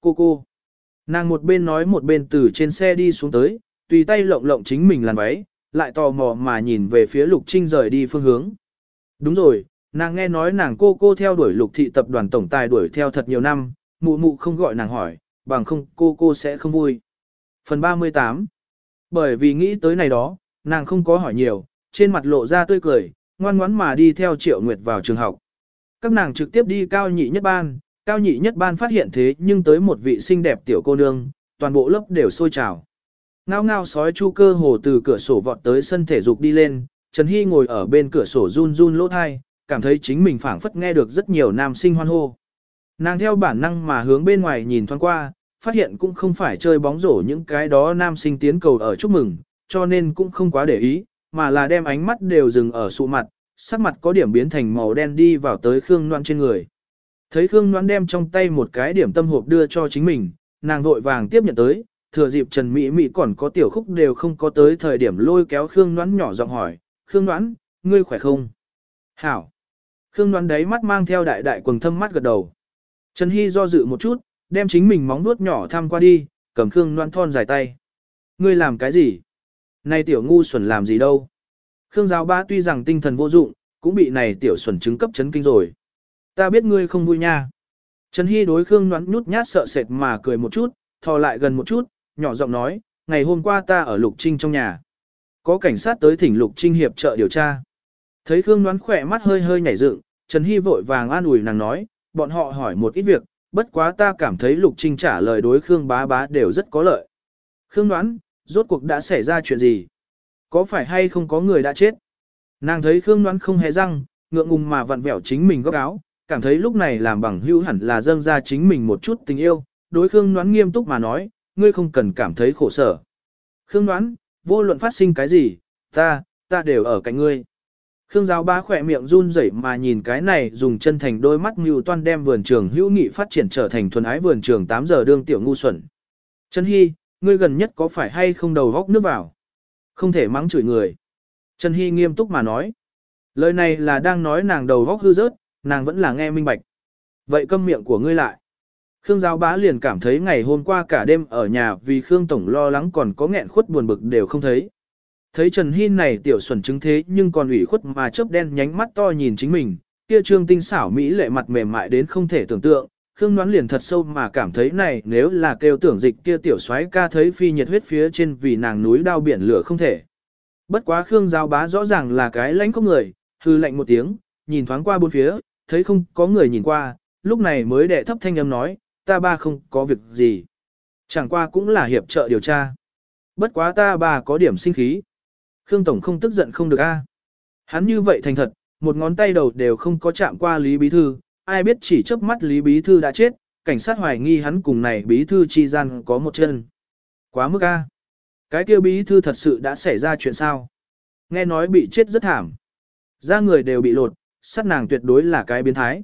Cô cô. Nàng một bên nói một bên từ trên xe đi xuống tới, tùy tay lộng lộng chính mình làn váy, lại tò mò mà nhìn về phía Lục Trinh rời đi phương hướng. Đúng rồi, nàng nghe nói nàng cô cô theo đuổi Lục thị tập đoàn tổng tài đuổi theo thật nhiều năm, mụ mụ không gọi nàng hỏi, bằng không cô cô sẽ không vui. Phần 38 Bởi vì nghĩ tới này đó, nàng không có hỏi nhiều, trên mặt lộ ra tươi cười, ngoan ngoãn mà đi theo Triệu Nguyệt vào trường học. Các nàng trực tiếp đi cao nhị nhất ban, cao nhị nhất ban phát hiện thế nhưng tới một vị xinh đẹp tiểu cô nương, toàn bộ lớp đều sôi trào. Ngao ngao sói chu cơ hồ từ cửa sổ vọt tới sân thể dục đi lên, Trần Hy ngồi ở bên cửa sổ run run lỗ thai, cảm thấy chính mình phảng phất nghe được rất nhiều nam sinh hoan hô. Nàng theo bản năng mà hướng bên ngoài nhìn thoáng qua, phát hiện cũng không phải chơi bóng rổ những cái đó nam sinh tiến cầu ở chúc mừng, cho nên cũng không quá để ý, mà là đem ánh mắt đều dừng ở sụ mặt, sắc mặt có điểm biến thành màu đen đi vào tới Khương Loan trên người. Thấy Khương Ngoan đem trong tay một cái điểm tâm hộp đưa cho chính mình, nàng vội vàng tiếp nhận tới, thừa dịp Trần Mỹ Mỹ còn có tiểu khúc đều không có tới thời điểm lôi kéo Khương Ngoan nhỏ giọng hỏi, Khương Ngoan, ngươi khỏe không? Hảo! Khương Ngoan đấy mắt mang theo đại đại quần thâm mắt gật đầu. Trần Hy do dự một chút, đem chính mình móng nuốt nhỏ thăm qua đi, cầm Khương Ngoan thon dài tay. Ngươi làm cái gì? Này tiểu ngu xuẩn làm gì đâu? Khương giáo ba tuy rằng tinh thần vô dụng, cũng bị này tiểu xuẩn chứng cấp chấn kinh rồi. Ta biết ngươi không vui nha. Trần Hy đối Khương Ngoãn nhút nhát sợ sệt mà cười một chút, thò lại gần một chút, nhỏ giọng nói, ngày hôm qua ta ở Lục Trinh trong nhà. Có cảnh sát tới thỉnh Lục Trinh hiệp trợ điều tra. Thấy Khương Ngoãn khỏe mắt hơi hơi nhảy dựng, Trần Hy vội vàng an ủi nàng nói, bọn họ hỏi một ít việc, bất quá ta cảm thấy Lục Trinh trả lời đối Khương bá bá đều rất có lợi. Khương đoán, rốt cuộc đã xảy ra chuyện gì? Có phải hay không có người đã chết? Nàng thấy Khương đoán không hề răng, ngượng ngùng mà vặn vẹo chính mình góc áo, cảm thấy lúc này làm bằng hữu hẳn là dâng ra chính mình một chút tình yêu. Đối Khương đoán nghiêm túc mà nói, ngươi không cần cảm thấy khổ sở. Khương đoán, vô luận phát sinh cái gì, ta, ta đều ở cạnh ngươi. Khương giáo ba khỏe miệng run rẩy mà nhìn cái này dùng chân thành đôi mắt mưu toan đem vườn trường hữu nghị phát triển trở thành thuần ái vườn trường 8 giờ đương tiểu ngu xuẩn. Trần Hy, ngươi gần nhất có phải hay không đầu góc nước vào? Không thể mắng chửi người. Trần Hy nghiêm túc mà nói. Lời này là đang nói nàng đầu góc hư rớt, nàng vẫn là nghe minh bạch. Vậy câm miệng của ngươi lại. Khương giáo bá liền cảm thấy ngày hôm qua cả đêm ở nhà vì Khương Tổng lo lắng còn có nghẹn khuất buồn bực đều không thấy. Thấy Trần Hy này tiểu xuẩn chứng thế nhưng còn ủy khuất mà chớp đen nhánh mắt to nhìn chính mình, kia trương tinh xảo mỹ lệ mặt mềm mại đến không thể tưởng tượng, Khương đoán liền thật sâu mà cảm thấy này nếu là kêu tưởng dịch kia tiểu soái ca thấy phi nhiệt huyết phía trên vì nàng núi đao biển lửa không thể. Bất quá Khương giao bá rõ ràng là cái lãnh không người, hư lạnh một tiếng, nhìn thoáng qua bốn phía, thấy không có người nhìn qua, lúc này mới đệ thấp thanh âm nói, ta ba không có việc gì. Chẳng qua cũng là hiệp trợ điều tra. Bất quá ta ba có điểm sinh khí. Khương Tổng không tức giận không được a. Hắn như vậy thành thật, một ngón tay đầu đều không có chạm qua Lý Bí Thư, ai biết chỉ chớp mắt Lý Bí Thư đã chết, cảnh sát hoài nghi hắn cùng này Bí Thư chi gian có một chân. Quá mức a. Cái kia Bí Thư thật sự đã xảy ra chuyện sao? Nghe nói bị chết rất thảm. Da người đều bị lột, sát nàng tuyệt đối là cái biến thái.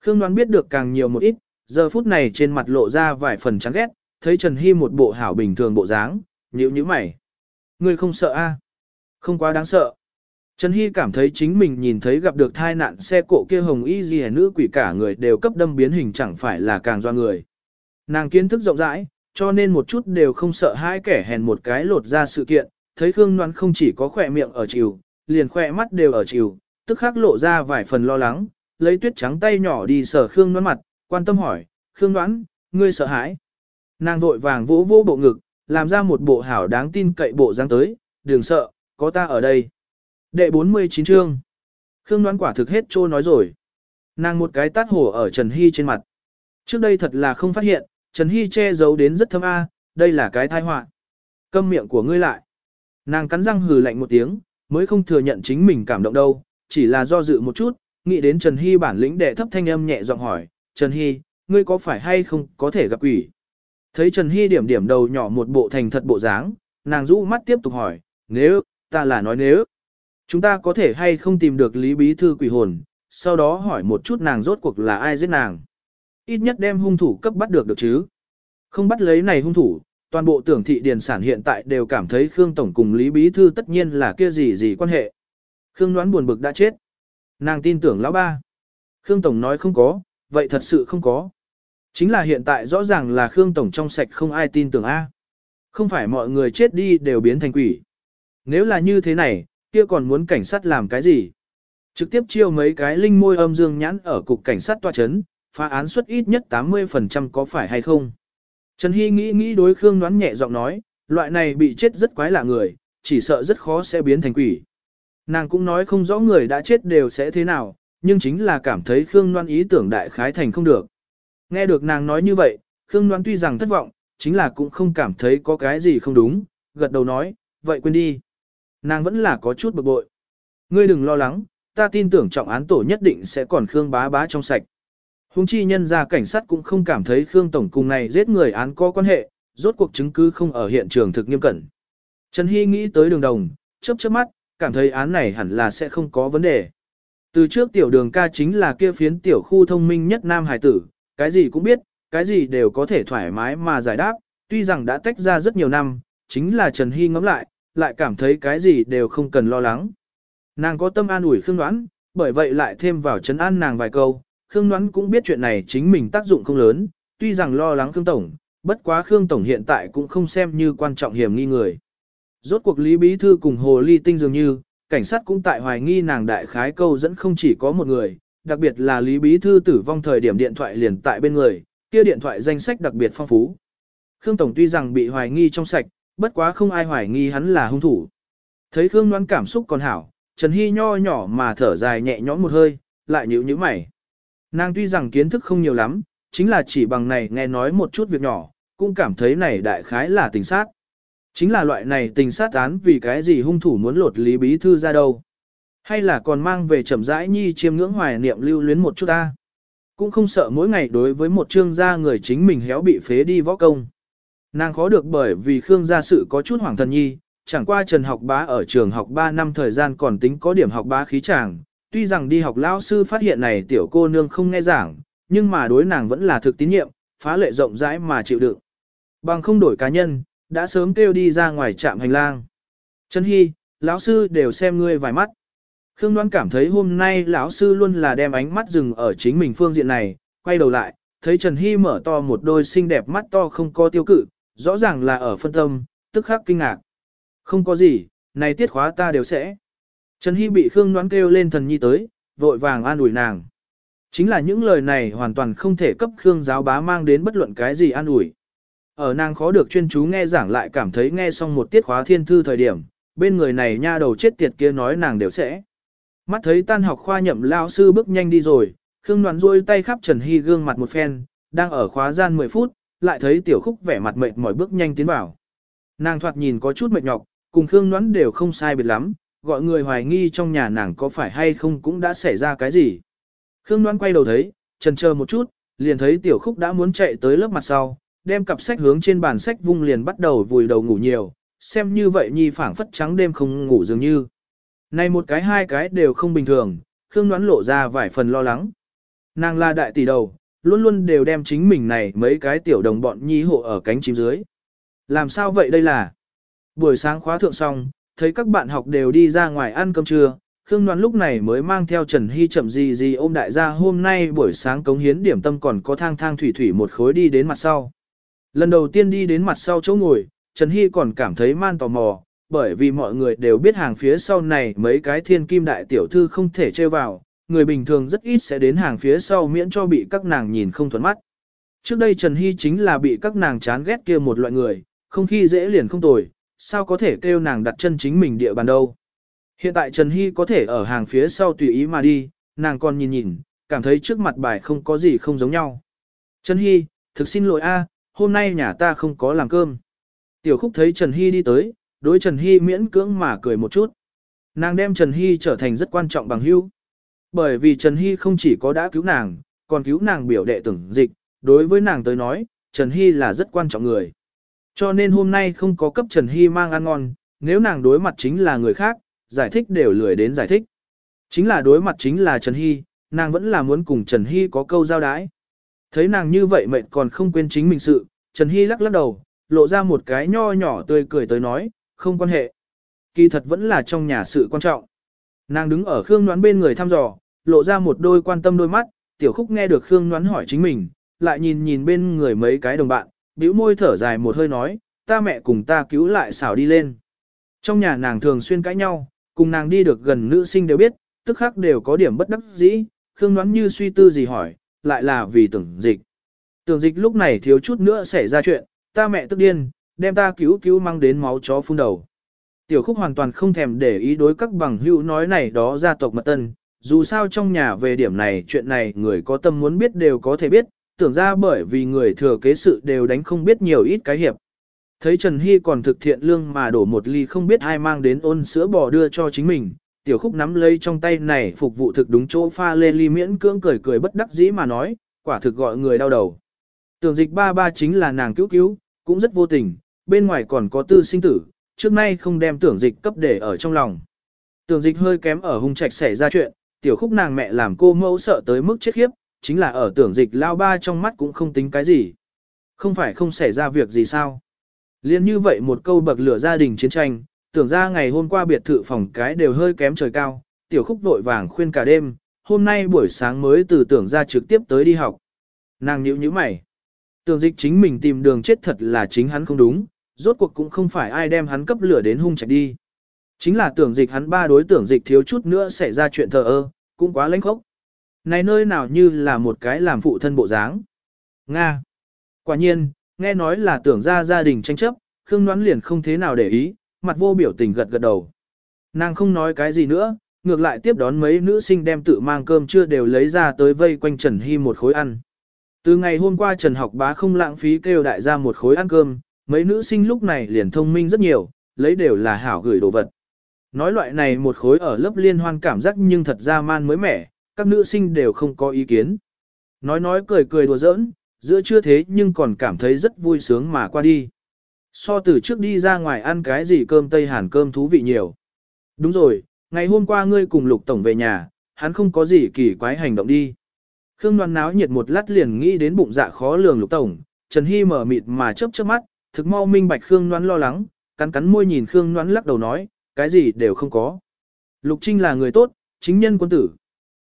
Khương đoán biết được càng nhiều một ít, giờ phút này trên mặt lộ ra vài phần chán ghét, thấy Trần Hy một bộ hảo bình thường bộ dáng, nhíu nhíu mày. Ngươi không sợ a? Không quá đáng sợ. Trần Hy cảm thấy chính mình nhìn thấy gặp được thai nạn xe cộ kia hồng y gì nữ quỷ cả người đều cấp đâm biến hình chẳng phải là càng do người. Nàng kiến thức rộng rãi, cho nên một chút đều không sợ hai kẻ hèn một cái lột ra sự kiện, thấy Khương Loan không chỉ có khỏe miệng ở chiều, liền khỏe mắt đều ở chiều, tức khắc lộ ra vài phần lo lắng, lấy tuyết trắng tay nhỏ đi sờ Khương Ngoãn mặt, quan tâm hỏi, Khương Ngoãn, ngươi sợ hãi. Nàng vội vàng vỗ vỗ bộ ngực, làm ra một bộ hảo đáng tin cậy bộ dáng tới, đừng sợ, có ta ở đây. Đệ 49 chương. Khương đoán quả thực hết trô nói rồi. Nàng một cái tát hổ ở Trần Hy trên mặt. Trước đây thật là không phát hiện, Trần Hy che giấu đến rất thâm a, đây là cái tai họa. Câm miệng của ngươi lại. Nàng cắn răng hừ lạnh một tiếng, mới không thừa nhận chính mình cảm động đâu, chỉ là do dự một chút, nghĩ đến Trần Hy bản lĩnh đệ thấp thanh âm nhẹ giọng hỏi, Trần Hy, ngươi có phải hay không có thể gặp quỷ? Thấy Trần Hy điểm điểm đầu nhỏ một bộ thành thật bộ dáng, nàng rũ mắt tiếp tục hỏi, nếu, ta là nói nếu, chúng ta có thể hay không tìm được Lý Bí Thư quỷ hồn, sau đó hỏi một chút nàng rốt cuộc là ai giết nàng. Ít nhất đem hung thủ cấp bắt được được chứ. Không bắt lấy này hung thủ, toàn bộ tưởng thị điền sản hiện tại đều cảm thấy Khương Tổng cùng Lý Bí Thư tất nhiên là kia gì gì quan hệ. Khương đoán buồn bực đã chết. Nàng tin tưởng lão ba. Khương Tổng nói không có, vậy thật sự không có. Chính là hiện tại rõ ràng là Khương Tổng trong sạch không ai tin tưởng A. Không phải mọi người chết đi đều biến thành quỷ. Nếu là như thế này, kia còn muốn cảnh sát làm cái gì? Trực tiếp chiêu mấy cái linh môi âm dương nhãn ở cục cảnh sát tòa chấn, phá án suất ít nhất 80% có phải hay không? Trần Hy nghĩ nghĩ đối Khương đoán nhẹ giọng nói, loại này bị chết rất quái lạ người, chỉ sợ rất khó sẽ biến thành quỷ. Nàng cũng nói không rõ người đã chết đều sẽ thế nào, nhưng chính là cảm thấy Khương Loan ý tưởng đại khái thành không được. Nghe được nàng nói như vậy, Khương Loan tuy rằng thất vọng, chính là cũng không cảm thấy có cái gì không đúng, gật đầu nói, vậy quên đi. Nàng vẫn là có chút bực bội. Ngươi đừng lo lắng, ta tin tưởng trọng án tổ nhất định sẽ còn Khương bá bá trong sạch. Hùng chi nhân ra cảnh sát cũng không cảm thấy Khương Tổng cùng này giết người án có quan hệ, rốt cuộc chứng cứ không ở hiện trường thực nghiêm cẩn. Trần Hy nghĩ tới đường đồng, chớp chớp mắt, cảm thấy án này hẳn là sẽ không có vấn đề. Từ trước tiểu đường ca chính là kia phiến tiểu khu thông minh nhất nam hải tử, cái gì cũng biết, cái gì đều có thể thoải mái mà giải đáp, tuy rằng đã tách ra rất nhiều năm, chính là Trần Hy ngẫm lại, lại cảm thấy cái gì đều không cần lo lắng. Nàng có tâm an ủi Khương Đoán, bởi vậy lại thêm vào trấn an nàng vài câu, Khương Đoán cũng biết chuyện này chính mình tác dụng không lớn, tuy rằng lo lắng Khương Tổng, bất quá Khương Tổng hiện tại cũng không xem như quan trọng hiểm nghi người. Rốt cuộc Lý Bí Thư cùng Hồ Ly Tinh dường như, cảnh sát cũng tại hoài nghi nàng đại khái câu dẫn không chỉ có một người, đặc biệt là Lý Bí Thư tử vong thời điểm điện thoại liền tại bên người, kia điện thoại danh sách đặc biệt phong phú. Khương Tổng tuy rằng bị hoài nghi trong sạch, bất quá không ai hoài nghi hắn là hung thủ. Thấy Khương đoán cảm xúc còn hảo, Trần Hy nho nhỏ mà thở dài nhẹ nhõm một hơi, lại nhíu nhíu mày. Nàng tuy rằng kiến thức không nhiều lắm, chính là chỉ bằng này nghe nói một chút việc nhỏ, cũng cảm thấy này đại khái là tình sát. Chính là loại này tình sát án vì cái gì hung thủ muốn lột Lý Bí Thư ra đâu. Hay là còn mang về chậm rãi nhi chiêm ngưỡng hoài niệm lưu luyến một chút ta. Cũng không sợ mỗi ngày đối với một trương gia người chính mình héo bị phế đi võ công. Nàng khó được bởi vì Khương gia sự có chút hoàng thần nhi, chẳng qua Trần học bá ở trường học 3 năm thời gian còn tính có điểm học bá khí chàng, tuy rằng đi học lão sư phát hiện này tiểu cô nương không nghe giảng, nhưng mà đối nàng vẫn là thực tín nhiệm, phá lệ rộng rãi mà chịu đựng. Bằng không đổi cá nhân, đã sớm kêu đi ra ngoài trạm hành lang. Trần Hy, lão sư đều xem ngươi vài mắt. Khương Đoan cảm thấy hôm nay lão sư luôn là đem ánh mắt dừng ở chính mình phương diện này, quay đầu lại, thấy Trần Hy mở to một đôi xinh đẹp mắt to không có tiêu cự, rõ ràng là ở phân tâm, tức khắc kinh ngạc. Không có gì, này tiết khóa ta đều sẽ. Trần Hy bị Khương Đoan kêu lên thần nhi tới, vội vàng an ủi nàng. Chính là những lời này hoàn toàn không thể cấp Khương giáo bá mang đến bất luận cái gì an ủi. Ở nàng khó được chuyên chú nghe giảng lại cảm thấy nghe xong một tiết khóa thiên thư thời điểm, bên người này nha đầu chết tiệt kia nói nàng đều sẽ. Mắt thấy tan học khoa nhậm lao sư bước nhanh đi rồi, Khương Đoàn duỗi tay khắp Trần Hy gương mặt một phen, đang ở khóa gian 10 phút, lại thấy tiểu khúc vẻ mặt mệt mỏi bước nhanh tiến vào. Nàng thoạt nhìn có chút mệt nhọc, cùng Khương Đoán đều không sai biệt lắm, gọi người hoài nghi trong nhà nàng có phải hay không cũng đã xảy ra cái gì. Khương Đoán quay đầu thấy, trần chờ một chút, liền thấy tiểu khúc đã muốn chạy tới lớp mặt sau, đem cặp sách hướng trên bàn sách vung liền bắt đầu vùi đầu ngủ nhiều, xem như vậy nhi phảng phất trắng đêm không ngủ dường như. Này một cái hai cái đều không bình thường, Khương đoán lộ ra vài phần lo lắng. Nàng là đại tỷ đầu, luôn luôn đều đem chính mình này mấy cái tiểu đồng bọn nhi hộ ở cánh chim dưới. Làm sao vậy đây là? Buổi sáng khóa thượng xong, thấy các bạn học đều đi ra ngoài ăn cơm trưa, Khương Đoán lúc này mới mang theo Trần Hy chậm gì gì ôm đại gia hôm nay buổi sáng cống hiến điểm tâm còn có thang thang thủy thủy một khối đi đến mặt sau. Lần đầu tiên đi đến mặt sau chỗ ngồi, Trần Hy còn cảm thấy man tò mò, bởi vì mọi người đều biết hàng phía sau này mấy cái thiên kim đại tiểu thư không thể chơi vào, người bình thường rất ít sẽ đến hàng phía sau miễn cho bị các nàng nhìn không thuận mắt. Trước đây Trần Hy chính là bị các nàng chán ghét kia một loại người, không khi dễ liền không tồi, sao có thể kêu nàng đặt chân chính mình địa bàn đâu. Hiện tại Trần Hy có thể ở hàng phía sau tùy ý mà đi, nàng còn nhìn nhìn, cảm thấy trước mặt bài không có gì không giống nhau. Trần Hy, thực xin lỗi a, hôm nay nhà ta không có làm cơm. Tiểu khúc thấy Trần Hy đi tới, đối Trần Hy miễn cưỡng mà cười một chút. Nàng đem Trần Hy trở thành rất quan trọng bằng hữu. Bởi vì Trần Hy không chỉ có đã cứu nàng, còn cứu nàng biểu đệ tưởng dịch, đối với nàng tới nói, Trần Hy là rất quan trọng người. Cho nên hôm nay không có cấp Trần Hy mang ăn ngon, nếu nàng đối mặt chính là người khác, giải thích đều lười đến giải thích. Chính là đối mặt chính là Trần Hy, nàng vẫn là muốn cùng Trần Hy có câu giao đái. Thấy nàng như vậy mệt còn không quên chính mình sự, Trần Hy lắc lắc đầu, lộ ra một cái nho nhỏ tươi cười tới nói, không quan hệ. Kỳ thật vẫn là trong nhà sự quan trọng. Nàng đứng ở Khương Ngoãn bên người thăm dò, lộ ra một đôi quan tâm đôi mắt, tiểu khúc nghe được Khương Ngoãn hỏi chính mình, lại nhìn nhìn bên người mấy cái đồng bạn, bĩu môi thở dài một hơi nói, ta mẹ cùng ta cứu lại xảo đi lên. Trong nhà nàng thường xuyên cãi nhau, cùng nàng đi được gần nữ sinh đều biết, tức khắc đều có điểm bất đắc dĩ, Khương Ngoãn như suy tư gì hỏi, lại là vì tưởng dịch. Tưởng dịch lúc này thiếu chút nữa xảy ra chuyện, ta mẹ tức điên, đem ta cứu cứu mang đến máu chó phun đầu. Tiểu khúc hoàn toàn không thèm để ý đối các bằng hữu nói này đó gia tộc mật tân, dù sao trong nhà về điểm này chuyện này người có tâm muốn biết đều có thể biết, tưởng ra bởi vì người thừa kế sự đều đánh không biết nhiều ít cái hiệp. Thấy Trần Hy còn thực thiện lương mà đổ một ly không biết ai mang đến ôn sữa bò đưa cho chính mình, tiểu khúc nắm lấy trong tay này phục vụ thực đúng chỗ pha lên ly miễn cưỡng cười cười bất đắc dĩ mà nói, quả thực gọi người đau đầu. Tưởng dịch ba ba chính là nàng cứu cứu, cũng rất vô tình, bên ngoài còn có tư sinh tử, trước nay không đem tưởng dịch cấp để ở trong lòng. Tưởng dịch hơi kém ở hung trạch xảy ra chuyện, tiểu khúc nàng mẹ làm cô mẫu sợ tới mức chết khiếp, chính là ở tưởng dịch lao ba trong mắt cũng không tính cái gì. Không phải không xảy ra việc gì sao. Liên như vậy một câu bậc lửa gia đình chiến tranh, tưởng ra ngày hôm qua biệt thự phòng cái đều hơi kém trời cao, tiểu khúc vội vàng khuyên cả đêm, hôm nay buổi sáng mới từ tưởng ra trực tiếp tới đi học. Nàng nhíu nhíu mày. Tưởng dịch chính mình tìm đường chết thật là chính hắn không đúng, rốt cuộc cũng không phải ai đem hắn cấp lửa đến hung chạy đi. Chính là tưởng dịch hắn ba đối tưởng dịch thiếu chút nữa xảy ra chuyện thờ ơ, cũng quá lãnh khốc. Này nơi nào như là một cái làm phụ thân bộ dáng. Nga. Quả nhiên, nghe nói là tưởng ra gia đình tranh chấp, Khương Ngoãn liền không thế nào để ý, mặt vô biểu tình gật gật đầu. Nàng không nói cái gì nữa, ngược lại tiếp đón mấy nữ sinh đem tự mang cơm chưa đều lấy ra tới vây quanh Trần Hy một khối ăn. Từ ngày hôm qua Trần học bá không lãng phí kêu đại ra một khối ăn cơm, mấy nữ sinh lúc này liền thông minh rất nhiều, lấy đều là hảo gửi đồ vật. Nói loại này một khối ở lớp liên hoan cảm giác nhưng thật ra man mới mẻ, các nữ sinh đều không có ý kiến. Nói nói cười cười đùa giỡn, giữa chưa thế nhưng còn cảm thấy rất vui sướng mà qua đi. So từ trước đi ra ngoài ăn cái gì cơm Tây Hàn cơm thú vị nhiều. Đúng rồi, ngày hôm qua ngươi cùng Lục Tổng về nhà, hắn không có gì kỳ quái hành động đi. Khương đoan náo nhiệt một lát liền nghĩ đến bụng dạ khó lường Lục Tổng, Trần Hy mở mịt mà chớp chớp mắt, thực mau minh bạch Khương đoan lo lắng, cắn cắn môi nhìn Khương đoan lắc đầu nói, cái gì đều không có. Lục Trinh là người tốt, chính nhân quân tử.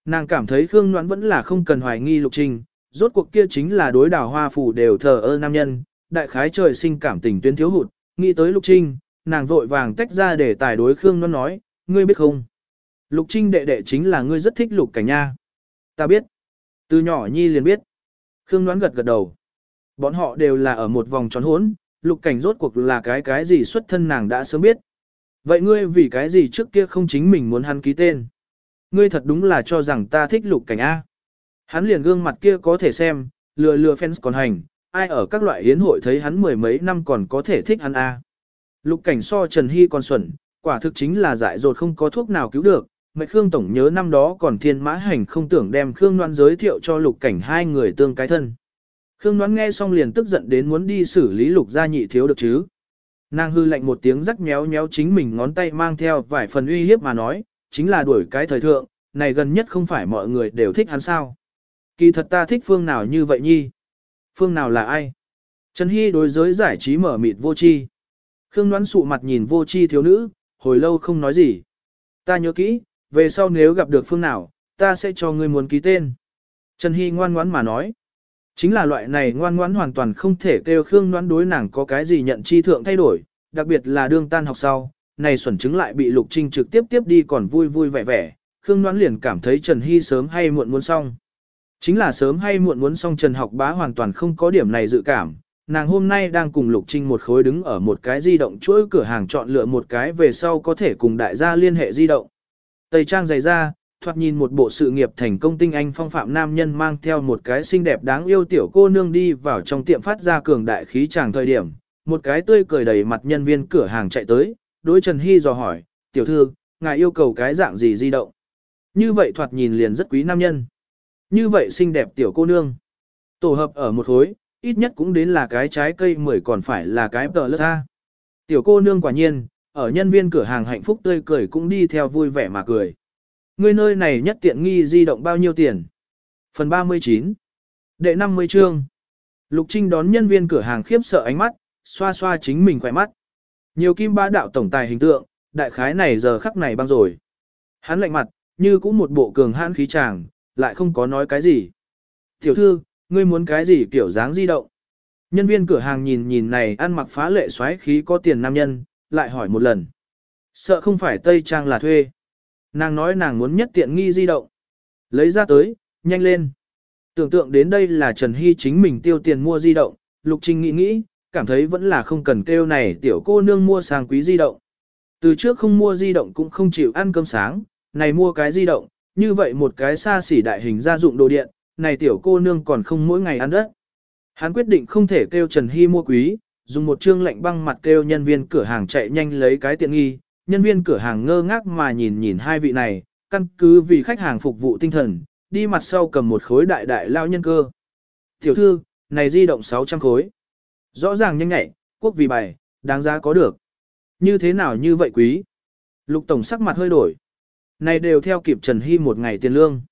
Nàng cảm thấy Khương đoan vẫn là không cần hoài nghi Lục Trinh, rốt cuộc kia chính là đối đảo hoa phủ đều thờ ơ nam nhân, đại khái trời sinh cảm tình tuyến thiếu hụt, nghĩ tới Lục Trinh, nàng vội vàng tách ra để tài đối Khương Loan nói, ngươi biết không? Lục Trinh đệ đệ chính là ngươi rất thích Lục Cảnh Nha. Ta biết. Từ nhỏ nhi liền biết. Khương Loan gật gật đầu. Bọn họ đều là ở một vòng tròn hốn, Lục Cảnh rốt cuộc là cái cái gì xuất thân nàng đã sớm biết. Vậy ngươi vì cái gì trước kia không chính mình muốn hắn ký tên? Ngươi thật đúng là cho rằng ta thích Lục Cảnh A. Hắn liền gương mặt kia có thể xem, lừa lừa fans còn hành, ai ở các loại hiến hội thấy hắn mười mấy năm còn có thể thích hắn a. Lục cảnh so Trần Hy còn xuẩn, quả thực chính là dại dột không có thuốc nào cứu được. Mạch Khương Tổng nhớ năm đó còn thiên mã hành không tưởng đem Khương Loan giới thiệu cho lục cảnh hai người tương cái thân. Khương Loan nghe xong liền tức giận đến muốn đi xử lý lục gia nhị thiếu được chứ. Nàng hư lạnh một tiếng rắc méo méo chính mình ngón tay mang theo vài phần uy hiếp mà nói, chính là đuổi cái thời thượng, này gần nhất không phải mọi người đều thích hắn sao. Kỳ thật ta thích phương nào như vậy nhi. Phương nào là ai? Trần Hy đối giới giải trí mở mịt vô chi. Khương đoán sụ mặt nhìn vô chi thiếu nữ, hồi lâu không nói gì. Ta nhớ kỹ, về sau nếu gặp được phương nào, ta sẽ cho ngươi muốn ký tên. Trần Hy ngoan ngoãn mà nói. Chính là loại này ngoan ngoãn hoàn toàn không thể kêu Khương đoán đối nàng có cái gì nhận chi thượng thay đổi, đặc biệt là đương tan học sau, này xuẩn chứng lại bị Lục Trinh trực tiếp tiếp đi còn vui vui vẻ vẻ, Khương đoán liền cảm thấy Trần Hy sớm hay muộn muốn xong. Chính là sớm hay muộn muốn xong Trần học bá hoàn toàn không có điểm này dự cảm, nàng hôm nay đang cùng Lục Trinh một khối đứng ở một cái di động chuỗi cửa hàng chọn lựa một cái về sau có thể cùng đại gia liên hệ di động. Tây trang dày ra, thoạt nhìn một bộ sự nghiệp thành công tinh anh phong phạm nam nhân mang theo một cái xinh đẹp đáng yêu tiểu cô nương đi vào trong tiệm phát ra cường đại khí chàng thời điểm, một cái tươi cười đầy mặt nhân viên cửa hàng chạy tới, đối Trần Hy dò hỏi, tiểu thư, ngài yêu cầu cái dạng gì di động. Như vậy thoạt nhìn liền rất quý nam nhân. Như vậy xinh đẹp tiểu cô nương. Tổ hợp ở một khối, ít nhất cũng đến là cái trái cây mười còn phải là cái tờ lơ ra. Tiểu cô nương quả nhiên, ở nhân viên cửa hàng hạnh phúc tươi cười cũng đi theo vui vẻ mà cười. Người nơi này nhất tiện nghi di động bao nhiêu tiền? Phần 39 Đệ 50 chương Lục Trinh đón nhân viên cửa hàng khiếp sợ ánh mắt, xoa xoa chính mình khỏe mắt. Nhiều kim ba đạo tổng tài hình tượng, đại khái này giờ khắc này băng rồi. Hắn lạnh mặt, như cũng một bộ cường hãn khí tràng, lại không có nói cái gì. Tiểu thư, Ngươi muốn cái gì kiểu dáng di động? Nhân viên cửa hàng nhìn nhìn này ăn mặc phá lệ xoáy khí có tiền nam nhân, lại hỏi một lần. Sợ không phải Tây Trang là thuê. Nàng nói nàng muốn nhất tiện nghi di động. Lấy ra tới, nhanh lên. Tưởng tượng đến đây là Trần Hy chính mình tiêu tiền mua di động, Lục Trinh nghĩ nghĩ, cảm thấy vẫn là không cần kêu này tiểu cô nương mua sang quý di động. Từ trước không mua di động cũng không chịu ăn cơm sáng, này mua cái di động, như vậy một cái xa xỉ đại hình gia dụng đồ điện, này tiểu cô nương còn không mỗi ngày ăn đất. Hắn quyết định không thể kêu Trần Hy mua quý, dùng một chương lệnh băng mặt kêu nhân viên cửa hàng chạy nhanh lấy cái tiện nghi, nhân viên cửa hàng ngơ ngác mà nhìn nhìn hai vị này, căn cứ vì khách hàng phục vụ tinh thần, đi mặt sau cầm một khối đại đại lao nhân cơ. Tiểu thư, này di động 600 khối. Rõ ràng nhanh nhạy, quốc vì bài, đáng giá có được. Như thế nào như vậy quý? Lục tổng sắc mặt hơi đổi. Này đều theo kịp Trần Hy một ngày tiền lương.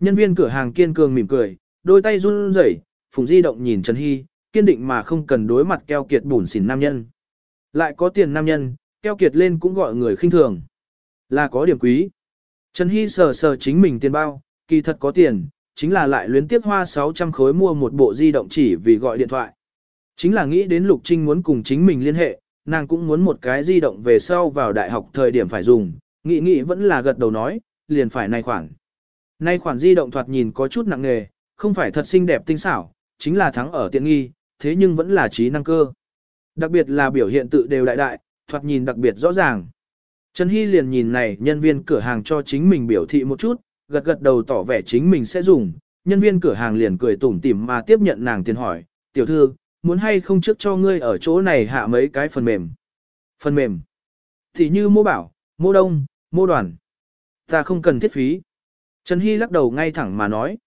Nhân viên cửa hàng kiên cường mỉm cười, đôi tay run rẩy, phùng di động nhìn Trần Hy, kiên định mà không cần đối mặt keo kiệt bùn xỉn nam nhân. Lại có tiền nam nhân, keo kiệt lên cũng gọi người khinh thường. Là có điểm quý. Trần Hy sờ sờ chính mình tiền bao, kỳ thật có tiền, chính là lại luyến tiếp hoa 600 khối mua một bộ di động chỉ vì gọi điện thoại. Chính là nghĩ đến Lục Trinh muốn cùng chính mình liên hệ, nàng cũng muốn một cái di động về sau vào đại học thời điểm phải dùng, Nghị nghị vẫn là gật đầu nói, liền phải này khoản. Nay khoản di động thoạt nhìn có chút nặng nghề, không phải thật xinh đẹp tinh xảo, chính là thắng ở tiện nghi, thế nhưng vẫn là trí năng cơ. Đặc biệt là biểu hiện tự đều đại đại, thoạt nhìn đặc biệt rõ ràng. Trần Hy liền nhìn này nhân viên cửa hàng cho chính mình biểu thị một chút, gật gật đầu tỏ vẻ chính mình sẽ dùng, nhân viên cửa hàng liền cười tủm tỉm mà tiếp nhận nàng tiền hỏi, tiểu thư, muốn hay không trước cho ngươi ở chỗ này hạ mấy cái phần mềm. Phần mềm. Thì như mô bảo, mô đông, mô đoàn. Ta không cần thiết phí. Trần Hy lắc đầu ngay thẳng mà nói.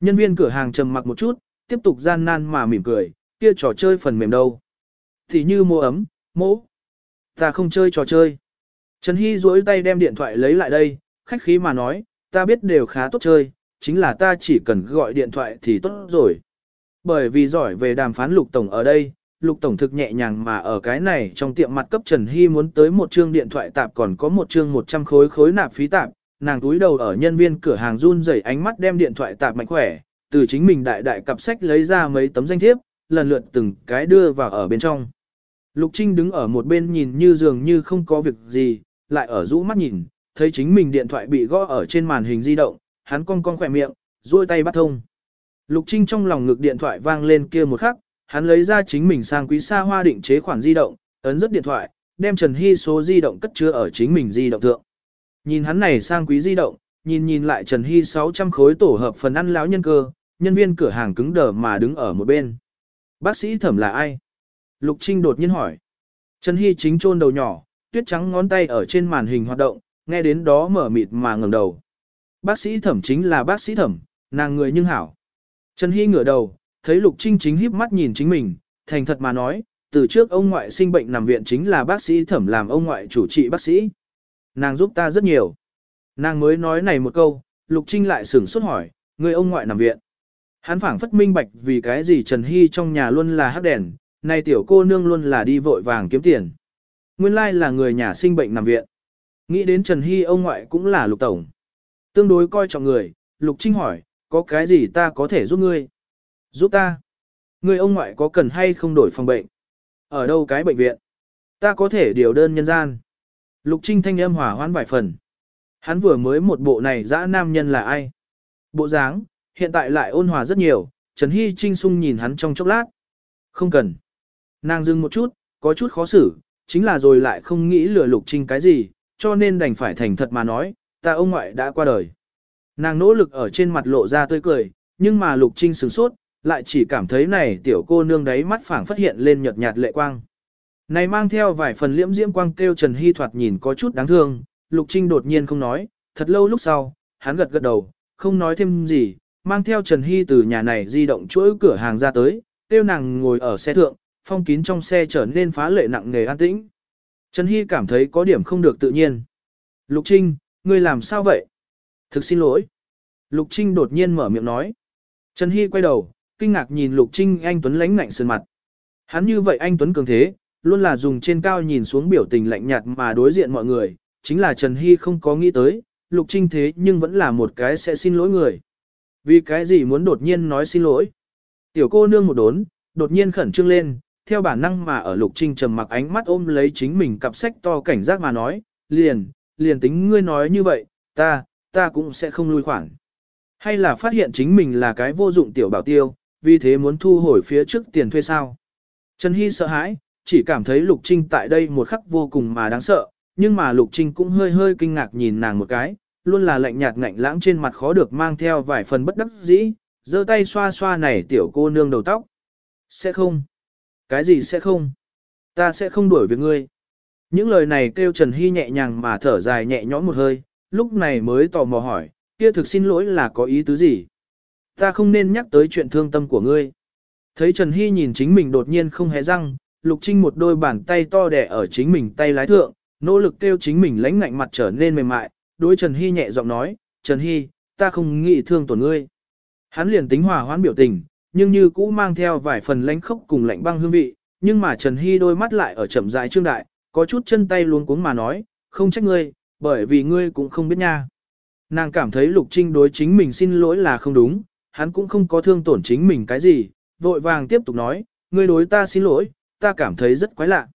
Nhân viên cửa hàng trầm mặc một chút, tiếp tục gian nan mà mỉm cười, kia trò chơi phần mềm đâu. Thì như mô ấm, mô. Ta không chơi trò chơi. Trần Hy duỗi tay đem điện thoại lấy lại đây, khách khí mà nói, ta biết đều khá tốt chơi, chính là ta chỉ cần gọi điện thoại thì tốt rồi. Bởi vì giỏi về đàm phán Lục Tổng ở đây, Lục Tổng thực nhẹ nhàng mà ở cái này trong tiệm mặt cấp Trần Hy muốn tới một chương điện thoại tạp còn có một chương 100 khối khối nạp phí tạp, nàng túi đầu ở nhân viên cửa hàng run rẩy ánh mắt đem điện thoại tạp mạnh khỏe, từ chính mình đại đại cặp sách lấy ra mấy tấm danh thiếp, lần lượt từng cái đưa vào ở bên trong. Lục Trinh đứng ở một bên nhìn như dường như không có việc gì, lại ở rũ mắt nhìn, thấy chính mình điện thoại bị gõ ở trên màn hình di động, hắn cong cong khỏe miệng, duỗi tay bắt thông. Lục Trinh trong lòng ngực điện thoại vang lên kia một khắc, hắn lấy ra chính mình sang quý xa hoa định chế khoản di động, ấn rất điện thoại, đem Trần Hy số di động cất chứa ở chính mình di động thượng. Nhìn hắn này sang quý di động, nhìn nhìn lại Trần Hy 600 khối tổ hợp phần ăn lão nhân cơ, nhân viên cửa hàng cứng đờ mà đứng ở một bên. Bác sĩ thẩm là ai? Lục Trinh đột nhiên hỏi. Trần Hy chính chôn đầu nhỏ, tuyết trắng ngón tay ở trên màn hình hoạt động, nghe đến đó mở mịt mà ngẩng đầu. Bác sĩ thẩm chính là bác sĩ thẩm, nàng người nhưng hảo. Trần Hy ngửa đầu, thấy Lục Trinh chính híp mắt nhìn chính mình, thành thật mà nói, từ trước ông ngoại sinh bệnh nằm viện chính là bác sĩ thẩm làm ông ngoại chủ trị bác sĩ. Nàng giúp ta rất nhiều. Nàng mới nói này một câu, Lục Trinh lại sửng sốt hỏi, người ông ngoại nằm viện. Hắn phảng phất minh bạch vì cái gì Trần Hy trong nhà luôn là hắc đèn, nay tiểu cô nương luôn là đi vội vàng kiếm tiền. Nguyên lai là người nhà sinh bệnh nằm viện. Nghĩ đến Trần Hy ông ngoại cũng là lục tổng. Tương đối coi trọng người, lục trinh hỏi, có cái gì ta có thể giúp ngươi? Giúp ta? Người ông ngoại có cần hay không đổi phòng bệnh? Ở đâu cái bệnh viện? Ta có thể điều đơn nhân gian. Lục trinh thanh âm hỏa hoãn vài phần. Hắn vừa mới một bộ này dã nam nhân là ai? Bộ dáng, hiện tại lại ôn hòa rất nhiều, Trần Hy Trinh sung nhìn hắn trong chốc lát. Không cần. Nàng dừng một chút, có chút khó xử, chính là rồi lại không nghĩ lừa lục trinh cái gì, cho nên đành phải thành thật mà nói, ta ông ngoại đã qua đời. Nàng nỗ lực ở trên mặt lộ ra tươi cười, nhưng mà lục trinh sửng sốt, lại chỉ cảm thấy này tiểu cô nương đấy mắt phảng phát hiện lên nhợt nhạt lệ quang. Này mang theo vài phần liễm diễm quang kêu Trần Hy thoạt nhìn có chút đáng thương, lục trinh đột nhiên không nói, thật lâu lúc sau, hắn gật gật đầu, không nói thêm gì, mang theo Trần Hy từ nhà này di động chuỗi cửa hàng ra tới, kêu nàng ngồi ở xe thượng, phong kín trong xe trở nên phá lệ nặng nề an tĩnh. Trần Hy cảm thấy có điểm không được tự nhiên. Lục Trinh, ngươi làm sao vậy? Thực xin lỗi. Lục Trinh đột nhiên mở miệng nói. Trần Hy quay đầu, kinh ngạc nhìn Lục Trinh anh Tuấn lánh ngạnh sơn mặt. Hắn như vậy anh Tuấn cường thế, luôn là dùng trên cao nhìn xuống biểu tình lạnh nhạt mà đối diện mọi người, chính là Trần Hy không có nghĩ tới, Lục Trinh thế nhưng vẫn là một cái sẽ xin lỗi người. Vì cái gì muốn đột nhiên nói xin lỗi? Tiểu cô nương một đốn, đột nhiên khẩn trương lên, theo bản năng mà ở Lục Trinh trầm mặc ánh mắt ôm lấy chính mình cặp sách to cảnh giác mà nói, liền, liền tính ngươi nói như vậy, ta, ta cũng sẽ không lui khoản. Hay là phát hiện chính mình là cái vô dụng tiểu bảo tiêu, vì thế muốn thu hồi phía trước tiền thuê sao. Trần Hy sợ hãi, chỉ cảm thấy Lục Trinh tại đây một khắc vô cùng mà đáng sợ, nhưng mà Lục Trinh cũng hơi hơi kinh ngạc nhìn nàng một cái, luôn là lạnh nhạt ngạnh lãng trên mặt khó được mang theo vài phần bất đắc dĩ, giơ tay xoa xoa này tiểu cô nương đầu tóc. Sẽ không. Cái gì sẽ không? Ta sẽ không đuổi việc ngươi. Những lời này kêu Trần Hy nhẹ nhàng mà thở dài nhẹ nhõm một hơi, lúc này mới tò mò hỏi, kia thực xin lỗi là có ý tứ gì? Ta không nên nhắc tới chuyện thương tâm của ngươi. Thấy Trần Hy nhìn chính mình đột nhiên không hé răng, Lục Trinh một đôi bàn tay to đẻ ở chính mình tay lái thượng, nỗ lực kêu chính mình lãnh ngạnh mặt trở nên mềm mại, đối Trần Hy nhẹ giọng nói, Trần Hy, ta không nghĩ thương tổn ngươi. Hắn liền tính hòa hoãn biểu tình, nhưng như cũ mang theo vài phần lãnh khốc cùng lạnh băng hương vị, nhưng mà Trần Hy đôi mắt lại ở chậm rãi trương đại, có chút chân tay luống cuống mà nói, không trách ngươi, bởi vì ngươi cũng không biết nha. Nàng cảm thấy Lục Trinh đối chính mình xin lỗi là không đúng, hắn cũng không có thương tổn chính mình cái gì, vội vàng tiếp tục nói, ngươi đối ta xin lỗi, ta cảm thấy rất quái lạ.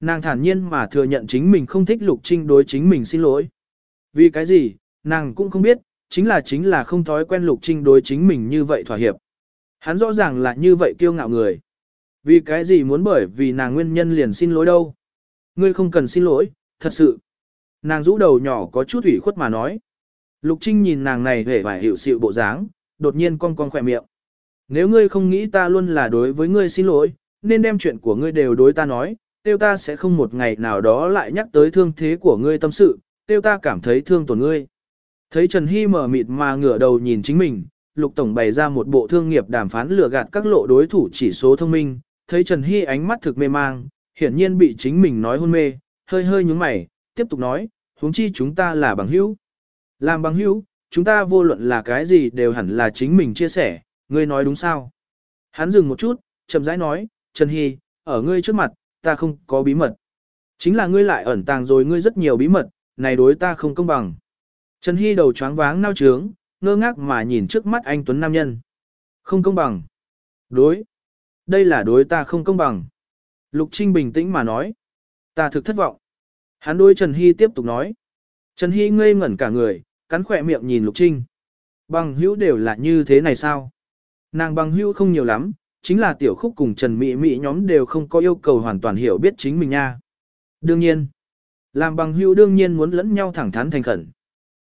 Nàng thản nhiên mà thừa nhận chính mình không thích Lục Trinh đối chính mình xin lỗi. Vì cái gì, nàng cũng không biết, chính là chính là không thói quen Lục Trinh đối chính mình như vậy thỏa hiệp. Hắn rõ ràng là như vậy kiêu ngạo người. Vì cái gì muốn bởi vì nàng nguyên nhân liền xin lỗi đâu. Ngươi không cần xin lỗi, thật sự. Nàng rũ đầu nhỏ có chút ủy khuất mà nói. Lục Trinh nhìn nàng này hề vải hiệu sự bộ dáng, đột nhiên cong cong khỏe miệng. Nếu ngươi không nghĩ ta luôn là đối với ngươi xin lỗi, nên đem chuyện của ngươi đều đối ta nói, tiêu ta sẽ không một ngày nào đó lại nhắc tới thương thế của ngươi tâm sự, tiêu ta cảm thấy thương tổn ngươi. Thấy Trần Hy mở mịt mà ngửa đầu nhìn chính mình, Lục Tổng bày ra một bộ thương nghiệp đàm phán lừa gạt các lộ đối thủ chỉ số thông minh, thấy Trần Hy ánh mắt thực mê mang, hiển nhiên bị chính mình nói hôn mê, hơi hơi nhúng mày, tiếp tục nói, huống chi chúng ta là bằng hữu. Làm bằng hữu, chúng ta vô luận là cái gì đều hẳn là chính mình chia sẻ, ngươi nói đúng sao? Hắn dừng một chút, chậm rãi nói, Trần Hy, ở ngươi trước mặt, ta không có bí mật. Chính là ngươi lại ẩn tàng rồi ngươi rất nhiều bí mật, này đối ta không công bằng. Trần Hy đầu choáng váng nao trướng, ngơ ngác mà nhìn trước mắt anh Tuấn Nam Nhân. Không công bằng. Đối. Đây là đối ta không công bằng. Lục Trinh bình tĩnh mà nói. Ta thực thất vọng. Hắn đối Trần Hy tiếp tục nói. Trần Hy ngây ngẩn cả người, cắn khỏe miệng nhìn Lục Trinh. Bằng hữu đều là như thế này sao? Nàng bằng hữu không nhiều lắm, chính là tiểu khúc cùng Trần Mỹ Mỹ nhóm đều không có yêu cầu hoàn toàn hiểu biết chính mình nha. Đương nhiên, làm bằng hữu đương nhiên muốn lẫn nhau thẳng thắn thành khẩn.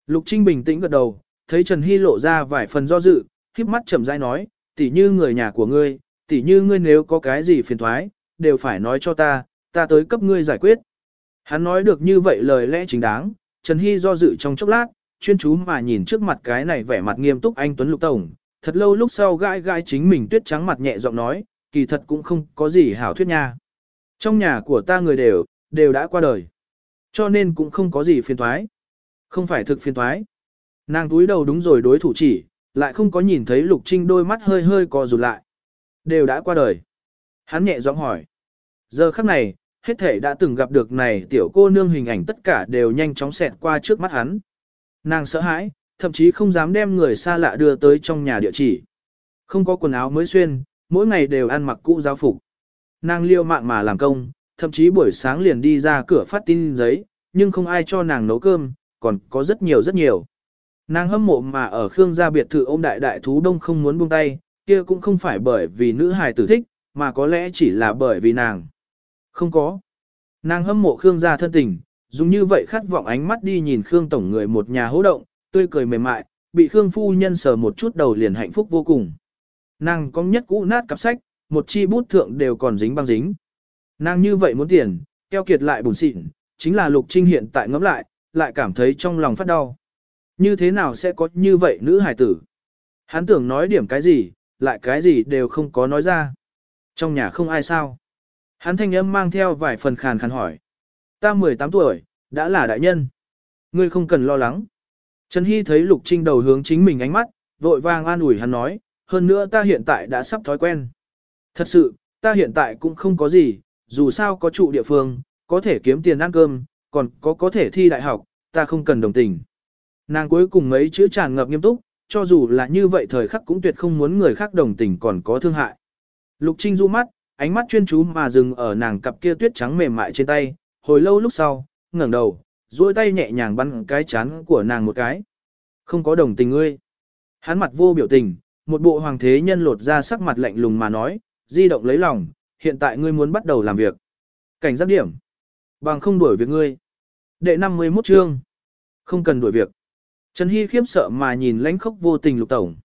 Lục Trinh bình tĩnh gật đầu, thấy Trần Hy lộ ra vài phần do dự, khiếp mắt chậm rãi nói, tỉ như người nhà của ngươi, tỉ như ngươi nếu có cái gì phiền thoái, đều phải nói cho ta, ta tới cấp ngươi giải quyết. Hắn nói được như vậy lời lẽ chính đáng, Trần Hy do dự trong chốc lát, chuyên chú mà nhìn trước mặt cái này vẻ mặt nghiêm túc anh Tuấn Lục Tổng, thật lâu lúc sau gãi gãi chính mình tuyết trắng mặt nhẹ giọng nói, kỳ thật cũng không có gì hảo thuyết nha. Trong nhà của ta người đều, đều đã qua đời. Cho nên cũng không có gì phiền thoái. Không phải thực phiền thoái. Nàng túi đầu đúng rồi đối thủ chỉ, lại không có nhìn thấy Lục Trinh đôi mắt hơi hơi co rụt lại. Đều đã qua đời. Hắn nhẹ giọng hỏi. Giờ khắc này, hết thể đã từng gặp được này tiểu cô nương hình ảnh tất cả đều nhanh chóng xẹt qua trước mắt hắn. Nàng sợ hãi, thậm chí không dám đem người xa lạ đưa tới trong nhà địa chỉ. Không có quần áo mới xuyên, mỗi ngày đều ăn mặc cũ giáo phục. Nàng liêu mạng mà làm công, thậm chí buổi sáng liền đi ra cửa phát tin giấy, nhưng không ai cho nàng nấu cơm, còn có rất nhiều rất nhiều. Nàng hâm mộ mà ở Khương gia biệt thự ôm đại đại thú đông không muốn buông tay, kia cũng không phải bởi vì nữ hài tử thích, mà có lẽ chỉ là bởi vì nàng. Không có. Nàng hâm mộ Khương gia thân tình, dùng như vậy khát vọng ánh mắt đi nhìn Khương tổng người một nhà hỗ động, tươi cười mềm mại, bị Khương phu nhân sờ một chút đầu liền hạnh phúc vô cùng. Nàng có nhất cũ nát cặp sách, một chi bút thượng đều còn dính băng dính. Nàng như vậy muốn tiền, keo kiệt lại buồn xịn, chính là Lục Trinh hiện tại ngẫm lại, lại cảm thấy trong lòng phát đau. Như thế nào sẽ có như vậy nữ hài tử? Hắn tưởng nói điểm cái gì, lại cái gì đều không có nói ra. Trong nhà không ai sao? Hắn thanh âm mang theo vài phần khàn khàn hỏi. Ta 18 tuổi, đã là đại nhân. Ngươi không cần lo lắng. Trần Hy thấy Lục Trinh đầu hướng chính mình ánh mắt, vội vàng an ủi hắn nói, hơn nữa ta hiện tại đã sắp thói quen. Thật sự, ta hiện tại cũng không có gì, dù sao có trụ địa phương, có thể kiếm tiền ăn cơm, còn có có thể thi đại học, ta không cần đồng tình. Nàng cuối cùng mấy chữ tràn ngập nghiêm túc, cho dù là như vậy thời khắc cũng tuyệt không muốn người khác đồng tình còn có thương hại. Lục Trinh du mắt, ánh mắt chuyên chú mà dừng ở nàng cặp kia tuyết trắng mềm mại trên tay, hồi lâu lúc sau, ngẩng đầu, duỗi tay nhẹ nhàng bắn cái chán của nàng một cái. Không có đồng tình ngươi. Hắn mặt vô biểu tình, một bộ hoàng thế nhân lột ra sắc mặt lạnh lùng mà nói, di động lấy lòng, hiện tại ngươi muốn bắt đầu làm việc. Cảnh giác điểm. Bằng không đuổi việc ngươi. Đệ 51 chương. Không cần đuổi việc. Trần Hy khiếp sợ mà nhìn lãnh khốc vô tình lục tổng.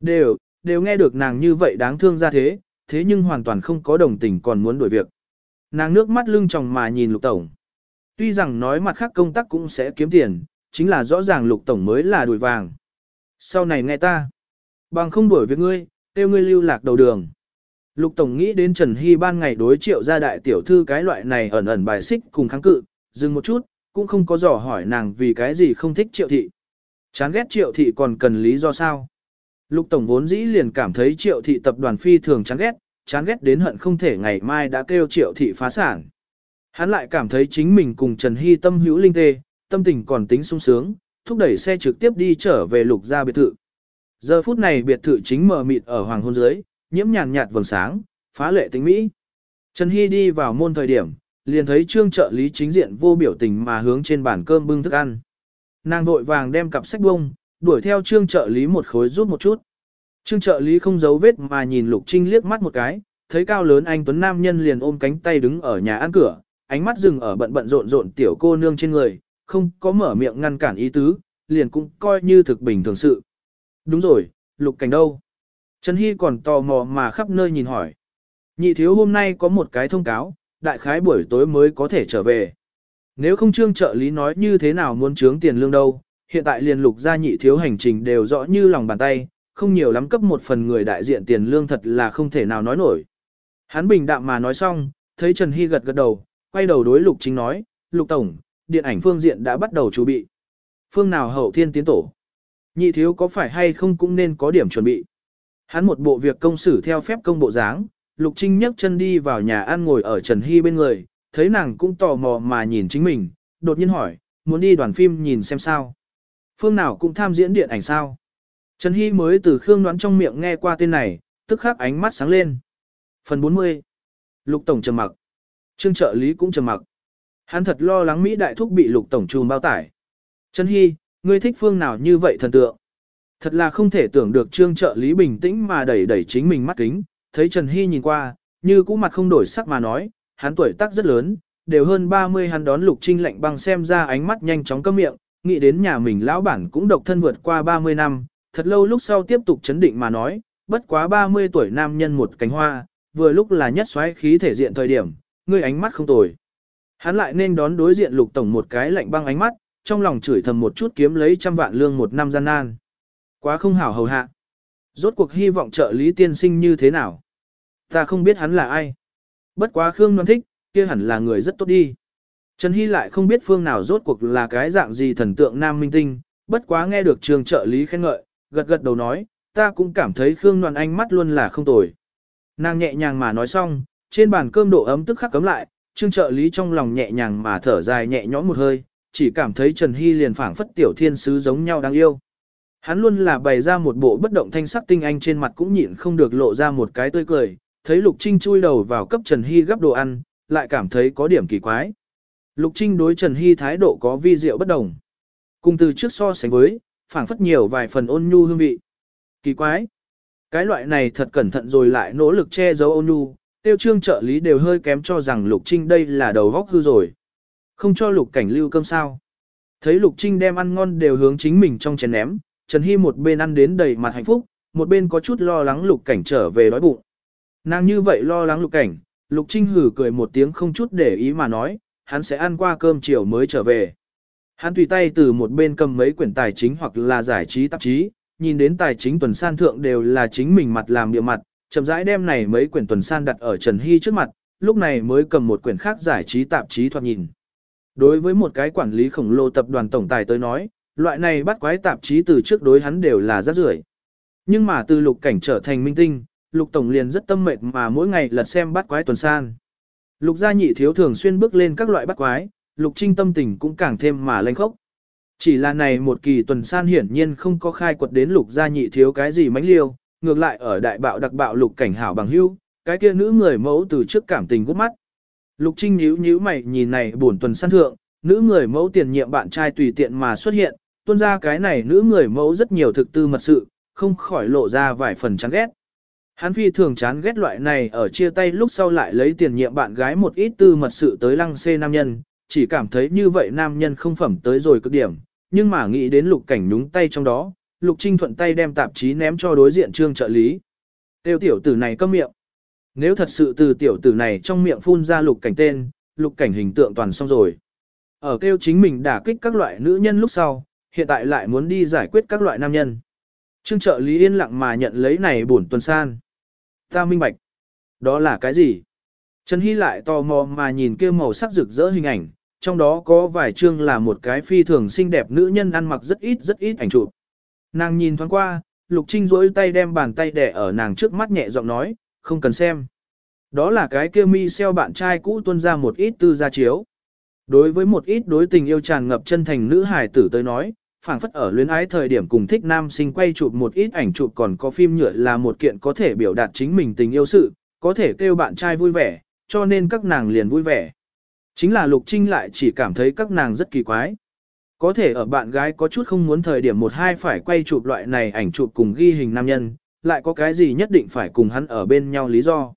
Đều, đều nghe được nàng như vậy đáng thương ra thế, thế nhưng hoàn toàn không có đồng tình còn muốn đuổi việc. Nàng nước mắt lưng tròng mà nhìn lục tổng. Tuy rằng nói mặt khác công tác cũng sẽ kiếm tiền, chính là rõ ràng lục tổng mới là đuổi vàng. Sau này nghe ta. Bằng không đuổi việc ngươi, tiêu ngươi lưu lạc đầu đường. Lục tổng nghĩ đến Trần Hy ban ngày đối triệu gia đại tiểu thư cái loại này ẩn ẩn bài xích cùng kháng cự, dừng một chút, cũng không có dò hỏi nàng vì cái gì không thích triệu thị. Chán ghét triệu thị còn cần lý do sao? Lục Tổng vốn dĩ liền cảm thấy triệu thị tập đoàn phi thường chán ghét, chán ghét đến hận không thể ngày mai đã kêu triệu thị phá sản. Hắn lại cảm thấy chính mình cùng Trần Hy tâm hữu linh tê, tâm tình còn tính sung sướng, thúc đẩy xe trực tiếp đi trở về lục gia biệt thự. Giờ phút này biệt thự chính mờ mịt ở hoàng hôn dưới, nhiễm nhàn nhạt vầng sáng, phá lệ tính mỹ. Trần Hy đi vào môn thời điểm, liền thấy trương trợ lý chính diện vô biểu tình mà hướng trên bàn cơm bưng thức ăn. Nàng vội vàng đem cặp sách bông, đuổi theo trương trợ lý một khối rút một chút. Trương trợ lý không giấu vết mà nhìn Lục Trinh liếc mắt một cái, thấy cao lớn anh Tuấn Nam nhân liền ôm cánh tay đứng ở nhà ăn cửa, ánh mắt dừng ở bận bận rộn rộn tiểu cô nương trên người, không có mở miệng ngăn cản ý tứ, liền cũng coi như thực bình thường sự. Đúng rồi, Lục Cảnh đâu? Trần Hy còn tò mò mà khắp nơi nhìn hỏi. Nhị thiếu hôm nay có một cái thông cáo, đại khái buổi tối mới có thể trở về. Nếu không trương trợ lý nói như thế nào muốn trướng tiền lương đâu, hiện tại liền lục gia nhị thiếu hành trình đều rõ như lòng bàn tay, không nhiều lắm cấp một phần người đại diện tiền lương thật là không thể nào nói nổi. Hắn bình đạm mà nói xong, thấy Trần Hy gật gật đầu, quay đầu đối lục chính nói, lục tổng, điện ảnh phương diện đã bắt đầu chuẩn bị. Phương nào hậu thiên tiến tổ? Nhị thiếu có phải hay không cũng nên có điểm chuẩn bị. Hắn một bộ việc công xử theo phép công bộ dáng, Lục Trinh nhấc chân đi vào nhà ăn ngồi ở Trần Hy bên người, thấy nàng cũng tò mò mà nhìn chính mình, đột nhiên hỏi, muốn đi đoàn phim nhìn xem sao. Phương nào cũng tham diễn điện ảnh sao. Trần Hy mới từ Khương đoán trong miệng nghe qua tên này, tức khắc ánh mắt sáng lên. Phần 40 Lục Tổng trầm mặc. Trương trợ lý cũng trầm mặc. Hắn thật lo lắng Mỹ đại thúc bị Lục Tổng trùm bao tải. Trần Hy, ngươi thích phương nào như vậy thần tượng? Thật là không thể tưởng được trương trợ lý bình tĩnh mà đẩy đẩy chính mình mắt kính, thấy Trần Hy nhìn qua, như cũ mặt không đổi sắc mà nói, hắn tuổi tác rất lớn, đều hơn 30 hắn đón lục trinh lạnh băng xem ra ánh mắt nhanh chóng cấm miệng, nghĩ đến nhà mình lão bản cũng độc thân vượt qua 30 năm, thật lâu lúc sau tiếp tục chấn định mà nói, bất quá 30 tuổi nam nhân một cánh hoa, vừa lúc là nhất xoáy khí thể diện thời điểm, ngươi ánh mắt không tồi. Hắn lại nên đón đối diện lục tổng một cái lạnh băng ánh mắt, trong lòng chửi thầm một chút kiếm lấy trăm vạn lương một năm gian nan. Quá không hảo hầu hạ. Rốt cuộc hy vọng trợ lý tiên sinh như thế nào. Ta không biết hắn là ai. Bất quá Khương đoan thích, kia hẳn là người rất tốt đi. Trần Hy lại không biết phương nào rốt cuộc là cái dạng gì thần tượng nam minh tinh, bất quá nghe được trường trợ lý khen ngợi, gật gật đầu nói, ta cũng cảm thấy Khương Loan Anh mắt luôn là không tồi. Nàng nhẹ nhàng mà nói xong, trên bàn cơm độ ấm tức khắc cấm lại, trương trợ lý trong lòng nhẹ nhàng mà thở dài nhẹ nhõm một hơi, chỉ cảm thấy Trần Hy liền phảng phất tiểu thiên sứ giống nhau đáng yêu. Hắn luôn là bày ra một bộ bất động thanh sắc tinh anh trên mặt cũng nhịn không được lộ ra một cái tươi cười, thấy Lục Trinh chui đầu vào cấp Trần Hy gấp đồ ăn, lại cảm thấy có điểm kỳ quái. Lục Trinh đối Trần Hy thái độ có vi diệu bất đồng. Cùng từ trước so sánh với, phảng phất nhiều vài phần ôn nhu hương vị. Kỳ quái. Cái loại này thật cẩn thận rồi lại nỗ lực che giấu ôn nhu, tiêu trương trợ lý đều hơi kém cho rằng Lục Trinh đây là đầu vóc hư rồi. Không cho Lục cảnh lưu cơm sao. Thấy Lục Trinh đem ăn ngon đều hướng chính mình trong chén ném, Trần Hy một bên ăn đến đầy mặt hạnh phúc, một bên có chút lo lắng Lục cảnh trở về đói bụng. Nàng như vậy lo lắng Lục cảnh, Lục Trinh hử cười một tiếng không chút để ý mà nói, hắn sẽ ăn qua cơm chiều mới trở về. Hắn tùy tay từ một bên cầm mấy quyển tài chính hoặc là giải trí tạp chí, nhìn đến tài chính tuần san thượng đều là chính mình mặt làm địa mặt, chậm rãi đem này mấy quyển tuần san đặt ở Trần Hy trước mặt, lúc này mới cầm một quyển khác giải trí tạp chí thoạt nhìn. Đối với một cái quản lý khổng lồ tập đoàn tổng tài tới nói, loại này bắt quái tạp chí từ trước đối hắn đều là rất rưởi. Nhưng mà từ lục cảnh trở thành minh tinh, lục tổng liền rất tâm mệt mà mỗi ngày lật xem bắt quái tuần san. Lục gia nhị thiếu thường xuyên bước lên các loại bắt quái, lục trinh tâm tình cũng càng thêm mà lanh khốc. Chỉ là này một kỳ tuần san hiển nhiên không có khai quật đến lục gia nhị thiếu cái gì mánh liêu, ngược lại ở đại bạo đặc bạo lục cảnh hảo bằng hưu, cái kia nữ người mẫu từ trước cảm tình gút mắt. Lục Trinh nhíu nhíu mày nhìn này buồn tuần san thượng, nữ người mẫu tiền nhiệm bạn trai tùy tiện mà xuất hiện, tuôn ra cái này nữ người mẫu rất nhiều thực tư mật sự, không khỏi lộ ra vài phần chán ghét. Hắn phi thường chán ghét loại này ở chia tay lúc sau lại lấy tiền nhiệm bạn gái một ít tư mật sự tới lăng xê nam nhân, chỉ cảm thấy như vậy nam nhân không phẩm tới rồi cực điểm, nhưng mà nghĩ đến lục cảnh nhúng tay trong đó, lục trinh thuận tay đem tạp chí ném cho đối diện trương trợ lý. Tiêu tiểu tử này câm miệng. Nếu thật sự từ tiểu tử này trong miệng phun ra lục cảnh tên, lục cảnh hình tượng toàn xong rồi. Ở kêu chính mình đả kích các loại nữ nhân lúc sau, hiện tại lại muốn đi giải quyết các loại nam nhân. Trương trợ lý yên lặng mà nhận lấy này buồn tuần san. Ta minh bạch. Đó là cái gì? Trần Hy lại tò mò mà nhìn kia màu sắc rực rỡ hình ảnh, trong đó có vài chương là một cái phi thường xinh đẹp nữ nhân ăn mặc rất ít rất ít ảnh chụp. Nàng nhìn thoáng qua, Lục Trinh rỗi tay đem bàn tay đẻ ở nàng trước mắt nhẹ giọng nói, không cần xem. Đó là cái kia mi xeo bạn trai cũ tuân ra một ít tư gia chiếu. Đối với một ít đối tình yêu tràn ngập chân thành nữ hài tử tới nói, phảng phất ở luyến ái thời điểm cùng thích nam sinh quay chụp một ít ảnh chụp còn có phim nhựa là một kiện có thể biểu đạt chính mình tình yêu sự, có thể kêu bạn trai vui vẻ, cho nên các nàng liền vui vẻ. Chính là Lục Trinh lại chỉ cảm thấy các nàng rất kỳ quái. Có thể ở bạn gái có chút không muốn thời điểm một hai phải quay chụp loại này ảnh chụp cùng ghi hình nam nhân, lại có cái gì nhất định phải cùng hắn ở bên nhau lý do.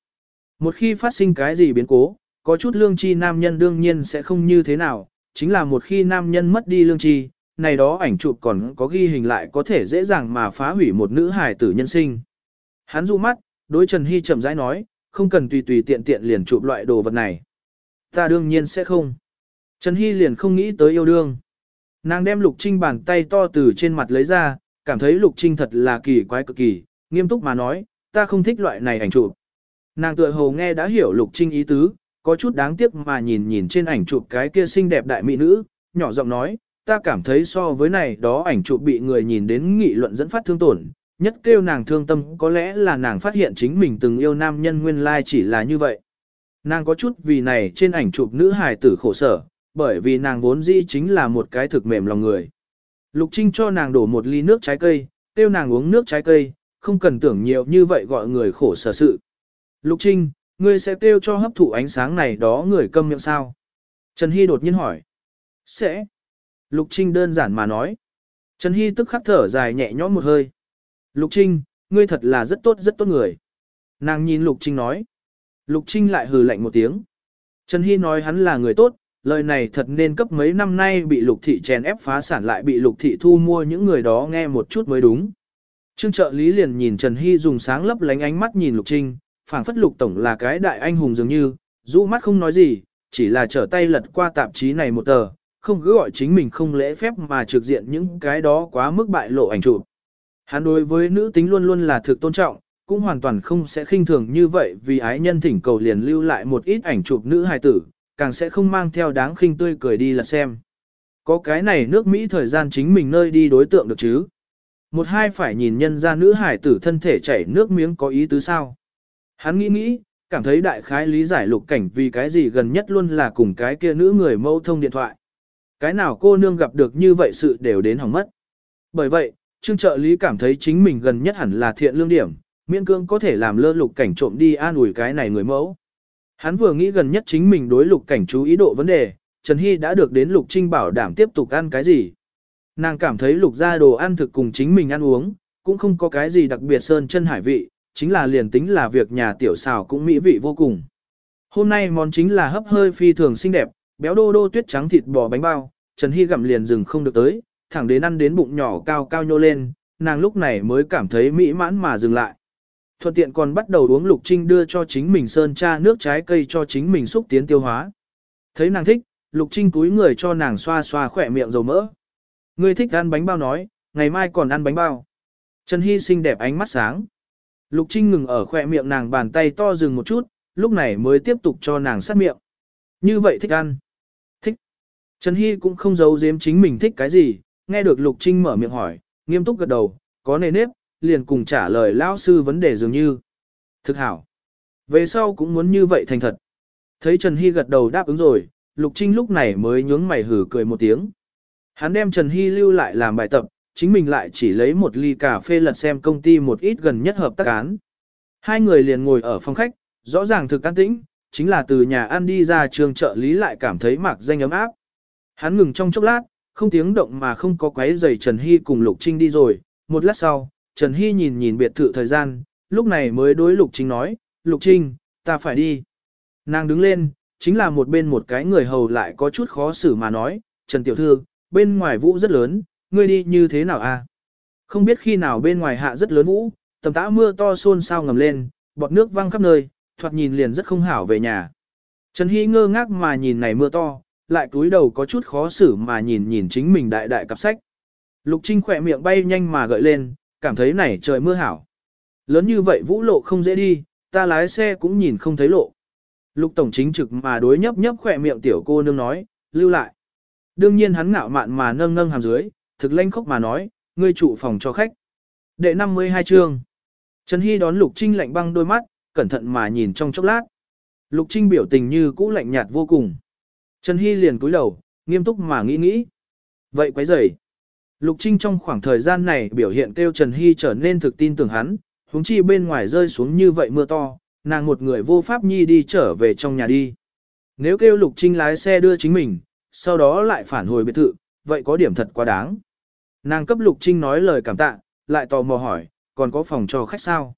Một khi phát sinh cái gì biến cố, có chút lương chi nam nhân đương nhiên sẽ không như thế nào, chính là một khi nam nhân mất đi lương chi, này đó ảnh chụp còn có ghi hình lại có thể dễ dàng mà phá hủy một nữ hài tử nhân sinh. Hắn du mắt, đối Trần Hy chậm rãi nói, không cần tùy tùy tiện tiện liền chụp loại đồ vật này. Ta đương nhiên sẽ không. Trần Hy liền không nghĩ tới yêu đương. Nàng đem Lục Trinh bàn tay to từ trên mặt lấy ra, cảm thấy Lục Trinh thật là kỳ quái cực kỳ, nghiêm túc mà nói, ta không thích loại này ảnh chụp. Nàng tựa hồ nghe đã hiểu Lục Trinh ý tứ, có chút đáng tiếc mà nhìn nhìn trên ảnh chụp cái kia xinh đẹp đại mỹ nữ, nhỏ giọng nói, ta cảm thấy so với này đó ảnh chụp bị người nhìn đến nghị luận dẫn phát thương tổn, nhất kêu nàng thương tâm có lẽ là nàng phát hiện chính mình từng yêu nam nhân nguyên lai chỉ là như vậy. Nàng có chút vì này trên ảnh chụp nữ hài tử khổ sở, bởi vì nàng vốn dĩ chính là một cái thực mềm lòng người. Lục Trinh cho nàng đổ một ly nước trái cây, kêu nàng uống nước trái cây, không cần tưởng nhiều như vậy gọi người khổ sở sự. Lục Trinh, ngươi sẽ kêu cho hấp thụ ánh sáng này đó người câm miệng sao? Trần Hy đột nhiên hỏi. Sẽ. Lục Trinh đơn giản mà nói. Trần Hy tức khắc thở dài nhẹ nhõm một hơi. Lục Trinh, ngươi thật là rất tốt rất tốt người. Nàng nhìn Lục Trinh nói. Lục Trinh lại hừ lạnh một tiếng. Trần Hy nói hắn là người tốt, lời này thật nên cấp mấy năm nay bị Lục Thị chèn ép phá sản lại bị Lục Thị thu mua những người đó nghe một chút mới đúng. Trương trợ lý liền nhìn Trần Hy dùng sáng lấp lánh ánh mắt nhìn Lục Trinh, phảng phất Lục Tổng là cái đại anh hùng dường như, rũ mắt không nói gì, chỉ là trở tay lật qua tạp chí này một tờ, không cứ gọi chính mình không lễ phép mà trực diện những cái đó quá mức bại lộ ảnh chụp. Hắn đối với nữ tính luôn luôn là thực tôn trọng, cũng hoàn toàn không sẽ khinh thường như vậy vì ái nhân thỉnh cầu liền lưu lại một ít ảnh chụp nữ hài tử, càng sẽ không mang theo đáng khinh tươi cười đi là xem. Có cái này nước Mỹ thời gian chính mình nơi đi đối tượng được chứ. Một hai phải nhìn nhân ra nữ hải tử thân thể chảy nước miếng có ý tứ sao. Hắn nghĩ nghĩ, cảm thấy đại khái lý giải lục cảnh vì cái gì gần nhất luôn là cùng cái kia nữ người mâu thông điện thoại. Cái nào cô nương gặp được như vậy sự đều đến hỏng mất. Bởi vậy, trương trợ lý cảm thấy chính mình gần nhất hẳn là thiện lương điểm, miễn cương có thể làm lơ lục cảnh trộm đi an ủi cái này người mẫu. Hắn vừa nghĩ gần nhất chính mình đối lục cảnh chú ý độ vấn đề, Trần Hy đã được đến lục trinh bảo đảm tiếp tục ăn cái gì. Nàng cảm thấy lục ra đồ ăn thực cùng chính mình ăn uống, cũng không có cái gì đặc biệt sơn chân hải vị, chính là liền tính là việc nhà tiểu xào cũng mỹ vị vô cùng. Hôm nay món chính là hấp hơi phi thường xinh đẹp, béo đô đô tuyết trắng thịt bò bánh bao, Trần Hy gặm liền dừng không được tới, thẳng đến ăn đến bụng nhỏ cao cao nhô lên, nàng lúc này mới cảm thấy mỹ mãn mà dừng lại. Thuận tiện còn bắt đầu uống Lục Trinh đưa cho chính mình sơn cha nước trái cây cho chính mình xúc tiến tiêu hóa. Thấy nàng thích, Lục Trinh cúi người cho nàng xoa xoa khỏe miệng dầu mỡ. Người thích ăn bánh bao nói, ngày mai còn ăn bánh bao. Trần Hy xinh đẹp ánh mắt sáng. Lục Trinh ngừng ở khỏe miệng nàng bàn tay to dừng một chút, lúc này mới tiếp tục cho nàng sát miệng. Như vậy thích ăn. Thích. Trần Hy cũng không giấu giếm chính mình thích cái gì, nghe được Lục Trinh mở miệng hỏi, nghiêm túc gật đầu, có nề nếp, liền cùng trả lời lão sư vấn đề dường như. Thực hảo. Về sau cũng muốn như vậy thành thật. Thấy Trần Hy gật đầu đáp ứng rồi, Lục Trinh lúc này mới nhướng mày hử cười một tiếng. Hắn đem Trần Hy lưu lại làm bài tập, chính mình lại chỉ lấy một ly cà phê lật xem công ty một ít gần nhất hợp tác án. Hai người liền ngồi ở phòng khách, rõ ràng thực an tĩnh, chính là từ nhà ăn đi ra trường trợ lý lại cảm thấy mạc danh ấm áp. Hắn ngừng trong chốc lát, không tiếng động mà không có quấy giày Trần Hy cùng Lục Trinh đi rồi. Một lát sau, Trần Hy nhìn nhìn biệt thự thời gian, lúc này mới đối Lục Trinh nói, Lục Trinh, ta phải đi. Nàng đứng lên, chính là một bên một cái người hầu lại có chút khó xử mà nói, Trần Tiểu Thư, bên ngoài vũ rất lớn, ngươi đi như thế nào a? À? Không biết khi nào bên ngoài hạ rất lớn vũ, tầm tã mưa to xôn xao ngầm lên, bọt nước văng khắp nơi, thoạt nhìn liền rất không hảo về nhà. Trần Hy ngơ ngác mà nhìn này mưa to, lại cúi đầu có chút khó xử mà nhìn nhìn chính mình đại đại cặp sách. Lục Trinh khỏe miệng bay nhanh mà gợi lên, cảm thấy này trời mưa hảo. Lớn như vậy vũ lộ không dễ đi, ta lái xe cũng nhìn không thấy lộ. Lục Tổng chính trực mà đối nhấp nhấp khỏe miệng tiểu cô nương nói, lưu lại. Đương nhiên hắn ngạo mạn mà nâng nâng hàm dưới, thực lanh khóc mà nói, ngươi trụ phòng cho khách. Đệ 52 chương. Trần Hy đón Lục Trinh lạnh băng đôi mắt, cẩn thận mà nhìn trong chốc lát. Lục Trinh biểu tình như cũ lạnh nhạt vô cùng. Trần Hy liền cúi đầu, nghiêm túc mà nghĩ nghĩ. Vậy quấy rầy. Lục Trinh trong khoảng thời gian này biểu hiện kêu Trần Hy trở nên thực tin tưởng hắn, huống chi bên ngoài rơi xuống như vậy mưa to, nàng một người vô pháp nhi đi trở về trong nhà đi. Nếu kêu Lục Trinh lái xe đưa chính mình, sau đó lại phản hồi biệt thự, vậy có điểm thật quá đáng. Nàng cấp Lục Trinh nói lời cảm tạ, lại tò mò hỏi, còn có phòng cho khách sao?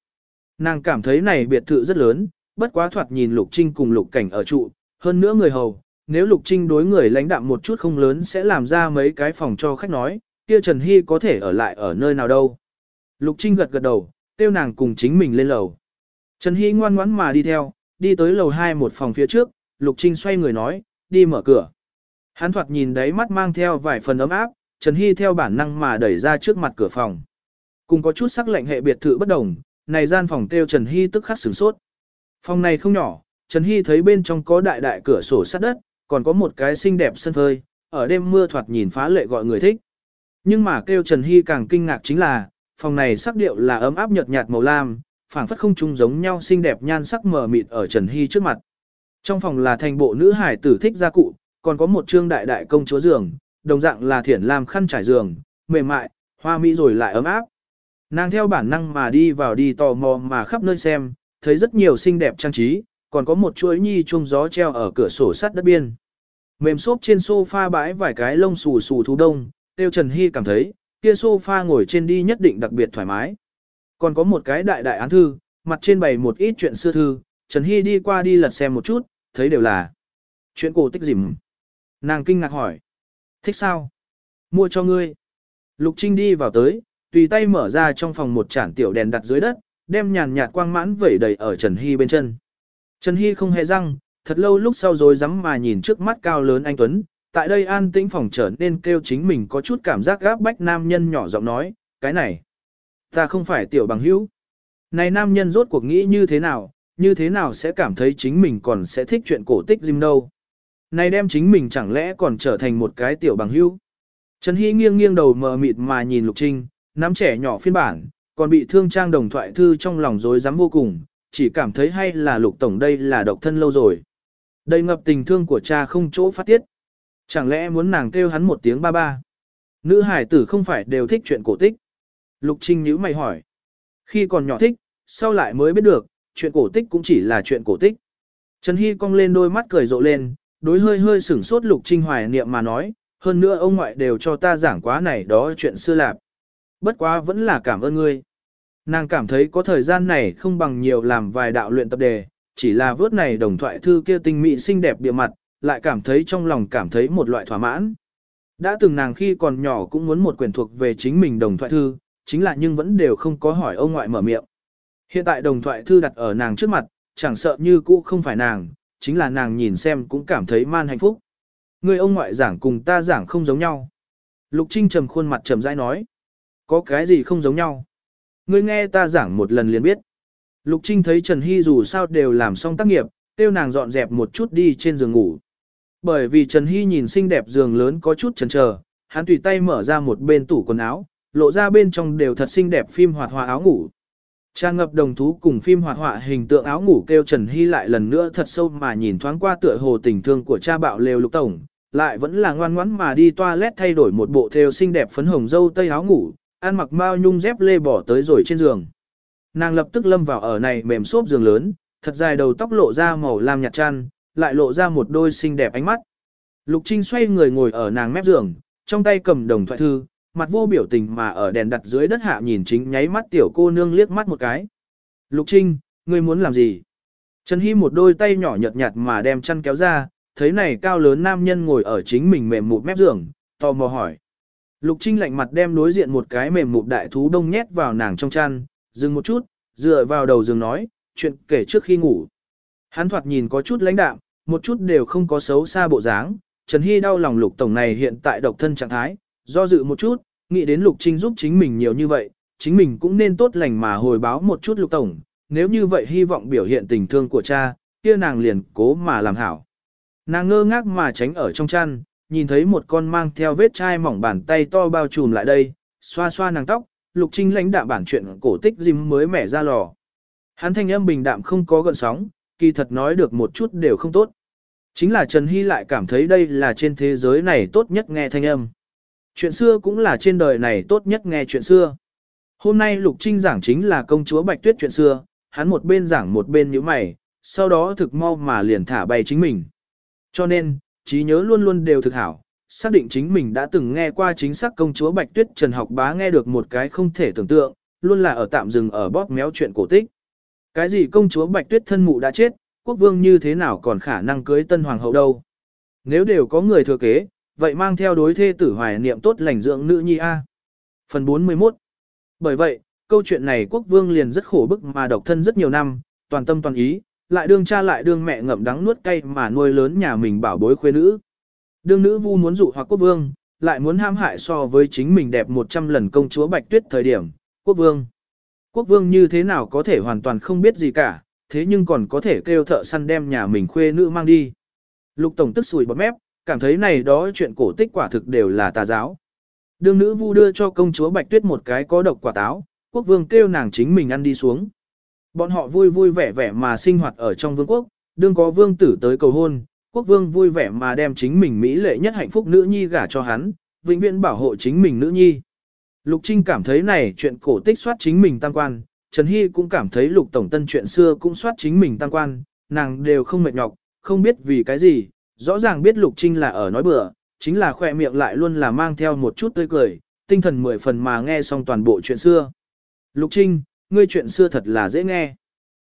Nàng cảm thấy này biệt thự rất lớn, bất quá thoạt nhìn Lục Trinh cùng Lục Cảnh ở trụ, hơn nữa người hầu, nếu Lục Trinh đối người lãnh đạm một chút không lớn sẽ làm ra mấy cái phòng cho khách nói, kia Trần Hy có thể ở lại ở nơi nào đâu. Lục Trinh gật gật đầu, tiêu nàng cùng chính mình lên lầu. Trần Hy ngoan ngoãn mà đi theo, đi tới lầu 2 một phòng phía trước, Lục Trinh xoay người nói, đi mở cửa. Hắn thoạt nhìn đáy mắt mang theo vài phần ấm áp, Trần Hy theo bản năng mà đẩy ra trước mặt cửa phòng. Cùng có chút sắc lệnh hệ biệt thự bất đồng, này gian phòng kêu Trần Hy tức khắc sửng sốt. Phòng này không nhỏ, Trần Hy thấy bên trong có đại đại cửa sổ sắt đất, còn có một cái xinh đẹp sân phơi, ở đêm mưa thoạt nhìn phá lệ gọi người thích. Nhưng mà kêu Trần Hy càng kinh ngạc chính là, phòng này sắc điệu là ấm áp nhợt nhạt màu lam, phảng phất không chung giống nhau xinh đẹp nhan sắc mờ mịt ở Trần Hy trước mặt. Trong phòng là thành bộ nữ hải tử thích gia cụ, còn có một trương đại đại công chúa giường, đồng dạng là thiển làm khăn trải giường, mềm mại, hoa mỹ rồi lại ấm áp. Nàng theo bản năng mà đi vào đi tò mò mà khắp nơi xem, thấy rất nhiều xinh đẹp trang trí, còn có một chuỗi nhi chuông gió treo ở cửa sổ sắt đất biên. Mềm xốp trên sofa bãi vài cái lông xù xù thú đông, tiêu Trần Hy cảm thấy, kia sofa ngồi trên đi nhất định đặc biệt thoải mái. Còn có một cái đại đại án thư, mặt trên bày một ít chuyện xưa thư, Trần Hy đi qua đi lật xem một chút, thấy đều là chuyện cổ tích dìm. Nàng kinh ngạc hỏi, thích sao? Mua cho ngươi. Lục Trinh đi vào tới, tùy tay mở ra trong phòng một chản tiểu đèn đặt dưới đất, đem nhàn nhạt quang mãn vẩy đầy ở Trần Hy bên chân. Trần Hy không hề răng, thật lâu lúc sau rồi dám mà nhìn trước mắt cao lớn anh Tuấn, tại đây an tĩnh phòng trở nên kêu chính mình có chút cảm giác gáp bách nam nhân nhỏ giọng nói, cái này, ta không phải tiểu bằng hữu. Này nam nhân rốt cuộc nghĩ như thế nào, như thế nào sẽ cảm thấy chính mình còn sẽ thích chuyện cổ tích dìm đâu. Này đem chính mình chẳng lẽ còn trở thành một cái tiểu bằng hữu. Trần Hy nghiêng nghiêng đầu mờ mịt mà nhìn Lục Trinh, nắm trẻ nhỏ phiên bản, còn bị thương trang đồng thoại thư trong lòng rối rắm vô cùng, chỉ cảm thấy hay là Lục Tổng đây là độc thân lâu rồi. Đầy ngập tình thương của cha không chỗ phát tiết. Chẳng lẽ muốn nàng kêu hắn một tiếng ba ba? Nữ hải tử không phải đều thích chuyện cổ tích. Lục Trinh nhíu mày hỏi. Khi còn nhỏ thích, sau lại mới biết được, chuyện cổ tích cũng chỉ là chuyện cổ tích. Trần Hy cong lên đôi mắt cười rộ lên, đối hơi hơi sửng sốt Lục Trinh hoài niệm mà nói, hơn nữa ông ngoại đều cho ta giảng quá này đó chuyện xưa lạp. Bất quá vẫn là cảm ơn ngươi. Nàng cảm thấy có thời gian này không bằng nhiều làm vài đạo luyện tập đề, chỉ là vớt này đồng thoại thư kia tinh mỹ xinh đẹp bìa mặt, lại cảm thấy trong lòng cảm thấy một loại thỏa mãn. Đã từng nàng khi còn nhỏ cũng muốn một quyển thuộc về chính mình đồng thoại thư, chính là nhưng vẫn đều không có hỏi ông ngoại mở miệng. Hiện tại đồng thoại thư đặt ở nàng trước mặt, chẳng sợ như cũ không phải nàng, chính là nàng nhìn xem cũng cảm thấy man hạnh phúc. Người ông ngoại giảng cùng ta giảng không giống nhau. Lục Trinh trầm khuôn mặt trầm rãi nói. Có cái gì không giống nhau? Ngươi nghe ta giảng một lần liền biết. Lục Trinh thấy Trần Hy dù sao đều làm xong tác nghiệp, tiêu nàng dọn dẹp một chút đi trên giường ngủ. Bởi vì Trần Hy nhìn xinh đẹp giường lớn có chút chần chờ, hắn tùy tay mở ra một bên tủ quần áo, lộ ra bên trong đều thật xinh đẹp phim hoạt họa áo ngủ. Trang ngập đồng thú cùng phim hoạt họa hình tượng áo ngủ kêu Trần Hy lại lần nữa thật sâu mà nhìn thoáng qua tựa hồ tình thương của cha bạo lều lục tổng, lại vẫn là ngoan ngoãn mà đi toilet thay đổi một bộ thêu xinh đẹp phấn hồng dâu tây áo ngủ, ăn mặc mao nhung dép lê bỏ tới rồi trên giường. Nàng lập tức lâm vào ở này mềm xốp giường lớn, thật dài đầu tóc lộ ra màu lam nhạt chăn, lại lộ ra một đôi xinh đẹp ánh mắt. Lục Trinh xoay người ngồi ở nàng mép giường, trong tay cầm đồng thoại thư, mặt vô biểu tình mà ở đèn đặt dưới đất hạ nhìn chính nháy mắt tiểu cô nương liếc mắt một cái. Lục Trinh, ngươi muốn làm gì? Trần Hy một đôi tay nhỏ nhợt nhạt mà đem chăn kéo ra, thấy này cao lớn nam nhân ngồi ở chính mình mềm mụt mép giường, tò mò hỏi. Lục Trinh lạnh mặt đem đối diện một cái mềm mụt đại thú đông nhét vào nàng trong chăn, dừng một chút, dựa vào đầu giường nói, chuyện kể trước khi ngủ. Hắn thoạt nhìn có chút lãnh đạm, một chút đều không có xấu xa bộ dáng. Trần Hy đau lòng Lục Tổng này hiện tại độc thân trạng thái, do dự một chút, nghĩ đến Lục Trinh giúp chính mình nhiều như vậy, chính mình cũng nên tốt lành mà hồi báo một chút Lục Tổng, nếu như vậy hy vọng biểu hiện tình thương của cha, kia nàng liền cố mà làm hảo. Nàng ngơ ngác mà tránh ở trong chăn, nhìn thấy một con mang theo vết chai mỏng bàn tay to bao trùm lại đây, xoa xoa nàng tóc, Lục Trinh lãnh đạm bản chuyện cổ tích dìm mới mẻ ra lò. Hắn thanh âm bình đạm không có gợn sóng, kỳ thật nói được một chút đều không tốt. Chính là Trần Hy lại cảm thấy đây là trên thế giới này tốt nhất nghe thanh âm. Chuyện xưa cũng là trên đời này tốt nhất nghe chuyện xưa. Hôm nay Lục Trinh giảng chính là công chúa Bạch Tuyết chuyện xưa, hắn một bên giảng một bên nhíu mày, sau đó thực mau mà liền thả bay chính mình. Cho nên, trí nhớ luôn luôn đều thực hảo, xác định chính mình đã từng nghe qua chính xác công chúa Bạch Tuyết Trần học bá nghe được một cái không thể tưởng tượng, luôn là ở tạm dừng ở bóp méo chuyện cổ tích. Cái gì công chúa Bạch Tuyết thân mụ đã chết, quốc vương như thế nào còn khả năng cưới tân hoàng hậu đâu. Nếu đều có người thừa kế, vậy mang theo đối thê tử hoài niệm tốt lành dưỡng nữ nhi A. Phần 41 Bởi vậy, câu chuyện này quốc vương liền rất khổ bức mà độc thân rất nhiều năm, toàn tâm toàn ý, lại đương cha lại đương mẹ ngậm đắng nuốt cay mà nuôi lớn nhà mình bảo bối khuê nữ. Đương nữ vu muốn dụ hoặc quốc vương, lại muốn ham hại so với chính mình đẹp 100 lần công chúa Bạch Tuyết thời điểm, quốc vương. Quốc vương như thế nào có thể hoàn toàn không biết gì cả, thế nhưng còn có thể kêu thợ săn đem nhà mình khuê nữ mang đi. Lục Tổng tức sùi bọt mép, cảm thấy này đó chuyện cổ tích quả thực đều là tà giáo. Đương nữ vu đưa cho công chúa Bạch Tuyết một cái có độc quả táo, quốc vương kêu nàng chính mình ăn đi xuống. Bọn họ vui vui vẻ vẻ mà sinh hoạt ở trong vương quốc, đương có vương tử tới cầu hôn, quốc vương vui vẻ mà đem chính mình mỹ lệ nhất hạnh phúc nữ nhi gả cho hắn, vĩnh viễn bảo hộ chính mình nữ nhi. Lục Trinh cảm thấy này chuyện cổ tích soát chính mình tăng quan, Trần Hy cũng cảm thấy lục tổng tân chuyện xưa cũng soát chính mình tăng quan, nàng đều không mệt nhọc, không biết vì cái gì, rõ ràng biết lục trinh là ở nói bừa, chính là khoe miệng lại luôn là mang theo một chút tươi cười, tinh thần mười phần mà nghe xong toàn bộ chuyện xưa. Lục trinh, ngươi chuyện xưa thật là dễ nghe.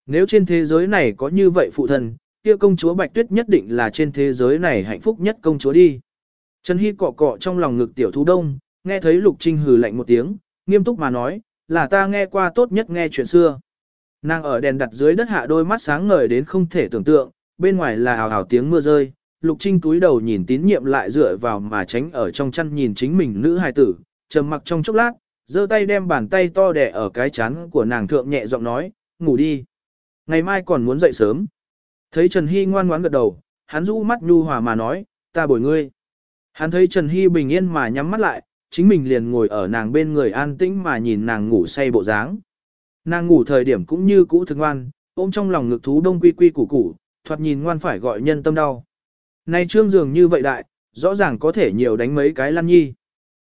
Nếu trên thế giới này có như vậy phụ thần, kia công chúa Bạch Tuyết nhất định là trên thế giới này hạnh phúc nhất công chúa đi. Trần Hy cọ cọ trong lòng ngực tiểu thú đông, nghe thấy Lục Trinh hừ lạnh một tiếng, nghiêm túc mà nói, là ta nghe qua tốt nhất nghe chuyện xưa. Nàng ở đèn đặt dưới đất hạ đôi mắt sáng ngời đến không thể tưởng tượng, bên ngoài là hào hào tiếng mưa rơi, Lục Trinh túi đầu nhìn tín nhiệm lại dựa vào mà tránh ở trong chăn nhìn chính mình nữ hài tử, trầm mặc trong chốc lát, giơ tay đem bàn tay to đẻ ở cái chán của nàng thượng nhẹ giọng nói, ngủ đi. Ngày mai còn muốn dậy sớm. Thấy Trần Hy ngoan ngoãn gật đầu, hắn rũ mắt nhu hòa mà nói, ta bồi ngươi. Hắn thấy Trần Hy bình yên mà nhắm mắt lại, chính mình liền ngồi ở nàng bên người an tĩnh mà nhìn nàng ngủ say bộ dáng. Nàng ngủ thời điểm cũng như cũ thường ngoan, ôm trong lòng ngực thú đông quy quy củ củ, thoạt nhìn ngoan phải gọi nhân tâm đau. Nay trương dường như vậy đại, rõ ràng có thể nhiều đánh mấy cái lăn nhi.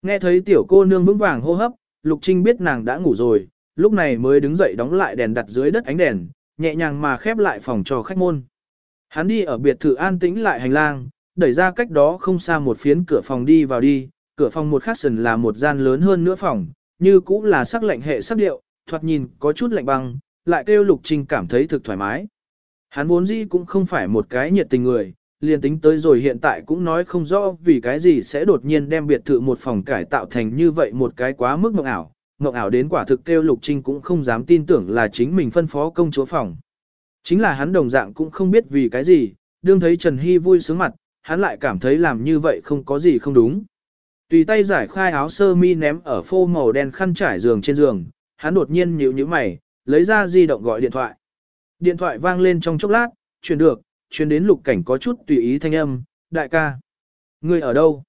Nghe thấy tiểu cô nương vững vàng hô hấp, Lục Trinh biết nàng đã ngủ rồi, lúc này mới đứng dậy đóng lại đèn đặt dưới đất ánh đèn, nhẹ nhàng mà khép lại phòng cho khách môn. Hắn đi ở biệt thự an tĩnh lại hành lang, đẩy ra cách đó không xa một phiến cửa phòng đi vào đi, cửa phòng một khắc sần là một gian lớn hơn nữa phòng, như cũng là sắc lạnh hệ sắc điệu, thoạt nhìn có chút lạnh băng, lại kêu Lục Trinh cảm thấy thực thoải mái. Hắn vốn dĩ cũng không phải một cái nhiệt tình người, liền tính tới rồi hiện tại cũng nói không rõ vì cái gì sẽ đột nhiên đem biệt thự một phòng cải tạo thành như vậy một cái quá mức mộng ảo, mộng ảo đến quả thực kêu Lục Trinh cũng không dám tin tưởng là chính mình phân phó công chúa phòng. Chính là hắn đồng dạng cũng không biết vì cái gì, đương thấy Trần Hy vui sướng mặt, hắn lại cảm thấy làm như vậy không có gì không đúng. Tùy tay giải khai áo sơ mi ném ở phô màu đen khăn trải giường trên giường, hắn đột nhiên nhíu nhíu mày, lấy ra di động gọi điện thoại. Điện thoại vang lên trong chốc lát, truyền được, truyền đến lục cảnh có chút tùy ý thanh âm, đại ca. Ngươi ở đâu?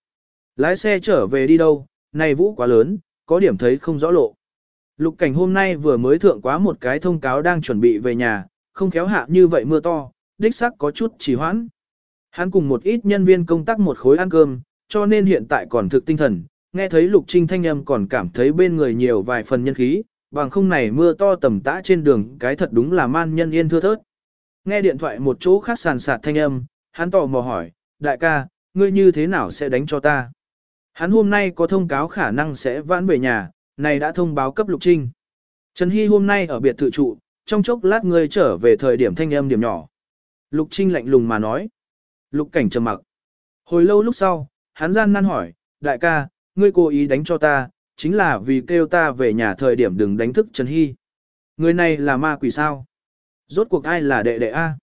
Lái xe trở về đi đâu? Này vũ quá lớn, có điểm thấy không rõ lộ. Lục cảnh hôm nay vừa mới thượng quá một cái thông cáo đang chuẩn bị về nhà, không khéo hạ như vậy mưa to, đích xác có chút trì hoãn. Hắn cùng một ít nhân viên công tác một khối ăn cơm, cho nên hiện tại còn thực tinh thần, nghe thấy Lục Trinh thanh âm còn cảm thấy bên người nhiều vài phần nhân khí, bằng không này mưa to tầm tã trên đường cái thật đúng là man nhân yên thưa thớt. Nghe điện thoại một chỗ khác sàn sạt thanh âm, hắn tò mò hỏi, đại ca, ngươi như thế nào sẽ đánh cho ta? Hắn hôm nay có thông cáo khả năng sẽ vãn về nhà, này đã thông báo cấp Lục Trinh. Trần Hy hôm nay ở biệt thự trụ, trong chốc lát ngươi trở về thời điểm thanh âm điểm nhỏ. Lục Trinh lạnh lùng mà nói. Lục cảnh trầm mặc. Hồi lâu lúc sau, hắn gian nan hỏi, đại ca, ngươi cố ý đánh cho ta, chính là vì kêu ta về nhà thời điểm đừng đánh thức Trần Hy. Người này là ma quỷ sao? Rốt cuộc ai là đệ đệ A?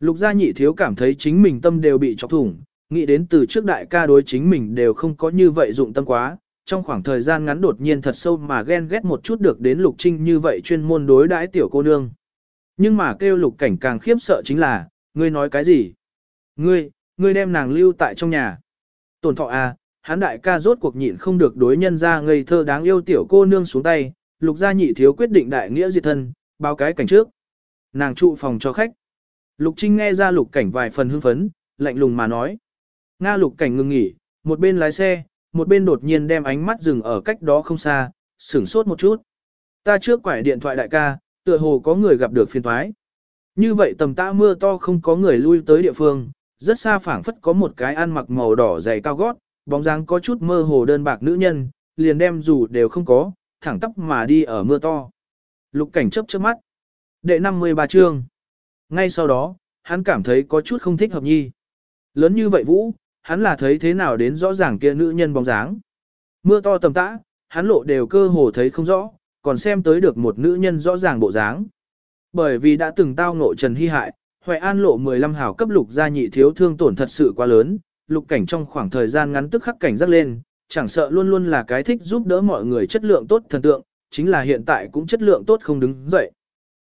Lục gia nhị thiếu cảm thấy chính mình tâm đều bị chọc thủng, nghĩ đến từ trước đại ca đối chính mình đều không có như vậy dụng tâm quá, trong khoảng thời gian ngắn đột nhiên thật sâu mà ghen ghét một chút được đến lục trinh như vậy chuyên môn đối đãi tiểu cô nương. Nhưng mà kêu lục cảnh càng khiếp sợ chính là, ngươi nói cái gì? Ngươi, ngươi đem nàng lưu tại trong nhà. Tổn thọ à, hắn đại ca rốt cuộc nhịn không được đối nhân ra ngây thơ đáng yêu tiểu cô nương xuống tay, lục gia nhị thiếu quyết định đại nghĩa diệt thân, báo cái cảnh trước. Nàng trụ phòng cho khách. Lục Trinh nghe ra lục cảnh vài phần hưng phấn, lạnh lùng mà nói. Nga lục cảnh ngừng nghỉ, một bên lái xe, một bên đột nhiên đem ánh mắt dừng ở cách đó không xa, sửng sốt một chút. Ta trước quải điện thoại đại ca, tựa hồ có người gặp được phiền thoái. Như vậy tầm tã mưa to không có người lui tới địa phương, rất xa phảng phất có một cái ăn mặc màu đỏ dày cao gót, bóng dáng có chút mơ hồ đơn bạc nữ nhân, liền đem dù đều không có, thẳng tóc mà đi ở mưa to. Lục cảnh chấp chớp mắt. Đệ 53 chương. Ngay sau đó, hắn cảm thấy có chút không thích hợp nhi. Lớn như vậy vũ, hắn là thấy thế nào đến rõ ràng kia nữ nhân bóng dáng. Mưa to tầm tã, hắn lộ đều cơ hồ thấy không rõ, còn xem tới được một nữ nhân rõ ràng bộ dáng. Bởi vì đã từng tao ngộ Trần Hy hại, Huệ An lộ 15 hào cấp lục gia nhị thiếu thương tổn thật sự quá lớn, lục cảnh trong khoảng thời gian ngắn tức khắc cảnh giác lên, chẳng sợ luôn luôn là cái thích giúp đỡ mọi người chất lượng tốt thần tượng, chính là hiện tại cũng chất lượng tốt không đứng dậy.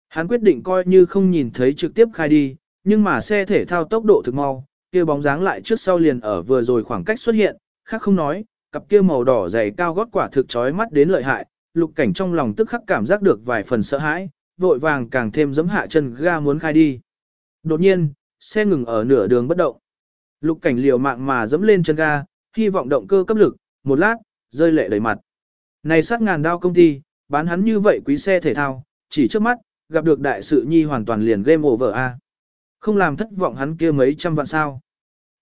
Hắn quyết định coi như không nhìn thấy trực tiếp khai đi, nhưng mà xe thể thao tốc độ thực mau, kia bóng dáng lại trước sau liền ở vừa rồi khoảng cách xuất hiện, khác không nói, cặp kia màu đỏ dày cao gót quả thực chói mắt đến lợi hại, lục cảnh trong lòng tức khắc cảm giác được vài phần sợ hãi, vội vàng càng thêm giấm hạ chân ga muốn khai đi. Đột nhiên, xe ngừng ở nửa đường bất động. Lục cảnh liều mạng mà dẫm lên chân ga, hy vọng động cơ cấp lực, một lát, rơi lệ đầy mặt. Này sát ngàn đao công ty, bán hắn như vậy quý xe thể thao, chỉ trước mắt, gặp được đại sự nhi hoàn toàn liền game over a. Không làm thất vọng hắn kia mấy trăm vạn sao.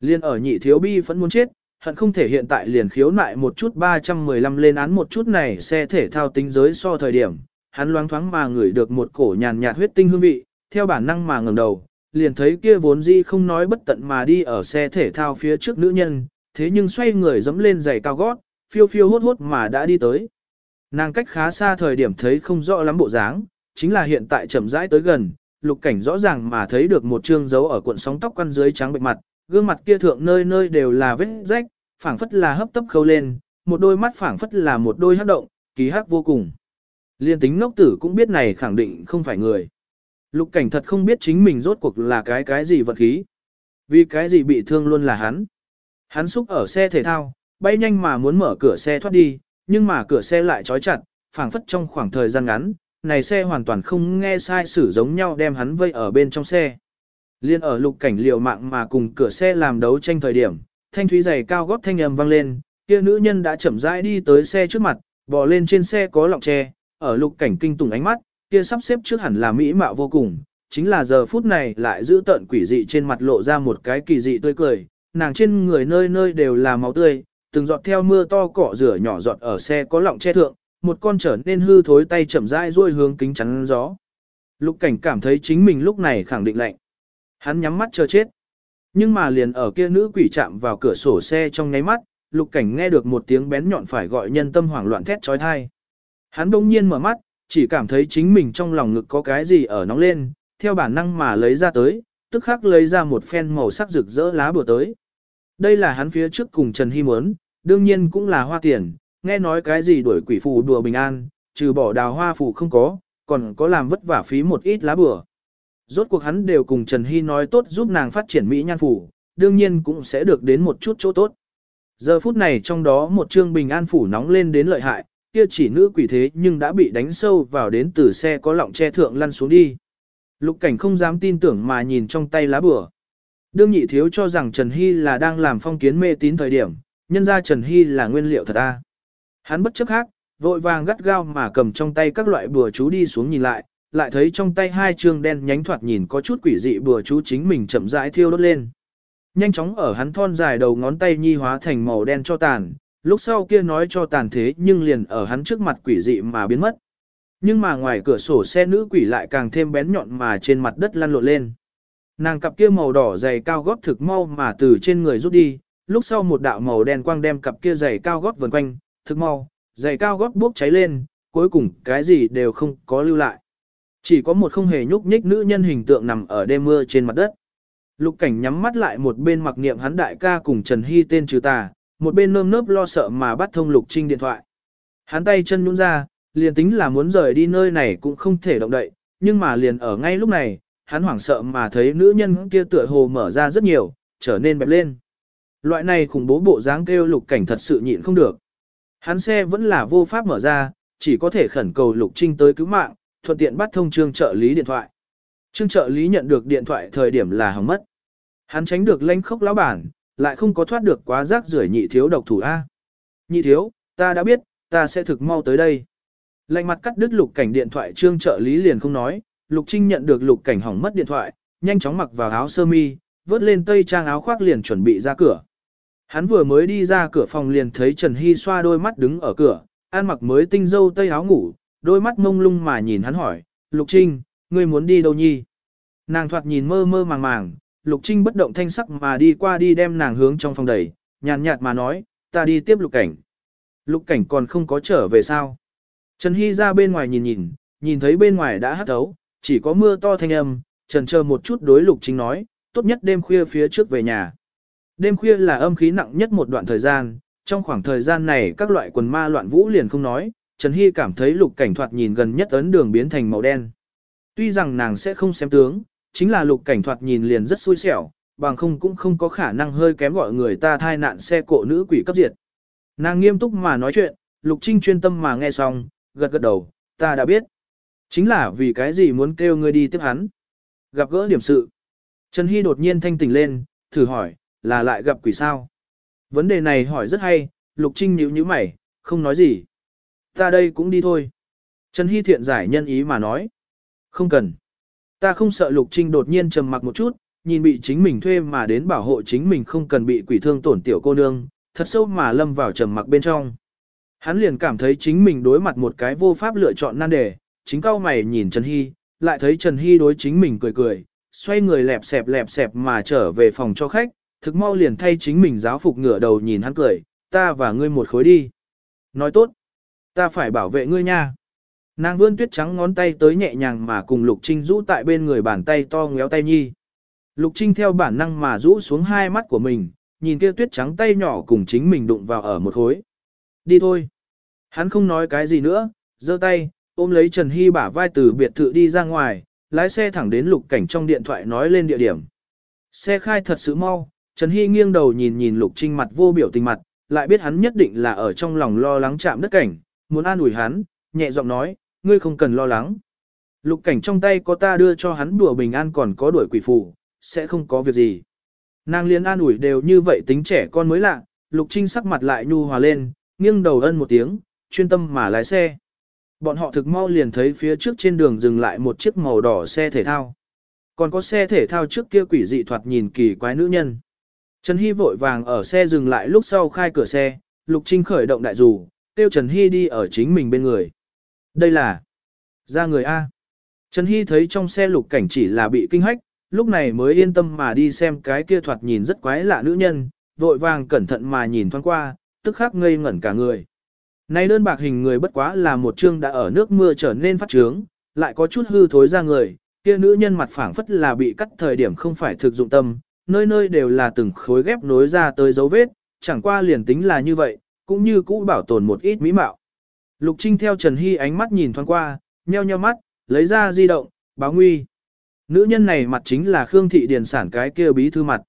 Liên ở nhị thiếu bi vẫn muốn chết, hận không thể hiện tại liền khiếu nại một chút 315 lên án một chút này xe thể thao tính giới so thời điểm. Hắn loáng thoáng mà ngửi được một cổ nhàn nhạt huyết tinh hương vị, theo bản năng mà ngẩng đầu, liền thấy kia vốn dĩ không nói bất tận mà đi ở xe thể thao phía trước nữ nhân, thế nhưng xoay người dẫm lên giày cao gót, phiêu phiêu hốt hốt mà đã đi tới. Nàng cách khá xa thời điểm thấy không rõ lắm bộ dáng, chính là hiện tại chậm rãi tới gần, lục cảnh rõ ràng mà thấy được một trương dấu ở cuộn sóng tóc quăn dưới trắng bệnh mặt, gương mặt kia thượng nơi nơi đều là vết rách, phảng phất là hấp tấp khâu lên, một đôi mắt phảng phất là một đôi hắc động, kỳ hắc vô cùng. Liên tính ngốc tử cũng biết này khẳng định không phải người. Lục cảnh thật không biết chính mình rốt cuộc là cái cái gì vật khí. Vì cái gì bị thương luôn là hắn. Hắn xúc ở xe thể thao, bay nhanh mà muốn mở cửa xe thoát đi, nhưng mà cửa xe lại trói chặt, phảng phất trong khoảng thời gian ngắn, này xe hoàn toàn không nghe sai sử giống nhau đem hắn vây ở bên trong xe. Liên ở lục cảnh liều mạng mà cùng cửa xe làm đấu tranh thời điểm, thanh thúy giày cao gót thanh âm vang lên, kia nữ nhân đã chậm rãi đi tới xe trước mặt, bò lên trên xe có lọng tre, ở lục cảnh kinh tủng ánh mắt, kia sắp xếp trước hẳn là mỹ mạo vô cùng, chính là giờ phút này lại giữ tận quỷ dị trên mặt lộ ra một cái kỳ dị tươi cười, nàng trên người nơi nơi đều là máu tươi, từng giọt theo mưa to cọ rửa nhỏ giọt ở xe có lọng che thượng, một con trở nên hư thối tay chậm rãi duỗi hướng kính chắn gió. Lục cảnh cảm thấy chính mình lúc này khẳng định lạnh. Hắn nhắm mắt chờ chết. Nhưng mà liền ở kia nữ quỷ chạm vào cửa sổ xe trong nháy mắt, lục cảnh nghe được một tiếng bén nhọn phải gọi nhân tâm hoảng loạn thét trói thai. Hắn đông nhiên mở mắt, chỉ cảm thấy chính mình trong lòng ngực có cái gì ở nóng lên, theo bản năng mà lấy ra tới, tức khắc lấy ra một phen màu sắc rực rỡ lá bùa tới. Đây là hắn phía trước cùng Trần Hy muốn, đương nhiên cũng là hoa tiền, nghe nói cái gì đuổi quỷ phù đùa bình an, trừ bỏ đào hoa phù không có, còn có làm vất vả phí một ít lá bùa. Rốt cuộc hắn đều cùng Trần Hy nói tốt giúp nàng phát triển Mỹ nhan phủ, đương nhiên cũng sẽ được đến một chút chỗ tốt. Giờ phút này trong đó một chương bình an phủ nóng lên đến lợi hại, kia chỉ nữ quỷ thế nhưng đã bị đánh sâu vào đến từ xe có lọng che thượng lăn xuống đi. Lục cảnh không dám tin tưởng mà nhìn trong tay lá bửa. Đương nhị thiếu cho rằng Trần Hy là đang làm phong kiến mê tín thời điểm, nhân ra Trần Hy là nguyên liệu thật a. Hắn bất chấp khác, vội vàng gắt gao mà cầm trong tay các loại bùa chú đi xuống nhìn lại, lại thấy trong tay hai chương đen nhánh thoạt nhìn có chút quỷ dị bùa chú chính mình chậm rãi thiêu đốt lên. Nhanh chóng ở hắn thon dài đầu ngón tay nhi hóa thành màu đen cho tàn, lúc sau kia nói cho tàn thế nhưng liền ở hắn trước mặt quỷ dị mà biến mất. Nhưng mà ngoài cửa sổ xe nữ quỷ lại càng thêm bén nhọn mà trên mặt đất lăn lộn lên. Nàng cặp kia màu đỏ dày cao gót thực mau mà từ trên người rút đi, lúc sau một đạo màu đen quang đem cặp kia dày cao gót vần quanh, thực mau, dày cao gót bốc cháy lên, cuối cùng cái gì đều không có lưu lại. Chỉ có một không hề nhúc nhích nữ nhân hình tượng nằm ở đêm mưa trên mặt đất. Lục cảnh nhắm mắt lại một bên mặc niệm hắn đại ca cùng Trần Hy tên trừ tà, một bên nơm nớp lo sợ mà bắt thông lục trinh điện thoại. Hắn tay chân nhún ra, liền tính là muốn rời đi nơi này cũng không thể động đậy, nhưng mà liền ở ngay lúc này, hắn hoảng sợ mà thấy nữ nhân kia tựa hồ mở ra rất nhiều, trở nên bẹp lên. Loại này khủng bố bộ dáng kêu lục cảnh thật sự nhịn không được. Hắn xe vẫn là vô pháp mở ra, chỉ có thể khẩn cầu lục trinh tới cứu mạng, thuận tiện bắt thông trương trợ lý điện thoại. Trương trợ lý nhận được điện thoại thời điểm là hỏng mất. Hắn tránh được lanh khốc lão bản, lại không có thoát được quá rác rưởi nhị thiếu độc thủ A. Nhị thiếu, ta đã biết, ta sẽ thực mau tới đây. Lạnh mặt cắt đứt lục cảnh điện thoại trương trợ lý liền không nói, lục trinh nhận được lục cảnh hỏng mất điện thoại, nhanh chóng mặc vào áo sơ mi, vớt lên tây trang áo khoác liền chuẩn bị ra cửa. Hắn vừa mới đi ra cửa phòng liền thấy Trần Hy xoa đôi mắt đứng ở cửa, ăn mặc mới tinh dâu tây áo ngủ, đôi mắt mông lung mà nhìn hắn hỏi, Lục Trinh, ngươi muốn đi đâu nhi? Nàng thoạt nhìn mơ mơ màng màng, Lục Trinh bất động thanh sắc mà đi qua đi đem nàng hướng trong phòng đẩy, nhàn nhạt mà nói, ta đi tiếp Lục Cảnh. Lục Cảnh còn không có trở về sao? Trần Hy ra bên ngoài nhìn nhìn, nhìn thấy bên ngoài đã hát thấu, chỉ có mưa to thanh âm, trần chờ một chút đối Lục Trinh nói, tốt nhất đêm khuya phía trước về nhà. Đêm khuya là âm khí nặng nhất một đoạn thời gian, trong khoảng thời gian này các loại quần ma loạn vũ liền không nói, Trần Hy cảm thấy lục cảnh thoạt nhìn gần nhất ấn đường biến thành màu đen. Tuy rằng nàng sẽ không xem tướng, chính là lục cảnh thoạt nhìn liền rất xui xẻo, bằng không cũng không có khả năng hơi kém gọi người ta thai nạn xe cộ nữ quỷ cấp diệt. Nàng nghiêm túc mà nói chuyện, lục trinh chuyên tâm mà nghe xong, gật gật đầu, ta đã biết. Chính là vì cái gì muốn kêu ngươi đi tiếp hắn. Gặp gỡ điểm sự. Trần Hy đột nhiên thanh tỉnh lên, thử hỏi, là lại gặp quỷ sao? Vấn đề này hỏi rất hay, Lục Trinh nhíu nhíu mày, không nói gì. Ta đây cũng đi thôi. Trần Hy thiện giải nhân ý mà nói. Không cần. Ta không sợ Lục Trinh đột nhiên trầm mặc một chút, nhìn bị chính mình thuê mà đến bảo hộ chính mình không cần bị quỷ thương tổn tiểu cô nương, thật sâu mà lâm vào trầm mặc bên trong. Hắn liền cảm thấy chính mình đối mặt một cái vô pháp lựa chọn nan đề, chính cao mày nhìn Trần Hy, lại thấy Trần Hy đối chính mình cười cười, xoay người lẹp xẹp lẹp xẹp mà trở về phòng cho khách, thực mau liền thay chính mình giáo phục ngửa đầu nhìn hắn cười, ta và ngươi một khối đi. Nói tốt, ta phải bảo vệ ngươi nha. Nàng vươn tuyết trắng ngón tay tới nhẹ nhàng mà cùng Lục Trinh rũ tại bên người bàn tay to ngéo tay nhi. Lục Trinh theo bản năng mà rũ xuống hai mắt của mình, nhìn kia tuyết trắng tay nhỏ cùng chính mình đụng vào ở một khối. Đi thôi. Hắn không nói cái gì nữa, giơ tay, ôm lấy Trần Hy bả vai từ biệt thự đi ra ngoài, lái xe thẳng đến lục cảnh trong điện thoại nói lên địa điểm. Xe khai thật sự mau, Trần Hy nghiêng đầu nhìn nhìn Lục Trinh mặt vô biểu tình mặt, lại biết hắn nhất định là ở trong lòng lo lắng chạm đất cảnh, muốn an ủi hắn, nhẹ giọng nói, ngươi không cần lo lắng. Lục cảnh trong tay có ta đưa cho hắn đùa bình an còn có đuổi quỷ phù, sẽ không có việc gì. Nàng liên an ủi đều như vậy tính trẻ con mới lạ, Lục Trinh sắc mặt lại nhu hòa lên, nghiêng đầu ân một tiếng, chuyên tâm mà lái xe. Bọn họ thực mau liền thấy phía trước trên đường dừng lại một chiếc màu đỏ xe thể thao. Còn có xe thể thao trước kia quỷ dị thoạt nhìn kỳ quái nữ nhân. Trần Hy vội vàng ở xe dừng lại lúc sau khai cửa xe, Lục Trinh khởi động đại dù, tiêu Trần Hy đi ở chính mình bên người. Đây là ra người A. Trần Hy thấy trong xe lục cảnh chỉ là bị kinh hách, lúc này mới yên tâm mà đi xem cái kia thoạt nhìn rất quái lạ nữ nhân, vội vàng cẩn thận mà nhìn thoáng qua, tức khắc ngây ngẩn cả người. Này đơn bạc hình người bất quá là một chương đã ở nước mưa trở nên phát trướng, lại có chút hư thối ra người, kia nữ nhân mặt phẳng phất là bị cắt thời điểm không phải thực dụng tâm, nơi nơi đều là từng khối ghép nối ra tới dấu vết, chẳng qua liền tính là như vậy, cũng như cũ bảo tồn một ít mỹ mạo. Lục Trinh theo Trần Hy ánh mắt nhìn thoáng qua, nheo nheo mắt, lấy ra di động, báo nguy. Nữ nhân này mặt chính là Khương Thị Điền sản cái kia bí thư mặt.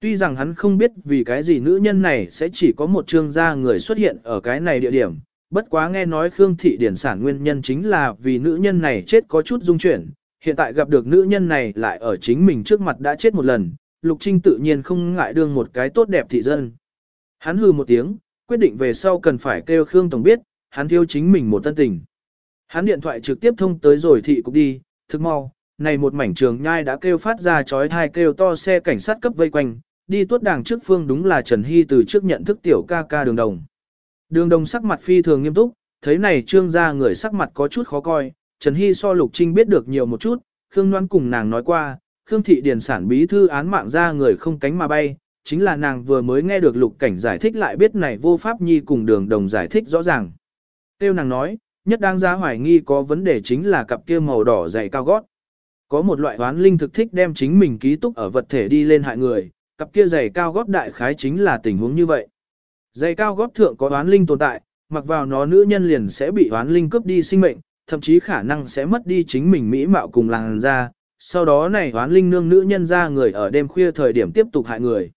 Tuy rằng hắn không biết vì cái gì nữ nhân này sẽ chỉ có một trương gia người xuất hiện ở cái này địa điểm, bất quá nghe nói Khương Thị Điển sản nguyên nhân chính là vì nữ nhân này chết có chút dung chuyển, hiện tại gặp được nữ nhân này lại ở chính mình trước mặt đã chết một lần, Lục Trinh tự nhiên không ngại đương một cái tốt đẹp thị dân. Hắn hừ một tiếng, quyết định về sau cần phải kêu Khương Tổng biết, hắn thiếu chính mình một tân tình. Hắn điện thoại trực tiếp thông tới rồi thị cục đi, thức mau, này một mảnh trường nhai đã kêu phát ra chói thai kêu to xe cảnh sát cấp vây quanh, đi tuốt đảng trước phương đúng là Trần Hy từ trước nhận thức tiểu ca ca đường đồng. Đường đồng sắc mặt phi thường nghiêm túc, thấy này trương ra người sắc mặt có chút khó coi, Trần Hy so Lục Trinh biết được nhiều một chút, Khương Loan cùng nàng nói qua, Khương Thị Điền sản bí thư án mạng ra người không cánh mà bay, chính là nàng vừa mới nghe được Lục Cảnh giải thích lại biết này vô pháp nhi cùng đường đồng giải thích rõ ràng. Tiêu nàng nói, nhất đáng giá hoài nghi có vấn đề chính là cặp kia màu đỏ dày cao gót. Có một loại oán linh thực thích đem chính mình ký túc ở vật thể đi lên hại người, cặp kia giày cao gót đại khái chính là tình huống như vậy. Giày cao gót thượng có oán linh tồn tại, mặc vào nó nữ nhân liền sẽ bị oán linh cướp đi sinh mệnh, thậm chí khả năng sẽ mất đi chính mình mỹ mạo cùng làng ra, sau đó này oán linh nương nữ nhân ra người ở đêm khuya thời điểm tiếp tục hại người.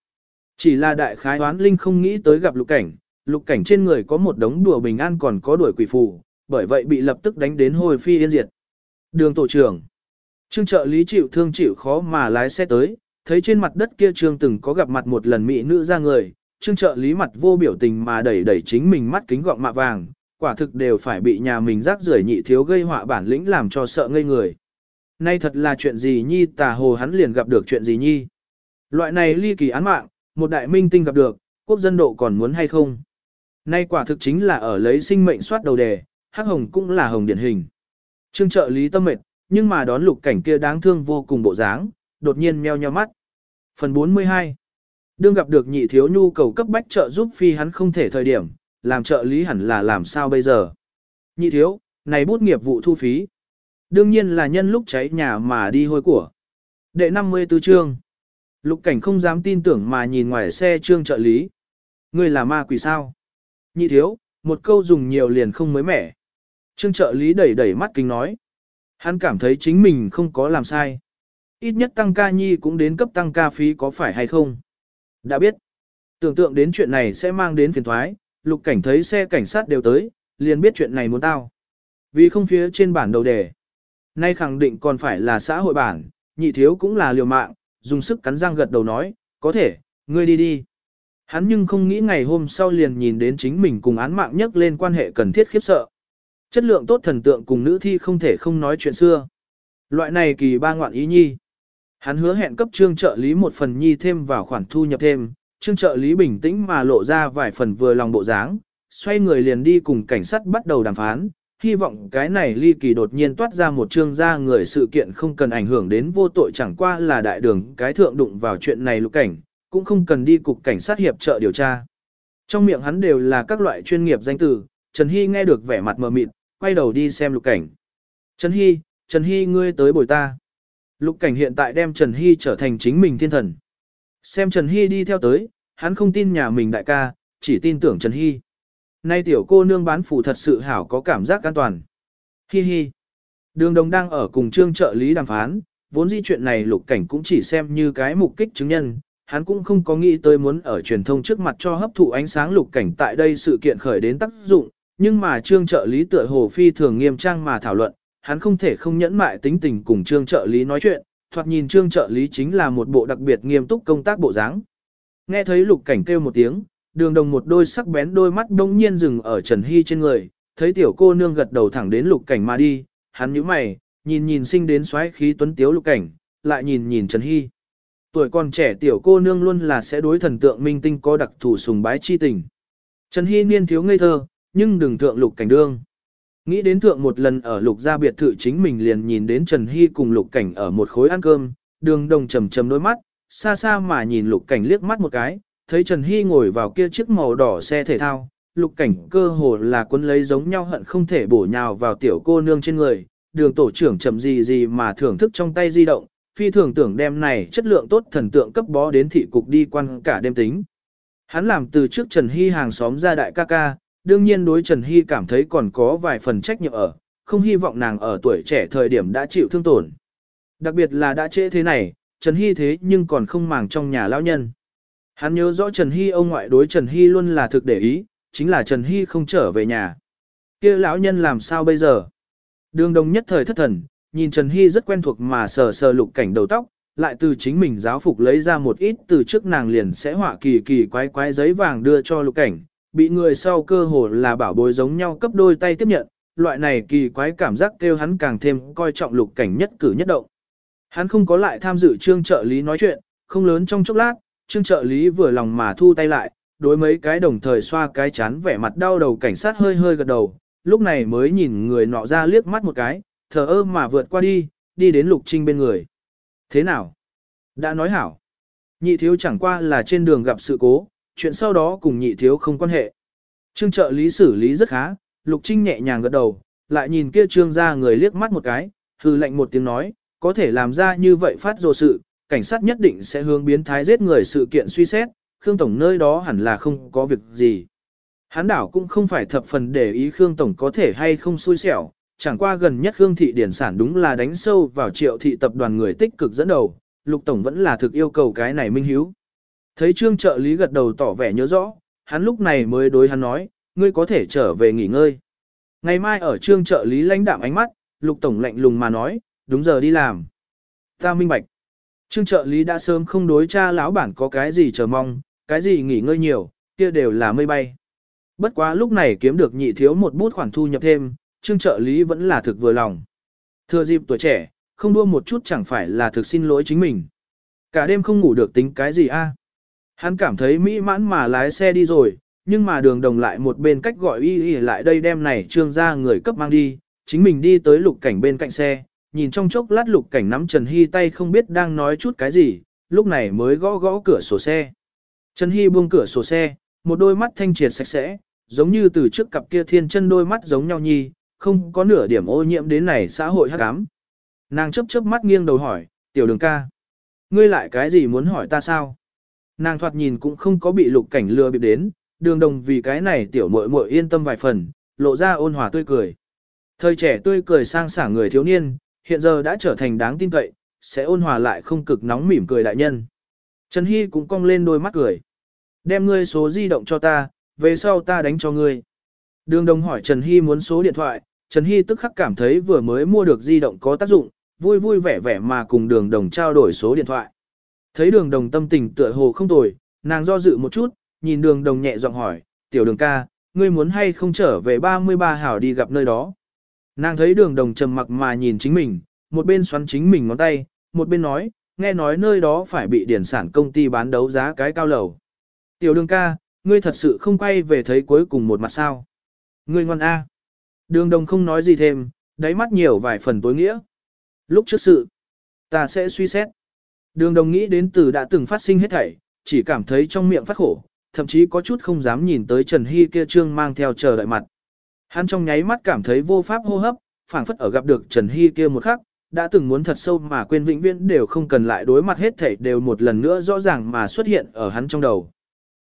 Chỉ là đại khái oán linh không nghĩ tới gặp lục cảnh, lục cảnh trên người có một đống đùa bình an còn có đuổi quỷ phù, bởi vậy bị lập tức đánh đến hồi phi yên diệt. Đường tổ trưởng. Trương trợ lý chịu thương chịu khó mà lái xe tới, thấy trên mặt đất kia trương từng có gặp mặt một lần mỹ nữ ra người, trương trợ lý mặt vô biểu tình mà đẩy đẩy chính mình mắt kính gọng mạ vàng, quả thực đều phải bị nhà mình rác rưởi nhị thiếu gây họa bản lĩnh làm cho sợ ngây người. Nay thật là chuyện gì nhi tà hồ hắn liền gặp được chuyện gì nhi. Loại này ly kỳ án mạng, một đại minh tinh gặp được, quốc dân độ còn muốn hay không. Nay quả thực chính là ở lấy sinh mệnh soát đầu đề, hắc hồng cũng là hồng điển hình. Trương trợ lý tâm mệt, nhưng mà đón lục cảnh kia đáng thương vô cùng bộ dáng, đột nhiên meo nheo mắt. Phần 42 Đương gặp được nhị thiếu nhu cầu cấp bách trợ giúp phi hắn không thể thời điểm, làm trợ lý hẳn là làm sao bây giờ. Nhị thiếu, này bút nghiệp vụ thu phí. Đương nhiên là nhân lúc cháy nhà mà đi hôi của. Đệ 54 chương. Lục cảnh không dám tin tưởng mà nhìn ngoài xe trương trợ lý. Ngươi là ma quỷ sao? Nhị thiếu, một câu dùng nhiều liền không mới mẻ. Trương trợ lý đẩy đẩy mắt kính nói. Hắn cảm thấy chính mình không có làm sai. Ít nhất tăng ca nhi cũng đến cấp tăng ca phí có phải hay không? Đã biết. Tưởng tượng đến chuyện này sẽ mang đến phiền thoái, lục cảnh thấy xe cảnh sát đều tới, liền biết chuyện này muốn tao. Vì không phía trên bản đầu đề. Nay khẳng định còn phải là xã hội bản, nhị thiếu cũng là liều mạng, dùng sức cắn răng gật đầu nói, có thể, ngươi đi đi. Hắn nhưng không nghĩ ngày hôm sau liền nhìn đến chính mình cùng án mạng nhất lên quan hệ cần thiết khiếp sợ. Chất lượng tốt thần tượng cùng nữ thi không thể không nói chuyện xưa. Loại này kỳ ba ngoạn ý nhi. Hắn hứa hẹn cấp trương trợ lý một phần nhi thêm vào khoản thu nhập thêm, trương trợ lý bình tĩnh mà lộ ra vài phần vừa lòng bộ dáng, xoay người liền đi cùng cảnh sát bắt đầu đàm phán, hy vọng cái này ly kỳ đột nhiên toát ra một trương gia người sự kiện không cần ảnh hưởng đến vô tội chẳng qua là đại đường cái thượng đụng vào chuyện này lục cảnh, cũng không cần đi cục cảnh sát hiệp trợ điều tra. Trong miệng hắn đều là các loại chuyên nghiệp danh từ, Trần Hy nghe được vẻ mặt mờ mịt, quay đầu đi xem lục cảnh. Trần Hy, Trần Hy ngươi tới bồi ta. Lục cảnh hiện tại đem Trần Hy trở thành chính mình thiên thần. Xem Trần Hy đi theo tới, hắn không tin nhà mình đại ca, chỉ tin tưởng Trần Hy. Nay tiểu cô nương bán phủ thật sự hảo có cảm giác an toàn. Hi hi. Đường đồng đang ở cùng trương trợ lý đàm phán, vốn di chuyện này lục cảnh cũng chỉ xem như cái mục kích chứng nhân, hắn cũng không có nghĩ tới muốn ở truyền thông trước mặt cho hấp thụ ánh sáng lục cảnh tại đây sự kiện khởi đến tác dụng, nhưng mà trương trợ lý tựa hồ phi thường nghiêm trang mà thảo luận, hắn không thể không nhẫn mại tính tình cùng trương trợ lý nói chuyện, thoạt nhìn trương trợ lý chính là một bộ đặc biệt nghiêm túc công tác bộ dáng. Nghe thấy lục cảnh kêu một tiếng, đường đồng một đôi sắc bén đôi mắt đông nhiên dừng ở Trần Hy trên người, thấy tiểu cô nương gật đầu thẳng đến lục cảnh mà đi, hắn nhíu mày, nhìn nhìn sinh đến xoáy khí tuấn tiếu lục cảnh, lại nhìn nhìn Trần Hy. Tuổi còn trẻ tiểu cô nương luôn là sẽ đối thần tượng minh tinh có đặc thù sùng bái chi tình. Trần Hy niên thiếu ngây thơ, nhưng đừng thượng lục cảnh đương. Nghĩ đến thượng một lần ở lục gia biệt thự chính mình liền nhìn đến Trần Hy cùng lục cảnh ở một khối ăn cơm, đường đồng trầm trầm đôi mắt, xa xa mà nhìn lục cảnh liếc mắt một cái, thấy Trần Hy ngồi vào kia chiếc màu đỏ xe thể thao, lục cảnh cơ hồ là quân lấy giống nhau hận không thể bổ nhào vào tiểu cô nương trên người, đường tổ trưởng chậm gì gì mà thưởng thức trong tay di động, phi thường tưởng đem này chất lượng tốt thần tượng cấp bó đến thị cục đi quan cả đêm tính. Hắn làm từ trước Trần Hy hàng xóm ra đại ca ca, đương nhiên đối Trần Hy cảm thấy còn có vài phần trách nhiệm ở, không hy vọng nàng ở tuổi trẻ thời điểm đã chịu thương tổn. Đặc biệt là đã trễ thế này, Trần Hy thế nhưng còn không màng trong nhà lão nhân. Hắn nhớ rõ Trần Hy ông ngoại đối Trần Hy luôn là thực để ý, chính là Trần Hy không trở về nhà. kia lão nhân làm sao bây giờ? Đường đồng nhất thời thất thần, nhìn Trần Hy rất quen thuộc mà sờ sờ lục cảnh đầu tóc, lại từ chính mình giáo phục lấy ra một ít từ trước nàng liền sẽ họa kỳ kỳ quái quái giấy vàng đưa cho lục cảnh, bị người sau cơ hồ là bảo bối giống nhau cấp đôi tay tiếp nhận, loại này kỳ quái cảm giác kêu hắn càng thêm coi trọng lục cảnh nhất cử nhất động. Hắn không có lại tham dự trương trợ lý nói chuyện, không lớn trong chốc lát, trương trợ lý vừa lòng mà thu tay lại, đối mấy cái đồng thời xoa cái chán vẻ mặt đau đầu cảnh sát hơi hơi gật đầu, lúc này mới nhìn người nọ ra liếc mắt một cái, thờ ơ mà vượt qua đi, đi đến lục trinh bên người. Thế nào? Đã nói hảo. Nhị thiếu chẳng qua là trên đường gặp sự cố, chuyện sau đó cùng nhị thiếu không quan hệ. Trương trợ lý xử lý rất khá, lục trinh nhẹ nhàng gật đầu, lại nhìn kia trương ra người liếc mắt một cái, hư lệnh một tiếng nói, có thể làm ra như vậy phát dồ sự, cảnh sát nhất định sẽ hướng biến thái giết người sự kiện suy xét, Khương Tổng nơi đó hẳn là không có việc gì. Hán đảo cũng không phải thập phần để ý Khương Tổng có thể hay không xui xẻo, chẳng qua gần nhất Khương Thị Điển Sản đúng là đánh sâu vào triệu thị tập đoàn người tích cực dẫn đầu, Lục Tổng vẫn là thực yêu cầu cái này minh hiếu. Thấy trương trợ lý gật đầu tỏ vẻ nhớ rõ, hắn lúc này mới đối hắn nói, ngươi có thể trở về nghỉ ngơi. Ngày mai ở trương trợ lý lãnh đạm ánh mắt, Lục Tổng lạnh lùng mà nói, đúng giờ đi làm. Ta minh bạch. Trương trợ lý đã sớm không đối cha lão bản có cái gì chờ mong, cái gì nghỉ ngơi nhiều, kia đều là mây bay. Bất quá lúc này kiếm được nhị thiếu một bút khoản thu nhập thêm, trương trợ lý vẫn là thực vừa lòng. Thừa dịp tuổi trẻ, không đua một chút chẳng phải là thực xin lỗi chính mình. Cả đêm không ngủ được tính cái gì a? Hắn cảm thấy mỹ mãn mà lái xe đi rồi, nhưng mà đường đồng lại một bên cách gọi y y lại đây đem này trương ra người cấp mang đi, chính mình đi tới lục cảnh bên cạnh xe, nhìn trong chốc lát lục cảnh nắm Trần Hy tay không biết đang nói chút cái gì, lúc này mới gõ gõ cửa sổ xe. Trần Hy buông cửa sổ xe, một đôi mắt thanh triệt sạch sẽ, giống như từ trước cặp kia thiên chân đôi mắt giống nhau nhi, không có nửa điểm ô nhiễm đến này xã hội hắc ám. Nàng chớp chớp mắt nghiêng đầu hỏi, tiểu đường ca. Ngươi lại cái gì muốn hỏi ta sao? Nàng thoạt nhìn cũng không có bị lục cảnh lừa bịp đến, đường đồng vì cái này tiểu muội muội yên tâm vài phần, lộ ra ôn hòa tươi cười. Thời trẻ tươi cười sang sảng người thiếu niên, hiện giờ đã trở thành đáng tin cậy, sẽ ôn hòa lại không cực nóng mỉm cười đại nhân. Trần Hy cũng cong lên đôi mắt cười. Đem ngươi số di động cho ta, về sau ta đánh cho ngươi. Đường đồng hỏi Trần Hy muốn số điện thoại, Trần Hy tức khắc cảm thấy vừa mới mua được di động có tác dụng, vui vui vẻ vẻ mà cùng đường đồng trao đổi số điện thoại. Thấy đường đồng tâm tình tựa hồ không tồi, nàng do dự một chút, nhìn đường đồng nhẹ giọng hỏi, tiểu đường ca, ngươi muốn hay không trở về 33 hảo đi gặp nơi đó. Nàng thấy đường đồng trầm mặc mà nhìn chính mình, một bên xoắn chính mình ngón tay, một bên nói, nghe nói nơi đó phải bị điển sản công ty bán đấu giá cái cao lầu. Tiểu đường ca, ngươi thật sự không quay về thấy cuối cùng một mặt sao. Ngươi ngoan A. Đường đồng không nói gì thêm, đáy mắt nhiều vài phần tối nghĩa. Lúc trước sự, ta sẽ suy xét. Đường đồng nghĩ đến từ đã từng phát sinh hết thảy, chỉ cảm thấy trong miệng phát khổ, thậm chí có chút không dám nhìn tới Trần Hy kia trương mang theo chờ đợi mặt. Hắn trong nháy mắt cảm thấy vô pháp hô hấp, phảng phất ở gặp được Trần Hy kia một khắc, đã từng muốn thật sâu mà quên vĩnh viễn đều không cần lại đối mặt hết thảy đều một lần nữa rõ ràng mà xuất hiện ở hắn trong đầu.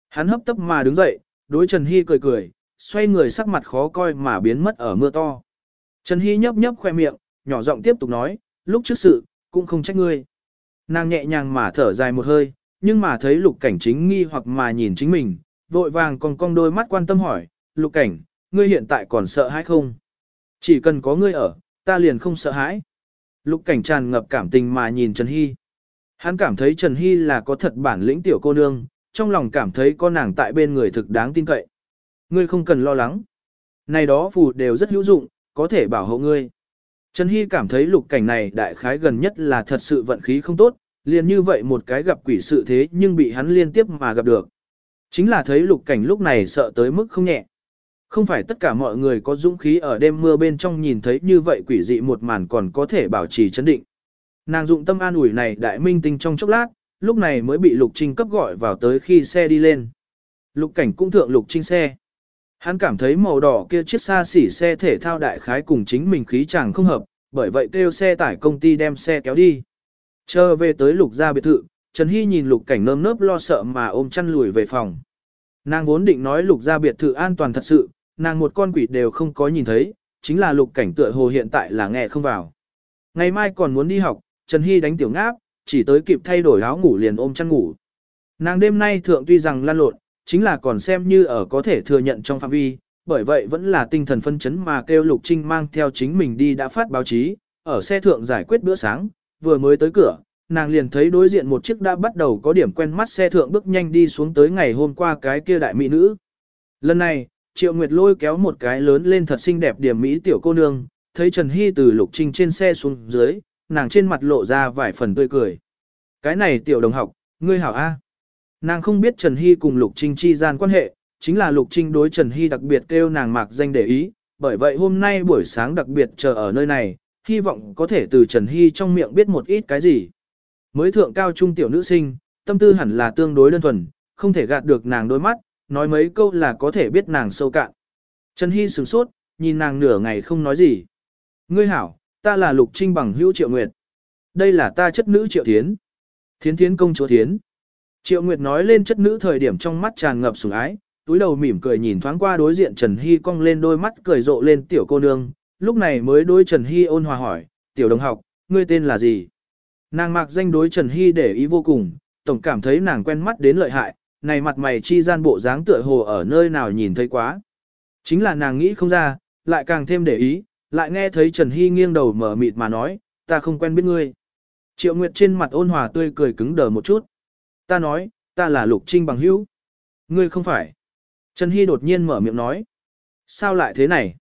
Hắn hấp tấp mà đứng dậy, đối Trần Hy cười cười, xoay người sắc mặt khó coi mà biến mất ở mưa to. Trần Hy nhấp nhấp khoe miệng, nhỏ giọng tiếp tục nói, lúc trước sự, cũng không trách ngươi. Nàng nhẹ nhàng mà thở dài một hơi, nhưng mà thấy lục cảnh chính nghi hoặc mà nhìn chính mình, vội vàng còn cong đôi mắt quan tâm hỏi, lục cảnh, ngươi hiện tại còn sợ hãi không? Chỉ cần có ngươi ở, ta liền không sợ hãi. Lục cảnh tràn ngập cảm tình mà nhìn Trần Hy. Hắn cảm thấy Trần Hy là có thật bản lĩnh tiểu cô nương, trong lòng cảm thấy có nàng tại bên người thực đáng tin cậy. Ngươi không cần lo lắng. Này đó phù đều rất hữu dụng, có thể bảo hộ ngươi. Trần Hy cảm thấy lục cảnh này đại khái gần nhất là thật sự vận khí không tốt, liền như vậy một cái gặp quỷ sự thế nhưng bị hắn liên tiếp mà gặp được. Chính là thấy lục cảnh lúc này sợ tới mức không nhẹ. Không phải tất cả mọi người có dũng khí ở đêm mưa bên trong nhìn thấy như vậy quỷ dị một màn còn có thể bảo trì chấn định. Nàng dụng tâm an ủi này đại minh tinh trong chốc lát, lúc này mới bị Lục Trinh cấp gọi vào tới khi xe đi lên. Lục cảnh cũng thượng Lục Trinh xe. Hắn cảm thấy màu đỏ kia chiếc xa xỉ xe thể thao đại khái cùng chính mình khí chẳng không hợp, bởi vậy kêu xe tải công ty đem xe kéo đi. Chờ về tới Lục gia biệt thự, Trần Hy nhìn Lục cảnh nơm nớp lo sợ mà ôm chăn lùi về phòng. Nàng vốn định nói Lục gia biệt thự an toàn thật sự, nàng một con quỷ đều không có nhìn thấy, chính là Lục cảnh tựa hồ hiện tại là nghe không vào. Ngày mai còn muốn đi học, Trần Hy đánh tiểu ngáp, chỉ tới kịp thay đổi áo ngủ liền ôm chăn ngủ. Nàng đêm nay thượng tuy rằng lan lộn, chính là còn xem như ở có thể thừa nhận trong phạm vi, bởi vậy vẫn là tinh thần phân chấn mà kêu Lục Trinh mang theo chính mình đi đã phát báo chí, ở xe thượng giải quyết bữa sáng, vừa mới tới cửa, nàng liền thấy đối diện một chiếc đã bắt đầu có điểm quen mắt xe thượng bước nhanh đi xuống tới ngày hôm qua cái kia đại mỹ nữ. Lần này, Triệu Nguyệt lôi kéo một cái lớn lên thật xinh đẹp điểm mỹ tiểu cô nương, thấy Trần Hy từ Lục Trinh trên xe xuống dưới, nàng trên mặt lộ ra vài phần tươi cười. Cái này tiểu đồng học, ngươi hảo A. Nàng không biết Trần Hy cùng Lục Trinh chi gian quan hệ, chính là Lục Trinh đối Trần Hy đặc biệt kêu nàng mạc danh để ý, bởi vậy hôm nay buổi sáng đặc biệt chờ ở nơi này, hy vọng có thể từ Trần Hy trong miệng biết một ít cái gì. Mới thượng cao trung tiểu nữ sinh, tâm tư hẳn là tương đối đơn thuần, không thể gạt được nàng đôi mắt, nói mấy câu là có thể biết nàng sâu cạn. Trần Hy sửng sốt, nhìn nàng nửa ngày không nói gì. Ngươi hảo, ta là Lục Trinh bằng hữu Triệu Nguyệt. Đây là ta chất nữ Triệu Thiến. Thiến Thiến công chúa Thiến. Triệu Nguyệt nói lên chất nữ thời điểm trong mắt tràn ngập sủng ái, túi đầu mỉm cười nhìn thoáng qua đối diện Trần Hy cong lên đôi mắt cười rộ lên tiểu cô nương, lúc này mới đối Trần Hy ôn hòa hỏi, tiểu đồng học, ngươi tên là gì? Nàng mạc danh đối Trần Hy để ý vô cùng, tổng cảm thấy nàng quen mắt đến lợi hại, này mặt mày chi gian bộ dáng tựa hồ ở nơi nào nhìn thấy quá. Chính là nàng nghĩ không ra, lại càng thêm để ý, lại nghe thấy Trần Hy nghiêng đầu mở mịt mà nói, ta không quen biết ngươi. Triệu Nguyệt trên mặt ôn hòa tươi cười cứng đờ một chút. Ta nói, ta là Lục Trinh bằng hữu. Ngươi không phải. Trần Hy đột nhiên mở miệng nói. Sao lại thế này?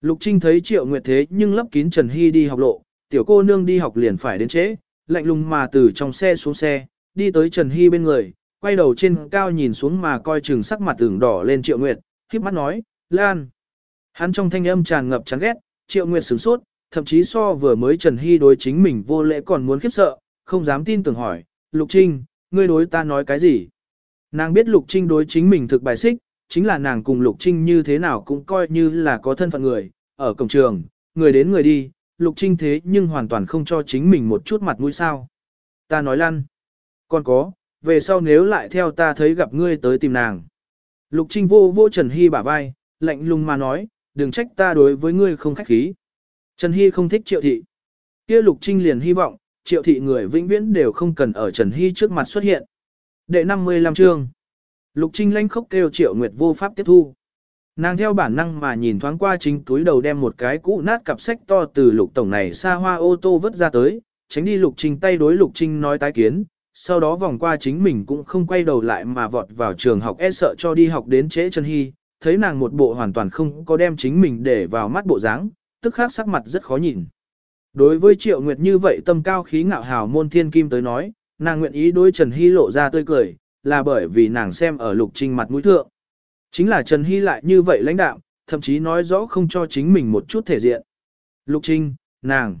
Lục Trinh thấy Triệu Nguyệt thế nhưng lấp kín Trần Hy đi học lộ, tiểu cô nương đi học liền phải đến trễ, lạnh lùng mà từ trong xe xuống xe, đi tới Trần Hy bên người, quay đầu trên cao nhìn xuống mà coi chừng sắc mặt tưởng đỏ lên Triệu Nguyệt, khiếp mắt nói, Lan. Hắn trong thanh âm tràn ngập chán ghét, Triệu Nguyệt sửng sốt, thậm chí so vừa mới Trần Hy đối chính mình vô lễ còn muốn khiếp sợ, không dám tin tưởng hỏi, Lục Trinh, ngươi đối ta nói cái gì? Nàng biết Lục Trinh đối chính mình thực bài xích, chính là nàng cùng Lục Trinh như thế nào cũng coi như là có thân phận người, ở cổng trường, người đến người đi, Lục Trinh thế nhưng hoàn toàn không cho chính mình một chút mặt mũi sao. Ta nói lăn. Còn có, về sau nếu lại theo ta thấy gặp ngươi tới tìm nàng. Lục Trinh vô vô Trần Hy bả vai, lạnh lùng mà nói, đừng trách ta đối với ngươi không khách khí. Trần Hy không thích triệu thị. kia Lục Trinh liền hy vọng, triệu thị người vĩnh viễn đều không cần ở Trần Hy trước mặt xuất hiện. Đệ 55 chương. Lục Trinh lanh khốc kêu triệu nguyệt vô pháp tiếp thu. Nàng theo bản năng mà nhìn thoáng qua chính túi đầu đem một cái cũ nát cặp sách to từ lục tổng này xa hoa ô tô vứt ra tới, tránh đi lục trinh tay đối lục trinh nói tái kiến, sau đó vòng qua chính mình cũng không quay đầu lại mà vọt vào trường học e sợ cho đi học đến trễ chân hy, thấy nàng một bộ hoàn toàn không có đem chính mình để vào mắt bộ dáng, tức khác sắc mặt rất khó nhìn. Đối với triệu nguyệt như vậy tâm cao khí ngạo hào môn thiên kim tới nói, nàng nguyện ý đối Trần Hy lộ ra tươi cười, là bởi vì nàng xem ở lục trinh mặt mũi thượng. Chính là Trần Hy lại như vậy lãnh đạo, thậm chí nói rõ không cho chính mình một chút thể diện. Lục Trinh, nàng,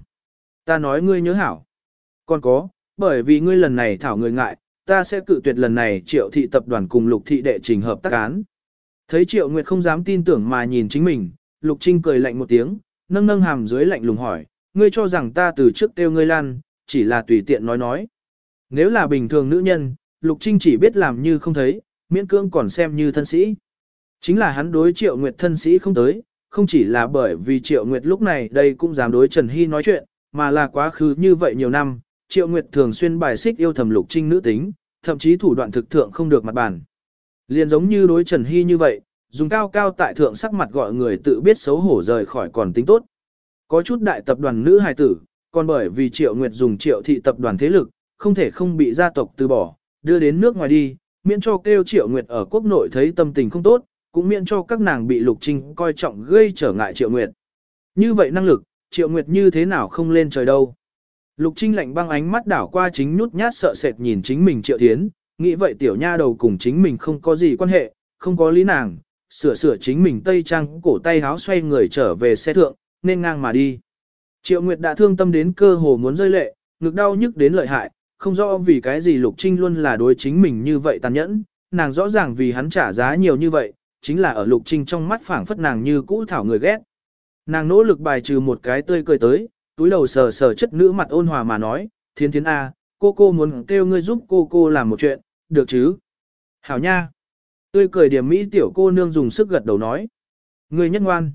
ta nói ngươi nhớ hảo. Còn có, bởi vì ngươi lần này thảo người ngại, ta sẽ cự tuyệt lần này triệu thị tập đoàn cùng lục thị đệ trình hợp tác án. Thấy triệu nguyệt không dám tin tưởng mà nhìn chính mình, lục trinh cười lạnh một tiếng, nâng nâng hàm dưới lạnh lùng hỏi, ngươi cho rằng ta từ trước kêu ngươi lan, chỉ là tùy tiện nói nói. Nếu là bình thường nữ nhân, lục trinh chỉ biết làm như không thấy, miễn cưỡng còn xem như thân sĩ. Chính là hắn đối Triệu Nguyệt thân sĩ không tới, không chỉ là bởi vì Triệu Nguyệt lúc này đây cũng dám đối Trần Hy nói chuyện, mà là quá khứ như vậy nhiều năm, Triệu Nguyệt thường xuyên bài xích yêu thầm lục trinh nữ tính, thậm chí thủ đoạn thực thượng không được mặt bản. Liền giống như đối Trần Hy như vậy, dùng cao cao tại thượng sắc mặt gọi người tự biết xấu hổ rời khỏi còn tính tốt. Có chút đại tập đoàn nữ hài tử, còn bởi vì Triệu Nguyệt dùng Triệu thị tập đoàn thế lực, không thể không bị gia tộc từ bỏ, đưa đến nước ngoài đi, miễn cho kêu Triệu Nguyệt ở quốc nội thấy tâm tình không tốt, cũng miễn cho các nàng bị Lục Trinh coi trọng gây trở ngại Triệu Nguyệt. Như vậy năng lực, Triệu Nguyệt như thế nào không lên trời đâu. Lục Trinh lạnh băng ánh mắt đảo qua chính nhút nhát sợ sệt nhìn chính mình Triệu Thiến, nghĩ vậy tiểu nha đầu cùng chính mình không có gì quan hệ, không có lý nàng, sửa sửa chính mình tây trang cổ tay háo xoay người trở về xe thượng, nên ngang mà đi. Triệu Nguyệt đã thương tâm đến cơ hồ muốn rơi lệ, ngực đau nhức đến lợi hại, không rõ vì cái gì Lục Trinh luôn là đối chính mình như vậy tàn nhẫn, nàng rõ ràng vì hắn trả giá nhiều như vậy, chính là ở Lục Trinh trong mắt phảng phất nàng như cũ thảo người ghét. Nàng nỗ lực bài trừ một cái tươi cười tới, túi đầu sờ sờ chất nữ mặt ôn hòa mà nói, thiên thiên A, cô cô muốn kêu ngươi giúp cô cô làm một chuyện, được chứ? Hảo nha! Tươi cười điểm Mỹ tiểu cô nương dùng sức gật đầu nói. Ngươi nhất ngoan.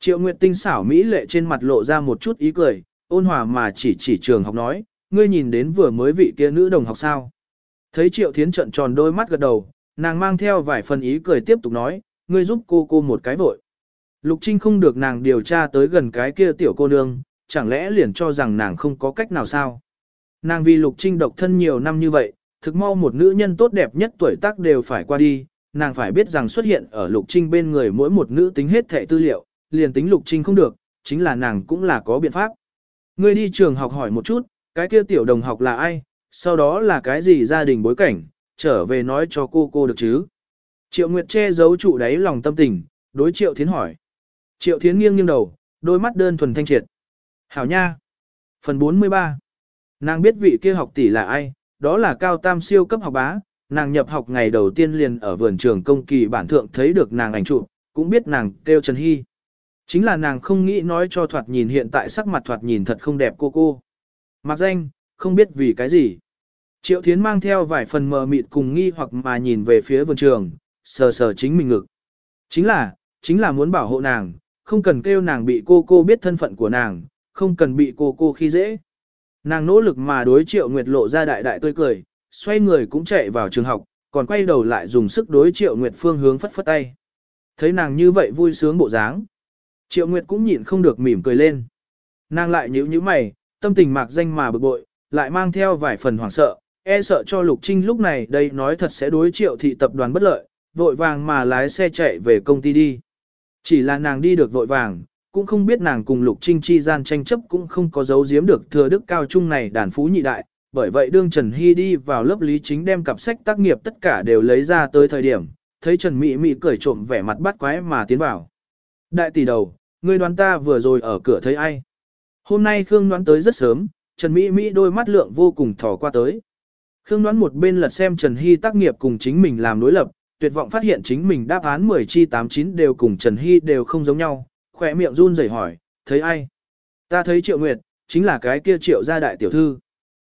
Triệu Nguyệt tinh xảo Mỹ lệ trên mặt lộ ra một chút ý cười, ôn hòa mà chỉ chỉ trường học nói, ngươi nhìn đến vừa mới vị kia nữ đồng học sao. Thấy Triệu Thiến trận tròn đôi mắt gật đầu, Nàng mang theo vài phần ý cười tiếp tục nói, ngươi giúp cô cô một cái vội. Lục Trinh không được nàng điều tra tới gần cái kia tiểu cô nương, chẳng lẽ liền cho rằng nàng không có cách nào sao? Nàng vì Lục Trinh độc thân nhiều năm như vậy, thực mau một nữ nhân tốt đẹp nhất tuổi tác đều phải qua đi, nàng phải biết rằng xuất hiện ở Lục Trinh bên người mỗi một nữ tính hết thẻ tư liệu, liền tính Lục Trinh không được, chính là nàng cũng là có biện pháp. Ngươi đi trường học hỏi một chút, cái kia tiểu đồng học là ai, sau đó là cái gì gia đình bối cảnh, trở về nói cho cô cô được chứ. Triệu Nguyệt che giấu trụ đáy lòng tâm tình, đối Triệu Thiến hỏi. Triệu Thiến nghiêng nghiêng đầu, đôi mắt đơn thuần thanh triệt. Hảo nha. Phần 43. Nàng biết vị kia học tỷ là ai, đó là cao tam siêu cấp học bá, nàng nhập học ngày đầu tiên liền ở vườn trường công kỳ bản thượng thấy được nàng ảnh chụp, cũng biết nàng kêu Trần Hy. Chính là nàng không nghĩ nói cho thoạt nhìn hiện tại sắc mặt thoạt nhìn thật không đẹp cô cô. Mặc danh, không biết vì cái gì. Triệu Thiến mang theo vài phần mờ mịt cùng nghi hoặc mà nhìn về phía vườn trường, sờ sờ chính mình ngực. Chính là, chính là muốn bảo hộ nàng, không cần kêu nàng bị cô cô biết thân phận của nàng, không cần bị cô cô khi dễ. Nàng nỗ lực mà đối Triệu Nguyệt lộ ra đại đại tươi cười, xoay người cũng chạy vào trường học, còn quay đầu lại dùng sức đối Triệu Nguyệt phương hướng phất phất tay. Thấy nàng như vậy vui sướng bộ dáng. Triệu Nguyệt cũng nhịn không được mỉm cười lên. Nàng lại nhíu nhíu mày, tâm tình mạc danh mà bực bội, lại mang theo vài phần hoảng sợ, e sợ cho Lục Trinh lúc này đây nói thật sẽ đối Triệu thị tập đoàn bất lợi, vội vàng mà lái xe chạy về công ty đi. Chỉ là nàng đi được vội vàng, cũng không biết nàng cùng Lục Trinh chi gian tranh chấp cũng không có giấu giếm được thừa đức cao trung này đàn phú nhị đại, bởi vậy đương Trần Hy đi vào lớp lý chính đem cặp sách tác nghiệp tất cả đều lấy ra tới thời điểm, thấy Trần Mỹ Mỹ cười trộm vẻ mặt bắt quái mà tiến vào. Đại tỷ đầu, ngươi đoán ta vừa rồi ở cửa thấy ai? Hôm nay Khương đoán tới rất sớm, Trần Mỹ Mỹ đôi mắt lượng vô cùng thò qua tới. Khương đoán một bên lật xem Trần Hy tác nghiệp cùng chính mình làm đối lập, tuyệt vọng phát hiện chính mình đáp án 10 chi 89 đều cùng Trần Hy đều không giống nhau, khỏe miệng run rẩy hỏi, thấy ai? Ta thấy Triệu Nguyệt, chính là cái kia Triệu gia đại tiểu thư.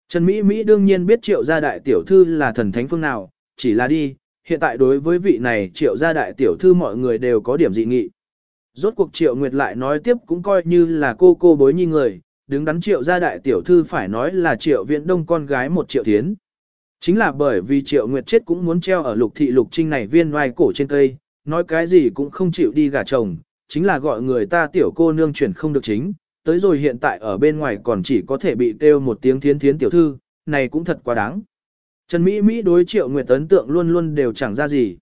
Trần Mỹ Mỹ đương nhiên biết Triệu gia đại tiểu thư là thần thánh phương nào, chỉ là đi, hiện tại đối với vị này Triệu gia đại tiểu thư mọi người đều có điểm dị nghị. Rốt cuộc Triệu Nguyệt lại nói tiếp cũng coi như là cô cô bối nhi người, đứng đắn Triệu gia đại tiểu thư phải nói là Triệu Viễn Đông con gái một Triệu Thiến. Chính là bởi vì Triệu Nguyệt chết cũng muốn treo ở lục thị lục trinh này viên ngoài cổ trên cây, nói cái gì cũng không chịu đi gả chồng, chính là gọi người ta tiểu cô nương chuyển không được chính, tới rồi hiện tại ở bên ngoài còn chỉ có thể bị kêu một tiếng thiến thiến tiểu thư, này cũng thật quá đáng. Trần Mỹ Mỹ đối Triệu Nguyệt ấn tượng luôn luôn đều chẳng ra gì.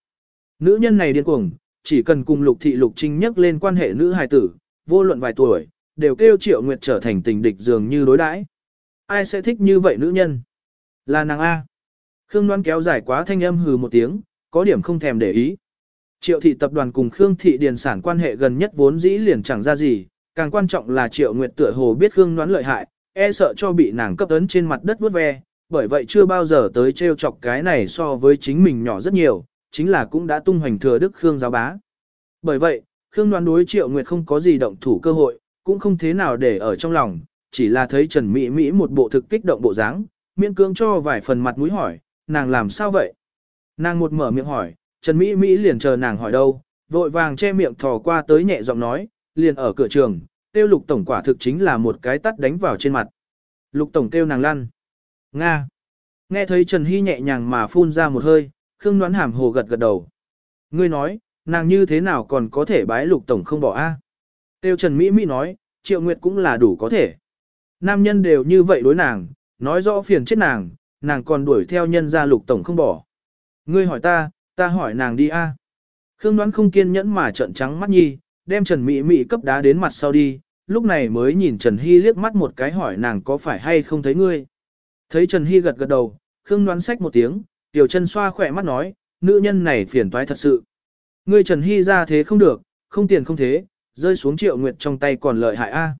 Nữ nhân này điên cuồng, chỉ cần cùng Lục Thị Lục Trinh nhắc lên quan hệ nữ hài tử, vô luận vài tuổi, đều kêu Triệu Nguyệt trở thành tình địch dường như đối đãi. Ai sẽ thích như vậy nữ nhân? Là nàng A. Khương đoán kéo dài quá thanh âm hừ một tiếng, có điểm không thèm để ý. Triệu thị tập đoàn cùng Khương thị điền sản quan hệ gần nhất vốn dĩ liền chẳng ra gì, càng quan trọng là Triệu Nguyệt tựa hồ biết Khương Đoán lợi hại, e sợ cho bị nàng cấp ấn trên mặt đất vuốt ve, bởi vậy chưa bao giờ tới trêu chọc cái này so với chính mình nhỏ rất nhiều, chính là cũng đã tung hoành thừa đức Khương giáo bá. Bởi vậy, Khương Đoán đối Triệu Nguyệt không có gì động thủ cơ hội, cũng không thế nào để ở trong lòng, chỉ là thấy Trần Mỹ Mỹ một bộ thực kích động bộ dáng, miễn cưỡng cho vài phần mặt mũi hỏi, nàng làm sao vậy? Nàng một mở miệng hỏi, Trần Mỹ Mỹ liền chờ nàng hỏi đâu, vội vàng che miệng thò qua tới nhẹ giọng nói, liền ở cửa trường, tiêu lục tổng quả thực chính là một cái tắt đánh vào trên mặt. Lục tổng kêu nàng lăn. Nga. Nghe thấy Trần Hy nhẹ nhàng mà phun ra một hơi, Khương đoán hàm hồ gật gật đầu. Ngươi nói, nàng như thế nào còn có thể bái lục tổng không bỏ a? Tiêu Trần Mỹ Mỹ nói, Triệu Nguyệt cũng là đủ có thể. Nam nhân đều như vậy đối nàng, nói rõ phiền chết nàng, nàng còn đuổi theo nhân gia lục tổng không bỏ. Ngươi hỏi ta, ta hỏi nàng đi a. Khương đoán không kiên nhẫn mà trợn trắng mắt nhi, đem Trần Mỹ Mỹ cấp đá đến mặt sau đi, lúc này mới nhìn Trần Hy liếc mắt một cái hỏi nàng có phải hay không thấy ngươi. Thấy Trần Hy gật gật đầu, Khương đoán sách một tiếng, tiểu chân xoa khỏe mắt nói, nữ nhân này phiền toái thật sự. Ngươi Trần Hy ra thế không được, không tiền không thế, rơi xuống triệu nguyệt trong tay còn lợi hại a.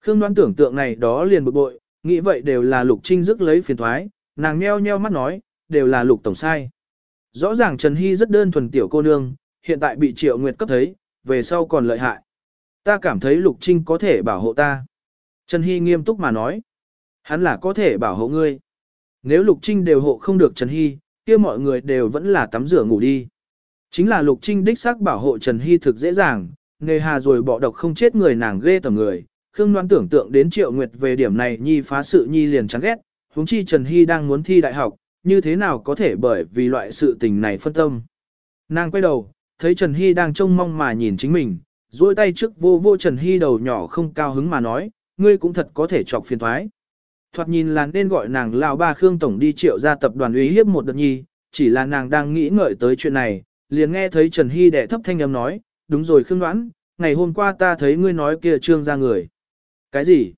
Khương đoán tưởng tượng này đó liền bực bội, nghĩ vậy đều là lục trinh dứt lấy phiền toái, nàng nheo nheo mắt nói, đều là lục tổng sai. Rõ ràng Trần Hy rất đơn thuần tiểu cô nương, hiện tại bị Triệu Nguyệt cấp thấy, về sau còn lợi hại. Ta cảm thấy Lục Trinh có thể bảo hộ ta. Trần Hy nghiêm túc mà nói. Hắn là có thể bảo hộ ngươi. Nếu Lục Trinh đều hộ không được Trần Hy, kia mọi người đều vẫn là tắm rửa ngủ đi. Chính là Lục Trinh đích xác bảo hộ Trần Hy thực dễ dàng, nghề hà rồi bỏ độc không chết người nàng ghê tầm người. Khương Loan tưởng tượng đến Triệu Nguyệt về điểm này Nhi phá sự Nhi liền chán ghét, huống chi Trần Hy đang muốn thi đại học, như thế nào có thể bởi vì loại sự tình này phân tâm. Nàng quay đầu, thấy Trần Hy đang trông mong mà nhìn chính mình, duỗi tay trước vô vô Trần Hy đầu nhỏ không cao hứng mà nói, ngươi cũng thật có thể chọc phiền thoái. Thoạt nhìn là nên gọi nàng lão ba Khương Tổng đi triệu ra tập đoàn uy hiếp một đợt nhi, chỉ là nàng đang nghĩ ngợi tới chuyện này, liền nghe thấy Trần Hy đệ thấp thanh âm nói, đúng rồi Khương Đoán, ngày hôm qua ta thấy ngươi nói kia trương ra người. Cái gì?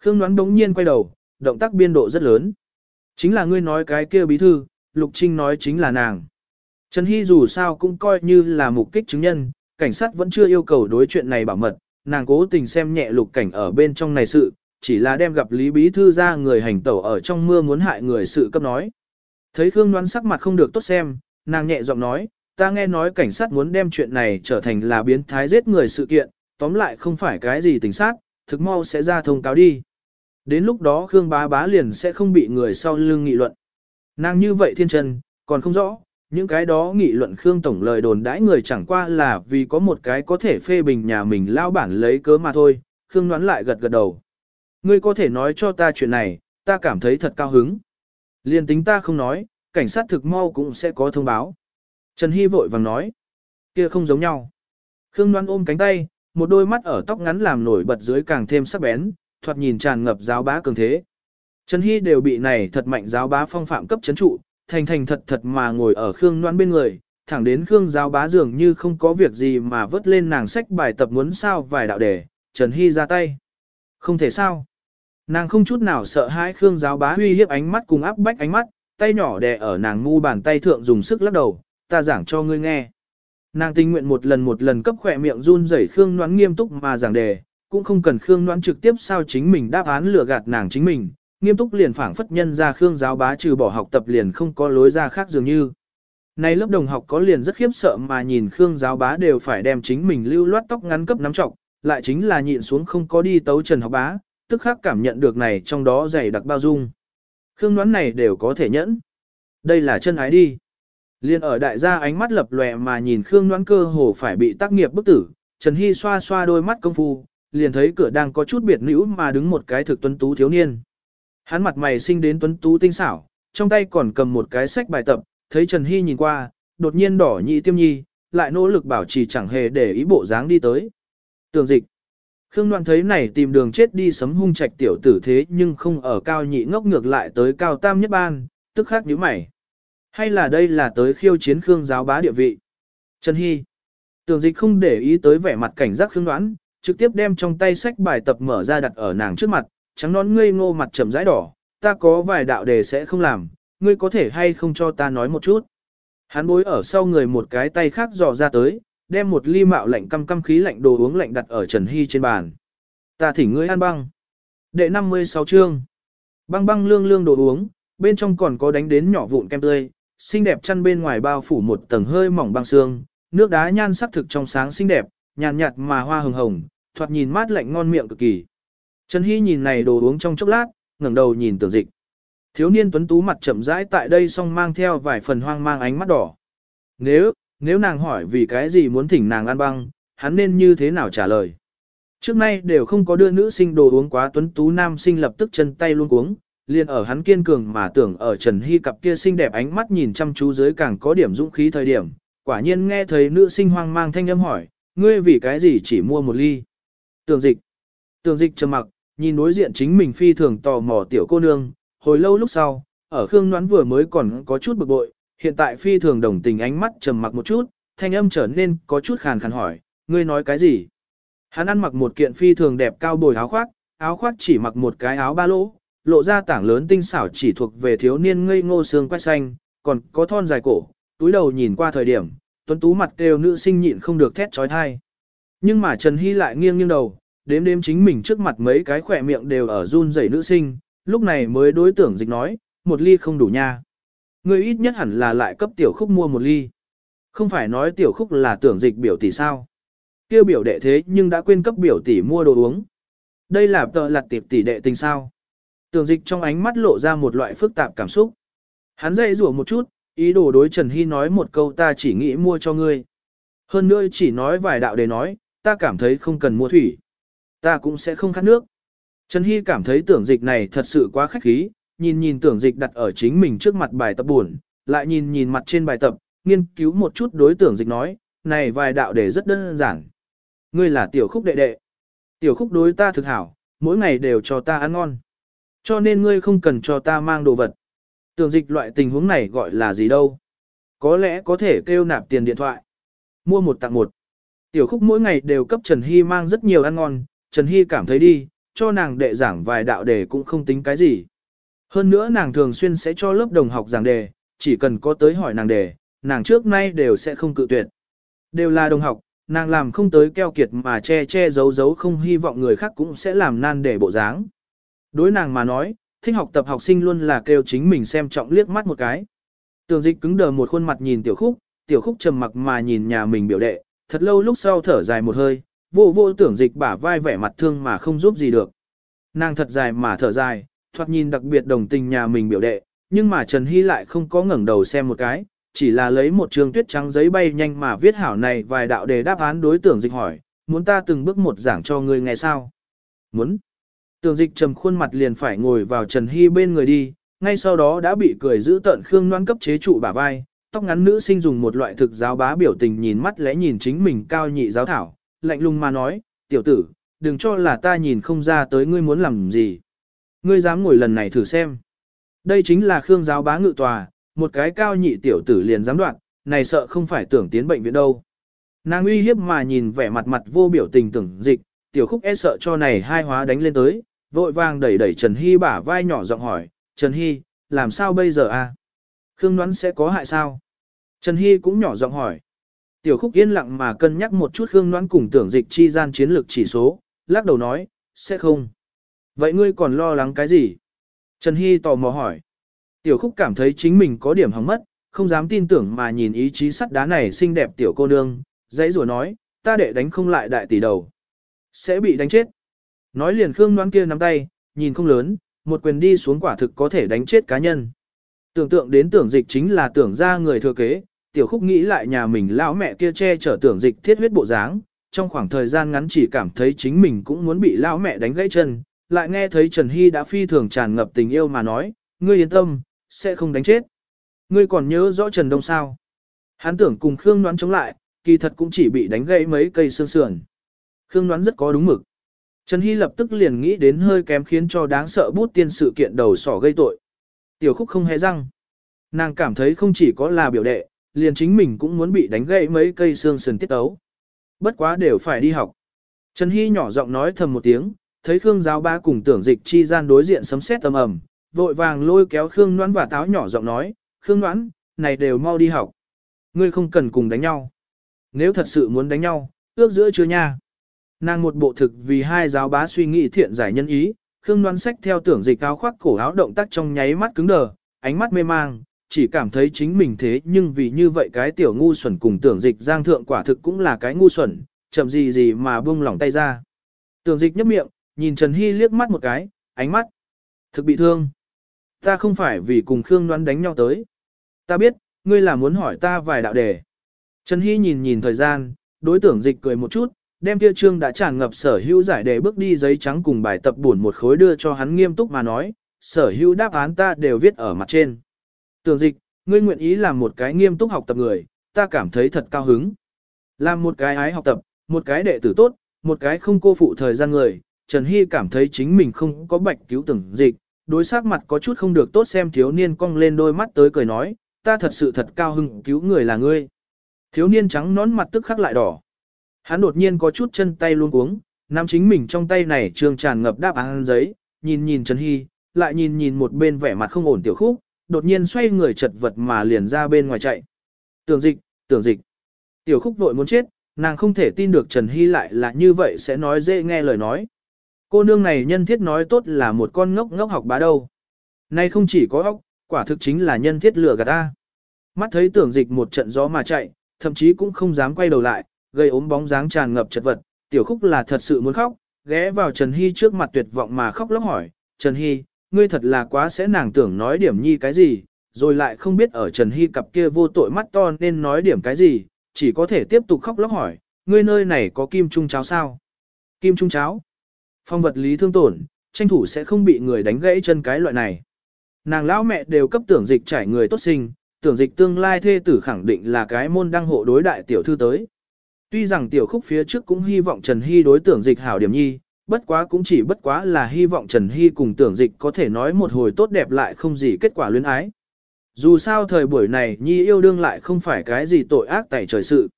Khương Đoán đống nhiên quay đầu, động tác biên độ rất lớn. Chính là ngươi nói cái kia bí thư, Lục Trinh nói chính là nàng. Trần Hy dù sao cũng coi như là mục kích chứng nhân, cảnh sát vẫn chưa yêu cầu đối chuyện này bảo mật, nàng cố tình xem nhẹ lục cảnh ở bên trong này sự, chỉ là đem gặp Lý Bí Thư ra người hành tẩu ở trong mưa muốn hại người sự cấp nói. Thấy Khương đoán sắc mặt không được tốt xem, nàng nhẹ giọng nói, ta nghe nói cảnh sát muốn đem chuyện này trở thành là biến thái giết người sự kiện, tóm lại không phải cái gì tình sát, thực mau sẽ ra thông cáo đi. Đến lúc đó Khương bá bá liền sẽ không bị người sau lưng nghị luận. Nàng như vậy thiên trần, còn không rõ, những cái đó nghị luận Khương Tổng lời đồn đãi người chẳng qua là vì có một cái có thể phê bình nhà mình lao bản lấy cớ mà thôi, Khương đoán lại gật gật đầu. Ngươi có thể nói cho ta chuyện này, ta cảm thấy thật cao hứng. Liên tính ta không nói, cảnh sát thực mau cũng sẽ có thông báo. Trần Hy vội vàng nói, kia không giống nhau. Khương Loan ôm cánh tay, một đôi mắt ở tóc ngắn làm nổi bật dưới càng thêm sắc bén, thoạt nhìn tràn ngập giáo bá cường thế. Trần Hy đều bị này thật mạnh giáo bá phong phạm cấp chấn trụ, thành thành thật thật mà ngồi ở Khương Loan bên người, thẳng đến Khương giáo bá dường như không có việc gì mà vớt lên nàng sách bài tập muốn sao vài đạo đề, Trần Hy ra tay. Không thể sao. Nàng không chút nào sợ hãi Khương giáo bá huy hiếp ánh mắt cùng áp bách ánh mắt, tay nhỏ đè ở nàng ngu bàn tay thượng dùng sức lắc đầu, ta giảng cho ngươi nghe. Nàng tình nguyện một lần một lần cấp khỏe miệng run rẩy Khương Noãn nghiêm túc mà giảng đề, cũng không cần Khương Noãn trực tiếp sao chính mình đáp án lừa gạt nàng chính mình, nghiêm túc liền phảng phất nhân ra Khương giáo bá trừ bỏ học tập liền không có lối ra khác dường như. Nay lớp đồng học có liền rất khiếp sợ mà nhìn Khương giáo bá đều phải đem chính mình lưu loát tóc ngắn cấp nắm trọng, lại chính là nhịn xuống không có đi tấu trần học bá, tức khắc cảm nhận được này trong đó dày đặc bao dung. Khương đoán này đều có thể nhẫn. Đây là chân ái đi. Liên ở đại gia ánh mắt lập lòe mà nhìn Khương đoán cơ hồ phải bị tác nghiệp bức tử, Trần Hy xoa xoa đôi mắt công phu, liền thấy cửa đang có chút biệt nữ mà đứng một cái thực tuấn tú thiếu niên. Hắn mặt mày sinh đến tuấn tú tinh xảo, trong tay còn cầm một cái sách bài tập, thấy Trần Hy nhìn qua, đột nhiên đỏ nhị tiêm nhi, lại nỗ lực bảo trì chẳng hề để ý bộ dáng đi tới. Tường dịch. Khương Đoan thấy này tìm đường chết đi sấm hung trạch tiểu tử thế nhưng không ở cao nhị ngốc ngược lại tới cao tam nhất ban, tức khác nhíu mày. Hay là đây là tới khiêu chiến Khương giáo bá địa vị? Trần Hy. Tường dịch không để ý tới vẻ mặt cảnh giác Khương Đoán, trực tiếp đem trong tay sách bài tập mở ra đặt ở nàng trước mặt, trắng nón ngây ngô mặt trầm rãi đỏ, ta có vài đạo đề sẽ không làm, ngươi có thể hay không cho ta nói một chút. Hắn bối ở sau người một cái tay khác dò ra tới, đem một ly mạo lạnh căm căm khí lạnh đồ uống lạnh đặt ở Trần Hy trên bàn. Ta thỉnh ngươi ăn băng. Đệ 56 chương. Băng băng lương lương đồ uống, bên trong còn có đánh đến nhỏ vụn kem tươi, xinh đẹp chăn bên ngoài bao phủ một tầng hơi mỏng băng xương, nước đá nhan sắc thực trong sáng xinh đẹp, nhàn nhạt mà hoa hồng hồng, thoạt nhìn mát lạnh ngon miệng cực kỳ. Trần Hy nhìn này đồ uống trong chốc lát, ngẩng đầu nhìn tưởng dịch. Thiếu niên tuấn tú mặt chậm rãi tại đây song mang theo vài phần hoang mang ánh mắt đỏ. Nếu, nếu nàng hỏi vì cái gì muốn thỉnh nàng ăn băng, hắn nên như thế nào trả lời. Trước nay đều không có đưa nữ sinh đồ uống quá tuấn tú nam sinh lập tức chân tay luôn uống, liền ở hắn kiên cường mà tưởng ở Trần Hy cặp kia xinh đẹp ánh mắt nhìn chăm chú dưới càng có điểm dũng khí thời điểm, quả nhiên nghe thấy nữ sinh hoang mang thanh âm hỏi, ngươi vì cái gì chỉ mua một ly. Tường dịch. Tường dịch trầm mặc, nhìn đối diện chính mình phi thường tò mò tiểu cô nương, hồi lâu lúc sau, ở Khương Noãn vừa mới còn có chút bực bội, hiện tại phi thường đồng tình ánh mắt trầm mặc một chút, thanh âm trở nên có chút khàn khàn hỏi, ngươi nói cái gì? Hắn ăn mặc một kiện phi thường đẹp cao bồi áo khoác, áo khoác chỉ mặc một cái áo ba lỗ, lộ ra tảng lớn tinh xảo chỉ thuộc về thiếu niên ngây ngô xương quay xanh, còn có thon dài cổ, túi đầu nhìn qua thời điểm, tuấn tú mặt kêu nữ sinh nhịn không được thét trói thai. Nhưng mà Trần Hy lại nghiêng nghiêng đầu, đếm đếm chính mình trước mặt mấy cái khỏe miệng đều ở run rẩy nữ sinh, lúc này mới đối tưởng dịch nói, một ly không đủ nha. Ngươi ít nhất hẳn là lại cấp tiểu khúc mua một ly. Không phải nói tiểu khúc là tưởng dịch biểu tỷ sao. Kêu biểu đệ thế nhưng đã quên cấp biểu tỷ mua đồ uống. Đây là tờ lặt tiệp tỷ đệ tình sao. Tưởng dịch trong ánh mắt lộ ra một loại phức tạp cảm xúc. Hắn dậy rủa một chút, ý đồ đối Trần Hy nói một câu ta chỉ nghĩ mua cho ngươi. Hơn nữa chỉ nói vài đạo để nói, ta cảm thấy không cần mua thủy. Ta cũng sẽ không khát nước. Trần Hy cảm thấy tưởng dịch này thật sự quá khách khí, nhìn nhìn tưởng dịch đặt ở chính mình trước mặt bài tập buồn, lại nhìn nhìn mặt trên bài tập, nghiên cứu một chút đối tưởng dịch nói, này vài đạo đề rất đơn giản. Ngươi là tiểu khúc đệ đệ. Tiểu khúc đối ta thực hảo, mỗi ngày đều cho ta ăn ngon. Cho nên ngươi không cần cho ta mang đồ vật. Tưởng dịch loại tình huống này gọi là gì đâu. Có lẽ có thể kêu nạp tiền điện thoại. Mua một tặng một. Tiểu khúc mỗi ngày đều cấp Trần Hy mang rất nhiều ăn ngon, Trần Hy cảm thấy đi, cho nàng đệ giảng vài đạo đề cũng không tính cái gì. Hơn nữa nàng thường xuyên sẽ cho lớp đồng học giảng đề, chỉ cần có tới hỏi nàng đề, nàng trước nay đều sẽ không cự tuyệt. Đều là đồng học, nàng làm không tới keo kiệt mà che che giấu giấu không hy vọng người khác cũng sẽ làm nan để bộ dáng. Đối nàng mà nói, thích học tập học sinh luôn là kêu chính mình xem trọng liếc mắt một cái. Tường dịch cứng đờ một khuôn mặt nhìn tiểu khúc, tiểu khúc trầm mặc mà nhìn nhà mình biểu đệ, thật lâu lúc sau thở dài một hơi, vô vô tưởng dịch bả vai vẻ mặt thương mà không giúp gì được. Nàng thật dài mà thở dài, thoạt nhìn đặc biệt đồng tình nhà mình biểu đệ, nhưng mà Trần Hy lại không có ngẩng đầu xem một cái, chỉ là lấy một trường tuyết trắng giấy bay nhanh mà viết hảo này vài đạo đề đáp án đối tưởng dịch hỏi, muốn ta từng bước một giảng cho ngươi nghe sao? Muốn. Tưởng dịch trầm khuôn mặt liền phải ngồi vào Trần Hy bên người đi, ngay sau đó đã bị cười giữ tận Khương Loan cấp chế trụ bả vai, tóc ngắn nữ sinh dùng một loại thực giáo bá biểu tình nhìn mắt lẽ nhìn chính mình cao nhị giáo thảo, lạnh lùng mà nói, tiểu tử, đừng cho là ta nhìn không ra tới ngươi muốn làm gì. Ngươi dám ngồi lần này thử xem. Đây chính là Khương giáo bá ngự tòa, một cái cao nhị tiểu tử liền dám đoạn, này sợ không phải tưởng tiến bệnh viện đâu. Nàng uy hiếp mà nhìn vẻ mặt mặt vô biểu tình tưởng dịch, tiểu khúc e sợ cho này hai hóa đánh lên tới, vội vàng đẩy đẩy Trần Hy bả vai nhỏ giọng hỏi, Trần Hy, làm sao bây giờ a? Khương đoán sẽ có hại sao? Trần Hy cũng nhỏ giọng hỏi. Tiểu khúc yên lặng mà cân nhắc một chút Khương đoán cùng tưởng dịch chi gian chiến lược chỉ số, lắc đầu nói, sẽ không. Vậy ngươi còn lo lắng cái gì? Trần Hy tò mò hỏi. Tiểu khúc cảm thấy chính mình có điểm hỏng mất, không dám tin tưởng mà nhìn ý chí sắt đá này xinh đẹp tiểu cô nương, dãy rùa nói, ta đệ đánh không lại đại tỷ đầu. Sẽ bị đánh chết. Nói liền Khương đoán kia nắm tay, nhìn không lớn, một quyền đi xuống quả thực có thể đánh chết cá nhân. Tưởng tượng đến tưởng dịch chính là tưởng ra người thừa kế, tiểu khúc nghĩ lại nhà mình lão mẹ kia che chở tưởng dịch thiết huyết bộ dáng, trong khoảng thời gian ngắn chỉ cảm thấy chính mình cũng muốn bị lão mẹ đánh gãy chân, lại nghe thấy Trần Hy đã phi thường tràn ngập tình yêu mà nói, ngươi yên tâm, sẽ không đánh chết. Ngươi còn nhớ rõ Trần Đông sao? Hắn tưởng cùng Khương đoán chống lại, kỳ thật cũng chỉ bị đánh gãy mấy cây xương sườn. Khương đoán rất có đúng mực. Trần Hy lập tức liền nghĩ đến hơi kém khiến cho đáng sợ bút tiên sự kiện đầu sỏ gây tội. Tiểu khúc không hề răng. Nàng cảm thấy không chỉ có là biểu đệ, liền chính mình cũng muốn bị đánh gãy mấy cây xương sườn tiết tấu. Bất quá đều phải đi học. Trần Hy nhỏ giọng nói thầm một tiếng, thấy Khương giáo ba cùng tưởng dịch chi gian đối diện sấm sét tầm ầm, vội vàng lôi kéo Khương Noãn và táo nhỏ giọng nói, Khương Noãn, này đều mau đi học. Ngươi không cần cùng đánh nhau. Nếu thật sự muốn đánh nhau, ước giữa chưa nha. Nàng một bộ thực vì hai giáo bá suy nghĩ thiện giải nhân ý, Khương Noãn sách theo tưởng dịch áo khoác cổ áo động tác trong nháy mắt cứng đờ, ánh mắt mê mang, chỉ cảm thấy chính mình thế nhưng vì như vậy cái tiểu ngu xuẩn cùng tưởng dịch giang thượng quả thực cũng là cái ngu xuẩn, chậm gì gì mà buông lỏng tay ra. Tưởng dịch nhấp miệng, nhìn Trần Hy liếc mắt một cái, ánh mắt thực bị thương. Ta không phải vì cùng Khương Loan đánh nhau tới. Ta biết, ngươi là muốn hỏi ta vài đạo đề. Trần Hy nhìn nhìn thời gian, đối tưởng dịch cười một chút, đem kia trương đã tràn ngập sở hữu giải đề bước đi giấy trắng cùng bài tập buồn một khối đưa cho hắn nghiêm túc mà nói, sở hữu đáp án ta đều viết ở mặt trên. Tưởng dịch, ngươi nguyện ý làm một cái nghiêm túc học tập người, ta cảm thấy thật cao hứng. Làm một cái ái học tập, một cái đệ tử tốt, một cái không cô phụ thời gian người, Trần Hy cảm thấy chính mình không có bạch cứu tưởng dịch, đối sắc mặt có chút không được tốt xem thiếu niên cong lên đôi mắt tới cười nói, ta thật sự thật cao hứng cứu người là ngươi. Thiếu niên trắng nón mặt tức khắc lại đỏ. Hắn đột nhiên có chút chân tay luôn cuống, nắm chính mình trong tay này trường tràn ngập đáp án giấy, nhìn nhìn Trần Hy, lại nhìn nhìn một bên vẻ mặt không ổn tiểu khúc, đột nhiên xoay người chật vật mà liền ra bên ngoài chạy. Tưởng dịch, tưởng dịch. Tiểu khúc vội muốn chết, nàng không thể tin được Trần Hy lại là như vậy sẽ nói dễ nghe lời nói. Cô nương này nhân thiết nói tốt là một con ngốc ngốc học bá đâu. Nay không chỉ có óc, quả thực chính là nhân thiết lừa gạt ta. Mắt thấy tưởng dịch một trận gió mà chạy, thậm chí cũng không dám quay đầu lại, gây ốm bóng dáng tràn ngập chật vật, tiểu khúc là thật sự muốn khóc, ghé vào Trần Hy trước mặt tuyệt vọng mà khóc lóc hỏi, Trần Hy, ngươi thật là quá sẽ nàng tưởng nói điểm nhi cái gì, rồi lại không biết ở Trần Hy cặp kia vô tội mắt to nên nói điểm cái gì, chỉ có thể tiếp tục khóc lóc hỏi, ngươi nơi này có kim trung cháo sao? Kim trung cháo? Phong vật lý thương tổn, tranh thủ sẽ không bị người đánh gãy chân cái loại này. Nàng lão mẹ đều cấp tưởng dịch trải người tốt sinh, tưởng dịch tương lai thê tử khẳng định là cái môn đăng hộ đối đại tiểu thư tới. Tuy rằng tiểu khúc phía trước cũng hy vọng Trần Hy đối tưởng dịch hảo điểm nhi, bất quá cũng chỉ bất quá là hy vọng Trần Hy cùng tưởng dịch có thể nói một hồi tốt đẹp lại không gì kết quả luyến ái. Dù sao thời buổi này Nhi yêu đương lại không phải cái gì tội ác tại trời sự.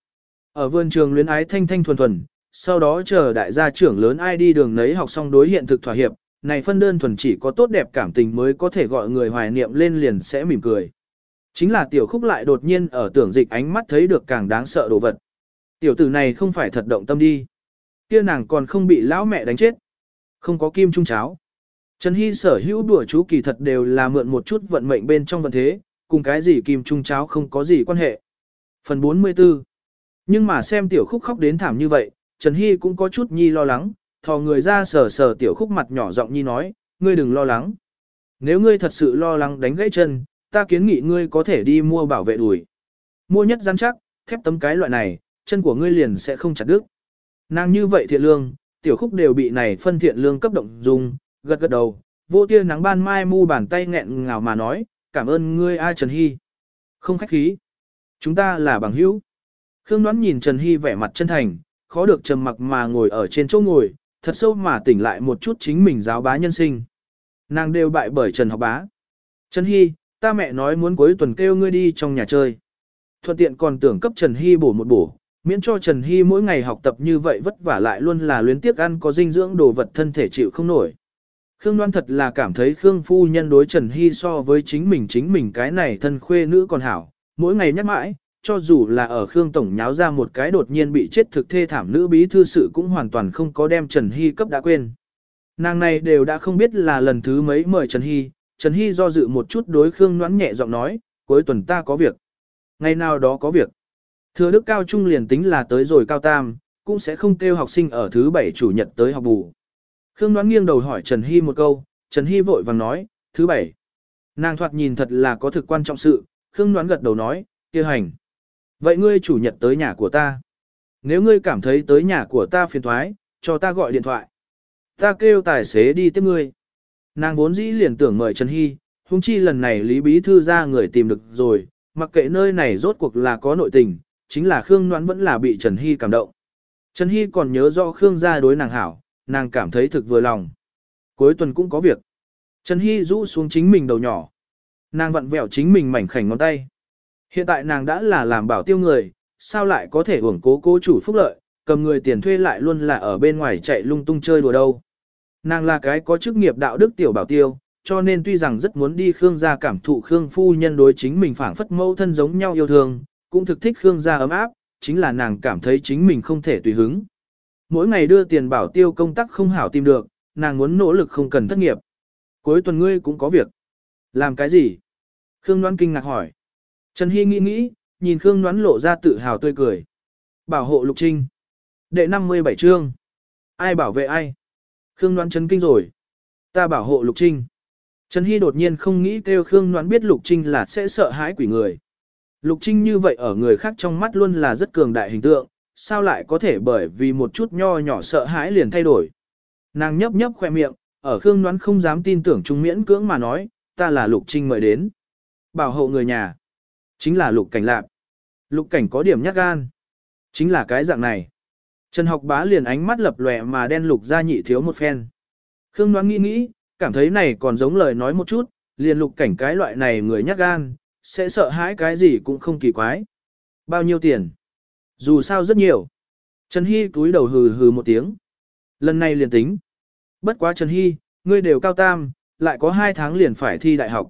Ở vườn trường luyến ái thanh thanh thuần thuần, sau đó chờ đại gia trưởng lớn ai đi đường nấy học xong đối hiện thực thỏa hiệp, này phân đơn thuần chỉ có tốt đẹp cảm tình mới có thể gọi người hoài niệm lên liền sẽ mỉm cười. Chính là tiểu khúc lại đột nhiên ở tưởng dịch ánh mắt thấy được càng đáng sợ đồ vật. Tiểu tử này không phải thật động tâm đi. Kia nàng còn không bị lão mẹ đánh chết. Không có kim trung cháo. Trần Hy sở hữu đùa chú kỳ thật đều là mượn một chút vận mệnh bên trong vận thế, cùng cái gì kim trung cháo không có gì quan hệ. Phần 44 Nhưng mà xem tiểu khúc khóc đến thảm như vậy, Trần Hy cũng có chút nhi lo lắng, thò người ra sờ sờ tiểu khúc mặt nhỏ giọng nhi nói, ngươi đừng lo lắng. Nếu ngươi thật sự lo lắng đánh gãy chân, ta kiến nghị ngươi có thể đi mua bảo vệ đùi. Mua nhất rắn chắc, thép tấm cái loại này, chân của ngươi liền sẽ không chặt đứt. Nàng như vậy thiện lương, tiểu khúc đều bị này phân thiện lương cấp động dùng, gật gật đầu, vô tia nắng ban mai mu bàn tay nghẹn ngào mà nói, cảm ơn ngươi ai Trần Hy. Không khách khí. Chúng ta là bằng hữu. Khương đoán nhìn Trần Hy vẻ mặt chân thành, khó được trầm mặc mà ngồi ở trên chỗ ngồi, thật sâu mà tỉnh lại một chút chính mình giáo bá nhân sinh. Nàng đều bại bởi Trần học bá. Trần Hy, ta mẹ nói muốn cuối tuần kêu ngươi đi trong nhà chơi. Thuận tiện còn tưởng cấp Trần Hy bổ một bổ, miễn cho Trần Hy mỗi ngày học tập như vậy vất vả lại luôn là luyến tiếc ăn có dinh dưỡng đồ vật thân thể chịu không nổi. Khương Loan thật là cảm thấy Khương Phu Nhân đối Trần Hy so với chính mình chính mình cái này thân khuê nữ còn hảo, mỗi ngày nhắc mãi, cho dù là ở Khương Tổng nháo ra một cái đột nhiên bị chết thực thê thảm nữ bí thư sự cũng hoàn toàn không có đem Trần Hy cấp đã quên. Nàng này đều đã không biết là lần thứ mấy mời Trần Hy, Trần Hy do dự một chút đối Khương Noãn nhẹ giọng nói, cuối tuần ta có việc. Ngày nào đó có việc. Thừa Đức Cao Trung liền tính là tới rồi Cao Tam, cũng sẽ không kêu học sinh ở thứ bảy chủ nhật tới học bù. Khương Noãn nghiêng đầu hỏi Trần Hy một câu, Trần Hy vội vàng nói, thứ bảy. Nàng thoạt nhìn thật là có thực quan trọng sự, Khương Noãn gật đầu nói, kia hành. Vậy ngươi chủ nhật tới nhà của ta. Nếu ngươi cảm thấy tới nhà của ta phiền thoái, cho ta gọi điện thoại. Ta kêu tài xế đi tiếp ngươi. Nàng vốn dĩ liền tưởng mời Trần Hy, huống chi lần này Lý Bí Thư ra người tìm được rồi, mặc kệ nơi này rốt cuộc là có nội tình, chính là Khương Noãn vẫn là bị Trần Hy cảm động. Trần Hy còn nhớ rõ Khương gia đối nàng hảo, nàng cảm thấy thực vừa lòng. Cuối tuần cũng có việc. Trần Hy rũ xuống chính mình đầu nhỏ. Nàng vặn vẹo chính mình mảnh khảnh ngón tay. Hiện tại nàng đã là làm bảo tiêu người, sao lại có thể hưởng cố cố chủ phúc lợi, cầm người tiền thuê lại luôn là ở bên ngoài chạy lung tung chơi đùa đâu. Nàng là cái có chức nghiệp đạo đức tiểu bảo tiêu, cho nên tuy rằng rất muốn đi Khương gia cảm thụ Khương phu nhân đối chính mình phảng phất mẫu thân giống nhau yêu thương, cũng thực thích Khương gia ấm áp, chính là nàng cảm thấy chính mình không thể tùy hứng. Mỗi ngày đưa tiền bảo tiêu công tác không hảo tìm được, nàng muốn nỗ lực không cần thất nghiệp. Cuối tuần ngươi cũng có việc. Làm cái gì? Khương Loan kinh ngạc hỏi. Trần Hy nghĩ nghĩ, nhìn Khương Đoán lộ ra tự hào tươi cười. Bảo hộ Lục Trinh. Đệ 57 chương. Ai bảo vệ ai? Khương Đoán chấn kinh rồi. Ta bảo hộ Lục Trinh. Trần Hy đột nhiên không nghĩ kêu Khương Đoán biết Lục Trinh là sẽ sợ hãi quỷ người. Lục Trinh như vậy ở người khác trong mắt luôn là rất cường đại hình tượng, sao lại có thể bởi vì một chút nho nhỏ sợ hãi liền thay đổi. Nàng nhấp nhấp khoe miệng, ở Khương Đoán không dám tin tưởng trung miễn cưỡng mà nói, ta là Lục Trinh mời đến. Bảo hộ người nhà. Chính là Lục Cảnh lạc. Lục Cảnh có điểm nhát gan. Chính là cái dạng này. Trần học bá liền ánh mắt lập lòe mà đen lục ra nhị thiếu một phen. Khương đoán nghĩ nghĩ, cảm thấy này còn giống lời nói một chút, liền lục cảnh cái loại này người nhát gan, sẽ sợ hãi cái gì cũng không kỳ quái. Bao nhiêu tiền? Dù sao rất nhiều. Trần Hy túi đầu hừ hừ một tiếng. Lần này liền tính. Bất quá Trần Hy, ngươi đều cao tam, lại có hai tháng liền phải thi đại học.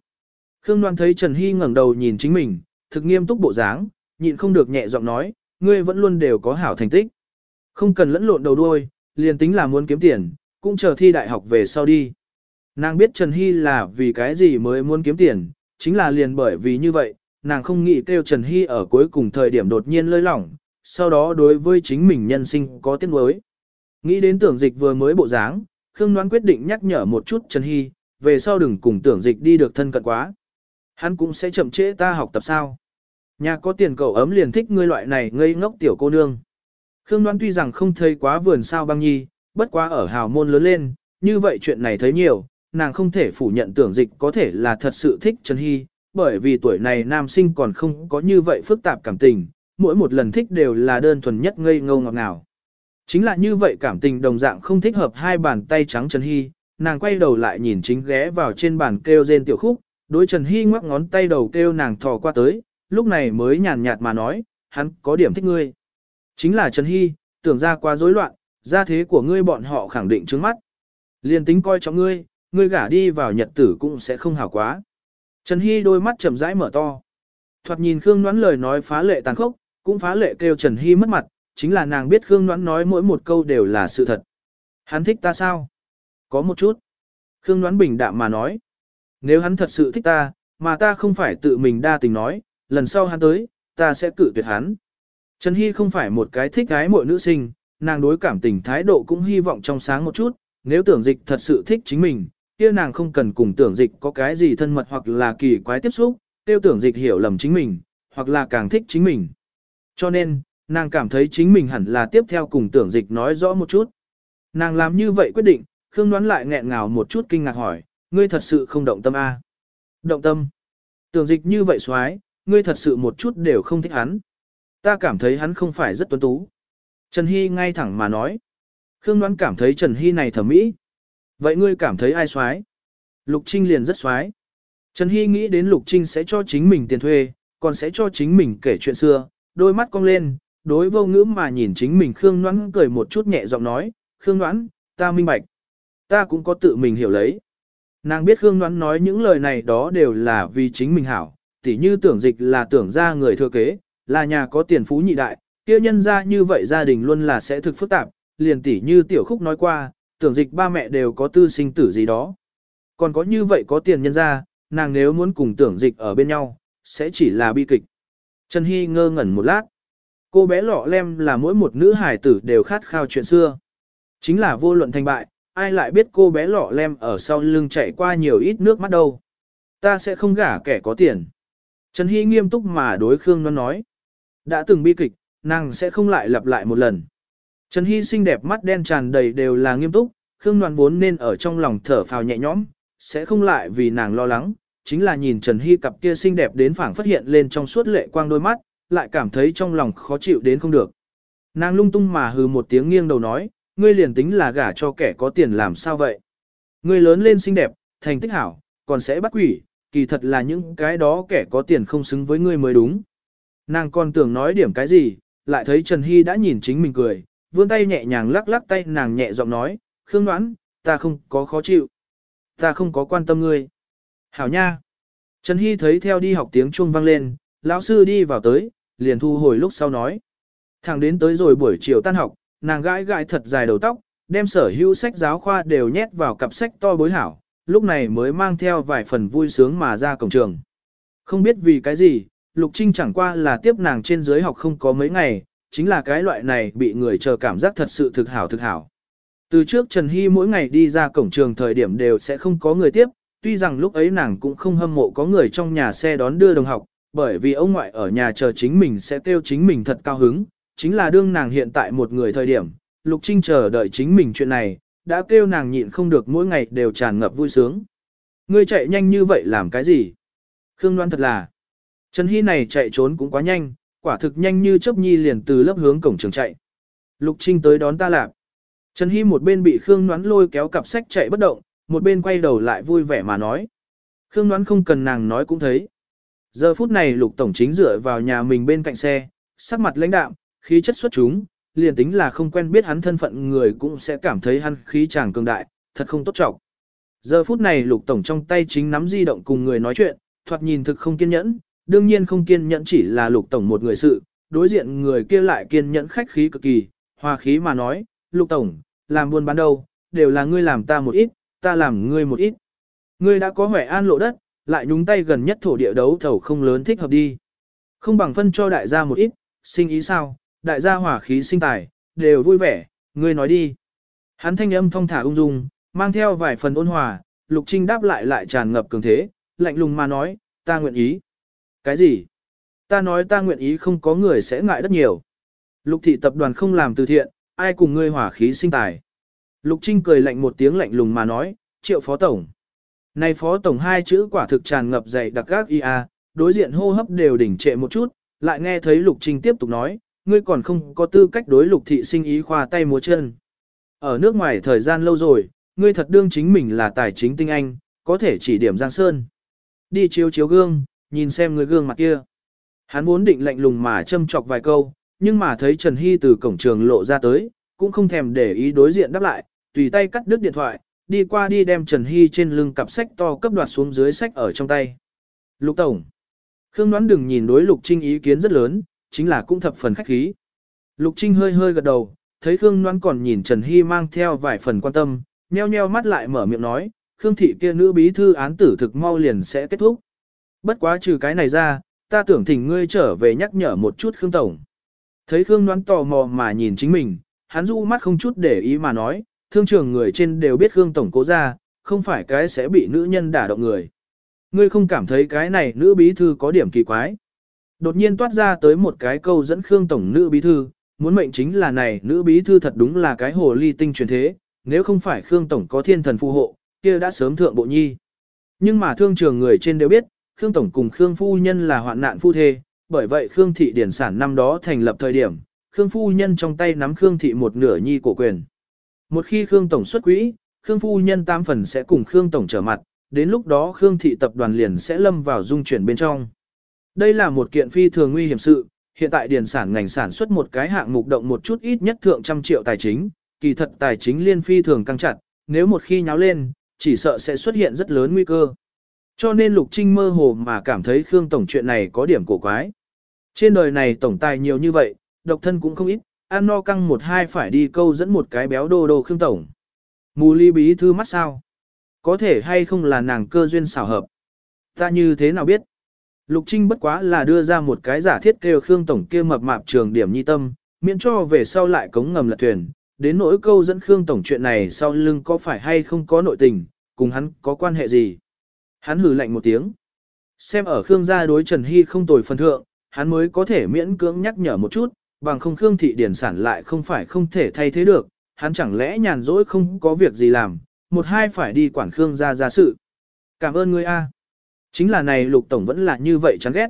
Khương đoán thấy Trần Hy ngẩng đầu nhìn chính mình, thực nghiêm túc bộ dáng, nhịn không được nhẹ giọng nói, ngươi vẫn luôn đều có hảo thành tích. Không cần lẫn lộn đầu đuôi, liền tính là muốn kiếm tiền, cũng chờ thi đại học về sau đi. Nàng biết Trần Hy là vì cái gì mới muốn kiếm tiền, chính là liền bởi vì như vậy, nàng không nghĩ kêu Trần Hy ở cuối cùng thời điểm đột nhiên lơi lỏng, sau đó đối với chính mình nhân sinh có tiếc nuối. Nghĩ đến tưởng dịch vừa mới bộ dáng, Khương Đoán quyết định nhắc nhở một chút Trần Hy, về sau đừng cùng tưởng dịch đi được thân cận quá. Hắn cũng sẽ chậm trễ ta học tập sao. Nhà có tiền cậu ấm liền thích ngươi loại này ngây ngốc tiểu cô nương. Khương Đoan tuy rằng không thấy quá vườn sao băng nhi, bất quá ở hào môn lớn lên, như vậy chuyện này thấy nhiều, nàng không thể phủ nhận tưởng dịch có thể là thật sự thích Trần Hy, bởi vì tuổi này nam sinh còn không có như vậy phức tạp cảm tình, mỗi một lần thích đều là đơn thuần nhất ngây ngâu ngọt ngào. Chính là như vậy cảm tình đồng dạng không thích hợp hai bàn tay trắng Trần Hy, nàng quay đầu lại nhìn chính ghé vào trên bàn kêu rên tiểu khúc, đối Trần Hy ngoắc ngón tay đầu kêu nàng thò qua tới, lúc này mới nhàn nhạt mà nói, hắn có điểm thích ngươi. Chính là Trần Hy, tưởng ra quá rối loạn, gia thế của ngươi bọn họ khẳng định trước mắt. Liên tính coi trọng ngươi, ngươi gả đi vào nhật tử cũng sẽ không hảo quá. Trần Hy đôi mắt chậm rãi mở to. Thoạt nhìn Khương Ngoãn lời nói phá lệ tàn khốc, cũng phá lệ kêu Trần Hy mất mặt, chính là nàng biết Khương Ngoãn nói mỗi một câu đều là sự thật. Hắn thích ta sao? Có một chút. Khương Ngoãn bình đạm mà nói. Nếu hắn thật sự thích ta, mà ta không phải tự mình đa tình nói, lần sau hắn tới, ta sẽ cự tuyệt hắn. Trần Hy không phải một cái thích gái mỗi nữ sinh, nàng đối cảm tình thái độ cũng hy vọng trong sáng một chút, nếu tưởng dịch thật sự thích chính mình, kia nàng không cần cùng tưởng dịch có cái gì thân mật hoặc là kỳ quái tiếp xúc, tiêu tưởng dịch hiểu lầm chính mình, hoặc là càng thích chính mình. Cho nên, nàng cảm thấy chính mình hẳn là tiếp theo cùng tưởng dịch nói rõ một chút. Nàng làm như vậy quyết định, Khương đoán lại nghẹn ngào một chút kinh ngạc hỏi, ngươi thật sự không động tâm a? À? Động tâm. Tưởng dịch như vậy xoái, ngươi thật sự một chút đều không thích hắn. Ta cảm thấy hắn không phải rất tuấn tú. Trần Hy ngay thẳng mà nói. Khương đoán cảm thấy Trần Hy này thẩm mỹ. Vậy ngươi cảm thấy ai xoái? Lục Trinh liền rất xoái. Trần Hy nghĩ đến Lục Trinh sẽ cho chính mình tiền thuê, còn sẽ cho chính mình kể chuyện xưa, đôi mắt cong lên, đối vô ngữ mà nhìn chính mình Khương Ngoãn cười một chút nhẹ giọng nói, Khương Ngoãn, ta minh bạch. Ta cũng có tự mình hiểu lấy. Nàng biết Khương Ngoãn nói những lời này đó đều là vì chính mình hảo, tỉ như tưởng dịch là tưởng ra người thừa kế, là nhà có tiền phú nhị đại, kia nhân ra như vậy gia đình luôn là sẽ thực phức tạp, liền tỉ như tiểu khúc nói qua, tưởng dịch ba mẹ đều có tư sinh tử gì đó. Còn có như vậy có tiền nhân ra, nàng nếu muốn cùng tưởng dịch ở bên nhau, sẽ chỉ là bi kịch. Trần Hy ngơ ngẩn một lát. Cô bé lọ lem là mỗi một nữ hải tử đều khát khao chuyện xưa. Chính là vô luận thành bại, ai lại biết cô bé lọ lem ở sau lưng chạy qua nhiều ít nước mắt đâu. Ta sẽ không gả kẻ có tiền. Trần Hy nghiêm túc mà đối Khương Loan nói. Đã từng bi kịch, nàng sẽ không lại lặp lại một lần. Trần Hy xinh đẹp mắt đen tràn đầy đều là nghiêm túc, Khương Loan vốn nên ở trong lòng thở phào nhẹ nhõm, sẽ không lại vì nàng lo lắng, chính là nhìn Trần Hy cặp kia xinh đẹp đến phảng phát hiện lên trong suốt lệ quang đôi mắt, lại cảm thấy trong lòng khó chịu đến không được. Nàng lung tung mà hừ một tiếng nghiêng đầu nói, ngươi liền tính là gả cho kẻ có tiền làm sao vậy? Ngươi lớn lên xinh đẹp, thành tích hảo, còn sẽ bắt quỷ, kỳ thật là những cái đó kẻ có tiền không xứng với ngươi mới đúng. Nàng còn tưởng nói điểm cái gì, lại thấy Trần Hy đã nhìn chính mình cười, vươn tay nhẹ nhàng lắc lắc tay nàng nhẹ giọng nói, Khương đoán, ta không có khó chịu. Ta không có quan tâm ngươi. Hảo nha. Trần Hy thấy theo đi học tiếng chuông vang lên, lão sư đi vào tới, liền thu hồi lúc sau nói. Thẳng đến tới rồi buổi chiều tan học, nàng gãi gãi thật dài đầu tóc, đem sở hữu sách giáo khoa đều nhét vào cặp sách to bối hảo, lúc này mới mang theo vài phần vui sướng mà ra cổng trường. Không biết vì cái gì, Lục Trinh chẳng qua là tiếp nàng trên dưới học không có mấy ngày, chính là cái loại này bị người chờ cảm giác thật sự thực hảo thực hảo. Từ trước Trần Hy mỗi ngày đi ra cổng trường thời điểm đều sẽ không có người tiếp, tuy rằng lúc ấy nàng cũng không hâm mộ có người trong nhà xe đón đưa đồng học, bởi vì ông ngoại ở nhà chờ chính mình sẽ kêu chính mình thật cao hứng, chính là đương nàng hiện tại một người thời điểm, Lục Trinh chờ đợi chính mình chuyện này, đã kêu nàng nhịn không được mỗi ngày đều tràn ngập vui sướng. Ngươi chạy nhanh như vậy làm cái gì? Khương Loan thật là, Trần Hy này chạy trốn cũng quá nhanh, quả thực nhanh như chớp nhi liền từ lớp hướng cổng trường chạy. Lục Trinh tới đón ta lạp. Trần Hy một bên bị Khương Ngoãn lôi kéo cặp sách chạy bất động, một bên quay đầu lại vui vẻ mà nói. Khương Ngoãn không cần nàng nói cũng thấy. Giờ phút này Lục Tổng chính dựa vào nhà mình bên cạnh xe, sắc mặt lãnh đạm, khí chất xuất chúng, liền tính là không quen biết hắn thân phận người cũng sẽ cảm thấy hắn khí chàng cường đại, thật không tốt trọng. Giờ phút này Lục Tổng trong tay chính nắm di động cùng người nói chuyện, thoạt nhìn thực không kiên nhẫn, đương nhiên không kiên nhẫn chỉ là Lục Tổng một người sự, đối diện người kia lại kiên nhẫn khách khí cực kỳ, hòa khí mà nói, Lục Tổng, làm buôn bán đâu, đều là ngươi làm ta một ít, ta làm ngươi một ít. Ngươi đã có hỏe an lộ đất, lại nhúng tay gần nhất thổ địa đấu thầu không lớn thích hợp đi. Không bằng phân cho đại gia một ít, sinh ý sao, đại gia hỏa khí sinh tài, đều vui vẻ, ngươi nói đi. Hắn thanh âm thong thả ung dung, mang theo vài phần ôn hòa, Lục Trinh đáp lại lại tràn ngập cường thế, lạnh lùng mà nói, ta nguyện ý. Cái gì? Ta nói ta nguyện ý không có người sẽ ngại rất nhiều. Lục thị tập đoàn không làm từ thiện, ai cùng ngươi hỏa khí sinh tài. Lục Trinh cười lạnh một tiếng lạnh lùng mà nói, triệu phó tổng. Này phó tổng hai chữ quả thực tràn ngập dày đặc gác ia, đối diện hô hấp đều đỉnh trệ một chút, lại nghe thấy Lục Trinh tiếp tục nói, ngươi còn không có tư cách đối lục thị sinh ý khoa tay múa chân. Ở nước ngoài thời gian lâu rồi, ngươi thật đương chính mình là tài chính tinh anh, có thể chỉ điểm Giang Sơn. Đi chiếu chiếu gương, nhìn xem người gương mặt kia. Hắn vốn định lạnh lùng mà châm chọc vài câu, nhưng mà thấy Trần Hy từ cổng trường lộ ra tới, cũng không thèm để ý đối diện đáp lại, tùy tay cắt đứt điện thoại, đi qua đi đem Trần Hy trên lưng cặp sách to cấp đoạt xuống dưới sách ở trong tay. Lục Tổng. Khương đoán đừng nhìn đối Lục Trinh ý kiến rất lớn, chính là cũng thập phần khách khí. Lục Trinh hơi hơi gật đầu, thấy Khương đoán còn nhìn Trần Hy mang theo vài phần quan tâm, nheo nheo mắt lại mở miệng nói, Khương thị kia nữ bí thư án tử thực mau liền sẽ kết thúc. Bất quá trừ cái này ra, ta tưởng thỉnh ngươi trở về nhắc nhở một chút Khương Tổng. Thấy Khương đoán tò mò mà nhìn chính mình, hắn du mắt không chút để ý mà nói, thương trường người trên đều biết Khương Tổng cố ra, không phải cái sẽ bị nữ nhân đả động người. Ngươi không cảm thấy cái này nữ bí thư có điểm kỳ quái. Đột nhiên toát ra tới một cái câu dẫn Khương Tổng nữ bí thư, muốn mệnh chính là này nữ bí thư thật đúng là cái hồ ly tinh truyền thế, nếu không phải Khương Tổng có thiên thần phù hộ, kia đã sớm thượng bộ nhi. Nhưng mà thương trường người trên đều biết, Khương Tổng cùng Khương Phu Nhân là hoạn nạn phu thê, bởi vậy Khương Thị Điển Sản năm đó thành lập thời điểm, Khương Phu Nhân trong tay nắm Khương Thị một nửa nhi cổ quyền. Một khi Khương Tổng xuất quỹ, Khương Phu Nhân tam phần sẽ cùng Khương Tổng trở mặt, đến lúc đó Khương Thị tập đoàn liền sẽ lâm vào dung chuyển bên trong. Đây là một kiện phi thường nguy hiểm sự, hiện tại điển sản ngành sản xuất một cái hạng mục động một chút ít nhất thượng trăm triệu tài chính, kỳ thật tài chính liên phi thường căng chặt, nếu một khi nháo lên, chỉ sợ sẽ xuất hiện rất lớn nguy cơ. Cho nên Lục Trinh mơ hồ mà cảm thấy Khương Tổng chuyện này có điểm cổ quái. Trên đời này tổng tài nhiều như vậy, độc thân cũng không ít, ăn no căng một hai phải đi câu dẫn một cái béo đô đô Khương Tổng. Mù ly bí thư mắt sao? Có thể hay không là nàng cơ duyên xảo hợp? Ta như thế nào biết? Lục Trinh bất quá là đưa ra một cái giả thiết kêu Khương Tổng kia mập mạp trường điểm nhi tâm, miễn cho về sau lại cống ngầm lật thuyền, đến nỗi câu dẫn Khương Tổng chuyện này sau lưng có phải hay không có nội tình, cùng hắn có quan hệ gì. Hắn hừ lạnh một tiếng. Xem ở Khương gia đối Trần Hy không tồi phần thượng, hắn mới có thể miễn cưỡng nhắc nhở một chút, bằng không Khương thị điển sản lại không phải không thể thay thế được, hắn chẳng lẽ nhàn rỗi không có việc gì làm, một hai phải đi quản Khương gia ra sự. Cảm ơn ngươi a. Chính là này Lục Tổng vẫn là như vậy chán ghét.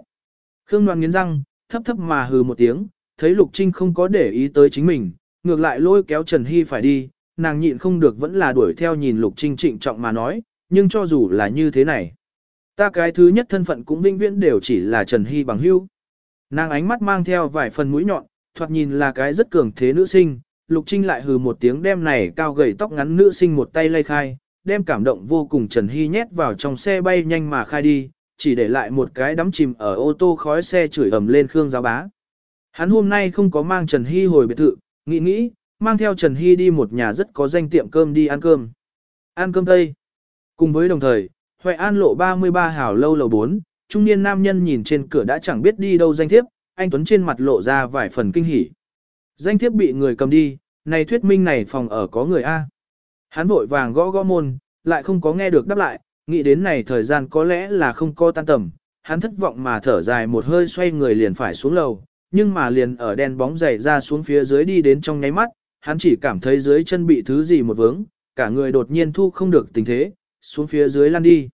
Khương đoan nghiến răng, thấp thấp mà hừ một tiếng, thấy Lục Trinh không có để ý tới chính mình, ngược lại lôi kéo Trần Hy phải đi, nàng nhịn không được vẫn là đuổi theo nhìn Lục Trinh trịnh trọng mà nói, nhưng cho dù là như thế này, ta cái thứ nhất thân phận cũng vinh viễn đều chỉ là Trần Hy bằng hưu. Nàng ánh mắt mang theo vài phần mũi nhọn, thoạt nhìn là cái rất cường thế nữ sinh, Lục Trinh lại hừ một tiếng đem này cao gầy tóc ngắn nữ sinh một tay lay khai, đem cảm động vô cùng Trần Hy nhét vào trong xe bay nhanh mà khai đi, chỉ để lại một cái đắm chìm ở ô tô khói xe chửi ầm lên Khương Giáo Bá. Hắn hôm nay không có mang Trần Hy hồi biệt thự, nghĩ nghĩ, mang theo Trần Hy đi một nhà rất có danh tiệm cơm đi ăn cơm. Ăn cơm Tây. Cùng với đồng thời, Huệ An lộ 33 hào lâu lầu 4, trung niên nam nhân nhìn trên cửa đã chẳng biết đi đâu danh thiếp, anh Tuấn trên mặt lộ ra vài phần kinh hỉ. Danh thiếp bị người cầm đi, này thuyết minh này phòng ở có người A. Hắn vội vàng gõ gõ môn, lại không có nghe được đáp lại, nghĩ đến này thời gian có lẽ là không có tan tầm, hắn thất vọng mà thở dài một hơi xoay người liền phải xuống lầu, nhưng mà liền ở đen bóng dày ra xuống phía dưới đi đến trong nháy mắt, hắn chỉ cảm thấy dưới chân bị thứ gì một vướng, cả người đột nhiên thu không được tình thế, xuống phía dưới lăn đi.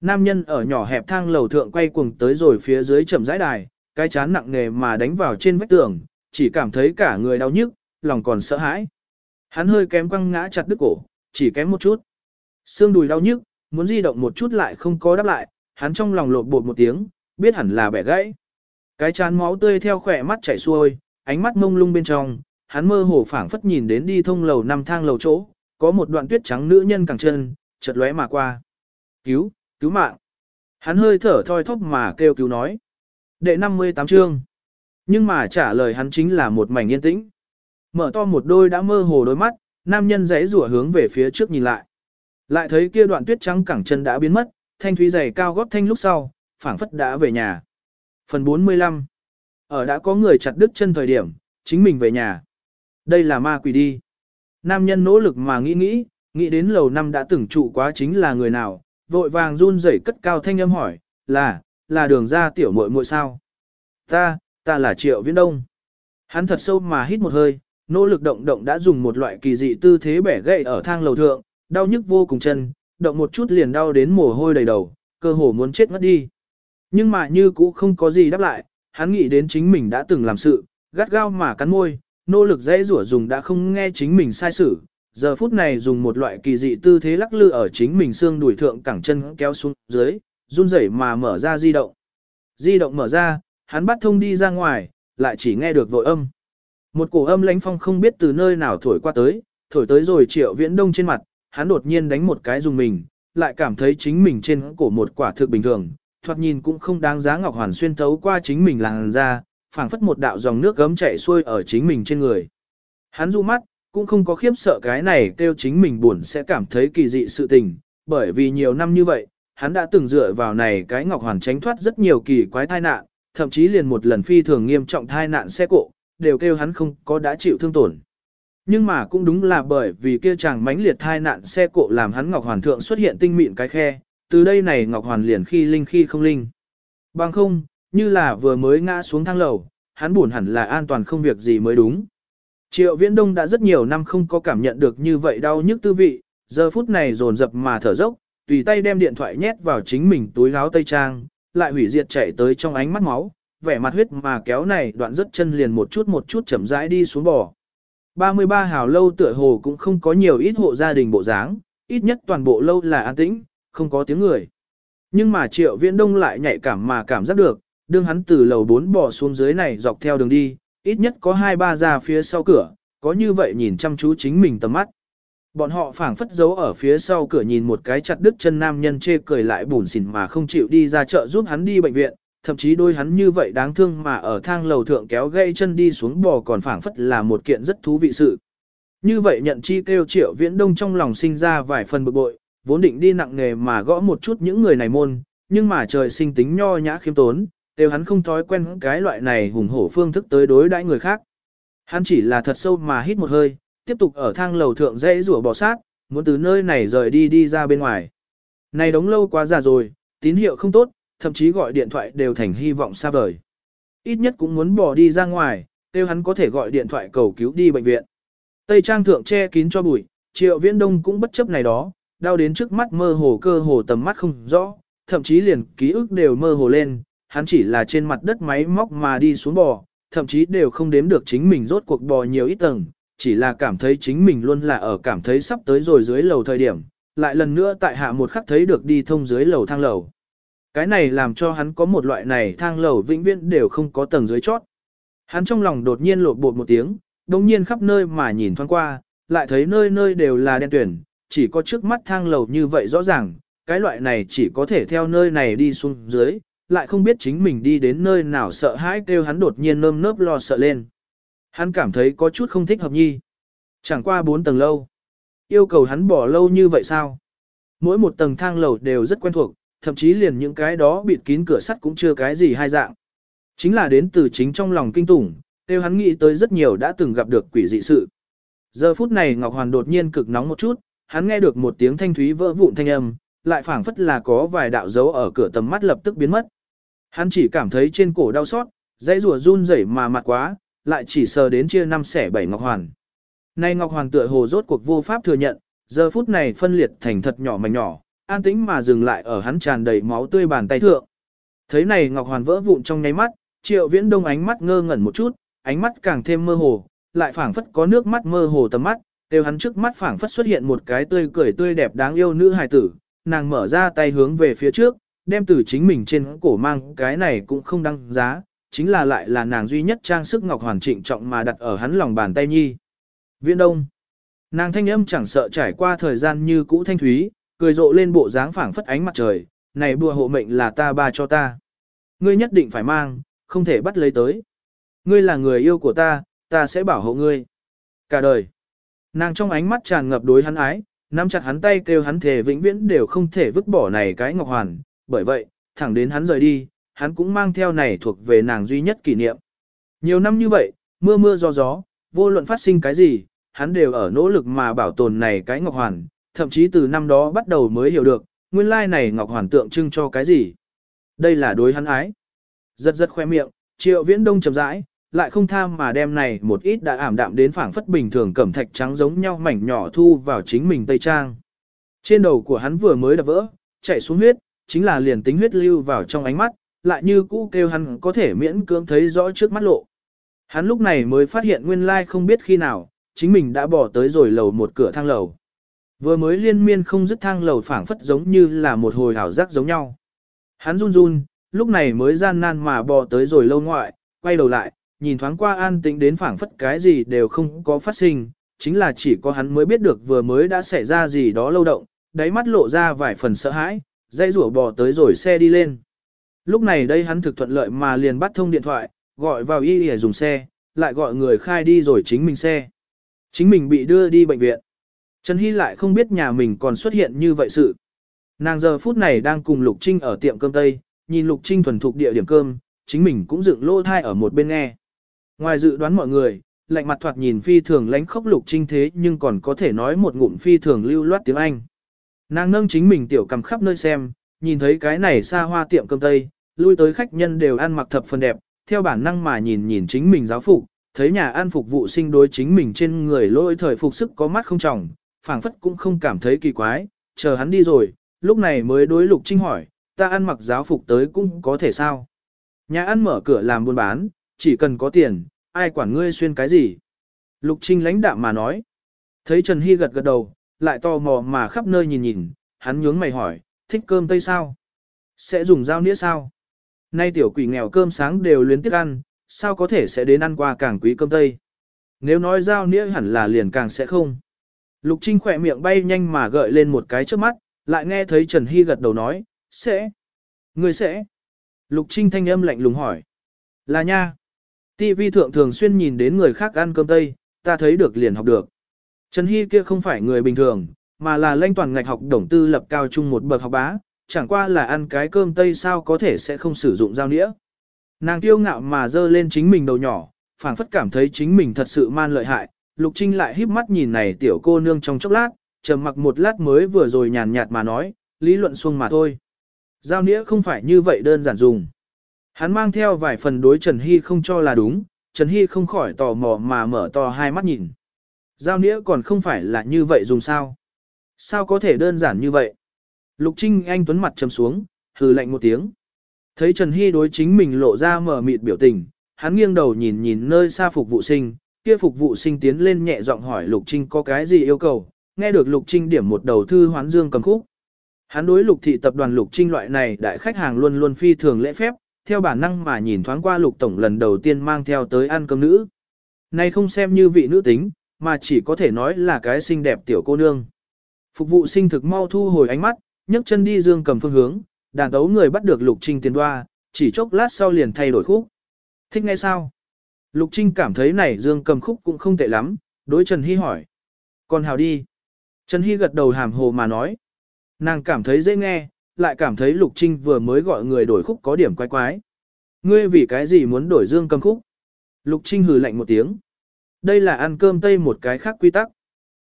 Nam nhân ở nhỏ hẹp thang lầu thượng quay cuồng tới rồi phía dưới chậm rãi đài, cái chán nặng nề mà đánh vào trên vách tường, chỉ cảm thấy cả người đau nhức, lòng còn sợ hãi. Hắn hơi kém quăng ngã chặt đứt cổ, chỉ kém một chút. Xương đùi đau nhức, muốn di động một chút lại không có đáp lại, hắn trong lòng lột bột một tiếng, biết hẳn là bẻ gãy. Cái chán máu tươi theo khỏe mắt chảy xuôi, ánh mắt mông lung bên trong, hắn mơ hồ phảng phất nhìn đến đi thông lầu năm thang lầu chỗ, có một đoạn tuyết trắng nữ nhân cẳng chân, chợt lóe mà qua. Cứu, cứu mạng. Hắn hơi thở thoi thóp mà kêu cứu nói. Đệ 58 chương. Nhưng mà trả lời hắn chính là một mảnh yên tĩnh. Mở to một đôi đã mơ hồ đôi mắt, nam nhân giấy rủa hướng về phía trước nhìn lại. Lại thấy kia đoạn tuyết trắng cẳng chân đã biến mất, thanh thúy giày cao gót thanh lúc sau, phảng phất đã về nhà. Phần 45 Ở đã có người chặt đứt chân thời điểm, chính mình về nhà. Đây là ma quỷ đi. Nam nhân nỗ lực mà nghĩ nghĩ, nghĩ đến lầu năm đã từng trụ quá chính là người nào, vội vàng run rẩy cất cao thanh âm hỏi, là, là đường ra tiểu muội muội sao? Ta, ta là Triệu Viễn Đông. Hắn thật sâu mà hít một hơi, nỗ lực động động đã dùng một loại kỳ dị tư thế bẻ gậy ở thang lầu thượng, đau nhức vô cùng chân, động một chút liền đau đến mồ hôi đầy đầu, cơ hồ muốn chết ngất đi. Nhưng mà như cũ không có gì đáp lại, hắn nghĩ đến chính mình đã từng làm sự, gắt gao mà cắn môi, nỗ lực dễ rủa dùng đã không nghe chính mình sai sử, giờ phút này dùng một loại kỳ dị tư thế lắc lư ở chính mình xương đùi thượng cẳng chân kéo xuống dưới, run rẩy mà mở ra di động. Di động mở ra, hắn bắt thông đi ra ngoài, lại chỉ nghe được vội âm. Một cổ âm lãnh phong không biết từ nơi nào thổi qua tới, thổi tới rồi triệu viễn đông trên mặt, hắn đột nhiên đánh một cái dùng mình, lại cảm thấy chính mình trên cổ một quả thực bình thường, thoạt nhìn cũng không đáng giá Ngọc Hoàn xuyên thấu qua chính mình làn ra, phảng phất một đạo dòng nước gấm chảy xuôi ở chính mình trên người. Hắn du mắt, cũng không có khiếp sợ cái này kêu chính mình buồn sẽ cảm thấy kỳ dị sự tình, bởi vì nhiều năm như vậy, hắn đã từng dựa vào này cái Ngọc Hoàn tránh thoát rất nhiều kỳ quái tai nạn, thậm chí liền một lần phi thường nghiêm trọng tai nạn xe cộ, đều kêu hắn không có đã chịu thương tổn. Nhưng mà cũng đúng là bởi vì kia chàng mãnh liệt thai nạn xe cộ làm hắn Ngọc Hoàn thượng xuất hiện tinh mịn cái khe, từ đây này Ngọc Hoàn liền khi linh khi không linh. Bằng không, như là vừa mới ngã xuống thang lầu, hắn buồn hẳn là an toàn không việc gì mới đúng. Triệu Viễn Đông đã rất nhiều năm không có cảm nhận được như vậy đau nhức tư vị, giờ phút này dồn dập mà thở dốc, tùy tay đem điện thoại nhét vào chính mình túi áo tây trang, lại hủy diệt chạy tới trong ánh mắt máu, vẻ mặt huyết mà kéo này đoạn rất chân liền một chút một chút chậm rãi đi xuống bò. 33 hào lâu tựa hồ cũng không có nhiều ít hộ gia đình bộ dáng, ít nhất toàn bộ lâu là an tĩnh, không có tiếng người. Nhưng mà triệu viễn đông lại nhạy cảm mà cảm giác được, đương hắn từ lầu 4 bò xuống dưới này dọc theo đường đi, ít nhất có 2-3 ra phía sau cửa, có như vậy nhìn chăm chú chính mình tầm mắt. Bọn họ phảng phất giấu ở phía sau cửa nhìn một cái chặt đứt chân nam nhân chê cười lại bùn xỉn mà không chịu đi ra chợ giúp hắn đi bệnh viện, thậm chí đôi hắn như vậy đáng thương mà ở thang lầu thượng kéo gây chân đi xuống bò còn phảng phất là một kiện rất thú vị sự. Như vậy nhận chi kêu triệu viễn đông trong lòng sinh ra vài phần bực bội, vốn định đi nặng nghề mà gõ một chút những người này môn, nhưng mà trời sinh tính nho nhã khiêm tốn, đều hắn không thói quen cái loại này hùng hổ phương thức tới đối đãi người khác. Hắn chỉ là thật sâu mà hít một hơi, tiếp tục ở thang lầu thượng dãy rủa bò sát, muốn từ nơi này rời đi đi ra bên ngoài. Này đống lâu quá già rồi, tín hiệu không tốt, thậm chí gọi điện thoại đều thành hy vọng xa vời. Ít nhất cũng muốn bỏ đi ra ngoài, kêu hắn có thể gọi điện thoại cầu cứu đi bệnh viện. Tây trang thượng che kín cho bụi, triệu viễn đông cũng bất chấp này đó, đau đến trước mắt mơ hồ cơ hồ tầm mắt không rõ, thậm chí liền ký ức đều mơ hồ lên, hắn chỉ là trên mặt đất máy móc mà đi xuống bò, thậm chí đều không đếm được chính mình rốt cuộc bò nhiều ít tầng, chỉ là cảm thấy chính mình luôn là ở cảm thấy sắp tới rồi dưới lầu thời điểm, lại lần nữa tại hạ một khắc thấy được đi thông dưới lầu thang lầu. Cái này làm cho hắn có một loại này thang lầu vĩnh viễn đều không có tầng dưới chót. Hắn trong lòng đột nhiên lột bột một tiếng, đồng nhiên khắp nơi mà nhìn thoáng qua, lại thấy nơi nơi đều là đen tuyển, chỉ có trước mắt thang lầu như vậy rõ ràng, cái loại này chỉ có thể theo nơi này đi xuống dưới, lại không biết chính mình đi đến nơi nào sợ hãi kêu hắn đột nhiên nơm nớp lo sợ lên. Hắn cảm thấy có chút không thích hợp nhi. Chẳng qua bốn tầng lâu. Yêu cầu hắn bỏ lâu như vậy sao? Mỗi một tầng thang lầu đều rất quen thuộc, thậm chí liền những cái đó bịt kín cửa sắt cũng chưa cái gì hai dạng. Chính là đến từ chính trong lòng kinh tủng, tiêu hắn nghĩ tới rất nhiều đã từng gặp được quỷ dị sự. Giờ phút này Ngọc Hoàn đột nhiên cực nóng một chút, hắn nghe được một tiếng thanh thúy vỡ vụn thanh âm, lại phảng phất là có vài đạo dấu ở cửa tầm mắt lập tức biến mất. Hắn chỉ cảm thấy trên cổ đau xót, dãy rùa run rẩy mà mặt quá, lại chỉ sờ đến chia năm xẻ bảy Ngọc Hoàn. Nay Ngọc Hoàn tựa hồ rốt cuộc vô pháp thừa nhận, giờ phút này phân liệt thành thật nhỏ mảnh nhỏ, an tĩnh mà dừng lại ở hắn tràn đầy máu tươi bàn tay thượng. Thấy này Ngọc Hoàn vỡ vụn trong nháy mắt, Triệu Viễn Đông ánh mắt ngơ ngẩn một chút, ánh mắt càng thêm mơ hồ, lại phảng phất có nước mắt mơ hồ tầm mắt, đều hắn trước mắt phảng phất xuất hiện một cái tươi cười tươi đẹp đáng yêu nữ hài tử, nàng mở ra tay hướng về phía trước, đem từ chính mình trên cổ mang cái này cũng không đăng giá, chính là lại là nàng duy nhất trang sức ngọc hoàn trịnh trọng mà đặt ở hắn lòng bàn tay nhi. Viễn Đông Nàng thanh âm chẳng sợ trải qua thời gian như cũ thanh thúy, cười rộ lên bộ dáng phảng phất ánh mặt trời, này bùa hộ mệnh là ta ba cho ta. Ngươi nhất định phải mang, không thể bắt lấy tới. Ngươi là người yêu của ta, ta sẽ bảo hộ ngươi. Cả đời. Nàng trong ánh mắt tràn ngập đối hắn ái, nắm chặt hắn tay kêu hắn thề vĩnh viễn đều không thể vứt bỏ này cái ngọc hoàn, bởi vậy, thẳng đến hắn rời đi, hắn cũng mang theo này thuộc về nàng duy nhất kỷ niệm. Nhiều năm như vậy, mưa mưa gió gió, vô luận phát sinh cái gì, hắn đều ở nỗ lực mà bảo tồn này cái ngọc hoàn, thậm chí từ năm đó bắt đầu mới hiểu được, nguyên lai này ngọc hoàn tượng trưng cho cái gì. Đây là đối hắn ái. Giật giật khoe miệng, triệu viễn đông chậm rãi, lại không tham mà đem này một ít đã ảm đạm đến phảng phất bình thường cẩm thạch trắng giống nhau mảnh nhỏ thu vào chính mình tây trang. Trên đầu của hắn vừa mới đập vỡ, chạy xuống huyết, chính là liền tính huyết lưu vào trong ánh mắt, lại như cũ kêu hắn có thể miễn cưỡng thấy rõ trước mắt lộ. Hắn lúc này mới phát hiện nguyên lai không biết khi nào, chính mình đã bỏ tới rồi lầu một cửa thang lầu. Vừa mới liên miên không dứt thang lầu phảng phất giống như là một hồi ảo giác giống nhau. Hắn run run, lúc này mới gian nan mà bò tới rồi lâu ngoại, quay đầu lại, nhìn thoáng qua an tĩnh đến phảng phất cái gì đều không có phát sinh, chính là chỉ có hắn mới biết được vừa mới đã xảy ra gì đó lâu động, đáy mắt lộ ra vài phần sợ hãi, dây rủa bò tới rồi xe đi lên. Lúc này đây hắn thực thuận lợi mà liền bắt thông điện thoại, gọi vào y để dùng xe, lại gọi người khai đi rồi chính mình xe. Chính mình bị đưa đi bệnh viện. Trần Hy lại không biết nhà mình còn xuất hiện như vậy sự. Nàng giờ phút này đang cùng Lục Trinh ở tiệm cơm Tây, nhìn Lục Trinh thuần thục địa điểm cơm, chính mình cũng dựng lô thai ở một bên nghe. Ngoài dự đoán mọi người, lạnh mặt thoạt nhìn phi thường lánh khốc Lục Trinh thế nhưng còn có thể nói một ngụm phi thường lưu loát tiếng Anh. Nàng nâng chính mình tiểu cầm khắp nơi xem, nhìn thấy cái này xa hoa tiệm cơm Tây, lui tới khách nhân đều ăn mặc thập phần đẹp, theo bản năng mà nhìn nhìn chính mình giáo phục, thấy nhà ăn phục vụ sinh đối chính mình trên người lôi thời phục sức có mắt không trọng, phảng phất cũng không cảm thấy kỳ quái, chờ hắn đi rồi, lúc này mới đối Lục Trinh hỏi, ta ăn mặc giáo phục tới cũng có thể sao? Nhà ăn mở cửa làm buôn bán, chỉ cần có tiền, ai quản ngươi xuyên cái gì? Lục Trinh lãnh đạm mà nói. Thấy Trần Hy gật gật đầu, lại tò mò mà khắp nơi nhìn nhìn, hắn nhướng mày hỏi, thích cơm tây sao? Sẽ dùng dao nĩa sao? Nay tiểu quỷ nghèo cơm sáng đều luyến tiếc ăn, sao có thể sẽ đến ăn qua càng quý cơm tây? Nếu nói dao nĩa hẳn là liền càng sẽ không. Lục Trinh khỏe miệng bay nhanh mà gợi lên một cái trước mắt, lại nghe thấy Trần Hy gật đầu nói, sẽ. Người sẽ. Lục Trinh thanh âm lạnh lùng hỏi. Là nha. TV thượng thường xuyên nhìn đến người khác ăn cơm tây, ta thấy được liền học được. Trần Hy kia không phải người bình thường, mà là lanh toàn ngạch học đồng tư lập cao trung một bậc học bá, chẳng qua là ăn cái cơm tây sao có thể sẽ không sử dụng dao nĩa. Nàng tiêu ngạo mà dơ lên chính mình đầu nhỏ, phảng phất cảm thấy chính mình thật sự man lợi hại, Lục Trinh lại híp mắt nhìn này tiểu cô nương trong chốc lát, trầm mặc một lát mới vừa rồi nhàn nhạt mà nói, lý luận xuông mà thôi. Giao nĩa không phải như vậy đơn giản dùng. Hắn mang theo vài phần đối Trần Hy không cho là đúng, Trần Hy không khỏi tò mò mà mở to hai mắt nhìn. Giao nĩa còn không phải là như vậy dùng sao? Sao có thể đơn giản như vậy? Lục Trinh Anh tuấn mặt trầm xuống, hừ lạnh một tiếng. Thấy Trần Hy đối chính mình lộ ra mở mịt biểu tình, hắn nghiêng đầu nhìn nhìn nơi xa phục vụ sinh, kia phục vụ sinh tiến lên nhẹ giọng hỏi Lục Trinh có cái gì yêu cầu, nghe được Lục Trinh điểm một đầu thư hoán dương cầm khúc. Hắn đối Lục thị tập đoàn Lục Trinh loại này đại khách hàng luôn luôn phi thường lễ phép, theo bản năng mà nhìn thoáng qua Lục tổng lần đầu tiên mang theo tới ăn cơm nữ. Này không xem như vị nữ tính, mà chỉ có thể nói là cái xinh đẹp tiểu cô nương. Phục vụ sinh thực mau thu hồi ánh mắt, nhấc chân đi dương cầm phương hướng, đàn tấu người bắt được Lục Trinh tiền đoa, chỉ chốc lát sau liền thay đổi khúc. Thích ngay sao? Lục Trinh cảm thấy này dương cầm khúc cũng không tệ lắm, đối Trần Hy hỏi. Còn hào đi. Trần Hy gật đầu hàm hồ mà nói. Nàng cảm thấy dễ nghe, lại cảm thấy Lục Trinh vừa mới gọi người đổi khúc có điểm quái quái. Ngươi vì cái gì muốn đổi dương cầm khúc? Lục Trinh hừ lạnh một tiếng. Đây là ăn cơm tây một cái khác quy tắc.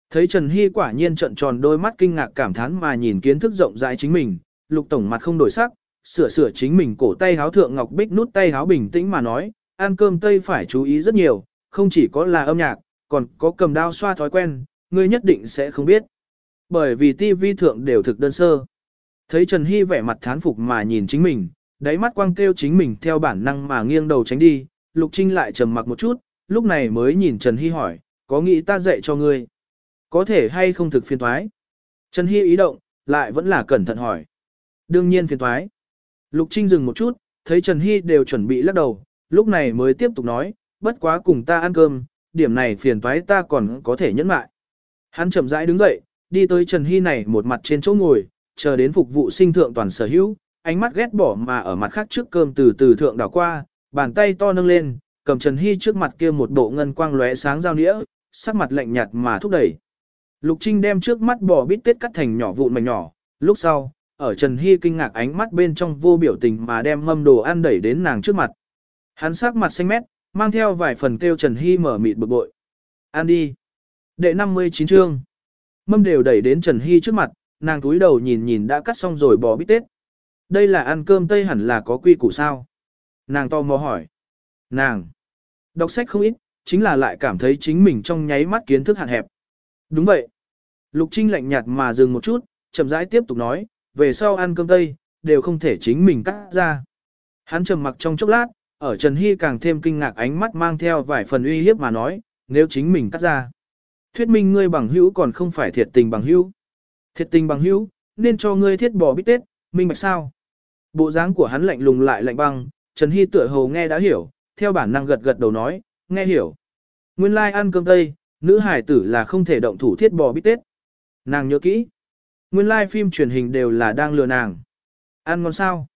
Thấy Trần Hy quả nhiên trận tròn đôi mắt kinh ngạc cảm thán mà nhìn kiến thức rộng rãi chính mình, Lục Tổng mặt không đổi sắc, sửa sửa chính mình cổ tay háo thượng ngọc bích nút tay háo bình tĩnh mà nói, ăn cơm tây phải chú ý rất nhiều, không chỉ có là âm nhạc, còn có cầm đao xoa thói quen, ngươi nhất định sẽ không biết. Bởi vì TV thượng đều thực đơn sơ. Thấy Trần Hy vẻ mặt thán phục mà nhìn chính mình, đáy mắt quang kêu chính mình theo bản năng mà nghiêng đầu tránh đi, Lục Trinh lại trầm mặc một chút, lúc này mới nhìn Trần Hy hỏi, có nghĩ ta dạy cho ngươi? Có thể hay không thực phiền thoái? Trần Hy ý động, lại vẫn là cẩn thận hỏi. Đương nhiên phiền thoái. Lục Trinh dừng một chút, thấy Trần Hy đều chuẩn bị lắc đầu, lúc này mới tiếp tục nói, bất quá cùng ta ăn cơm, điểm này phiền toái ta còn có thể nhẫn mại. Hắn chậm rãi đứng dậy, đi tới Trần Hy này một mặt trên chỗ ngồi, chờ đến phục vụ sinh thượng toàn sở hữu, ánh mắt ghét bỏ mà ở mặt khác trước cơm từ từ thượng đảo qua, bàn tay to nâng lên, cầm Trần Hy trước mặt kia một bộ ngân quang lóe sáng giao nĩa, sắc mặt lạnh nhạt mà thúc đẩy. Lục Trinh đem trước mắt bò bít tết cắt thành nhỏ vụn mảnh nhỏ, lúc sau, ở Trần Hy kinh ngạc ánh mắt bên trong vô biểu tình mà đem mâm đồ ăn đẩy đến nàng trước mặt. Hắn sắc mặt xanh mét, mang theo vài phần kêu Trần Hy mở mịt bực bội. an đi. Đệ 59 chương. Mâm đều đẩy đến Trần Hy trước mặt, nàng túi đầu nhìn nhìn đã cắt xong rồi bỏ bít tết. Đây là ăn cơm Tây hẳn là có quy củ sao? Nàng to mò hỏi. Nàng. Đọc sách không ít, chính là lại cảm thấy chính mình trong nháy mắt kiến thức hạn hẹp. Đúng vậy. Lục Trinh lạnh nhạt mà dừng một chút, chậm rãi tiếp tục nói, về sau ăn cơm Tây, đều không thể chính mình cắt ra. Hắn trầm mặc trong chốc lát, ở Trần Hy càng thêm kinh ngạc ánh mắt mang theo vài phần uy hiếp mà nói, nếu chính mình cắt ra. Thuyết minh ngươi bằng hữu còn không phải thiệt tình bằng hữu. Thiệt tình bằng hữu, nên cho ngươi thiết bò bít tết, minh bạch sao. Bộ dáng của hắn lạnh lùng lại lạnh băng, Trần Hy tựa hồ nghe đã hiểu, theo bản năng gật gật đầu nói, nghe hiểu. Nguyên lai like ăn cơm tây, nữ hải tử là không thể động thủ thiết bò bít tết. Nàng nhớ kỹ. Nguyên lai like phim truyền hình đều là đang lừa nàng. Ăn ngon sao?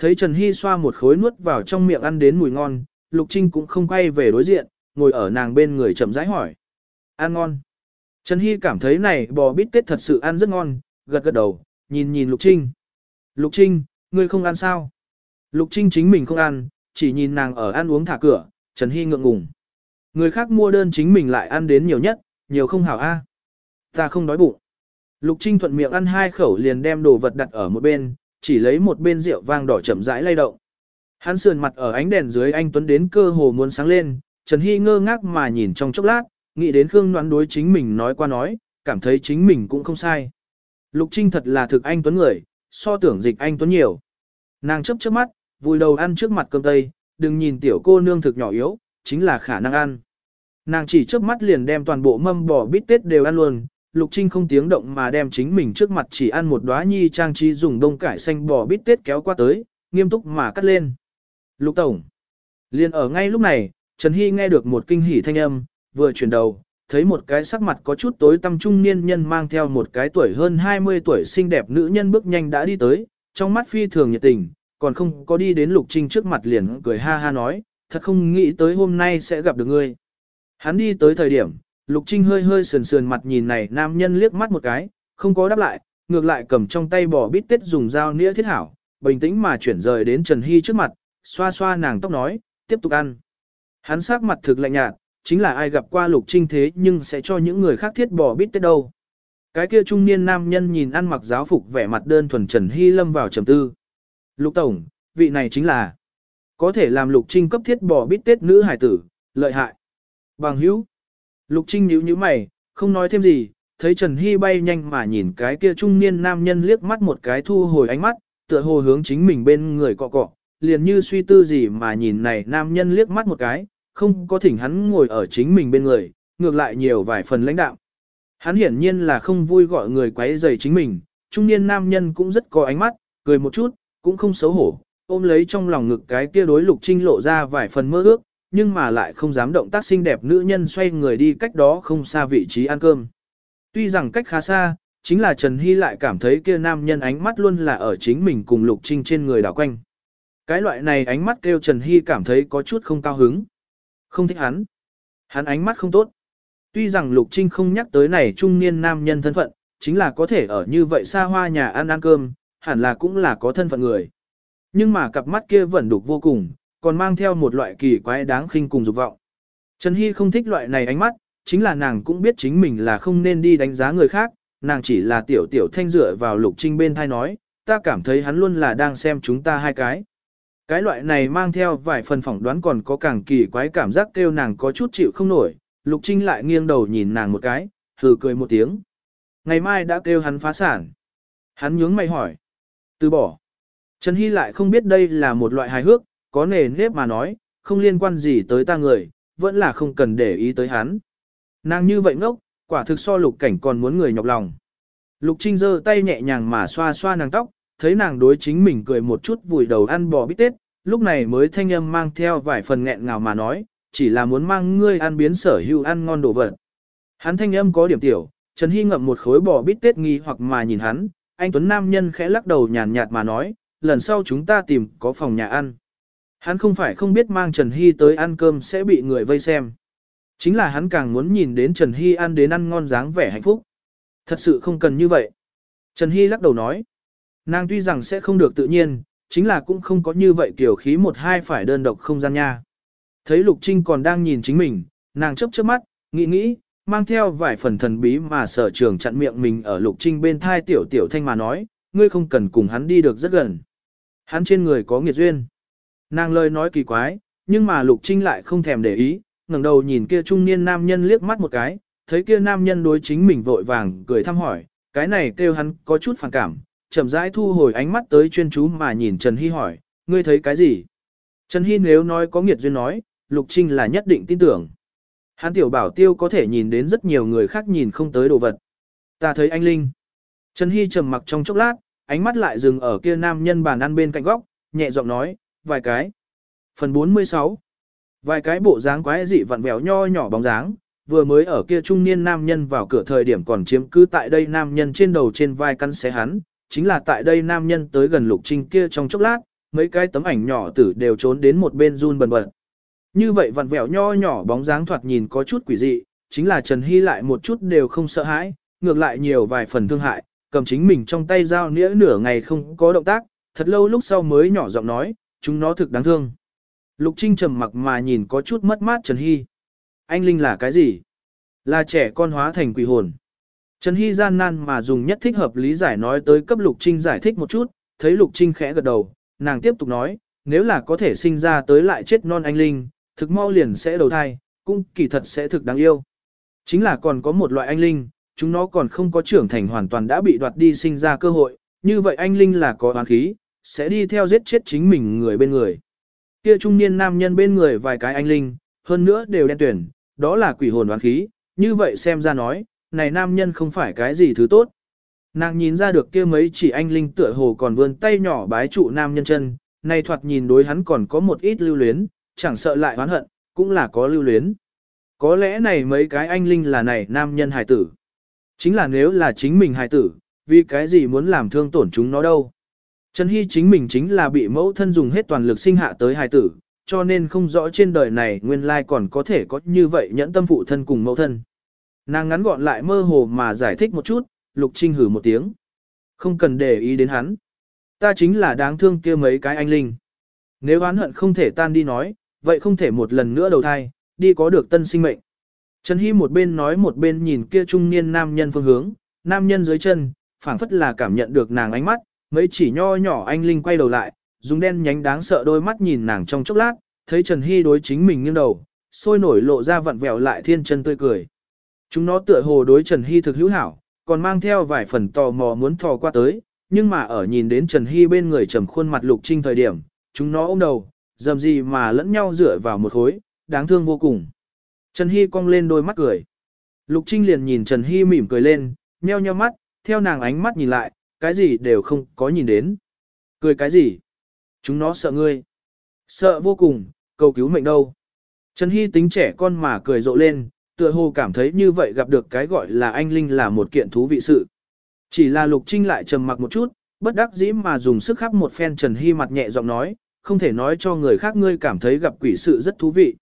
Thấy Trần Hy xoa một khối nuốt vào trong miệng ăn đến mùi ngon, Lục Trinh cũng không quay về đối diện, ngồi ở nàng bên người chậm rãi hỏi. Ăn ngon. Trần Hy cảm thấy này bò bít tết thật sự ăn rất ngon, gật gật đầu, nhìn nhìn Lục Trinh. Lục Trinh, ngươi không ăn sao? Lục Trinh chính mình không ăn, chỉ nhìn nàng ở ăn uống thả cửa, Trần Hy ngượng ngùng. Người khác mua đơn chính mình lại ăn đến nhiều nhất, nhiều không hảo a. Ta không đói bụng. Lục Trinh thuận miệng ăn hai khẩu liền đem đồ vật đặt ở một bên, chỉ lấy một bên rượu vang đỏ chậm rãi lay động. Hắn sườn mặt ở ánh đèn dưới anh Tuấn đến cơ hồ muốn sáng lên, Trần Hy ngơ ngác mà nhìn trong chốc lát, nghĩ đến Khương Noãn đối chính mình nói qua nói, cảm thấy chính mình cũng không sai. Lục Trinh thật là thực anh Tuấn người, so tưởng dịch anh Tuấn nhiều. Nàng chấp chớp mắt, vùi đầu ăn trước mặt cơm tây, đừng nhìn tiểu cô nương thực nhỏ yếu, chính là khả năng ăn. Nàng chỉ chớp mắt liền đem toàn bộ mâm bò bít tết đều ăn luôn, Lục Trinh không tiếng động mà đem chính mình trước mặt chỉ ăn một đóa nhi trang trí dùng đông cải xanh bò bít tết kéo qua tới, nghiêm túc mà cắt lên. Lục Tổng. Liên ở ngay lúc này, Trần Hy nghe được một kinh hỉ thanh âm, vừa chuyển đầu, thấy một cái sắc mặt có chút tối tăm trung niên nhân mang theo một cái tuổi hơn 20 tuổi xinh đẹp nữ nhân bước nhanh đã đi tới, trong mắt phi thường nhiệt tình, còn không có đi đến Lục Trinh trước mặt liền cười ha ha nói, thật không nghĩ tới hôm nay sẽ gặp được ngươi. Hắn đi tới thời điểm, Lục Trinh hơi hơi sườn sườn mặt nhìn này nam nhân liếc mắt một cái, không có đáp lại, ngược lại cầm trong tay bò bít tết dùng dao nĩa thiết hảo, bình tĩnh mà chuyển rời đến Trần Hy trước mặt, xoa xoa nàng tóc nói, tiếp tục ăn. Hắn sắc mặt thực lạnh nhạt, chính là ai gặp qua Lục Trinh thế nhưng sẽ cho những người khác thiết bò bít tết đâu. Cái kia trung niên nam nhân nhìn ăn mặc giáo phục vẻ mặt đơn thuần Trần Hy lâm vào trầm tư. Lục Tổng, vị này chính là có thể làm Lục Trinh cấp thiết bò bít tết nữ hải tử, lợi hại. Bằng hữu. Lục Trinh nhíu nhíu mày, không nói thêm gì, thấy Trần Hy bay nhanh mà nhìn cái kia trung niên nam nhân liếc mắt một cái thu hồi ánh mắt, tựa hồ hướng chính mình bên người cọ cọ, liền như suy tư gì mà nhìn này nam nhân liếc mắt một cái, không có thỉnh hắn ngồi ở chính mình bên người, ngược lại nhiều vài phần lãnh đạo. Hắn hiển nhiên là không vui gọi người quấy rầy chính mình, trung niên nam nhân cũng rất có ánh mắt, cười một chút, cũng không xấu hổ, ôm lấy trong lòng ngực cái kia đối lục trinh lộ ra vài phần mơ ước, nhưng mà lại không dám động tác xinh đẹp nữ nhân xoay người đi cách đó không xa vị trí ăn cơm. Tuy rằng cách khá xa, chính là Trần Hy lại cảm thấy kia nam nhân ánh mắt luôn là ở chính mình cùng Lục Trinh trên người đảo quanh. Cái loại này ánh mắt kêu Trần Hy cảm thấy có chút không cao hứng. Không thích hắn. Hắn ánh mắt không tốt. Tuy rằng Lục Trinh không nhắc tới này trung niên nam nhân thân phận, chính là có thể ở như vậy xa hoa nhà ăn ăn cơm, hẳn là cũng là có thân phận người. Nhưng mà cặp mắt kia vẫn đục vô cùng, còn mang theo một loại kỳ quái đáng khinh cùng dục vọng. Trần Hy không thích loại này ánh mắt, chính là nàng cũng biết chính mình là không nên đi đánh giá người khác, nàng chỉ là tiểu tiểu thanh dựa vào lục trinh bên thai nói, ta cảm thấy hắn luôn là đang xem chúng ta hai cái. Cái loại này mang theo vài phần phỏng đoán còn có càng kỳ quái cảm giác kêu nàng có chút chịu không nổi, lục trinh lại nghiêng đầu nhìn nàng một cái, hừ cười một tiếng. Ngày mai đã kêu hắn phá sản. Hắn nhướng mày hỏi. Từ bỏ. Trần Hy lại không biết đây là một loại hài hước, có nề nếp mà nói, không liên quan gì tới ta người, vẫn là không cần để ý tới hắn. Nàng như vậy ngốc, quả thực so lục cảnh còn muốn người nhọc lòng. Lục Trinh giơ tay nhẹ nhàng mà xoa xoa nàng tóc, thấy nàng đối chính mình cười một chút vùi đầu ăn bò bít tết, lúc này mới thanh âm mang theo vài phần nghẹn ngào mà nói, chỉ là muốn mang ngươi ăn biến sở hữu ăn ngon đồ vật. Hắn thanh âm có điểm tiểu, Trần Hy ngậm một khối bò bít tết nghi hoặc mà nhìn hắn, anh Tuấn Nam Nhân khẽ lắc đầu nhàn nhạt mà nói, lần sau chúng ta tìm có phòng nhà ăn. Hắn không phải không biết mang Trần Hy tới ăn cơm sẽ bị người vây xem. Chính là hắn càng muốn nhìn đến Trần Hy ăn đến ăn ngon dáng vẻ hạnh phúc. Thật sự không cần như vậy. Trần Hy lắc đầu nói. Nàng tuy rằng sẽ không được tự nhiên, chính là cũng không có như vậy kiểu khí một hai phải đơn độc không gian nha. Thấy Lục Trinh còn đang nhìn chính mình, nàng chấp chớp mắt, nghĩ nghĩ, mang theo vài phần thần bí mà sở trường chặn miệng mình ở Lục Trinh bên thai tiểu tiểu thanh mà nói, ngươi không cần cùng hắn đi được rất gần. Hắn trên người có nghiệt duyên. Nàng lời nói kỳ quái, nhưng mà Lục Trinh lại không thèm để ý, ngẩng đầu nhìn kia trung niên nam nhân liếc mắt một cái, thấy kia nam nhân đối chính mình vội vàng cười thăm hỏi, cái này kêu hắn có chút phản cảm, chậm rãi thu hồi ánh mắt tới chuyên chú mà nhìn Trần Hy hỏi, ngươi thấy cái gì? Trần Hy nếu nói có nghiệt duyên nói, Lục Trinh là nhất định tin tưởng. Hắn tiểu bảo tiêu có thể nhìn đến rất nhiều người khác nhìn không tới đồ vật. Ta thấy anh Linh. Trần Hy trầm mặc trong chốc lát, ánh mắt lại dừng ở kia nam nhân bàn ăn bên cạnh góc, nhẹ giọng nói, vài cái. Phần 46 Vài cái bộ dáng quái dị vặn vẹo nho nhỏ bóng dáng, vừa mới ở kia trung niên nam nhân vào cửa thời điểm còn chiếm cứ tại đây nam nhân trên đầu trên vai căn xé hắn, chính là tại đây nam nhân tới gần lục trinh kia trong chốc lát, mấy cái tấm ảnh nhỏ tử đều trốn đến một bên run bần bật. Như vậy vặn vẹo nho nhỏ bóng dáng thoạt nhìn có chút quỷ dị, chính là Trần Hy lại một chút đều không sợ hãi, ngược lại nhiều vài phần thương hại, cầm chính mình trong tay dao nĩa nửa ngày không có động tác, thật lâu lúc sau mới nhỏ giọng nói, chúng nó thực đáng thương. Lục Trinh trầm mặc mà nhìn có chút mất mát Trần Hy. Anh Linh là cái gì? Là trẻ con hóa thành quỷ hồn. Trần Hy gian nan mà dùng nhất thích hợp lý giải nói tới cấp Lục Trinh giải thích một chút, thấy Lục Trinh khẽ gật đầu, nàng tiếp tục nói, nếu là có thể sinh ra tới lại chết non anh Linh, thực mau liền sẽ đầu thai, cũng kỳ thật sẽ thực đáng yêu. Chính là còn có một loại anh Linh, chúng nó còn không có trưởng thành hoàn toàn đã bị đoạt đi sinh ra cơ hội, như vậy anh Linh là có oán khí, sẽ đi theo giết chết chính mình người bên người. Kia trung niên nam nhân bên người vài cái anh Linh, hơn nữa đều đen tuyển, đó là quỷ hồn oán khí, như vậy xem ra nói, này nam nhân không phải cái gì thứ tốt. Nàng nhìn ra được kia mấy chỉ anh Linh tựa hồ còn vươn tay nhỏ bái trụ nam nhân chân, này thoạt nhìn đối hắn còn có một ít lưu luyến, chẳng sợ lại oán hận, cũng là có lưu luyến. Có lẽ này mấy cái anh Linh là này nam nhân hài tử. Chính là nếu là chính mình hài tử, vì cái gì muốn làm thương tổn chúng nó đâu. Trần Hy chính mình chính là bị mẫu thân dùng hết toàn lực sinh hạ tới hài tử, cho nên không rõ trên đời này nguyên lai còn có thể có như vậy nhẫn tâm phụ thân cùng mẫu thân. Nàng ngắn gọn lại mơ hồ mà giải thích một chút, Lục Trinh hử một tiếng. Không cần để ý đến hắn. Ta chính là đáng thương kia mấy cái anh linh. Nếu oán hận không thể tan đi nói, vậy không thể một lần nữa đầu thai, đi có được tân sinh mệnh. Trần Hy một bên nói một bên nhìn kia trung niên nam nhân phương hướng, nam nhân dưới chân, phảng phất là cảm nhận được nàng ánh mắt, mấy chỉ nho nhỏ anh Linh quay đầu lại, dùng đen nhánh đáng sợ đôi mắt nhìn nàng trong chốc lát, thấy Trần Hy đối chính mình nghiêng đầu, sôi nổi lộ ra vặn vẹo lại thiên chân tươi cười. Chúng nó tựa hồ đối Trần Hy thực hữu hảo, còn mang theo vài phần tò mò muốn thò qua tới, nhưng mà ở nhìn đến Trần Hy bên người trầm khuôn mặt lục trinh thời điểm, chúng nó ôm đầu, dầm gì mà lẫn nhau dựa vào một khối, đáng thương vô cùng. Trần Hy cong lên đôi mắt cười. Lục Trinh liền nhìn Trần Hy mỉm cười lên, nheo nheo mắt, theo nàng ánh mắt nhìn lại, cái gì đều không có nhìn đến. Cười cái gì? Chúng nó sợ ngươi. Sợ vô cùng, cầu cứu mệnh đâu. Trần Hy tính trẻ con mà cười rộ lên, tựa hồ cảm thấy như vậy gặp được cái gọi là anh Linh là một kiện thú vị sự. Chỉ là Lục Trinh lại trầm mặc một chút, bất đắc dĩ mà dùng sức khắp một phen Trần Hy mặt nhẹ giọng nói, không thể nói cho người khác ngươi cảm thấy gặp quỷ sự rất thú vị.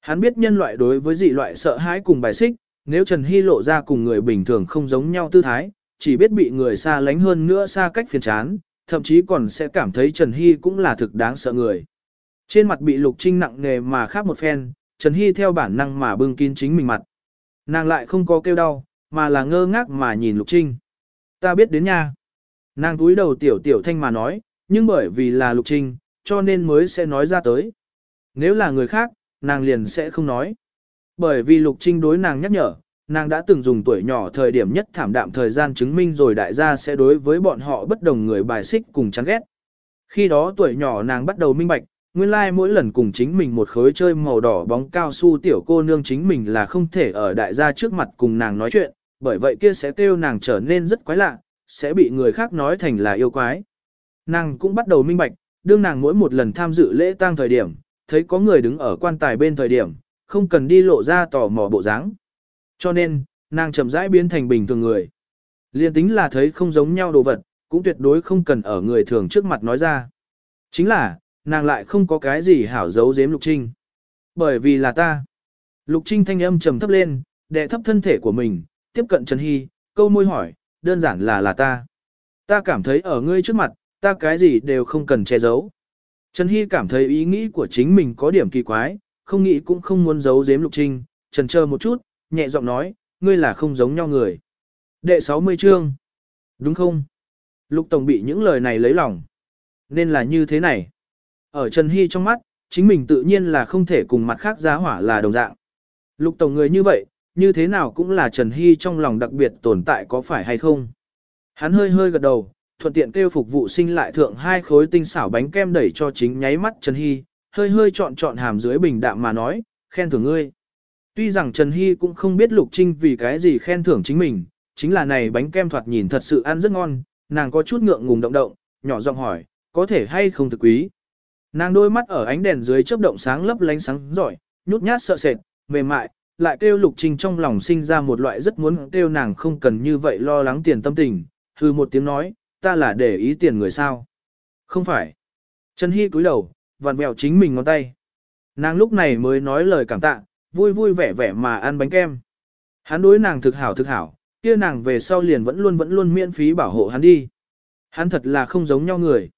Hắn biết nhân loại đối với dị loại sợ hãi cùng bài xích, nếu Trần Hy lộ ra cùng người bình thường không giống nhau tư thái, chỉ biết bị người xa lánh hơn nữa xa cách phiền chán, thậm chí còn sẽ cảm thấy Trần Hy cũng là thực đáng sợ người. Trên mặt bị Lục Trinh nặng nề mà khác một phen, Trần Hy theo bản năng mà bưng kín chính mình mặt. Nàng lại không có kêu đau, mà là ngơ ngác mà nhìn Lục Trinh. Ta biết đến nha. Nàng túi đầu tiểu tiểu thanh mà nói, nhưng bởi vì là Lục Trinh, cho nên mới sẽ nói ra tới. Nếu là người khác, nàng liền sẽ không nói. Bởi vì Lục Trinh đối nàng nhắc nhở, nàng đã từng dùng tuổi nhỏ thời điểm nhất thảm đạm thời gian chứng minh rồi đại gia sẽ đối với bọn họ bất đồng người bài xích cùng chán ghét. Khi đó tuổi nhỏ nàng bắt đầu minh bạch, nguyên lai like mỗi lần cùng chính mình một khối chơi màu đỏ bóng cao su tiểu cô nương chính mình là không thể ở đại gia trước mặt cùng nàng nói chuyện, bởi vậy kia sẽ kêu nàng trở nên rất quái lạ, sẽ bị người khác nói thành là yêu quái. Nàng cũng bắt đầu minh bạch, đương nàng mỗi một lần tham dự lễ tang thời điểm, thấy có người đứng ở quan tài bên thời điểm, không cần đi lộ ra tò mò bộ dáng. Cho nên, nàng chậm rãi biến thành bình thường người. Liên tính là thấy không giống nhau đồ vật, cũng tuyệt đối không cần ở người thường trước mặt nói ra. Chính là, nàng lại không có cái gì hảo giấu giếm Lục Trinh. Bởi vì là ta. Lục Trinh thanh âm trầm thấp lên, đè thấp thân thể của mình, tiếp cận Trần Hy, câu môi hỏi, đơn giản là là ta. Ta cảm thấy ở ngươi trước mặt, ta cái gì đều không cần che giấu. Trần Hy cảm thấy ý nghĩ của chính mình có điểm kỳ quái, không nghĩ cũng không muốn giấu giếm Lục Trinh, trần chờ một chút, nhẹ giọng nói, ngươi là không giống nhau người. Đệ 60 chương. Đúng không? Lục Tổng bị những lời này lấy lòng. Nên là như thế này. Ở Trần Hy trong mắt, chính mình tự nhiên là không thể cùng mặt khác giá hỏa là đồng dạng. Lục Tổng người như vậy, như thế nào cũng là Trần Hy trong lòng đặc biệt tồn tại có phải hay không. Hắn hơi hơi gật đầu, thuận tiện kêu phục vụ sinh lại thượng hai khối tinh xảo bánh kem đẩy cho chính nháy mắt Trần Hy, hơi hơi chọn chọn hàm dưới bình đạm mà nói, khen thưởng ngươi. Tuy rằng Trần Hy cũng không biết Lục Trinh vì cái gì khen thưởng chính mình, chính là này bánh kem thoạt nhìn thật sự ăn rất ngon, nàng có chút ngượng ngùng động động, nhỏ giọng hỏi, có thể hay không thực quý. Nàng đôi mắt ở ánh đèn dưới chớp động sáng lấp lánh sáng giỏi, nhút nhát sợ sệt, mềm mại, lại kêu Lục Trinh trong lòng sinh ra một loại rất muốn kêu nàng không cần như vậy lo lắng tiền tâm tình, hư một tiếng nói, ta là để ý tiền người sao. Không phải. Trần Hy cúi đầu, vặn vẹo chính mình ngón tay. Nàng lúc này mới nói lời cảm tạ, vui vui vẻ vẻ mà ăn bánh kem. Hắn đối nàng thực hảo thực hảo, kia nàng về sau liền vẫn luôn vẫn luôn miễn phí bảo hộ hắn đi. Hắn thật là không giống nhau người.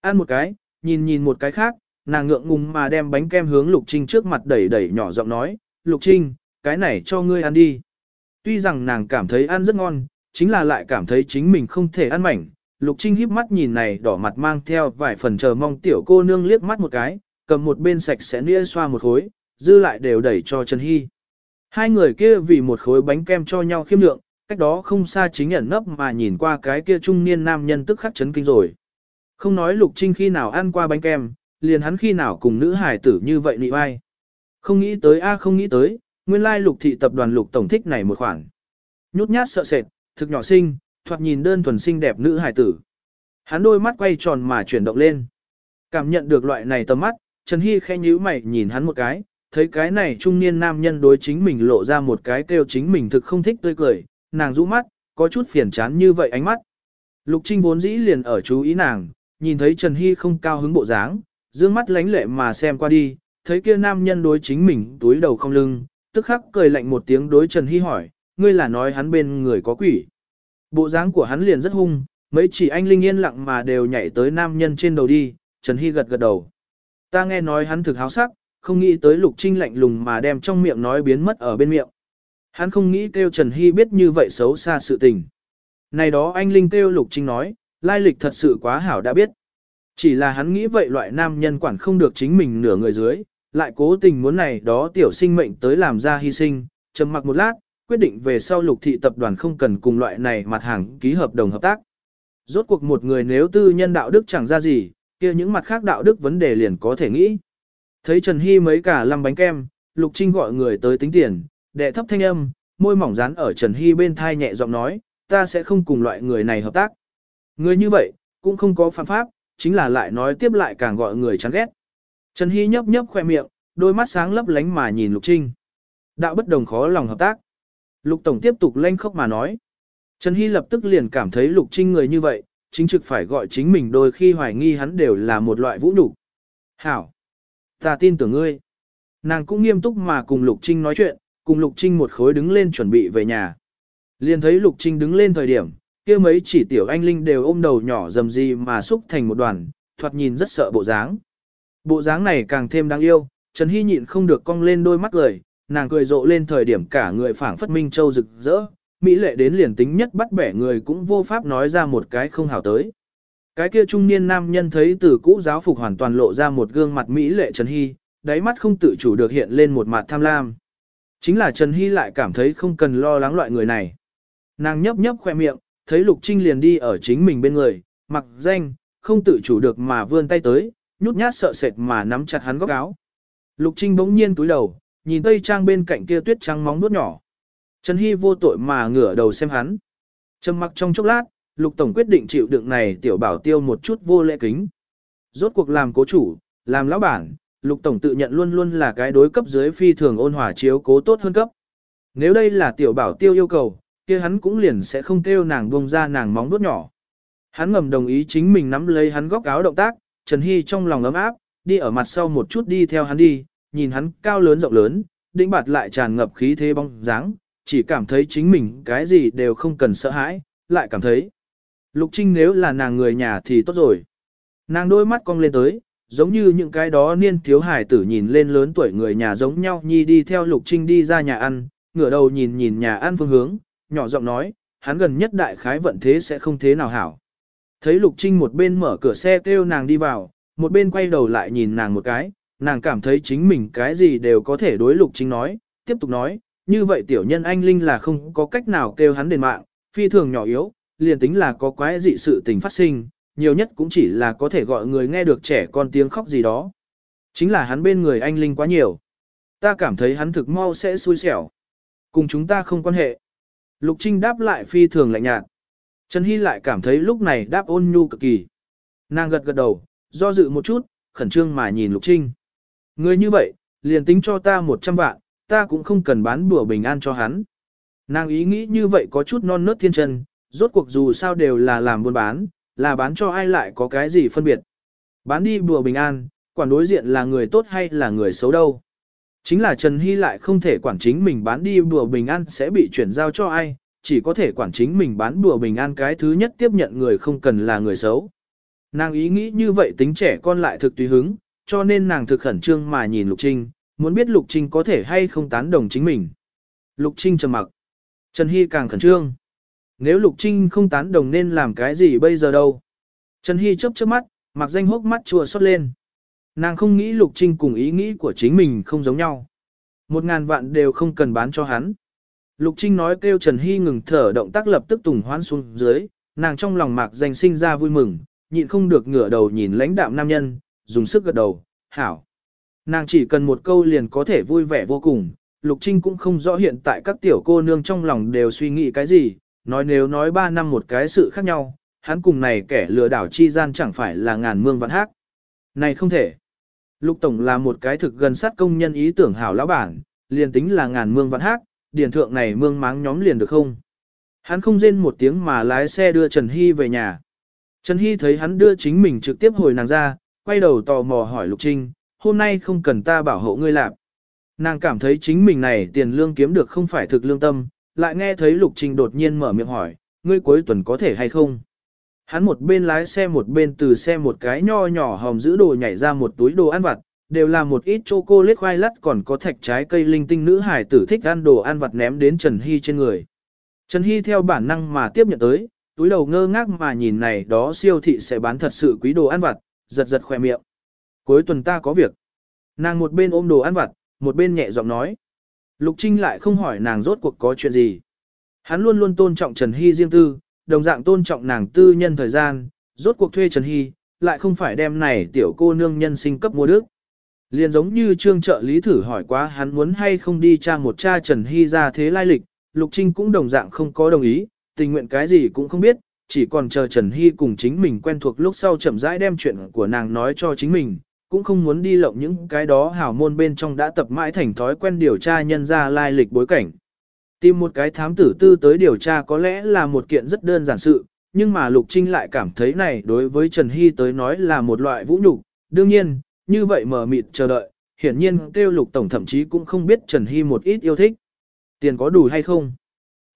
Ăn một cái, nhìn nhìn một cái khác, nàng ngượng ngùng mà đem bánh kem hướng Lục Trinh trước mặt đẩy đẩy nhỏ giọng nói, Lục Trinh, cái này cho ngươi ăn đi. Tuy rằng nàng cảm thấy ăn rất ngon, chính là lại cảm thấy chính mình không thể ăn mảnh. Lục Trinh híp mắt nhìn này đỏ mặt mang theo vài phần chờ mong tiểu cô nương liếc mắt một cái, cầm một bên sạch sẽ nĩa xoa một khối, dư lại đều đẩy cho Trần Hy. Hai người kia vì một khối bánh kem cho nhau khiêm lượng, cách đó không xa chính ẩn nấp mà nhìn qua cái kia trung niên nam nhân tức khắc chấn kinh rồi. Không nói Lục Trinh khi nào ăn qua bánh kem, liền hắn khi nào cùng nữ hải tử như vậy nị vai. Không nghĩ tới a không nghĩ tới, nguyên lai Lục thị tập đoàn Lục tổng thích này một khoản. Nhút nhát sợ sệt, thực nhỏ xinh, thoạt nhìn đơn thuần xinh đẹp nữ hải tử. Hắn đôi mắt quay tròn mà chuyển động lên. Cảm nhận được loại này tầm mắt, Trần Hy khẽ nhíu mày nhìn hắn một cái, thấy cái này trung niên nam nhân đối chính mình lộ ra một cái kêu chính mình thực không thích tươi cười, nàng rũ mắt, có chút phiền chán như vậy ánh mắt. Lục Trinh vốn dĩ liền ở chú ý nàng, nhìn thấy Trần Hy không cao hứng bộ dáng, dương mắt lánh lệ mà xem qua đi, thấy kia nam nhân đối chính mình túi đầu không lưng, tức khắc cười lạnh một tiếng đối Trần Hy hỏi, ngươi là nói hắn bên người có quỷ. Bộ dáng của hắn liền rất hung, mấy chỉ anh linh yên lặng mà đều nhảy tới nam nhân trên đầu đi, Trần Hy gật gật đầu. Ta nghe nói hắn thực háo sắc, không nghĩ tới Lục Trinh lạnh lùng mà đem trong miệng nói biến mất ở bên miệng. Hắn không nghĩ kêu Trần Hy biết như vậy xấu xa sự tình. Này đó anh Linh kêu Lục Trinh nói, lai lịch thật sự quá hảo đã biết. Chỉ là hắn nghĩ vậy loại nam nhân quản không được chính mình nửa người dưới, lại cố tình muốn này đó tiểu sinh mệnh tới làm ra hy sinh, trầm mặc một lát, quyết định về sau lục thị tập đoàn không cần cùng loại này mặt hàng ký hợp đồng hợp tác. Rốt cuộc một người nếu tư nhân đạo đức chẳng ra gì, kia những mặt khác đạo đức vấn đề liền có thể nghĩ. Thấy Trần Hy mấy cả lăm bánh kem, Lục Trinh gọi người tới tính tiền, đệ thấp thanh âm, môi mỏng dán ở Trần Hy bên thai nhẹ giọng nói, ta sẽ không cùng loại người này hợp tác. Người như vậy, cũng không có phạm pháp, chính là lại nói tiếp lại càng gọi người chán ghét. Trần Hy nhấp nhấp khoe miệng, đôi mắt sáng lấp lánh mà nhìn Lục Trinh. Đạo bất đồng khó lòng hợp tác. Lục Tổng tiếp tục lanh khóc mà nói. Trần Hy lập tức liền cảm thấy Lục Trinh người như vậy, chính trực phải gọi chính mình đôi khi hoài nghi hắn đều là một loại vũ nhục. Hảo! Ta tin tưởng ngươi. Nàng cũng nghiêm túc mà cùng Lục Trinh nói chuyện, cùng Lục Trinh một khối đứng lên chuẩn bị về nhà. Liền thấy Lục Trinh đứng lên thời điểm, kia mấy chỉ tiểu anh linh đều ôm đầu nhỏ dầm gì mà xúc thành một đoàn, thoạt nhìn rất sợ bộ dáng. Bộ dáng này càng thêm đáng yêu, Trần Hy nhịn không được cong lên đôi mắt cười, nàng cười rộ lên thời điểm cả người phảng phất minh châu rực rỡ, mỹ lệ đến liền tính nhất bắt bẻ người cũng vô pháp nói ra một cái không hảo tới. Cái kia trung niên nam nhân thấy từ cũ giáo phục hoàn toàn lộ ra một gương mặt mỹ lệ Trần Hy, đáy mắt không tự chủ được hiện lên một mặt tham lam. Chính là Trần Hy lại cảm thấy không cần lo lắng loại người này. Nàng nhấp nhấp khoe miệng, thấy Lục Trinh liền đi ở chính mình bên người, mặc danh, không tự chủ được mà vươn tay tới, nhút nhát sợ sệt mà nắm chặt hắn góc áo. Lục Trinh bỗng nhiên túi đầu, nhìn tây trang bên cạnh kia tuyết trắng móng nuốt nhỏ. Trần Hy vô tội mà ngửa đầu xem hắn. Trầm mặc trong chốc lát, Lục Tổng quyết định chịu đựng này tiểu bảo tiêu một chút vô lễ kính. Rốt cuộc làm cố chủ, làm lão bản, Lục Tổng tự nhận luôn luôn là cái đối cấp dưới phi thường ôn hòa chiếu cố tốt hơn cấp. Nếu đây là tiểu bảo tiêu yêu cầu, kia hắn cũng liền sẽ không kêu nàng buông ra nàng móng nuốt nhỏ. Hắn ngầm đồng ý chính mình nắm lấy hắn góc áo động tác, Trần Hy trong lòng ấm áp, đi ở mặt sau một chút đi theo hắn đi, nhìn hắn cao lớn rộng lớn, đĩnh bạt lại tràn ngập khí thế bóng dáng, chỉ cảm thấy chính mình cái gì đều không cần sợ hãi, lại cảm thấy. Lục Trinh nếu là nàng người nhà thì tốt rồi. Nàng đôi mắt cong lên tới, giống như những cái đó niên thiếu hải tử nhìn lên lớn tuổi người nhà giống nhau nhi đi theo Lục Trinh đi ra nhà ăn, ngửa đầu nhìn nhìn nhà ăn phương hướng, nhỏ giọng nói, hắn gần nhất đại khái vận thế sẽ không thế nào hảo. Thấy Lục Trinh một bên mở cửa xe kêu nàng đi vào, một bên quay đầu lại nhìn nàng một cái, nàng cảm thấy chính mình cái gì đều có thể đối Lục Trinh nói, tiếp tục nói, như vậy tiểu nhân anh Linh là không có cách nào kêu hắn đền mạng, phi thường nhỏ yếu, liền tính là có quái dị sự tình phát sinh, nhiều nhất cũng chỉ là có thể gọi người nghe được trẻ con tiếng khóc gì đó. Chính là hắn bên người anh Linh quá nhiều. Ta cảm thấy hắn thực mau sẽ xui xẻo. Cùng chúng ta không quan hệ. Lục Trinh đáp lại phi thường lạnh nhạt. Trần Hy lại cảm thấy lúc này đáp ôn nhu cực kỳ. Nàng gật gật đầu, do dự một chút, khẩn trương mà nhìn Lục Trinh. Người như vậy, liền tính cho ta 100 vạn, ta cũng không cần bán bùa bình an cho hắn. Nàng ý nghĩ như vậy có chút non nớt thiên chân, rốt cuộc dù sao đều là làm buôn bán, là bán cho ai lại có cái gì phân biệt. Bán đi bùa bình an, quản đối diện là người tốt hay là người xấu đâu. Chính là Trần Hy lại không thể quản chính mình bán đi bùa bình an sẽ bị chuyển giao cho ai, chỉ có thể quản chính mình bán bùa bình an cái thứ nhất tiếp nhận người không cần là người xấu. Nàng ý nghĩ như vậy tính trẻ con lại thực tùy hứng, cho nên nàng thực khẩn trương mà nhìn Lục Trinh, muốn biết Lục Trinh có thể hay không tán đồng chính mình. Lục Trinh trầm mặc. Trần Hy càng khẩn trương. Nếu Lục Trinh không tán đồng nên làm cái gì bây giờ đâu. Trần Hy chớp chớp mắt, mặc danh hốc mắt chua xót lên. Nàng không nghĩ Lục Trinh cùng ý nghĩ của chính mình không giống nhau. Một ngàn vạn đều không cần bán cho hắn. Lục Trinh nói kêu Trần Hy ngừng thở động tác lập tức tùng hoán xuống dưới, nàng trong lòng mạc danh sinh ra vui mừng, nhịn không được ngửa đầu nhìn lãnh đạm nam nhân, dùng sức gật đầu, hảo. Nàng chỉ cần một câu liền có thể vui vẻ vô cùng, Lục Trinh cũng không rõ hiện tại các tiểu cô nương trong lòng đều suy nghĩ cái gì, nói nếu nói ba năm một cái sự khác nhau, hắn cùng này kẻ lừa đảo chi gian chẳng phải là ngàn mương vạn hát. Này không thể. Lục Tổng là một cái thực gần sát công nhân ý tưởng hảo lão bản, liền tính là ngàn mương vạn hát, điển thượng này mương máng nhóm liền được không? Hắn không rên một tiếng mà lái xe đưa Trần Hy về nhà. Trần Hy thấy hắn đưa chính mình trực tiếp hồi nàng ra, quay đầu tò mò hỏi Lục Trinh, hôm nay không cần ta bảo hộ ngươi làm. Nàng cảm thấy chính mình này tiền lương kiếm được không phải thực lương tâm, lại nghe thấy Lục Trình đột nhiên mở miệng hỏi, ngươi cuối tuần có thể hay không? Hắn một bên lái xe một bên từ xe một cái nho nhỏ hòm giữ đồ nhảy ra một túi đồ ăn vặt, đều là một ít chocolate khoai lát còn có thạch trái cây linh tinh nữ hải tử thích ăn đồ ăn vặt ném đến Trần Hy trên người. Trần Hy theo bản năng mà tiếp nhận tới, túi đầu ngơ ngác mà nhìn này đó siêu thị sẽ bán thật sự quý đồ ăn vặt, giật giật khỏe miệng. Cuối tuần ta có việc. Nàng một bên ôm đồ ăn vặt, một bên nhẹ giọng nói. Lục Trinh lại không hỏi nàng rốt cuộc có chuyện gì. Hắn luôn luôn tôn trọng Trần Hy riêng tư, đồng dạng tôn trọng nàng tư nhân thời gian, rốt cuộc thuê Trần Hy, lại không phải đem này tiểu cô nương nhân sinh cấp mua đức. Liền giống như trương trợ lý thử hỏi quá hắn muốn hay không đi tra một cha Trần Hy ra thế lai lịch, Lục Trinh cũng đồng dạng không có đồng ý, tình nguyện cái gì cũng không biết, chỉ còn chờ Trần Hy cùng chính mình quen thuộc lúc sau chậm rãi đem chuyện của nàng nói cho chính mình, cũng không muốn đi lộng những cái đó hảo môn bên trong đã tập mãi thành thói quen điều tra nhân ra lai lịch bối cảnh. Tìm một cái thám tử tư tới điều tra có lẽ là một kiện rất đơn giản sự, nhưng mà Lục Trinh lại cảm thấy này đối với Trần Hy tới nói là một loại vũ nhục. Đương nhiên, như vậy mở mịt chờ đợi, hiển nhiên kêu Lục Tổng thậm chí cũng không biết Trần Hy một ít yêu thích. Tiền có đủ hay không?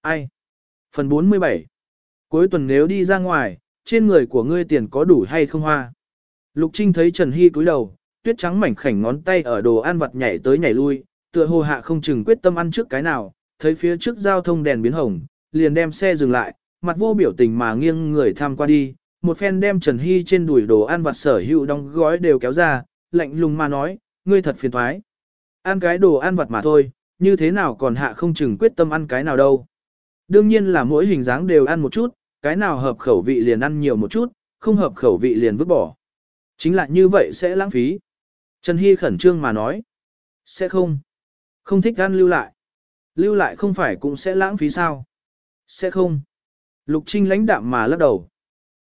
Ai? Phần 47 Cuối tuần nếu đi ra ngoài, trên người của ngươi tiền có đủ hay không hoa? Lục Trinh thấy Trần Hy cúi đầu, tuyết trắng mảnh khảnh ngón tay ở đồ ăn vặt nhảy tới nhảy lui, tựa hồ hạ không chừng quyết tâm ăn trước cái nào, thấy phía trước giao thông đèn biến hồng, liền đem xe dừng lại, mặt vô biểu tình mà nghiêng người tham qua đi, một phen đem Trần Hy trên đùi đồ ăn vặt sở hữu đóng gói đều kéo ra, lạnh lùng mà nói, ngươi thật phiền thoái. Ăn cái đồ ăn vặt mà thôi, như thế nào còn hạ không chừng quyết tâm ăn cái nào đâu. Đương nhiên là mỗi hình dáng đều ăn một chút, cái nào hợp khẩu vị liền ăn nhiều một chút, không hợp khẩu vị liền vứt bỏ. Chính là như vậy sẽ lãng phí. Trần Hy khẩn trương mà nói. Sẽ không. Không thích ăn lưu lại. Lưu lại không phải cũng sẽ lãng phí sao? Sẽ không. Lục Trinh lãnh đạm mà lắc đầu.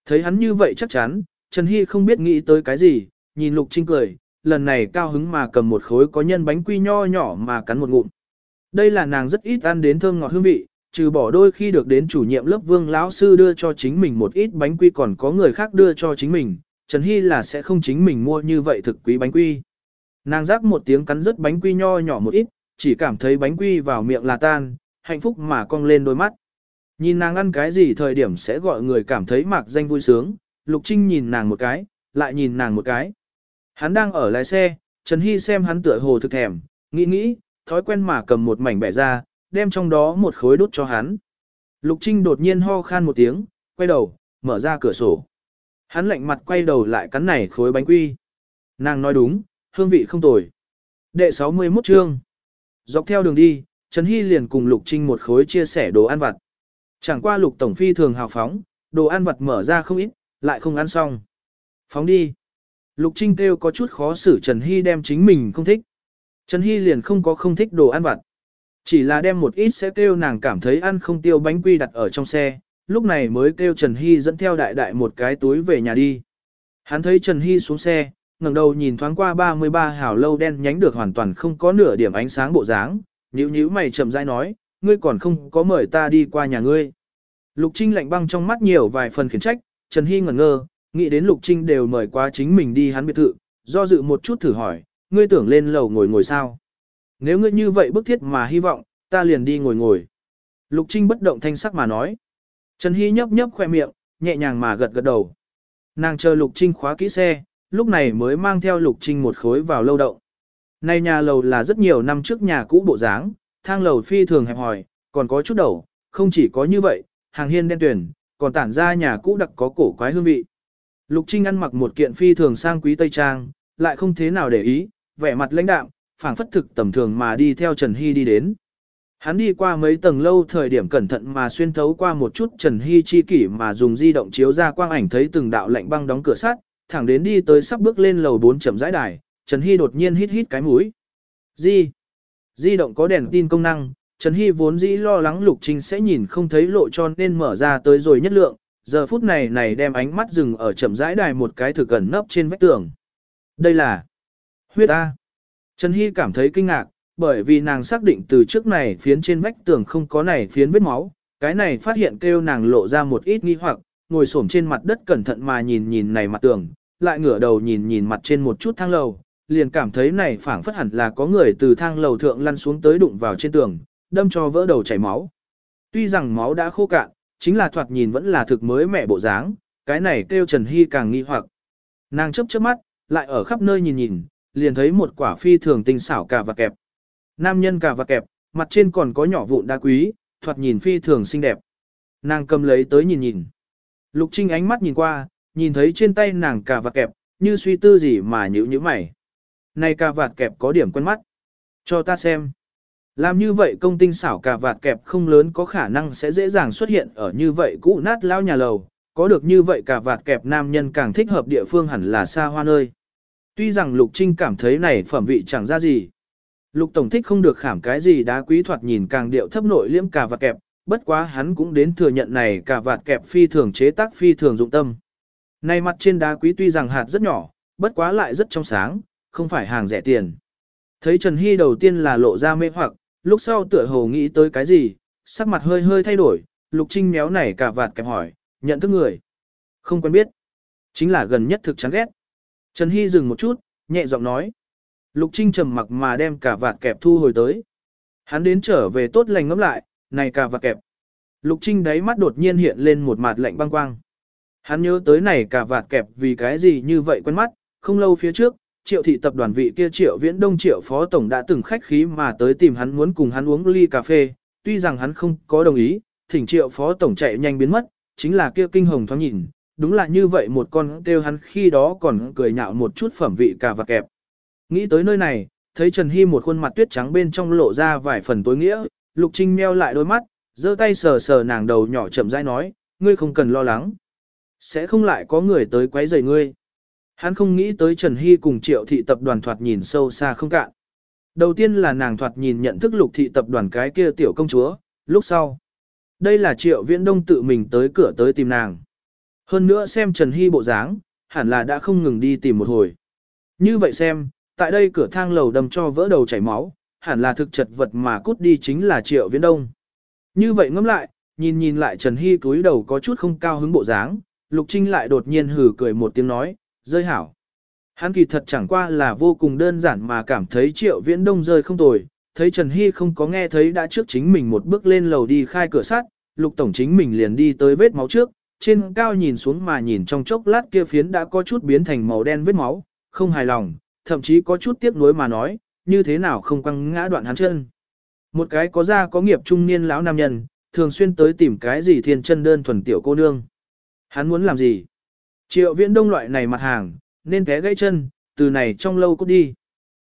Thấy hắn như vậy chắc chắn, Trần Hy không biết nghĩ tới cái gì, nhìn Lục Trinh cười, lần này cao hứng mà cầm một khối có nhân bánh quy nho nhỏ mà cắn một ngụm. Đây là nàng rất ít ăn đến thơm ngọt hương vị, trừ bỏ đôi khi được đến chủ nhiệm lớp vương lão sư đưa cho chính mình một ít bánh quy còn có người khác đưa cho chính mình, Trần Hy là sẽ không chính mình mua như vậy thực quý bánh quy. Nàng rắc một tiếng cắn rớt bánh quy nho nhỏ một ít, chỉ cảm thấy bánh quy vào miệng là tan, hạnh phúc mà cong lên đôi mắt. Nhìn nàng ăn cái gì thời điểm sẽ gọi người cảm thấy mạc danh vui sướng, Lục Trinh nhìn nàng một cái, lại nhìn nàng một cái. Hắn đang ở lái xe, Trần Hy xem hắn tựa hồ thực thèm, nghĩ nghĩ, thói quen mà cầm một mảnh bẻ ra, đem trong đó một khối đốt cho hắn. Lục Trinh đột nhiên ho khan một tiếng, quay đầu, mở ra cửa sổ. Hắn lạnh mặt quay đầu lại cắn này khối bánh quy. Nàng nói đúng, hương vị không tồi. Đệ 61 chương. Dọc theo đường đi, Trần Hy liền cùng Lục Trinh một khối chia sẻ đồ ăn vặt. Chẳng qua Lục Tổng Phi thường hào phóng, đồ ăn vặt mở ra không ít, lại không ăn xong. Phóng đi. Lục Trinh kêu có chút khó xử Trần Hy đem chính mình không thích. Trần Hy liền không có không thích đồ ăn vặt. Chỉ là đem một ít sẽ kêu nàng cảm thấy ăn không tiêu bánh quy đặt ở trong xe, lúc này mới kêu Trần Hy dẫn theo đại đại một cái túi về nhà đi. Hắn thấy Trần Hy xuống xe, ngẩng đầu nhìn thoáng qua 33 hào lâu đen nhánh được hoàn toàn không có nửa điểm ánh sáng bộ dáng, nhíu nhíu mày chậm rãi nói, ngươi còn không có mời ta đi qua nhà ngươi. Lục Trinh lạnh băng trong mắt nhiều vài phần khiển trách, Trần Hy ngẩn ngơ, nghĩ đến Lục Trinh đều mời qua chính mình đi hắn biệt thự, do dự một chút thử hỏi, ngươi tưởng lên lầu ngồi ngồi sao? Nếu ngươi như vậy bức thiết mà hy vọng, ta liền đi ngồi ngồi. Lục Trinh bất động thanh sắc mà nói. Trần Hy nhấp nhấp khoe miệng, nhẹ nhàng mà gật gật đầu. Nàng chờ Lục Trinh khóa kỹ xe, lúc này mới mang theo Lục Trinh một khối vào lâu động. Nay nhà lầu là rất nhiều năm trước nhà cũ bộ dáng, thang lầu phi thường hẹp hòi, còn có chút đầu, không chỉ có như vậy, hàng hiên đen tuyển, còn tản ra nhà cũ đặc có cổ quái hương vị. Lục Trinh ăn mặc một kiện phi thường sang quý tây trang, lại không thế nào để ý, vẻ mặt lãnh đạm, phảng phất thực tầm thường mà đi theo Trần Hy đi đến. Hắn đi qua mấy tầng lâu thời điểm cẩn thận mà xuyên thấu qua một chút Trần Hy chi kỷ mà dùng di động chiếu ra quang ảnh thấy từng đạo lạnh băng đóng cửa sắt, thẳng đến đi tới sắp bước lên lầu 4 chậm rãi đài, Trần Hy đột nhiên hít hít cái mũi. Di. Di động có đèn tin công năng, Trần Hy vốn dĩ lo lắng Lục Trinh sẽ nhìn không thấy lộ cho nên mở ra tới rồi nhất lượng, giờ phút này này đem ánh mắt dừng ở chậm rãi đài một cái thực gần nấp trên vách tường. Đây là huyết A. Trần Hy cảm thấy kinh ngạc, bởi vì nàng xác định từ trước này phiến trên vách tường không có này phiến vết máu, cái này phát hiện kêu nàng lộ ra một ít nghi hoặc, ngồi xổm trên mặt đất cẩn thận mà nhìn nhìn này mặt tường, lại ngửa đầu nhìn nhìn mặt trên một chút thang lầu, liền cảm thấy này phảng phất hẳn là có người từ thang lầu thượng lăn xuống tới đụng vào trên tường, đâm cho vỡ đầu chảy máu. Tuy rằng máu đã khô cạn, chính là thoạt nhìn vẫn là thực mới mẻ bộ dáng, cái này kêu Trần Hy càng nghi hoặc. Nàng chấp chớp mắt, lại ở khắp nơi nhìn nhìn, liền thấy một quả phi thường tinh xảo cả và kẹp. Nam nhân cà và kẹp, mặt trên còn có nhỏ vụn đá quý, thoạt nhìn phi thường xinh đẹp. Nàng cầm lấy tới nhìn nhìn. Lục Trinh ánh mắt nhìn qua, nhìn thấy trên tay nàng cà và kẹp, như suy tư gì mà nhữ nhữ mày. Này cà vạt kẹp có điểm quen mắt. Cho ta xem. Làm như vậy công tinh xảo cà vạt kẹp không lớn có khả năng sẽ dễ dàng xuất hiện ở như vậy cũ nát lao nhà lầu. Có được như vậy cà vạt kẹp nam nhân càng thích hợp địa phương hẳn là xa hoa nơi. Tuy rằng Lục Trinh cảm thấy này phẩm vị chẳng ra gì. Lục Tổng thích không được khảm cái gì đá quý thoạt nhìn càng điệu thấp nội liễm cà vạt kẹp, bất quá hắn cũng đến thừa nhận này cà vạt kẹp phi thường chế tác phi thường dụng tâm. Này mặt trên đá quý tuy rằng hạt rất nhỏ, bất quá lại rất trong sáng, không phải hàng rẻ tiền. Thấy Trần Hy đầu tiên là lộ ra mê hoặc, lúc sau tựa hồ nghĩ tới cái gì, sắc mặt hơi hơi thay đổi, Lục Trinh méo nảy cả vạt kẹp hỏi, nhận thức người. Không quen biết. Chính là gần nhất thực chán ghét. Trần Hy dừng một chút, nhẹ giọng nói. Lục Trinh trầm mặc mà đem cả vạt kẹp thu hồi tới. Hắn đến trở về tốt lành ngắm lại, này cả vạt kẹp. Lục Trinh đáy mắt đột nhiên hiện lên một mặt lạnh băng quang. Hắn nhớ tới này cả vạt kẹp vì cái gì như vậy quen mắt, không lâu phía trước, triệu thị tập đoàn vị kia triệu viễn đông triệu phó tổng đã từng khách khí mà tới tìm hắn muốn cùng hắn uống ly cà phê, tuy rằng hắn không có đồng ý, thỉnh triệu phó tổng chạy nhanh biến mất, chính là kia kinh hồng thoáng nhìn, đúng là như vậy một con kêu hắn khi đó còn cười nhạo một chút phẩm vị cà vạt kẹp. Nghĩ tới nơi này, thấy Trần Hy một khuôn mặt tuyết trắng bên trong lộ ra vài phần tối nghĩa, Lục Trinh meo lại đôi mắt, giơ tay sờ sờ nàng đầu nhỏ chậm rãi nói, ngươi không cần lo lắng. Sẽ không lại có người tới quấy rầy ngươi. Hắn không nghĩ tới Trần Hy cùng triệu thị tập đoàn thoạt nhìn sâu xa không cạn. Đầu tiên là nàng thoạt nhìn nhận thức lục thị tập đoàn cái kia tiểu công chúa, lúc sau. Đây là triệu viễn đông tự mình tới cửa tới tìm nàng. Hơn nữa xem Trần Hy bộ dáng, hẳn là đã không ngừng đi tìm một hồi. Như vậy xem, tại đây cửa thang lầu đâm cho vỡ đầu chảy máu, hẳn là thực chật vật mà cút đi chính là triệu viễn đông. Như vậy ngẫm lại, nhìn nhìn lại Trần Hy cúi đầu có chút không cao hứng bộ dáng, Lục Trinh lại đột nhiên hừ cười một tiếng nói, rơi hảo. Hắn kỳ thật chẳng qua là vô cùng đơn giản mà cảm thấy triệu viễn đông rơi không tồi, thấy Trần Hy không có nghe thấy đã trước chính mình một bước lên lầu đi khai cửa sắt, lục tổng chính mình liền đi tới vết máu trước, trên cao nhìn xuống mà nhìn trong chốc lát kia phiến đã có chút biến thành màu đen vết máu, không hài lòng, thậm chí có chút tiếc nuối mà nói, như thế nào không quăng ngã đoạn hắn chân. Một cái có gia có nghiệp trung niên lão nam nhân, thường xuyên tới tìm cái gì thiên chân đơn thuần tiểu cô nương. Hắn muốn làm gì? Triệu viễn đông loại này mặt hàng, nên té gãy chân, từ này trong lâu cút đi.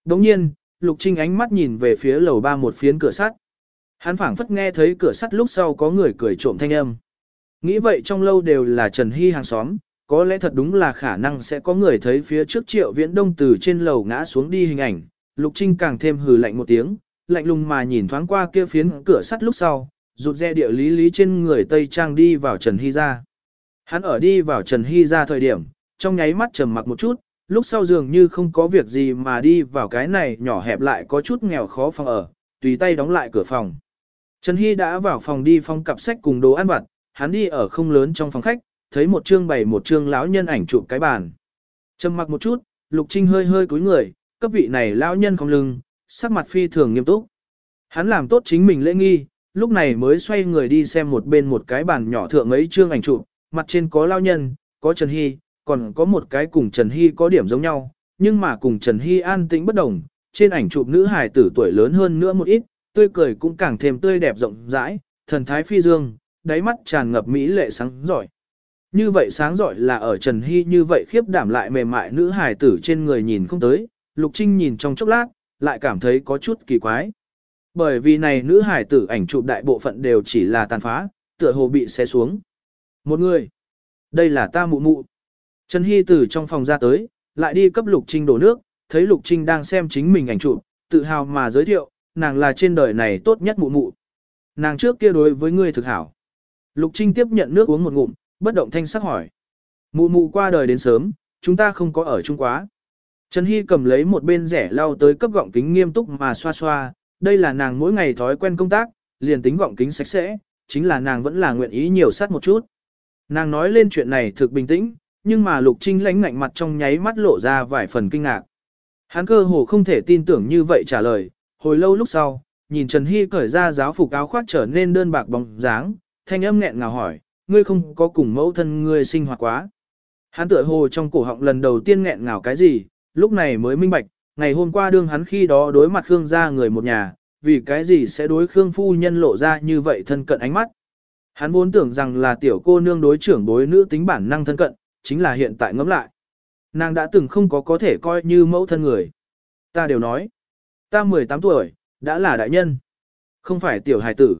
Đồng nhiên, Lục Trinh ánh mắt nhìn về phía lầu ba một phiến cửa sắt. Hắn phảng phất nghe thấy cửa sắt lúc sau có người cười trộm thanh âm. Nghĩ vậy trong lâu đều là Trần Hy hàng xóm, có lẽ thật đúng là khả năng sẽ có người thấy phía trước triệu viễn đông từ trên lầu ngã xuống đi hình ảnh, Lục Trinh càng thêm hừ lạnh một tiếng, lạnh lùng mà nhìn thoáng qua kia phiến cửa sắt lúc sau, rụt re địa lý lý trên người Tây Trang đi vào Trần Hy ra. Hắn ở đi vào Trần Hy ra thời điểm, trong nháy mắt trầm mặc một chút, lúc sau dường như không có việc gì mà đi vào cái này nhỏ hẹp lại có chút nghèo khó phòng ở, tùy tay đóng lại cửa phòng. Trần Hy đã vào phòng đi phong cặp sách cùng đồ ăn vặt, hắn đi ở không lớn trong phòng khách, thấy một chương bày một chương lão nhân ảnh chụp cái bàn. Trầm mặc một chút, Lục Trinh hơi hơi cúi người, cấp vị này lão nhân không lưng, sắc mặt phi thường nghiêm túc. Hắn làm tốt chính mình lễ nghi, lúc này mới xoay người đi xem một bên một cái bàn nhỏ thượng ấy chương ảnh chụp, mặt trên có lão nhân, có Trần Hy, còn có một cái cùng Trần Hy có điểm giống nhau, nhưng mà cùng Trần Hy an tĩnh bất đồng, trên ảnh chụp nữ hài tử tuổi lớn hơn nữa một ít, tươi cười cũng càng thêm tươi đẹp rộng rãi, thần thái phi dương, đáy mắt tràn ngập mỹ lệ sáng giỏi. Như vậy sáng giỏi là ở Trần Hy như vậy khiếp đảm lại mềm mại nữ hài tử trên người nhìn không tới, Lục Trinh nhìn trong chốc lát, lại cảm thấy có chút kỳ quái. Bởi vì này nữ hài tử ảnh chụp đại bộ phận đều chỉ là tàn phá, tựa hồ bị xé xuống. Một người. Đây là ta mụ mụ. Trần Hy từ trong phòng ra tới, lại đi cấp Lục Trinh đổ nước, thấy Lục Trinh đang xem chính mình ảnh chụp, tự hào mà giới thiệu, nàng là trên đời này tốt nhất mụ mụ. Nàng trước kia đối với ngươi thực hảo. Lục Trinh tiếp nhận nước uống một ngụm, bất động thanh sắc hỏi. Mụ mụ qua đời đến sớm, chúng ta không có ở chung quá. Trần Hy cầm lấy một bên rẻ lau tới cấp gọng kính nghiêm túc mà xoa xoa, đây là nàng mỗi ngày thói quen công tác, liền tính gọng kính sạch sẽ, chính là nàng vẫn là nguyện ý nhiều sát một chút. Nàng nói lên chuyện này thực bình tĩnh, nhưng mà Lục Trinh lãnh ngạnh mặt trong nháy mắt lộ ra vài phần kinh ngạc. Hắn cơ hồ không thể tin tưởng như vậy trả lời, hồi lâu lúc sau, nhìn Trần Hy cởi ra giáo phục áo khoác trở nên đơn bạc bóng dáng, thanh âm nghẹn ngào hỏi, ngươi không có cùng mẫu thân ngươi sinh hoạt quá. Hắn tựa hồ trong cổ họng lần đầu tiên nghẹn ngào cái gì, lúc này mới minh bạch, ngày hôm qua đương hắn khi đó đối mặt Khương gia người một nhà, vì cái gì sẽ đối Khương phu nhân lộ ra như vậy thân cận ánh mắt. Hắn vốn tưởng rằng là tiểu cô nương đối trưởng bối nữ tính bản năng thân cận, chính là hiện tại ngẫm lại. Nàng đã từng không có có thể coi như mẫu thân người. Ta đều nói, ta 18 tuổi, đã là đại nhân, không phải tiểu hài tử.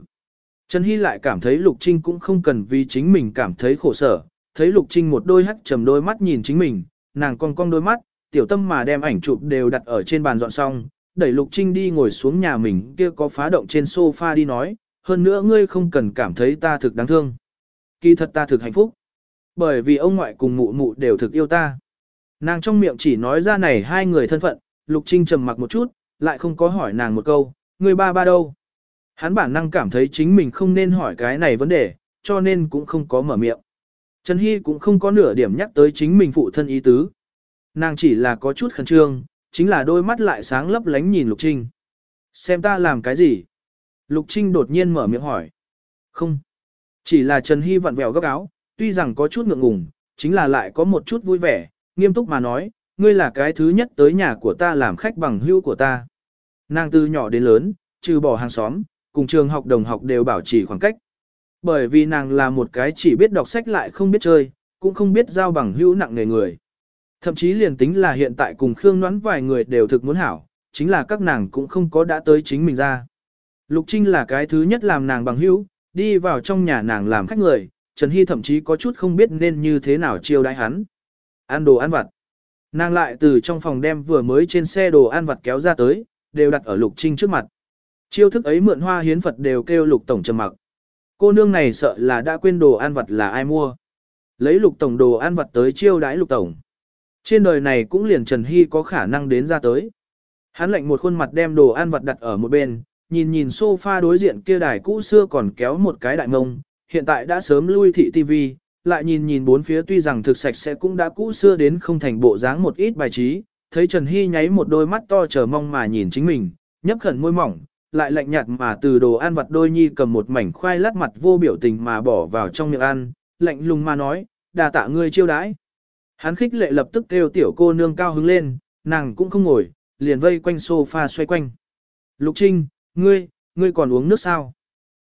Trần Hy lại cảm thấy Lục Trinh cũng không cần vì chính mình cảm thấy khổ sở, thấy Lục Trinh một đôi hắt trầm đôi mắt nhìn chính mình, nàng cong cong đôi mắt, tiểu tâm mà đem ảnh chụp đều đặt ở trên bàn dọn xong, đẩy Lục Trinh đi ngồi xuống nhà mình kia có phá động trên sofa đi nói, hơn nữa ngươi không cần cảm thấy ta thực đáng thương. Kỳ thật ta thực hạnh phúc. Bởi vì ông ngoại cùng mụ mụ đều thực yêu ta. Nàng trong miệng chỉ nói ra này hai người thân phận, Lục Trinh trầm mặc một chút, lại không có hỏi nàng một câu, người ba ba đâu. Hắn bản năng cảm thấy chính mình không nên hỏi cái này vấn đề, cho nên cũng không có mở miệng. Trần Hy cũng không có nửa điểm nhắc tới chính mình phụ thân ý tứ. Nàng chỉ là có chút khẩn trương, chính là đôi mắt lại sáng lấp lánh nhìn Lục Trinh. Xem ta làm cái gì? Lục Trinh đột nhiên mở miệng hỏi. Không. Chỉ là Trần Hy vặn vẹo gấp áo, tuy rằng có chút ngượng ngùng, chính là lại có một chút vui vẻ, nghiêm túc mà nói, ngươi là cái thứ nhất tới nhà của ta làm khách bằng hữu của ta. Nàng từ nhỏ đến lớn, trừ bỏ hàng xóm, cùng trường học đồng học đều bảo trì khoảng cách. Bởi vì nàng là một cái chỉ biết đọc sách lại không biết chơi, cũng không biết giao bằng hữu nặng nghề người. Thậm chí liền tính là hiện tại cùng Khương Ngoãn vài người đều thực muốn hảo, chính là các nàng cũng không có đã tới chính mình ra. Lục Trinh là cái thứ nhất làm nàng bằng hữu, đi vào trong nhà nàng làm khách người, Trần Hy thậm chí có chút không biết nên như thế nào chiêu đãi hắn. Ăn đồ ăn vặt. Nàng lại từ trong phòng đem vừa mới trên xe đồ ăn vặt kéo ra tới, đều đặt ở Lục Trinh trước mặt. Chiêu thức ấy mượn hoa hiến Phật đều kêu Lục Tổng trầm mặc. Cô nương này sợ là đã quên đồ ăn vặt là ai mua. Lấy Lục Tổng đồ ăn vặt tới chiêu đãi Lục Tổng. Trên đời này cũng liền Trần Hy có khả năng đến ra tới. Hắn lệnh một khuôn mặt đem đồ ăn vặt đặt ở một bên, nhìn nhìn sofa đối diện kia đài cũ xưa còn kéo một cái đại mông, hiện tại đã sớm lui thị tivi, lại nhìn nhìn bốn phía tuy rằng thực sạch sẽ cũng đã cũ xưa đến không thành bộ dáng một ít bài trí, thấy Trần Hy nháy một đôi mắt to chờ mong mà nhìn chính mình, nhấp khẩn môi mỏng, lại lạnh nhạt mà từ đồ ăn vặt đôi nhi cầm một mảnh khoai lát mặt vô biểu tình mà bỏ vào trong miệng ăn, lạnh lùng mà nói, đà tạ ngươi chiêu đãi. Hắn khích lệ lập tức kêu tiểu cô nương cao hứng lên, nàng cũng không ngồi, liền vây quanh sofa xoay quanh. Lục Trinh, ngươi, ngươi còn uống nước sao?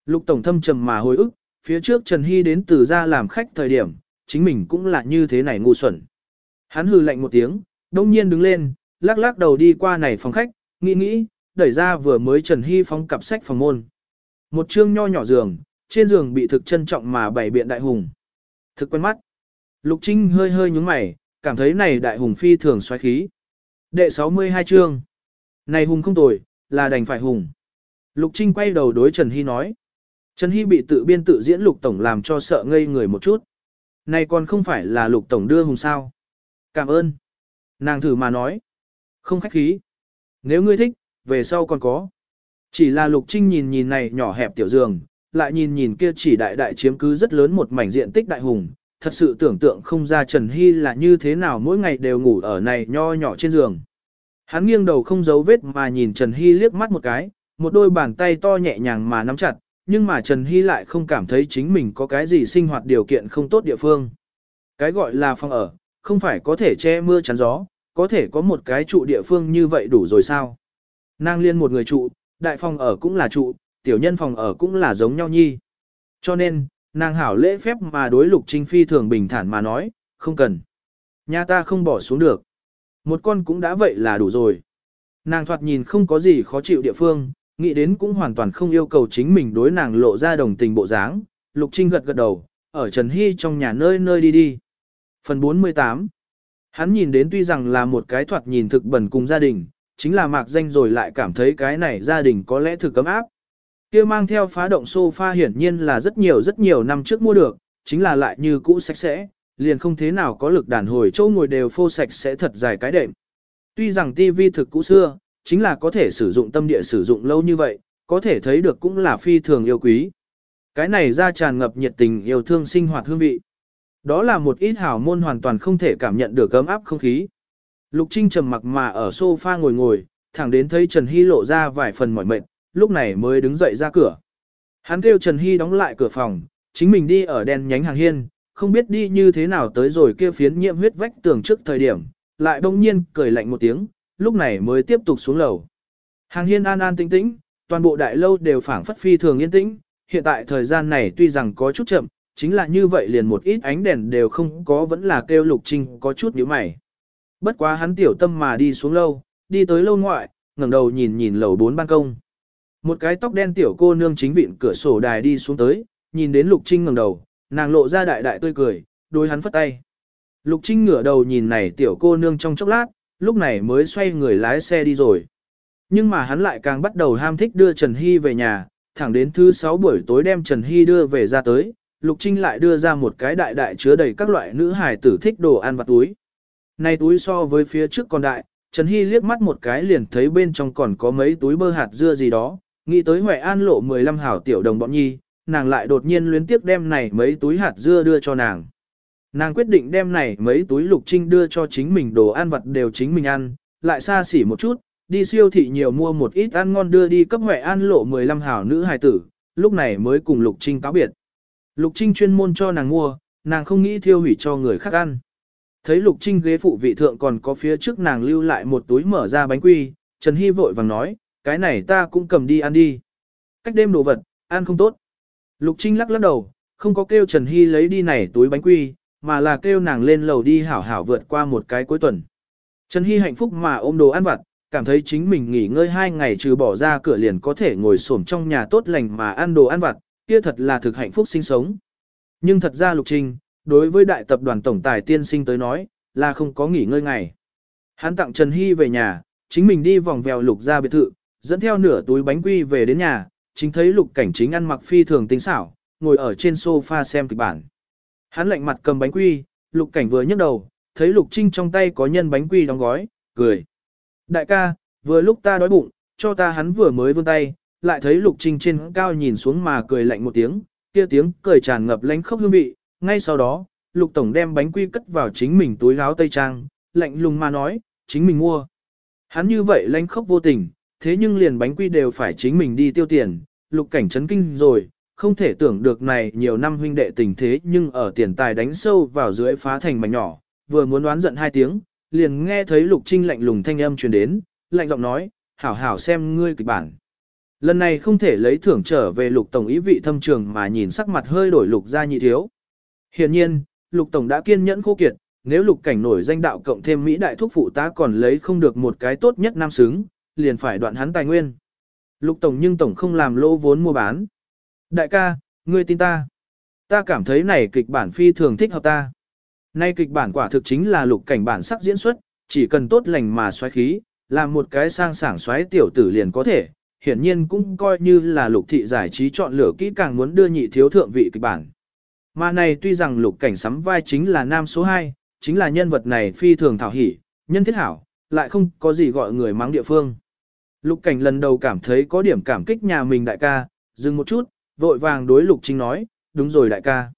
Lục Tổng thâm trầm mà hồi ức, phía trước Trần Hy đến từ ra làm khách thời điểm, chính mình cũng là như thế này ngu xuẩn. Hắn hừ lạnh một tiếng, đông nhiên đứng lên, lắc lắc đầu đi qua này phòng khách, nghĩ nghĩ, đẩy ra vừa mới Trần Hy phóng cặp sách phòng môn. Một chương nho nhỏ giường, trên giường bị thực trân trọng mà bày biện đại hùng. Thực quen mắt. Lục Trinh hơi hơi nhúng mày, cảm thấy này đại hùng phi thường xoáy khí. Đệ 62 chương. Này hùng không tồi, là đành phải hùng. Lục Trinh quay đầu đối Trần Hy nói. Trần Hy bị tự biên tự diễn Lục Tổng làm cho sợ ngây người một chút. Này còn không phải là Lục Tổng đưa hùng sao. Cảm ơn. Nàng thử mà nói. Không khách khí. Nếu ngươi thích, về sau còn có. Chỉ là Lục Trinh nhìn nhìn này nhỏ hẹp tiểu giường, lại nhìn nhìn kia chỉ đại đại chiếm cứ rất lớn một mảnh diện tích đại hùng, thật sự tưởng tượng không ra Trần Hy là như thế nào mỗi ngày đều ngủ ở này nho nhỏ trên giường. Hắn nghiêng đầu không giấu vết mà nhìn Trần Hy liếc mắt một cái, một đôi bàn tay to nhẹ nhàng mà nắm chặt, nhưng mà Trần Hy lại không cảm thấy chính mình có cái gì sinh hoạt điều kiện không tốt địa phương. Cái gọi là phòng ở, không phải có thể che mưa chắn gió, có thể có một cái trụ địa phương như vậy đủ rồi sao. Nàng liên một người trụ, đại phòng ở cũng là trụ, tiểu nhân phòng ở cũng là giống nhau nhi. Cho nên, nàng hảo lễ phép mà đối lục trinh phi thường bình thản mà nói, không cần. Nhà ta không bỏ xuống được. Một con cũng đã vậy là đủ rồi. Nàng thoạt nhìn không có gì khó chịu địa phương, nghĩ đến cũng hoàn toàn không yêu cầu chính mình đối nàng lộ ra đồng tình bộ dáng. Lục Trinh gật gật đầu, ở Trần Hy trong nhà nơi nơi đi đi. Phần 48 Hắn nhìn đến tuy rằng là một cái thoạt nhìn thực bẩn cùng gia đình, chính là mạc danh rồi lại cảm thấy cái này gia đình có lẽ thực cấm áp. kia mang theo phá động sofa hiển nhiên là rất nhiều rất nhiều năm trước mua được, chính là lại như cũ sạch sẽ, liền không thế nào có lực đàn hồi chỗ ngồi đều phô sạch sẽ thật dài cái đệm. Tuy rằng tivi thực cũ xưa, chính là có thể sử dụng tâm địa sử dụng lâu như vậy, có thể thấy được cũng là phi thường yêu quý. Cái này ra tràn ngập nhiệt tình yêu thương sinh hoạt hương vị. Đó là một ít hảo môn hoàn toàn không thể cảm nhận được ấm áp không khí. Lục Trinh trầm mặc mà ở sofa ngồi ngồi, thẳng đến thấy Trần Hy lộ ra vài phần mỏi mệt, lúc này mới đứng dậy ra cửa. Hắn kêu Trần Hy đóng lại cửa phòng, chính mình đi ở đèn nhánh hàng hiên, không biết đi như thế nào tới rồi kia phiến nhiễm huyết vách tường trước thời điểm, lại bỗng nhiên cười lạnh một tiếng, lúc này mới tiếp tục xuống lầu. Hàng hiên an an tĩnh tĩnh, toàn bộ đại lâu đều phảng phất phi thường yên tĩnh, hiện tại thời gian này tuy rằng có chút chậm, chính là như vậy liền một ít ánh đèn đều không có vẫn là kêu lục trinh có chút nhíu mày. Bất quá hắn tiểu tâm mà đi xuống lâu, đi tới lâu ngoại, ngẩng đầu nhìn nhìn lầu bốn ban công. Một cái tóc đen tiểu cô nương chính vịn cửa sổ đài đi xuống tới, nhìn đến lục trinh ngẩng đầu, nàng lộ ra đại đại tươi cười, đối hắn phất tay. Lục trinh ngửa đầu nhìn này tiểu cô nương trong chốc lát, lúc này mới xoay người lái xe đi rồi. Nhưng mà hắn lại càng bắt đầu ham thích đưa Trần Hy về nhà, thẳng đến thứ sáu buổi tối đem Trần Hy đưa về ra tới, Lục Trinh lại đưa ra một cái đại đại chứa đầy các loại nữ hài tử thích đồ ăn vặt túi. Này túi so với phía trước còn đại, Trần Hy liếc mắt một cái liền thấy bên trong còn có mấy túi bơ hạt dưa gì đó, nghĩ tới Huệ An lộ 15 hảo tiểu đồng bọn nhi, nàng lại đột nhiên luyến tiếc đem này mấy túi hạt dưa đưa cho nàng. Nàng quyết định đem này mấy túi lục trinh đưa cho chính mình đồ ăn vặt đều chính mình ăn, lại xa xỉ một chút, đi siêu thị nhiều mua một ít ăn ngon đưa đi cấp Huệ An lộ 15 hảo nữ hài tử, lúc này mới cùng lục trinh cáo biệt. Lục trinh chuyên môn cho nàng mua, nàng không nghĩ thiêu hủy cho người khác ăn. Thấy Lục Trinh ghế phụ vị thượng còn có phía trước nàng lưu lại một túi mở ra bánh quy, Trần Hy vội vàng nói, cái này ta cũng cầm đi ăn đi. Cách đêm đồ vật, ăn không tốt. Lục Trinh lắc lắc đầu, không có kêu Trần Hy lấy đi này túi bánh quy, mà là kêu nàng lên lầu đi hảo hảo vượt qua một cái cuối tuần. Trần Hy hạnh phúc mà ôm đồ ăn vặt, cảm thấy chính mình nghỉ ngơi hai ngày trừ bỏ ra cửa liền có thể ngồi xổm trong nhà tốt lành mà ăn đồ ăn vặt, kia thật là thực hạnh phúc sinh sống. Nhưng thật ra Lục Trinh, đối với đại tập đoàn tổng tài tiên sinh tới nói, là không có nghỉ ngơi ngày. Hắn tặng Trần Hy về nhà, chính mình đi vòng vèo lục ra biệt thự, dẫn theo nửa túi bánh quy về đến nhà, chính thấy lục cảnh chính ăn mặc phi thường tinh xảo, ngồi ở trên sofa xem kịch bản. Hắn lạnh mặt cầm bánh quy, lục cảnh vừa nhấc đầu, thấy lục trinh trong tay có nhân bánh quy đóng gói, cười. Đại ca, vừa lúc ta đói bụng, cho ta hắn vừa mới vươn tay, lại thấy lục trinh trên cao nhìn xuống mà cười lạnh một tiếng, kia tiếng cười tràn ngập lánh khốc hương vị, ngay sau đó, Lục Tổng đem bánh quy cất vào chính mình túi áo tây trang, lạnh lùng mà nói, chính mình mua. Hắn như vậy lanh khóc vô tình, thế nhưng liền bánh quy đều phải chính mình đi tiêu tiền, Lục Cảnh chấn kinh rồi, không thể tưởng được này nhiều năm huynh đệ tình thế nhưng ở tiền tài đánh sâu vào dưới phá thành mảnh nhỏ, vừa muốn đoán giận hai tiếng, liền nghe thấy Lục Trinh lạnh lùng thanh âm truyền đến, lạnh giọng nói, hảo hảo xem ngươi kịch bản. Lần này không thể lấy thưởng trở về Lục Tổng ý vị thâm trường mà nhìn sắc mặt hơi đổi Lục ra nhị thiếu. Hiện nhiên, Lục Tổng đã kiên nhẫn khô kiệt, nếu Lục Cảnh nổi danh đạo cộng thêm Mỹ đại thúc phụ tá còn lấy không được một cái tốt nhất nam xứng, liền phải đoạn hắn tài nguyên. Lục Tổng nhưng Tổng không làm lỗ vốn mua bán. Đại ca, ngươi tin ta. Ta cảm thấy này kịch bản phi thường thích hợp ta. Nay kịch bản quả thực chính là lục cảnh bản sắc diễn xuất, chỉ cần tốt lành mà xoáy khí, làm một cái sang sảng xoáy tiểu tử liền có thể, hiển nhiên cũng coi như là lục thị giải trí chọn lựa kỹ càng muốn đưa nhị thiếu thượng vị kịch bản. Mà này tuy rằng lục cảnh sắm vai chính là nam số 2, chính là nhân vật này phi thường thảo hỉ, nhân thiết hảo, lại không có gì gọi người mắng địa phương. Lục cảnh lần đầu cảm thấy có điểm cảm kích nhà mình đại ca, dừng một chút, vội vàng đối lục trinh nói, đúng rồi đại ca.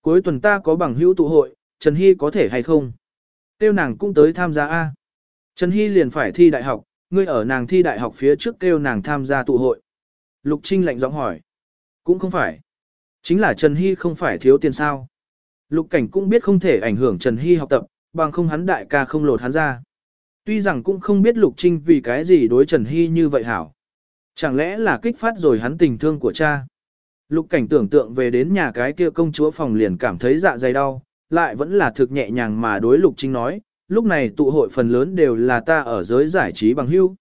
Cuối tuần ta có bằng hữu tụ hội, Trần Hy có thể hay không? Tiêu nàng cũng tới tham gia A. Trần Hy liền phải thi đại học, ngươi ở nàng thi đại học phía trước kêu nàng tham gia tụ hội. Lục Trinh lạnh giọng hỏi. Cũng không phải. Chính là Trần Hy không phải thiếu tiền sao. Lục Cảnh cũng biết không thể ảnh hưởng Trần Hy học tập, bằng không hắn đại ca không lột hắn ra. Tuy rằng cũng không biết Lục Trinh vì cái gì đối Trần Hy như vậy hảo. Chẳng lẽ là kích phát rồi hắn tình thương của cha. Lục Cảnh tưởng tượng về đến nhà cái kia công chúa phòng liền cảm thấy dạ dày đau, lại vẫn là thực nhẹ nhàng mà đối Lục Trinh nói, lúc này tụ hội phần lớn đều là ta ở giới giải trí bằng hưu.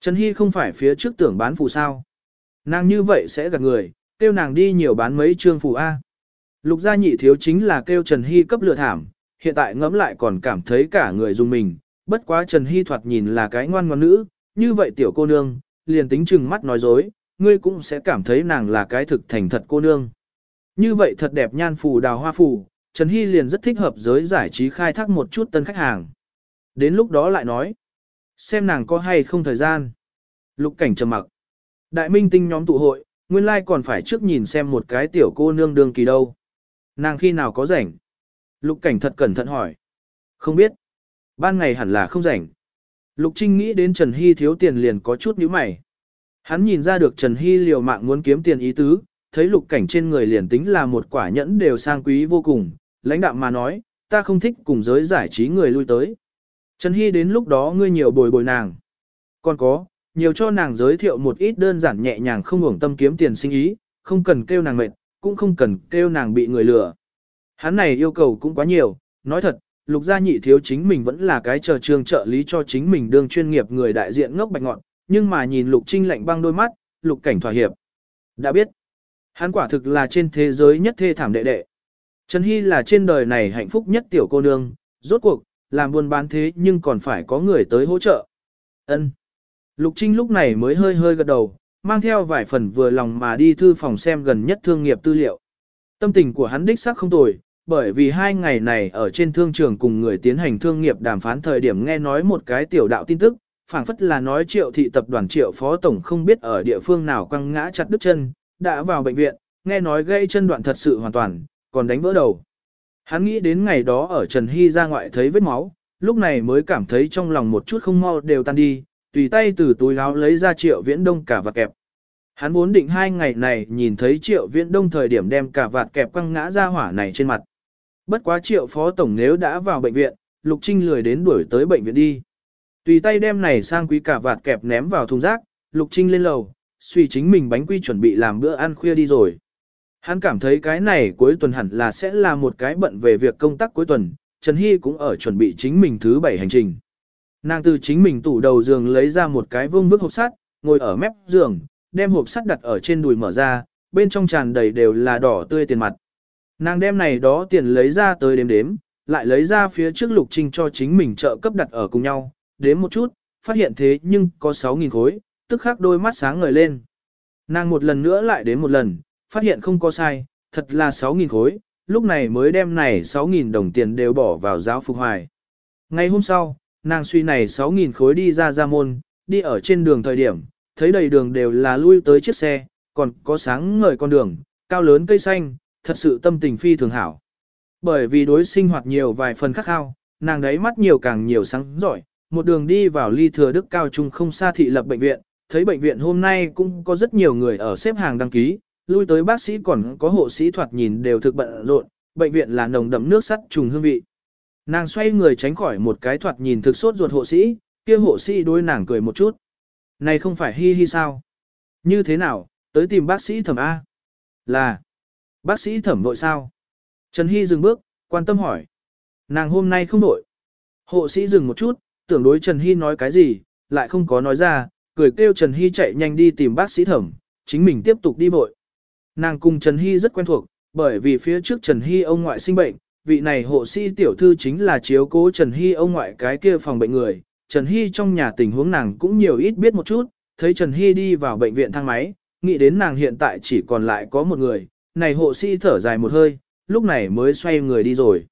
Trần Hy không phải phía trước tưởng bán phù sao. Nàng như vậy sẽ gạt người, kêu nàng đi nhiều bán mấy trương phù A. Lục gia nhị thiếu chính là kêu Trần Hy cấp lừa thảm, hiện tại ngẫm lại còn cảm thấy cả người dùng mình, bất quá Trần Hy thoạt nhìn là cái ngoan ngoan nữ, như vậy tiểu cô nương, liền tính chừng mắt nói dối, ngươi cũng sẽ cảm thấy nàng là cái thực thành thật cô nương. Như vậy thật đẹp nhan phù đào hoa phù, Trần Hy liền rất thích hợp giới giải trí khai thác một chút tân khách hàng. Đến lúc đó lại nói, xem nàng có hay không thời gian. Lục cảnh trầm mặc. Đại minh tinh nhóm tụ hội, nguyên lai like còn phải trước nhìn xem một cái tiểu cô nương đương kỳ đâu. Nàng khi nào có rảnh? Lục cảnh thật cẩn thận hỏi. Không biết. Ban ngày hẳn là không rảnh. Lục Trinh nghĩ đến Trần Hy thiếu tiền liền có chút nhíu mày. Hắn nhìn ra được Trần Hy liều mạng muốn kiếm tiền ý tứ, thấy lục cảnh trên người liền tính là một quả nhẫn đều sang quý vô cùng, lãnh đạm mà nói, ta không thích cùng giới giải trí người lui tới. Trần Hy đến lúc đó ngươi nhiều bồi bồi nàng. Còn có, nhiều cho nàng giới thiệu một ít đơn giản nhẹ nhàng không hưởng tâm kiếm tiền sinh ý, không cần kêu nàng mệt, cũng không cần kêu nàng bị người lừa. Hắn này yêu cầu cũng quá nhiều, nói thật, lục gia nhị thiếu chính mình vẫn là cái chờ trường trợ lý cho chính mình đương chuyên nghiệp người đại diện ngốc bạch ngọn, nhưng mà nhìn lục trinh lạnh băng đôi mắt, lục cảnh thỏa hiệp. Đã biết, hắn quả thực là trên thế giới nhất thê thảm đệ đệ. Trần Hy là trên đời này hạnh phúc nhất tiểu cô nương, rốt cuộc, làm buôn bán thế nhưng còn phải có người tới hỗ trợ. Ân. Lục Trinh lúc này mới hơi hơi gật đầu, mang theo vài phần vừa lòng mà đi thư phòng xem gần nhất thương nghiệp tư liệu. Tâm tình của hắn đích xác không tồi, bởi vì hai ngày này ở trên thương trường cùng người tiến hành thương nghiệp đàm phán thời điểm nghe nói một cái tiểu đạo tin tức, phảng phất là nói triệu thị tập đoàn triệu phó tổng không biết ở địa phương nào quăng ngã chặt đứt chân, đã vào bệnh viện, nghe nói gây chân đoạn thật sự hoàn toàn, còn đánh vỡ đầu. Hắn nghĩ đến ngày đó ở Trần Hy ra ngoại thấy vết máu, lúc này mới cảm thấy trong lòng một chút không mau đều tan đi, tùy tay từ túi áo lấy ra triệu viễn đông cả vạt kẹp. Hắn vốn định hai ngày này nhìn thấy triệu viễn đông thời điểm đem cả vạt kẹp quăng ngã ra hỏa này trên mặt. Bất quá triệu phó tổng nếu đã vào bệnh viện, Lục Trinh lười đến đuổi tới bệnh viện đi. Tùy tay đem này sang quý cả vạt kẹp ném vào thùng rác, Lục Trinh lên lầu, suy chính mình bánh quy chuẩn bị làm bữa ăn khuya đi rồi. Hắn cảm thấy cái này cuối tuần hẳn là sẽ là một cái bận về việc công tác cuối tuần, Trần Hy cũng ở chuẩn bị chính mình thứ bảy hành trình. Nàng từ chính mình tủ đầu giường lấy ra một cái vương vức hộp sắt, ngồi ở mép giường, đem hộp sắt đặt ở trên đùi mở ra, bên trong tràn đầy đều là đỏ tươi tiền mặt. Nàng đem này đó tiền lấy ra tới đếm đếm, lại lấy ra phía trước lục trinh cho chính mình trợ cấp đặt ở cùng nhau, đếm một chút, phát hiện thế nhưng có 6.000 khối, tức khắc đôi mắt sáng ngời lên. Nàng một lần nữa lại đến một lần, phát hiện không có sai, thật là 6.000 khối, lúc này mới đem này 6.000 đồng tiền đều bỏ vào giáo phục hoài. Ngày hôm sau, nàng suy này 6.000 khối đi ra ra môn, đi ở trên đường thời điểm, thấy đầy đường đều là lui tới chiếc xe, còn có sáng ngời con đường, cao lớn cây xanh, thật sự tâm tình phi thường hảo. Bởi vì đối sinh hoạt nhiều vài phần khắc khao, nàng đấy mắt nhiều càng nhiều sáng giỏi, một đường đi vào ly thừa đức cao trung không xa thị lập bệnh viện, thấy bệnh viện hôm nay cũng có rất nhiều người ở xếp hàng đăng ký, lui tới bác sĩ còn có hộ sĩ thoạt nhìn đều thực bận rộn, bệnh viện là nồng đậm nước sắt trùng hương vị. Nàng xoay người tránh khỏi một cái thoạt nhìn thực sốt ruột hộ sĩ, kia hộ sĩ đối nàng cười một chút. Này không phải hi hi sao? Như thế nào, tới tìm bác sĩ thẩm A? Là, bác sĩ thẩm vội sao? Trần Hy dừng bước, quan tâm hỏi. Nàng hôm nay không đổi. Hộ sĩ dừng một chút, tưởng đối Trần Hy nói cái gì, lại không có nói ra, cười kêu Trần Hy chạy nhanh đi tìm bác sĩ thẩm, chính mình tiếp tục đi vội. Nàng cùng Trần Hy rất quen thuộc, bởi vì phía trước Trần Hy ông ngoại sinh bệnh, vị này hộ sĩ tiểu thư chính là chiếu cố Trần Hy ông ngoại cái kia phòng bệnh người. Trần Hy trong nhà tình huống nàng cũng nhiều ít biết một chút, thấy Trần Hy đi vào bệnh viện thang máy, nghĩ đến nàng hiện tại chỉ còn lại có một người, này hộ sĩ thở dài một hơi, lúc này mới xoay người đi rồi.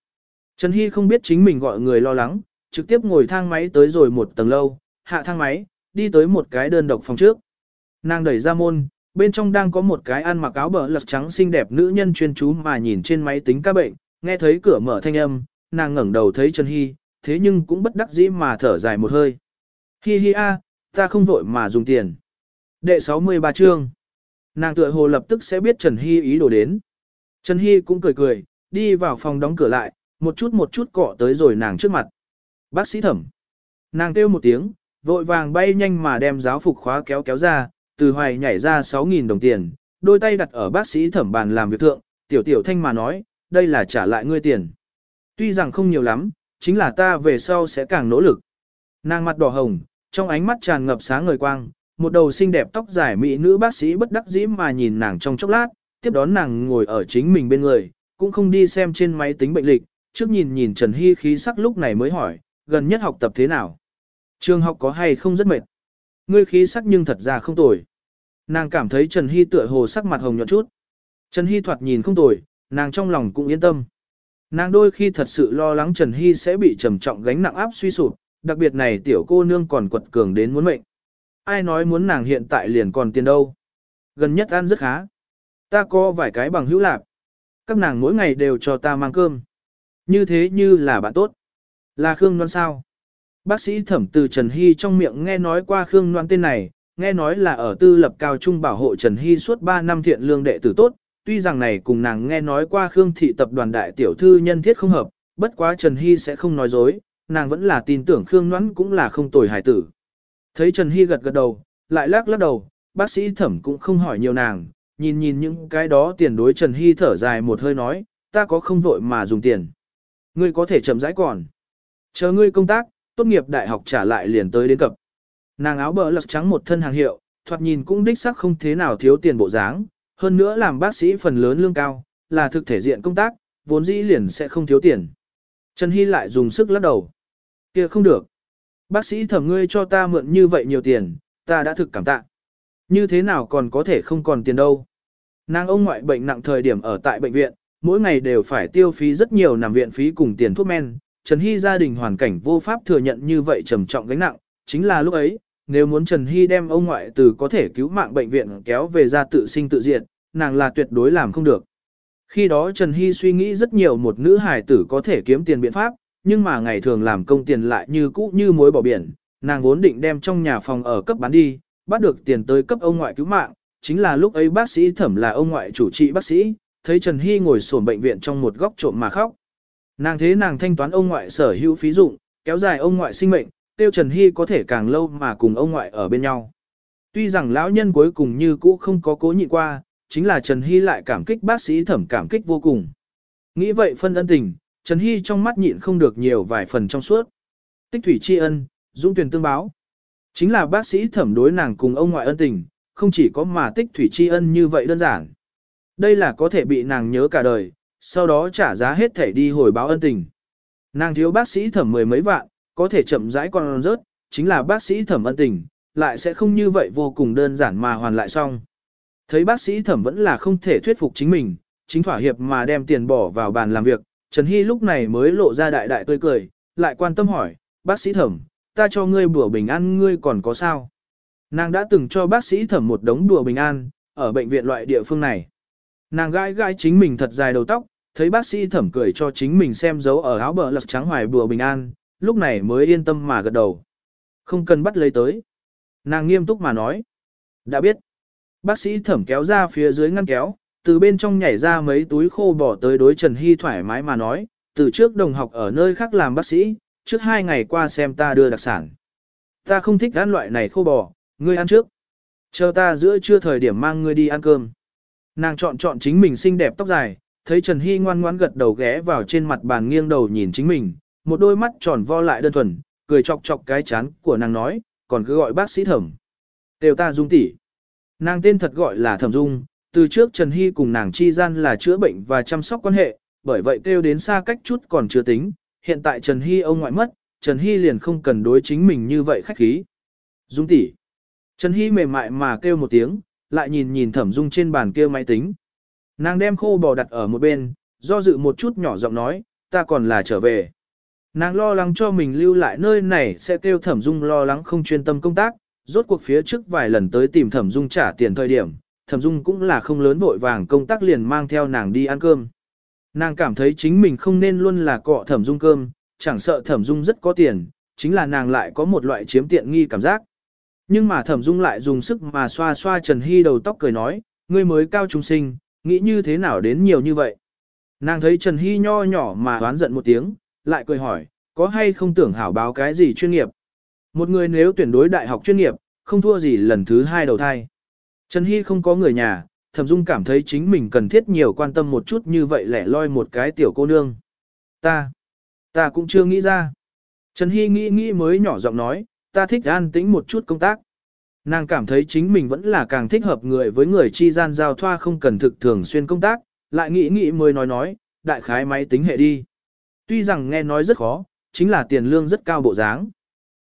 Trần Hy không biết chính mình gọi người lo lắng, trực tiếp ngồi thang máy tới rồi một tầng lâu, hạ thang máy, đi tới một cái đơn độc phòng trước. Nàng đẩy ra môn, bên trong đang có một cái ăn mặc áo bờ lật trắng xinh đẹp nữ nhân chuyên chú mà nhìn trên máy tính các bệnh, nghe thấy cửa mở thanh âm, nàng ngẩng đầu thấy Trần Hy, thế nhưng cũng bất đắc dĩ mà thở dài một hơi. Hi hi a, ta không vội mà dùng tiền. Đệ 63 chương. Nàng tựa hồ lập tức sẽ biết Trần Hy ý đồ đến. Trần Hy cũng cười cười, đi vào phòng đóng cửa lại, một chút một chút cọ tới rồi nàng trước mặt. Bác sĩ thẩm. Nàng kêu một tiếng, vội vàng bay nhanh mà đem giáo phục khóa kéo kéo ra, từ hoài nhảy ra 6.000 đồng tiền, đôi tay đặt ở bác sĩ thẩm bàn làm việc thượng, tiểu tiểu thanh mà nói, đây là trả lại ngươi tiền. Tuy rằng không nhiều lắm, chính là ta về sau sẽ càng nỗ lực. Nàng mặt đỏ hồng, trong ánh mắt tràn ngập sáng ngời quang, một đầu xinh đẹp tóc dài mỹ nữ bác sĩ bất đắc dĩ mà nhìn nàng trong chốc lát, tiếp đón nàng ngồi ở chính mình bên người, cũng không đi xem trên máy tính bệnh lịch, trước nhìn nhìn Trần Hy khí sắc lúc này mới hỏi, gần nhất học tập thế nào? Trường học có hay không rất mệt? Ngươi khí sắc nhưng thật ra không tồi. Nàng cảm thấy Trần Hy tựa hồ sắc mặt hồng nhuận chút. Trần Hy thoạt nhìn không tồi, nàng trong lòng cũng yên tâm. Nàng đôi khi thật sự lo lắng Trần Hy sẽ bị trầm trọng gánh nặng áp suy sụp, đặc biệt này tiểu cô nương còn quật cường đến muốn mệnh. Ai nói muốn nàng hiện tại liền còn tiền đâu. Gần nhất ăn rất khá. Ta có vài cái bằng hữu lạc. Các nàng mỗi ngày đều cho ta mang cơm. Như thế như là bạn tốt. Là Khương Loan sao? Bác sĩ thẩm từ Trần Hy trong miệng nghe nói qua Khương Loan tên này, nghe nói là ở tư lập cao trung bảo hộ Trần Hy suốt 3 năm thiện lương đệ tử tốt, tuy rằng này cùng nàng nghe nói qua Khương thị tập đoàn đại tiểu thư nhân thiết không hợp, bất quá Trần Hy sẽ không nói dối, nàng vẫn là tin tưởng Khương Ngoãn cũng là không tồi hài tử. Thấy Trần Hy gật gật đầu, lại lắc lắc đầu, bác sĩ thẩm cũng không hỏi nhiều nàng, nhìn nhìn những cái đó tiền đối Trần Hy thở dài một hơi nói, ta có không vội mà dùng tiền. Ngươi có thể chậm rãi còn. Chờ ngươi công tác, tốt nghiệp đại học trả lại liền tới đến cập. Nàng áo bờ lật trắng một thân hàng hiệu, thoạt nhìn cũng đích sắc không thế nào thiếu tiền bộ dáng, hơn nữa làm bác sĩ phần lớn lương cao, là thực thể diện công tác, vốn dĩ liền sẽ không thiếu tiền. Trần Hy lại dùng sức lắc đầu. kia không được. Bác sĩ thẩm ngươi cho ta mượn như vậy nhiều tiền, ta đã thực cảm tạ. Như thế nào còn có thể không còn tiền đâu. Nàng ông ngoại bệnh nặng thời điểm ở tại bệnh viện, mỗi ngày đều phải tiêu phí rất nhiều nằm viện phí cùng tiền thuốc men. Trần Hy gia đình hoàn cảnh vô pháp thừa nhận như vậy trầm trọng gánh nặng, chính là lúc ấy, nếu muốn Trần Hy đem ông ngoại từ có thể cứu mạng bệnh viện kéo về ra tự sinh tự diệt, nàng là tuyệt đối làm không được. Khi đó Trần Hy suy nghĩ rất nhiều một nữ hài tử có thể kiếm tiền biện pháp, nhưng mà ngày thường làm công tiền lại như cũ như mối bỏ biển, nàng vốn định đem trong nhà phòng ở cấp bán đi, bắt được tiền tới cấp ông ngoại cứu mạng, chính là lúc ấy bác sĩ thẩm là ông ngoại chủ trị bác sĩ, thấy Trần Hy ngồi sổn bệnh viện trong một góc trộm mà khóc. Nàng thế nàng thanh toán ông ngoại sở hữu phí dụng, kéo dài ông ngoại sinh mệnh, tiêu Trần Hy có thể càng lâu mà cùng ông ngoại ở bên nhau. Tuy rằng lão nhân cuối cùng như cũ không có cố nhịn qua, chính là Trần Hy lại cảm kích bác sĩ thẩm cảm kích vô cùng. Nghĩ vậy phân ân tình, Trần Hy trong mắt nhịn không được nhiều vài phần trong suốt. Tích thủy tri ân, dung tuyển tương báo. Chính là bác sĩ thẩm đối nàng cùng ông ngoại ân tình, không chỉ có mà tích thủy tri ân như vậy đơn giản. Đây là có thể bị nàng nhớ cả đời, sau đó trả giá hết thể đi hồi báo ân tình. Nàng thiếu bác sĩ thẩm mười mấy vạn, có thể chậm rãi còn rớt, chính là bác sĩ thẩm ân tình, lại sẽ không như vậy vô cùng đơn giản mà hoàn lại xong. Thấy bác sĩ thẩm vẫn là không thể thuyết phục chính mình, chính thỏa hiệp mà đem tiền bỏ vào bàn làm việc, Trần Hy lúc này mới lộ ra đại đại tươi cười, lại quan tâm hỏi, bác sĩ thẩm, ta cho ngươi bùa bình an ngươi còn có sao? Nàng đã từng cho bác sĩ thẩm một đống đùa bình an, ở bệnh viện loại địa phương này. Nàng gãi gãi chính mình thật dài đầu tóc, thấy bác sĩ thẩm cười cho chính mình xem dấu ở áo bờ lật trắng hoài bùa bình an, lúc này mới yên tâm mà gật đầu. Không cần bắt lấy tới. Nàng nghiêm túc mà nói. Đã biết. Bác sĩ thẩm kéo ra phía dưới ngăn kéo, từ bên trong nhảy ra mấy túi khô bỏ tới đối Trần Hy thoải mái mà nói, từ trước đồng học ở nơi khác làm bác sĩ, trước hai ngày qua xem ta đưa đặc sản. Ta không thích ăn loại này khô bò, ngươi ăn trước. Chờ ta giữa trưa thời điểm mang ngươi đi ăn cơm. Nàng chọn chọn chính mình xinh đẹp tóc dài, thấy Trần Hy ngoan ngoãn gật đầu ghé vào trên mặt bàn nghiêng đầu nhìn chính mình, một đôi mắt tròn vo lại đơn thuần, cười chọc chọc cái chán của nàng nói, còn cứ gọi bác sĩ thẩm. Đều ta dung tỷ. Nàng tên thật gọi là thẩm dung, từ trước Trần Hy cùng nàng chi gian là chữa bệnh và chăm sóc quan hệ, bởi vậy kêu đến xa cách chút còn chưa tính, hiện tại Trần Hy ông ngoại mất, Trần Hy liền không cần đối chính mình như vậy khách khí. Dung tỷ. Trần Hy mềm mại mà kêu một tiếng, lại nhìn nhìn thẩm dung trên bàn kêu máy tính. Nàng đem khô bò đặt ở một bên, do dự một chút nhỏ giọng nói, ta còn là trở về. Nàng lo lắng cho mình lưu lại nơi này sẽ kêu thẩm dung lo lắng không chuyên tâm công tác, rốt cuộc phía trước vài lần tới tìm thẩm dung trả tiền thời điểm, thẩm dung cũng là không lớn vội vàng công tác liền mang theo nàng đi ăn cơm. Nàng cảm thấy chính mình không nên luôn là cọ thẩm dung cơm, chẳng sợ thẩm dung rất có tiền, chính là nàng lại có một loại chiếm tiện nghi cảm giác. Nhưng mà thẩm dung lại dùng sức mà xoa xoa Trần Hy đầu tóc cười nói, ngươi mới cao trung sinh, nghĩ như thế nào đến nhiều như vậy. Nàng thấy Trần Hy nho nhỏ mà oán giận một tiếng, lại cười hỏi, có hay không tưởng hảo báo cái gì chuyên nghiệp. Một người nếu tuyển đối đại học chuyên nghiệp, không thua gì lần thứ hai đầu thai. Trần Hy không có người nhà, Thẩm Dung cảm thấy chính mình cần thiết nhiều quan tâm một chút như vậy lẻ loi một cái tiểu cô nương. Ta, ta cũng chưa nghĩ ra. Trần Hy nghĩ nghĩ mới nhỏ giọng nói, ta thích an tĩnh một chút công tác. Nàng cảm thấy chính mình vẫn là càng thích hợp người với người chi gian giao thoa không cần thực thường xuyên công tác, lại nghĩ nghĩ mới nói nói, đại khái máy tính hệ đi. Tuy rằng nghe nói rất khó, chính là tiền lương rất cao bộ dáng.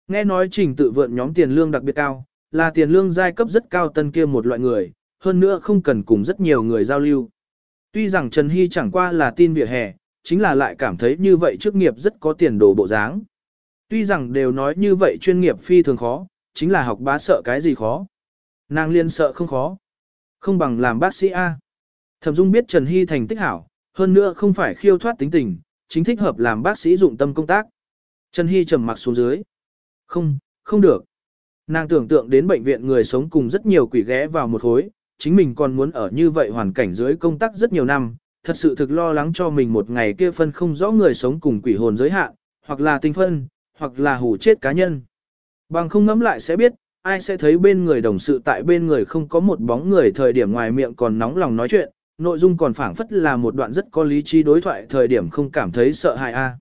Nghe nói trình tự vượn nhóm tiền lương đặc biệt cao, là tiền lương giai cấp rất cao tân kia một loại người, hơn nữa không cần cùng rất nhiều người giao lưu. Tuy rằng Trần Hy chẳng qua là tin vỉa hè, chính là lại cảm thấy như vậy chức nghiệp rất có tiền đồ bộ dáng. Tuy rằng đều nói như vậy chuyên nghiệp phi thường khó, chính là học bá sợ cái gì khó. Nàng liên sợ không khó. Không bằng làm bác sĩ A. Thẩm Dung biết Trần Hy thành tích hảo, hơn nữa không phải khiêu thoát tính tình, chính thích hợp làm bác sĩ dụng tâm công tác. Trần Hy trầm mặc xuống dưới. Không, không được. Nàng tưởng tượng đến bệnh viện người sống cùng rất nhiều quỷ ghé vào một hối chính mình còn muốn ở như vậy hoàn cảnh dưới công tác rất nhiều năm, thật sự thực lo lắng cho mình một ngày kia phân không rõ người sống cùng quỷ hồn giới hạn, hoặc là tinh phân, hoặc là hủ chết cá nhân. Bằng không ngẫm lại sẽ biết, ai sẽ thấy bên người đồng sự tại bên người không có một bóng người thời điểm ngoài miệng còn nóng lòng nói chuyện, nội dung còn phảng phất là một đoạn rất có lý trí đối thoại thời điểm không cảm thấy sợ hãi a.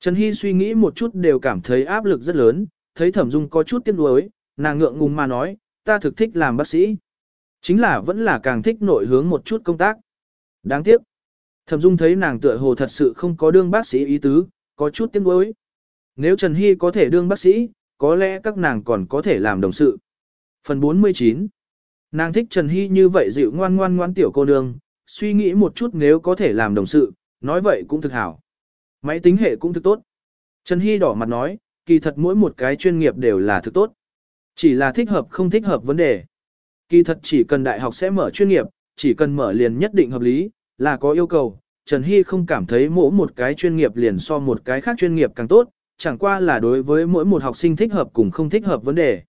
Trần Hy suy nghĩ một chút đều cảm thấy áp lực rất lớn, thấy Thẩm Dung có chút tiếc nuối, nàng ngượng ngùng mà nói, ta thực thích làm bác sĩ. Chính là vẫn là càng thích nội hướng một chút công tác. Đáng tiếc. Thẩm Dung thấy nàng tựa hồ thật sự không có đương bác sĩ ý tứ, có chút tiếc nuối. Nếu Trần Hy có thể đương bác sĩ, có lẽ các nàng còn có thể làm đồng sự. Phần 49 Nàng thích Trần Hy như vậy dịu ngoan ngoan ngoan tiểu cô nương, suy nghĩ một chút nếu có thể làm đồng sự, nói vậy cũng thực hảo. Máy tính hệ cũng thực tốt. Trần Hy đỏ mặt nói, kỳ thật mỗi một cái chuyên nghiệp đều là thực tốt. Chỉ là thích hợp không thích hợp vấn đề. Kỳ thật chỉ cần đại học sẽ mở chuyên nghiệp, chỉ cần mở liền nhất định hợp lý, là có yêu cầu. Trần Hy không cảm thấy mỗi một cái chuyên nghiệp liền so một cái khác chuyên nghiệp càng tốt, chẳng qua là đối với mỗi một học sinh thích hợp cùng không thích hợp vấn đề.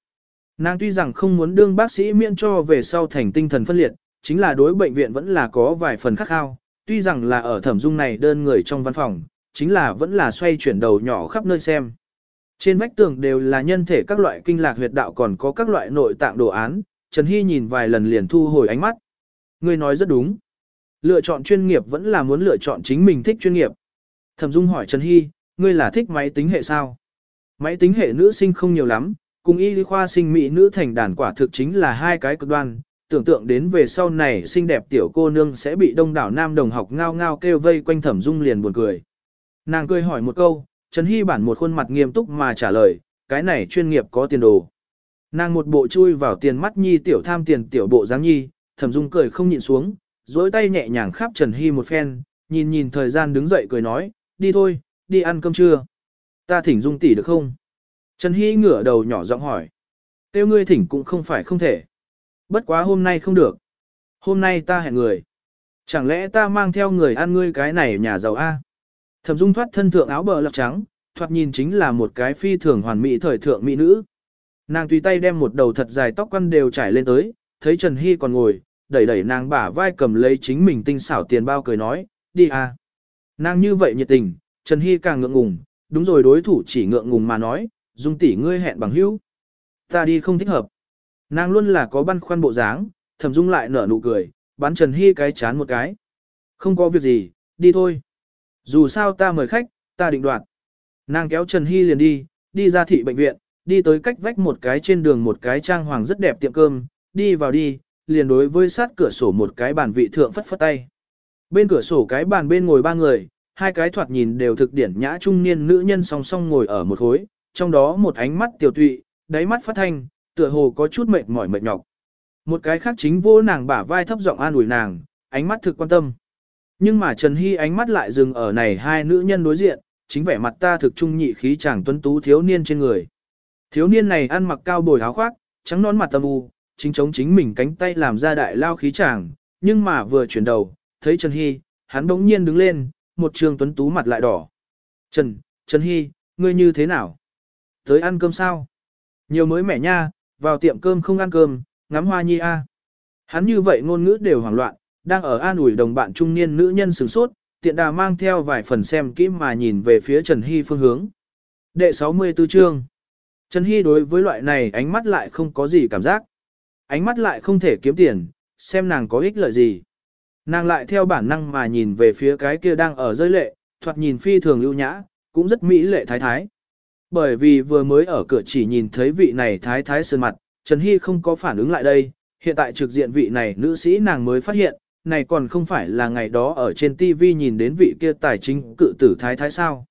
Nàng tuy rằng không muốn đương bác sĩ miễn cho về sau thành tinh thần phân liệt, chính là đối bệnh viện vẫn là có vài phần khắc khao, tuy rằng là ở thẩm dung này đơn người trong văn phòng, chính là vẫn là xoay chuyển đầu nhỏ khắp nơi xem. Trên vách tường đều là nhân thể các loại kinh lạc huyệt đạo còn có các loại nội tạng đồ án, Trần Hy nhìn vài lần liền thu hồi ánh mắt. Người nói rất đúng. Lựa chọn chuyên nghiệp vẫn là muốn lựa chọn chính mình thích chuyên nghiệp. Thẩm Dung hỏi Trần Hy, ngươi là thích máy tính hệ sao? Máy tính hệ nữ sinh không nhiều lắm, cùng y khoa sinh mỹ nữ thành đàn quả thực chính là hai cái cực đoan, tưởng tượng đến về sau này xinh đẹp tiểu cô nương sẽ bị đông đảo nam đồng học ngao ngao kêu vây quanh thẩm dung liền buồn cười. Nàng cười hỏi một câu, Trần Hy bản một khuôn mặt nghiêm túc mà trả lời, cái này chuyên nghiệp có tiền đồ. Nàng một bộ chui vào tiền mắt nhi tiểu tham tiền tiểu bộ dáng nhi, thẩm dung cười không nhịn xuống, dối tay nhẹ nhàng khắp Trần Hy một phen, nhìn nhìn thời gian đứng dậy cười nói, đi thôi, đi ăn cơm trưa. Ta thỉnh dung tỷ được không? Trần Hy ngửa đầu nhỏ giọng hỏi. Tiêu ngươi thỉnh cũng không phải không thể. Bất quá hôm nay không được. Hôm nay ta hẹn người. Chẳng lẽ ta mang theo người ăn ngươi cái này nhà giàu A? Thẩm dung thoát thân thượng áo bờ lọc trắng, thoạt nhìn chính là một cái phi thường hoàn mỹ thời thượng mỹ nữ. Nàng tùy tay đem một đầu thật dài tóc quăn đều trải lên tới, thấy Trần Hy còn ngồi, đẩy đẩy nàng bả vai cầm lấy chính mình tinh xảo tiền bao cười nói, đi à. Nàng như vậy nhiệt tình, Trần Hy càng ngượng ngùng, đúng rồi đối thủ chỉ ngượng ngùng mà nói, dung tỷ ngươi hẹn bằng hữu. Ta đi không thích hợp. Nàng luôn là có băn khoăn bộ dáng, thẩm dung lại nở nụ cười, bắn Trần Hy cái chán một cái. Không có việc gì, đi thôi. Dù sao ta mời khách, ta định đoạt. Nàng kéo Trần Hy liền đi, đi ra thị bệnh viện, đi tới cách vách một cái trên đường một cái trang hoàng rất đẹp tiệm cơm, đi vào đi, liền đối với sát cửa sổ một cái bàn vị thượng phất phất tay. Bên cửa sổ cái bàn bên ngồi ba người, hai cái thoạt nhìn đều thực điển nhã trung niên nữ nhân song song ngồi ở một khối, trong đó một ánh mắt tiểu tụy, đáy mắt phát thanh, tựa hồ có chút mệt mỏi mệt nhọc. Một cái khác chính vô nàng bả vai thấp giọng an ủi nàng, ánh mắt thực quan tâm. Nhưng mà Trần Hy ánh mắt lại dừng ở này hai nữ nhân đối diện, chính vẻ mặt ta thực trung nhị khí chàng tuấn tú thiếu niên trên người. Thiếu niên này ăn mặc cao bồi áo khoác, trắng nón mặt tâm u, chính chống chính mình cánh tay làm ra đại lao khí chàng, nhưng mà vừa chuyển đầu, thấy Trần Hy, hắn bỗng nhiên đứng lên, một trường tuấn tú mặt lại đỏ. Trần, Trần Hy, ngươi như thế nào? Tới ăn cơm sao? Nhiều mới mẻ nha, vào tiệm cơm không ăn cơm, ngắm hoa nhi a. Hắn như vậy ngôn ngữ đều hoảng loạn, đang ở an ủi đồng bạn trung niên nữ nhân sửng sốt, tiện đà mang theo vài phần xem kỹ mà nhìn về phía Trần Hy phương hướng. Đệ 64 chương Trần Hy đối với loại này ánh mắt lại không có gì cảm giác. Ánh mắt lại không thể kiếm tiền, xem nàng có ích lợi gì. Nàng lại theo bản năng mà nhìn về phía cái kia đang ở rơi lệ, thoạt nhìn phi thường lưu nhã, cũng rất mỹ lệ thái thái. Bởi vì vừa mới ở cửa chỉ nhìn thấy vị này thái thái sơn mặt, Trần Hy không có phản ứng lại đây, hiện tại trực diện vị này nữ sĩ nàng mới phát hiện, này còn không phải là ngày đó ở trên TV nhìn đến vị kia tài chính cự tử thái thái sao.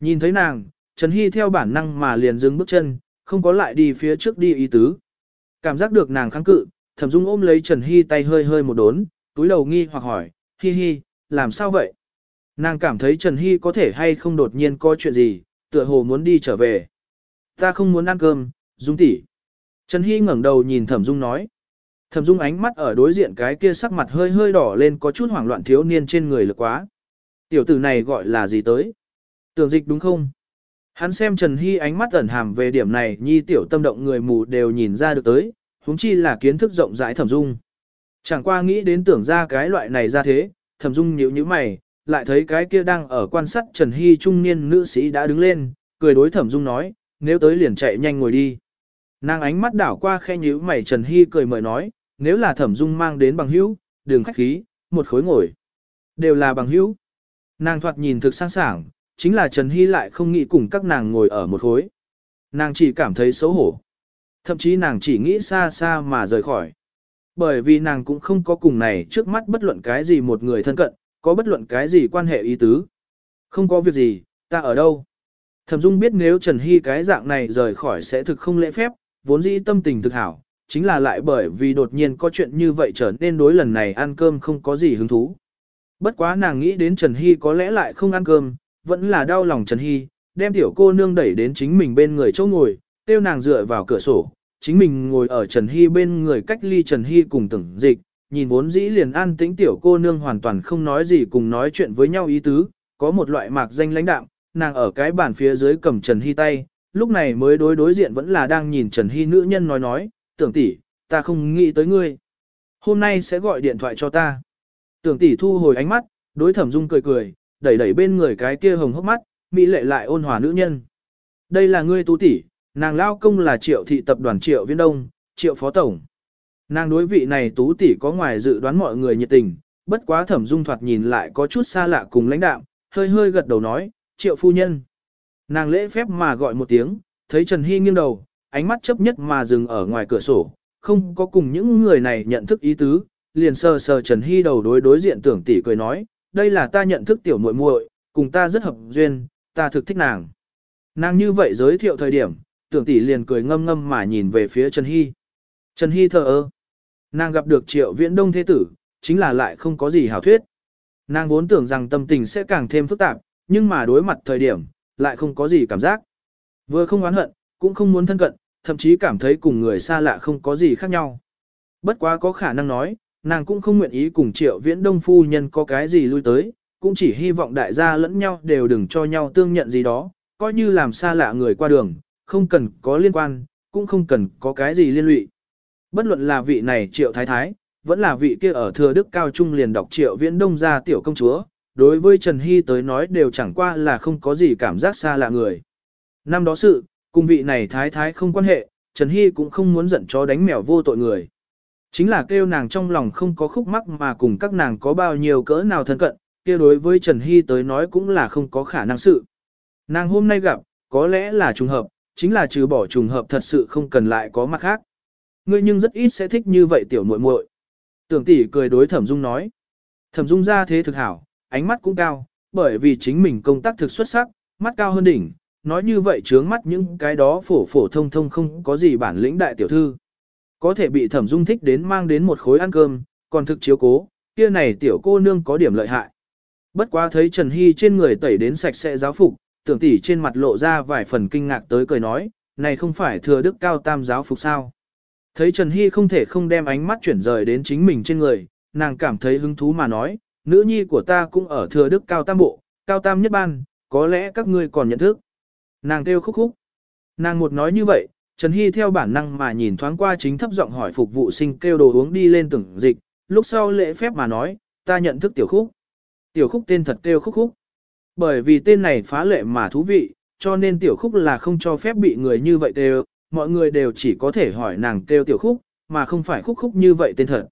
Nhìn thấy nàng, Trần Hy theo bản năng mà liền dừng bước chân, không có lại đi phía trước đi ý tứ. Cảm giác được nàng kháng cự, thẩm dung ôm lấy Trần Hy tay hơi hơi một đốn, túi đầu nghi hoặc hỏi, Hi Hi, làm sao vậy? Nàng cảm thấy Trần Hy có thể hay không đột nhiên có chuyện gì, tựa hồ muốn đi trở về. Ta không muốn ăn cơm, Dung tỷ. Trần Hy ngẩng đầu nhìn Thẩm Dung nói. Thẩm Dung ánh mắt ở đối diện cái kia sắc mặt hơi hơi đỏ lên có chút hoảng loạn thiếu niên trên người lực quá. Tiểu tử này gọi là gì tới? Tưởng dịch đúng không? Hắn xem Trần Hy ánh mắt ẩn hàm về điểm này nhi tiểu tâm động người mù đều nhìn ra được tới, huống chi là kiến thức rộng rãi Thẩm Dung. Chẳng qua nghĩ đến tưởng ra cái loại này ra thế, Thẩm Dung nhíu nhíu mày, lại thấy cái kia đang ở quan sát Trần Hy trung niên nữ sĩ đã đứng lên, cười đối Thẩm Dung nói, nếu tới liền chạy nhanh ngồi đi. Nàng ánh mắt đảo qua khe nhíu mày Trần Hy cười mời nói, nếu là Thẩm Dung mang đến bằng hữu, đường khách khí, một khối ngồi. Đều là bằng hữu. Nàng thoạt nhìn thực sang sảng, chính là Trần Hy lại không nghĩ cùng các nàng ngồi ở một khối. Nàng chỉ cảm thấy xấu hổ. Thậm chí nàng chỉ nghĩ xa xa mà rời khỏi. Bởi vì nàng cũng không có cùng này trước mắt bất luận cái gì một người thân cận, có bất luận cái gì quan hệ ý tứ. Không có việc gì, ta ở đâu. Thẩm Dung biết nếu Trần Hy cái dạng này rời khỏi sẽ thực không lễ phép, vốn dĩ tâm tình thực hảo, chính là lại bởi vì đột nhiên có chuyện như vậy trở nên đối lần này ăn cơm không có gì hứng thú. Bất quá nàng nghĩ đến Trần Hy có lẽ lại không ăn cơm, vẫn là đau lòng Trần Hy, đem tiểu cô nương đẩy đến chính mình bên người chỗ ngồi, tiêu nàng dựa vào cửa sổ, chính mình ngồi ở Trần Hy bên người cách ly Trần Hy cùng tưởng dịch, nhìn vốn dĩ liền an tĩnh tiểu cô nương hoàn toàn không nói gì cùng nói chuyện với nhau ý tứ, có một loại mạc danh lãnh đạm, nàng ở cái bàn phía dưới cầm Trần Hy tay, lúc này mới đối đối diện vẫn là đang nhìn Trần Hy nữ nhân nói nói, tưởng tỷ, ta không nghĩ tới ngươi. Hôm nay sẽ gọi điện thoại cho ta. Tưởng tỷ thu hồi ánh mắt, đối thẩm dung cười cười, đẩy đẩy bên người cái kia hồng hốc mắt, mỹ lệ lại ôn hòa nữ nhân. Đây là ngươi tú tỷ, nàng lao công là triệu thị tập đoàn triệu viên đông, triệu phó tổng. Nàng đối vị này tú tỷ có ngoài dự đoán mọi người nhiệt tình, bất quá thẩm dung thoạt nhìn lại có chút xa lạ cùng lãnh đạm, hơi hơi gật đầu nói, triệu phu nhân. Nàng lễ phép mà gọi một tiếng, thấy Trần Hy nghiêng đầu, ánh mắt chấp nhất mà dừng ở ngoài cửa sổ, không có cùng những người này nhận thức ý tứ, liền sờ sờ Trần Hy đầu đối đối diện tưởng tỷ cười nói, đây là ta nhận thức tiểu muội muội, cùng ta rất hợp duyên, ta thực thích nàng. Nàng như vậy giới thiệu thời điểm, tưởng tỷ liền cười ngâm ngâm mà nhìn về phía Trần Hy. Trần Hy thờ ơ. Nàng gặp được triệu viễn đông thế tử, chính là lại không có gì hảo thuyết. Nàng vốn tưởng rằng tâm tình sẽ càng thêm phức tạp, nhưng mà đối mặt thời điểm, lại không có gì cảm giác. Vừa không oán hận, cũng không muốn thân cận, thậm chí cảm thấy cùng người xa lạ không có gì khác nhau. Bất quá có khả năng nói, nàng cũng không nguyện ý cùng triệu viễn đông phu nhân có cái gì lui tới, cũng chỉ hy vọng đại gia lẫn nhau đều đừng cho nhau tương nhận gì đó, coi như làm xa lạ người qua đường, không cần có liên quan, cũng không cần có cái gì liên lụy. Bất luận là vị này triệu thái thái, vẫn là vị kia ở thừa đức cao trung liền đọc triệu viễn đông gia tiểu công chúa, đối với Trần Hy tới nói đều chẳng qua là không có gì cảm giác xa lạ người. Năm đó sự, cùng vị này thái thái không quan hệ, Trần Hy cũng không muốn giận chó đánh mèo vô tội người. Chính là kêu nàng trong lòng không có khúc mắc mà cùng các nàng có bao nhiêu cỡ nào thân cận, kia đối với Trần Hy tới nói cũng là không có khả năng sự. Nàng hôm nay gặp, có lẽ là trùng hợp, chính là trừ bỏ trùng hợp thật sự không cần lại có mặt khác. Ngươi nhưng rất ít sẽ thích như vậy tiểu muội muội. Tưởng tỷ cười đối thẩm dung nói. Thẩm Dung ra thế thực hảo, ánh mắt cũng cao, bởi vì chính mình công tác thực xuất sắc, mắt cao hơn đỉnh, nói như vậy trướng mắt những cái đó phổ phổ thông thông không có gì bản lĩnh đại tiểu thư. Có thể bị Thẩm Dung thích đến mang đến một khối ăn cơm, còn thực chiếu cố, kia này tiểu cô nương có điểm lợi hại. Bất quá thấy Trần Hy trên người tẩy đến sạch sẽ giáo phục, tưởng tỷ trên mặt lộ ra vài phần kinh ngạc tới cười nói, này không phải thừa đức cao tam giáo phục sao. Thấy Trần Hy không thể không đem ánh mắt chuyển rời đến chính mình trên người, nàng cảm thấy hứng thú mà nói, nữ nhi của ta cũng ở thừa đức cao tam bộ, cao tam nhất ban, có lẽ các ngươi còn nhận thức. Nàng kêu khúc khúc. Nàng một nói như vậy, Trần Hy theo bản năng mà nhìn thoáng qua chính thấp giọng hỏi phục vụ sinh kêu đồ uống đi lên tưởng dịch, lúc sau lễ phép mà nói, ta nhận thức tiểu khúc. Tiểu khúc tên thật kêu khúc khúc. Bởi vì tên này phá lệ mà thú vị, cho nên tiểu khúc là không cho phép bị người như vậy đều, mọi người đều chỉ có thể hỏi nàng kêu tiểu khúc, mà không phải khúc khúc như vậy tên thật.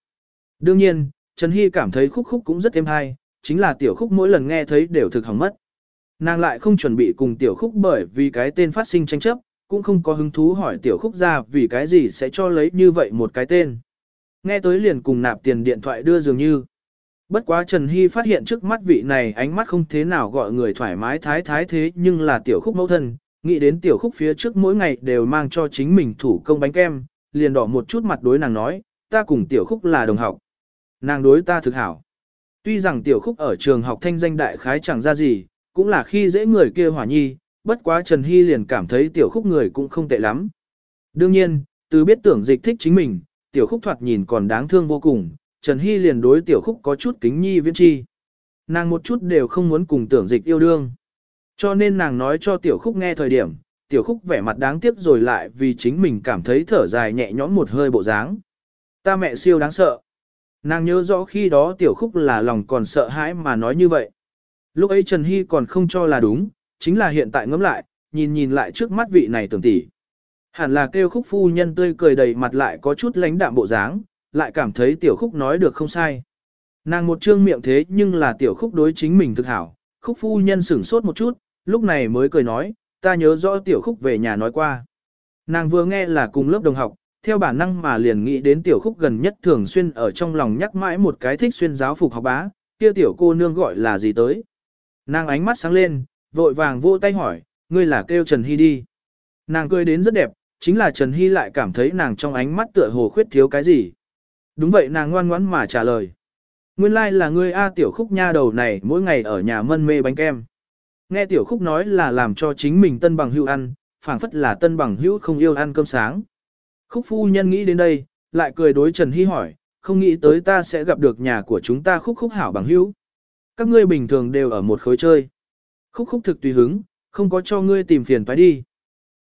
Đương nhiên, Trần Hy cảm thấy khúc khúc cũng rất êm hay, chính là tiểu khúc mỗi lần nghe thấy đều thực hỏng mất. Nàng lại không chuẩn bị cùng tiểu khúc bởi vì cái tên phát sinh tranh chấp, cũng không có hứng thú hỏi tiểu khúc ra vì cái gì sẽ cho lấy như vậy một cái tên. Nghe tới liền cùng nạp tiền điện thoại đưa dường như. Bất quá Trần Hy phát hiện trước mắt vị này ánh mắt không thế nào gọi người thoải mái thái thái thế nhưng là tiểu khúc mẫu thân, nghĩ đến tiểu khúc phía trước mỗi ngày đều mang cho chính mình thủ công bánh kem, liền đỏ một chút mặt đối nàng nói, ta cùng tiểu khúc là đồng học. Nàng đối ta thực hảo. Tuy rằng tiểu khúc ở trường học thanh danh đại khái chẳng ra gì, cũng là khi dễ người kia hỏa nhi, bất quá Trần Hy liền cảm thấy tiểu khúc người cũng không tệ lắm. Đương nhiên, từ biết tưởng dịch thích chính mình, tiểu khúc thoạt nhìn còn đáng thương vô cùng, Trần Hy liền đối tiểu khúc có chút kính nhi viễn chi. Nàng một chút đều không muốn cùng tưởng dịch yêu đương. Cho nên nàng nói cho tiểu khúc nghe thời điểm, tiểu khúc vẻ mặt đáng tiếc rồi lại vì chính mình cảm thấy thở dài nhẹ nhõm một hơi bộ dáng. Ta mẹ siêu đáng sợ. Nàng nhớ rõ khi đó tiểu khúc là lòng còn sợ hãi mà nói như vậy. Lúc ấy Trần Hy còn không cho là đúng, chính là hiện tại ngẫm lại, nhìn nhìn lại trước mắt vị này tưởng tỷ. Hẳn là kêu khúc phu nhân tươi cười đầy mặt lại có chút lánh đạm bộ dáng, lại cảm thấy tiểu khúc nói được không sai. Nàng một trương miệng thế nhưng là tiểu khúc đối chính mình thực hảo, khúc phu nhân sửng sốt một chút, lúc này mới cười nói, ta nhớ rõ tiểu khúc về nhà nói qua. Nàng vừa nghe là cùng lớp đồng học, theo bản năng mà liền nghĩ đến tiểu khúc gần nhất thường xuyên ở trong lòng nhắc mãi một cái thích xuyên giáo phục học bá, kia tiểu cô nương gọi là gì tới. Nàng ánh mắt sáng lên, vội vàng vỗ tay hỏi, ngươi là kêu Trần Hy đi. Nàng cười đến rất đẹp, chính là Trần Hy lại cảm thấy nàng trong ánh mắt tựa hồ khuyết thiếu cái gì. Đúng vậy nàng ngoan ngoãn mà trả lời. Nguyên lai like là ngươi A tiểu khúc nha đầu này mỗi ngày ở nhà mân mê bánh kem. Nghe tiểu khúc nói là làm cho chính mình tân bằng hữu ăn, phảng phất là tân bằng hữu không yêu ăn cơm sáng. Khúc phu nhân nghĩ đến đây, lại cười đối Trần Hy hỏi, không nghĩ tới ta sẽ gặp được nhà của chúng ta khúc khúc hảo bằng hữu. Các ngươi bình thường đều ở một khối chơi. Khúc khúc thực tùy hứng, không có cho ngươi tìm phiền phải đi.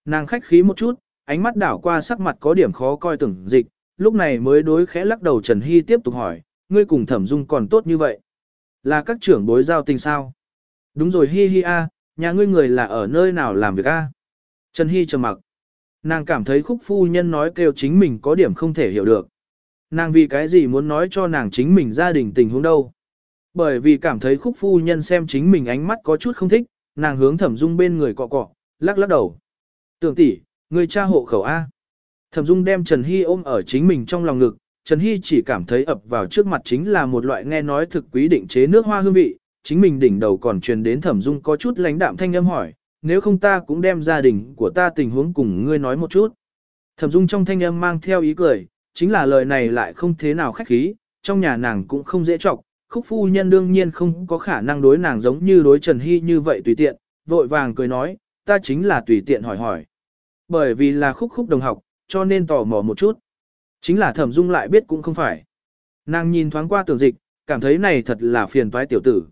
Nàng khách khí một chút, ánh mắt đảo qua sắc mặt có điểm khó coi tưởng dịch, lúc này mới đối khẽ lắc đầu Trần Hy tiếp tục hỏi, ngươi cùng thẩm dung còn tốt như vậy. Là các trưởng bối giao tình sao? Đúng rồi hi hi a, nhà ngươi người là ở nơi nào làm việc a? Trần hi trầm mặc. Nàng cảm thấy khúc phu nhân nói kêu chính mình có điểm không thể hiểu được. Nàng vì cái gì muốn nói cho nàng chính mình gia đình tình huống đâu. Bởi vì cảm thấy khúc phu nhân xem chính mình ánh mắt có chút không thích, nàng hướng thẩm dung bên người cọ cọ, lắc lắc đầu. Tưởng tỷ, người cha hộ khẩu A. Thẩm dung đem Trần Hy ôm ở chính mình trong lòng ngực, Trần Hy chỉ cảm thấy ập vào trước mặt chính là một loại nghe nói thực quý định chế nước hoa hương vị, chính mình đỉnh đầu còn truyền đến thẩm dung có chút lãnh đạm thanh âm hỏi, nếu không ta cũng đem gia đình của ta tình huống cùng ngươi nói một chút. Thẩm dung trong thanh âm mang theo ý cười, chính là lời này lại không thế nào khách khí, trong nhà nàng cũng không dễ trọng, khúc phu nhân đương nhiên không có khả năng đối nàng giống như đối Trần Hy như vậy tùy tiện, vội vàng cười nói, ta chính là tùy tiện hỏi hỏi. Bởi vì là khúc khúc đồng học, cho nên tò mò một chút. Chính là thẩm dung lại biết cũng không phải. Nàng nhìn thoáng qua tưởng dịch, cảm thấy này thật là phiền toái tiểu tử.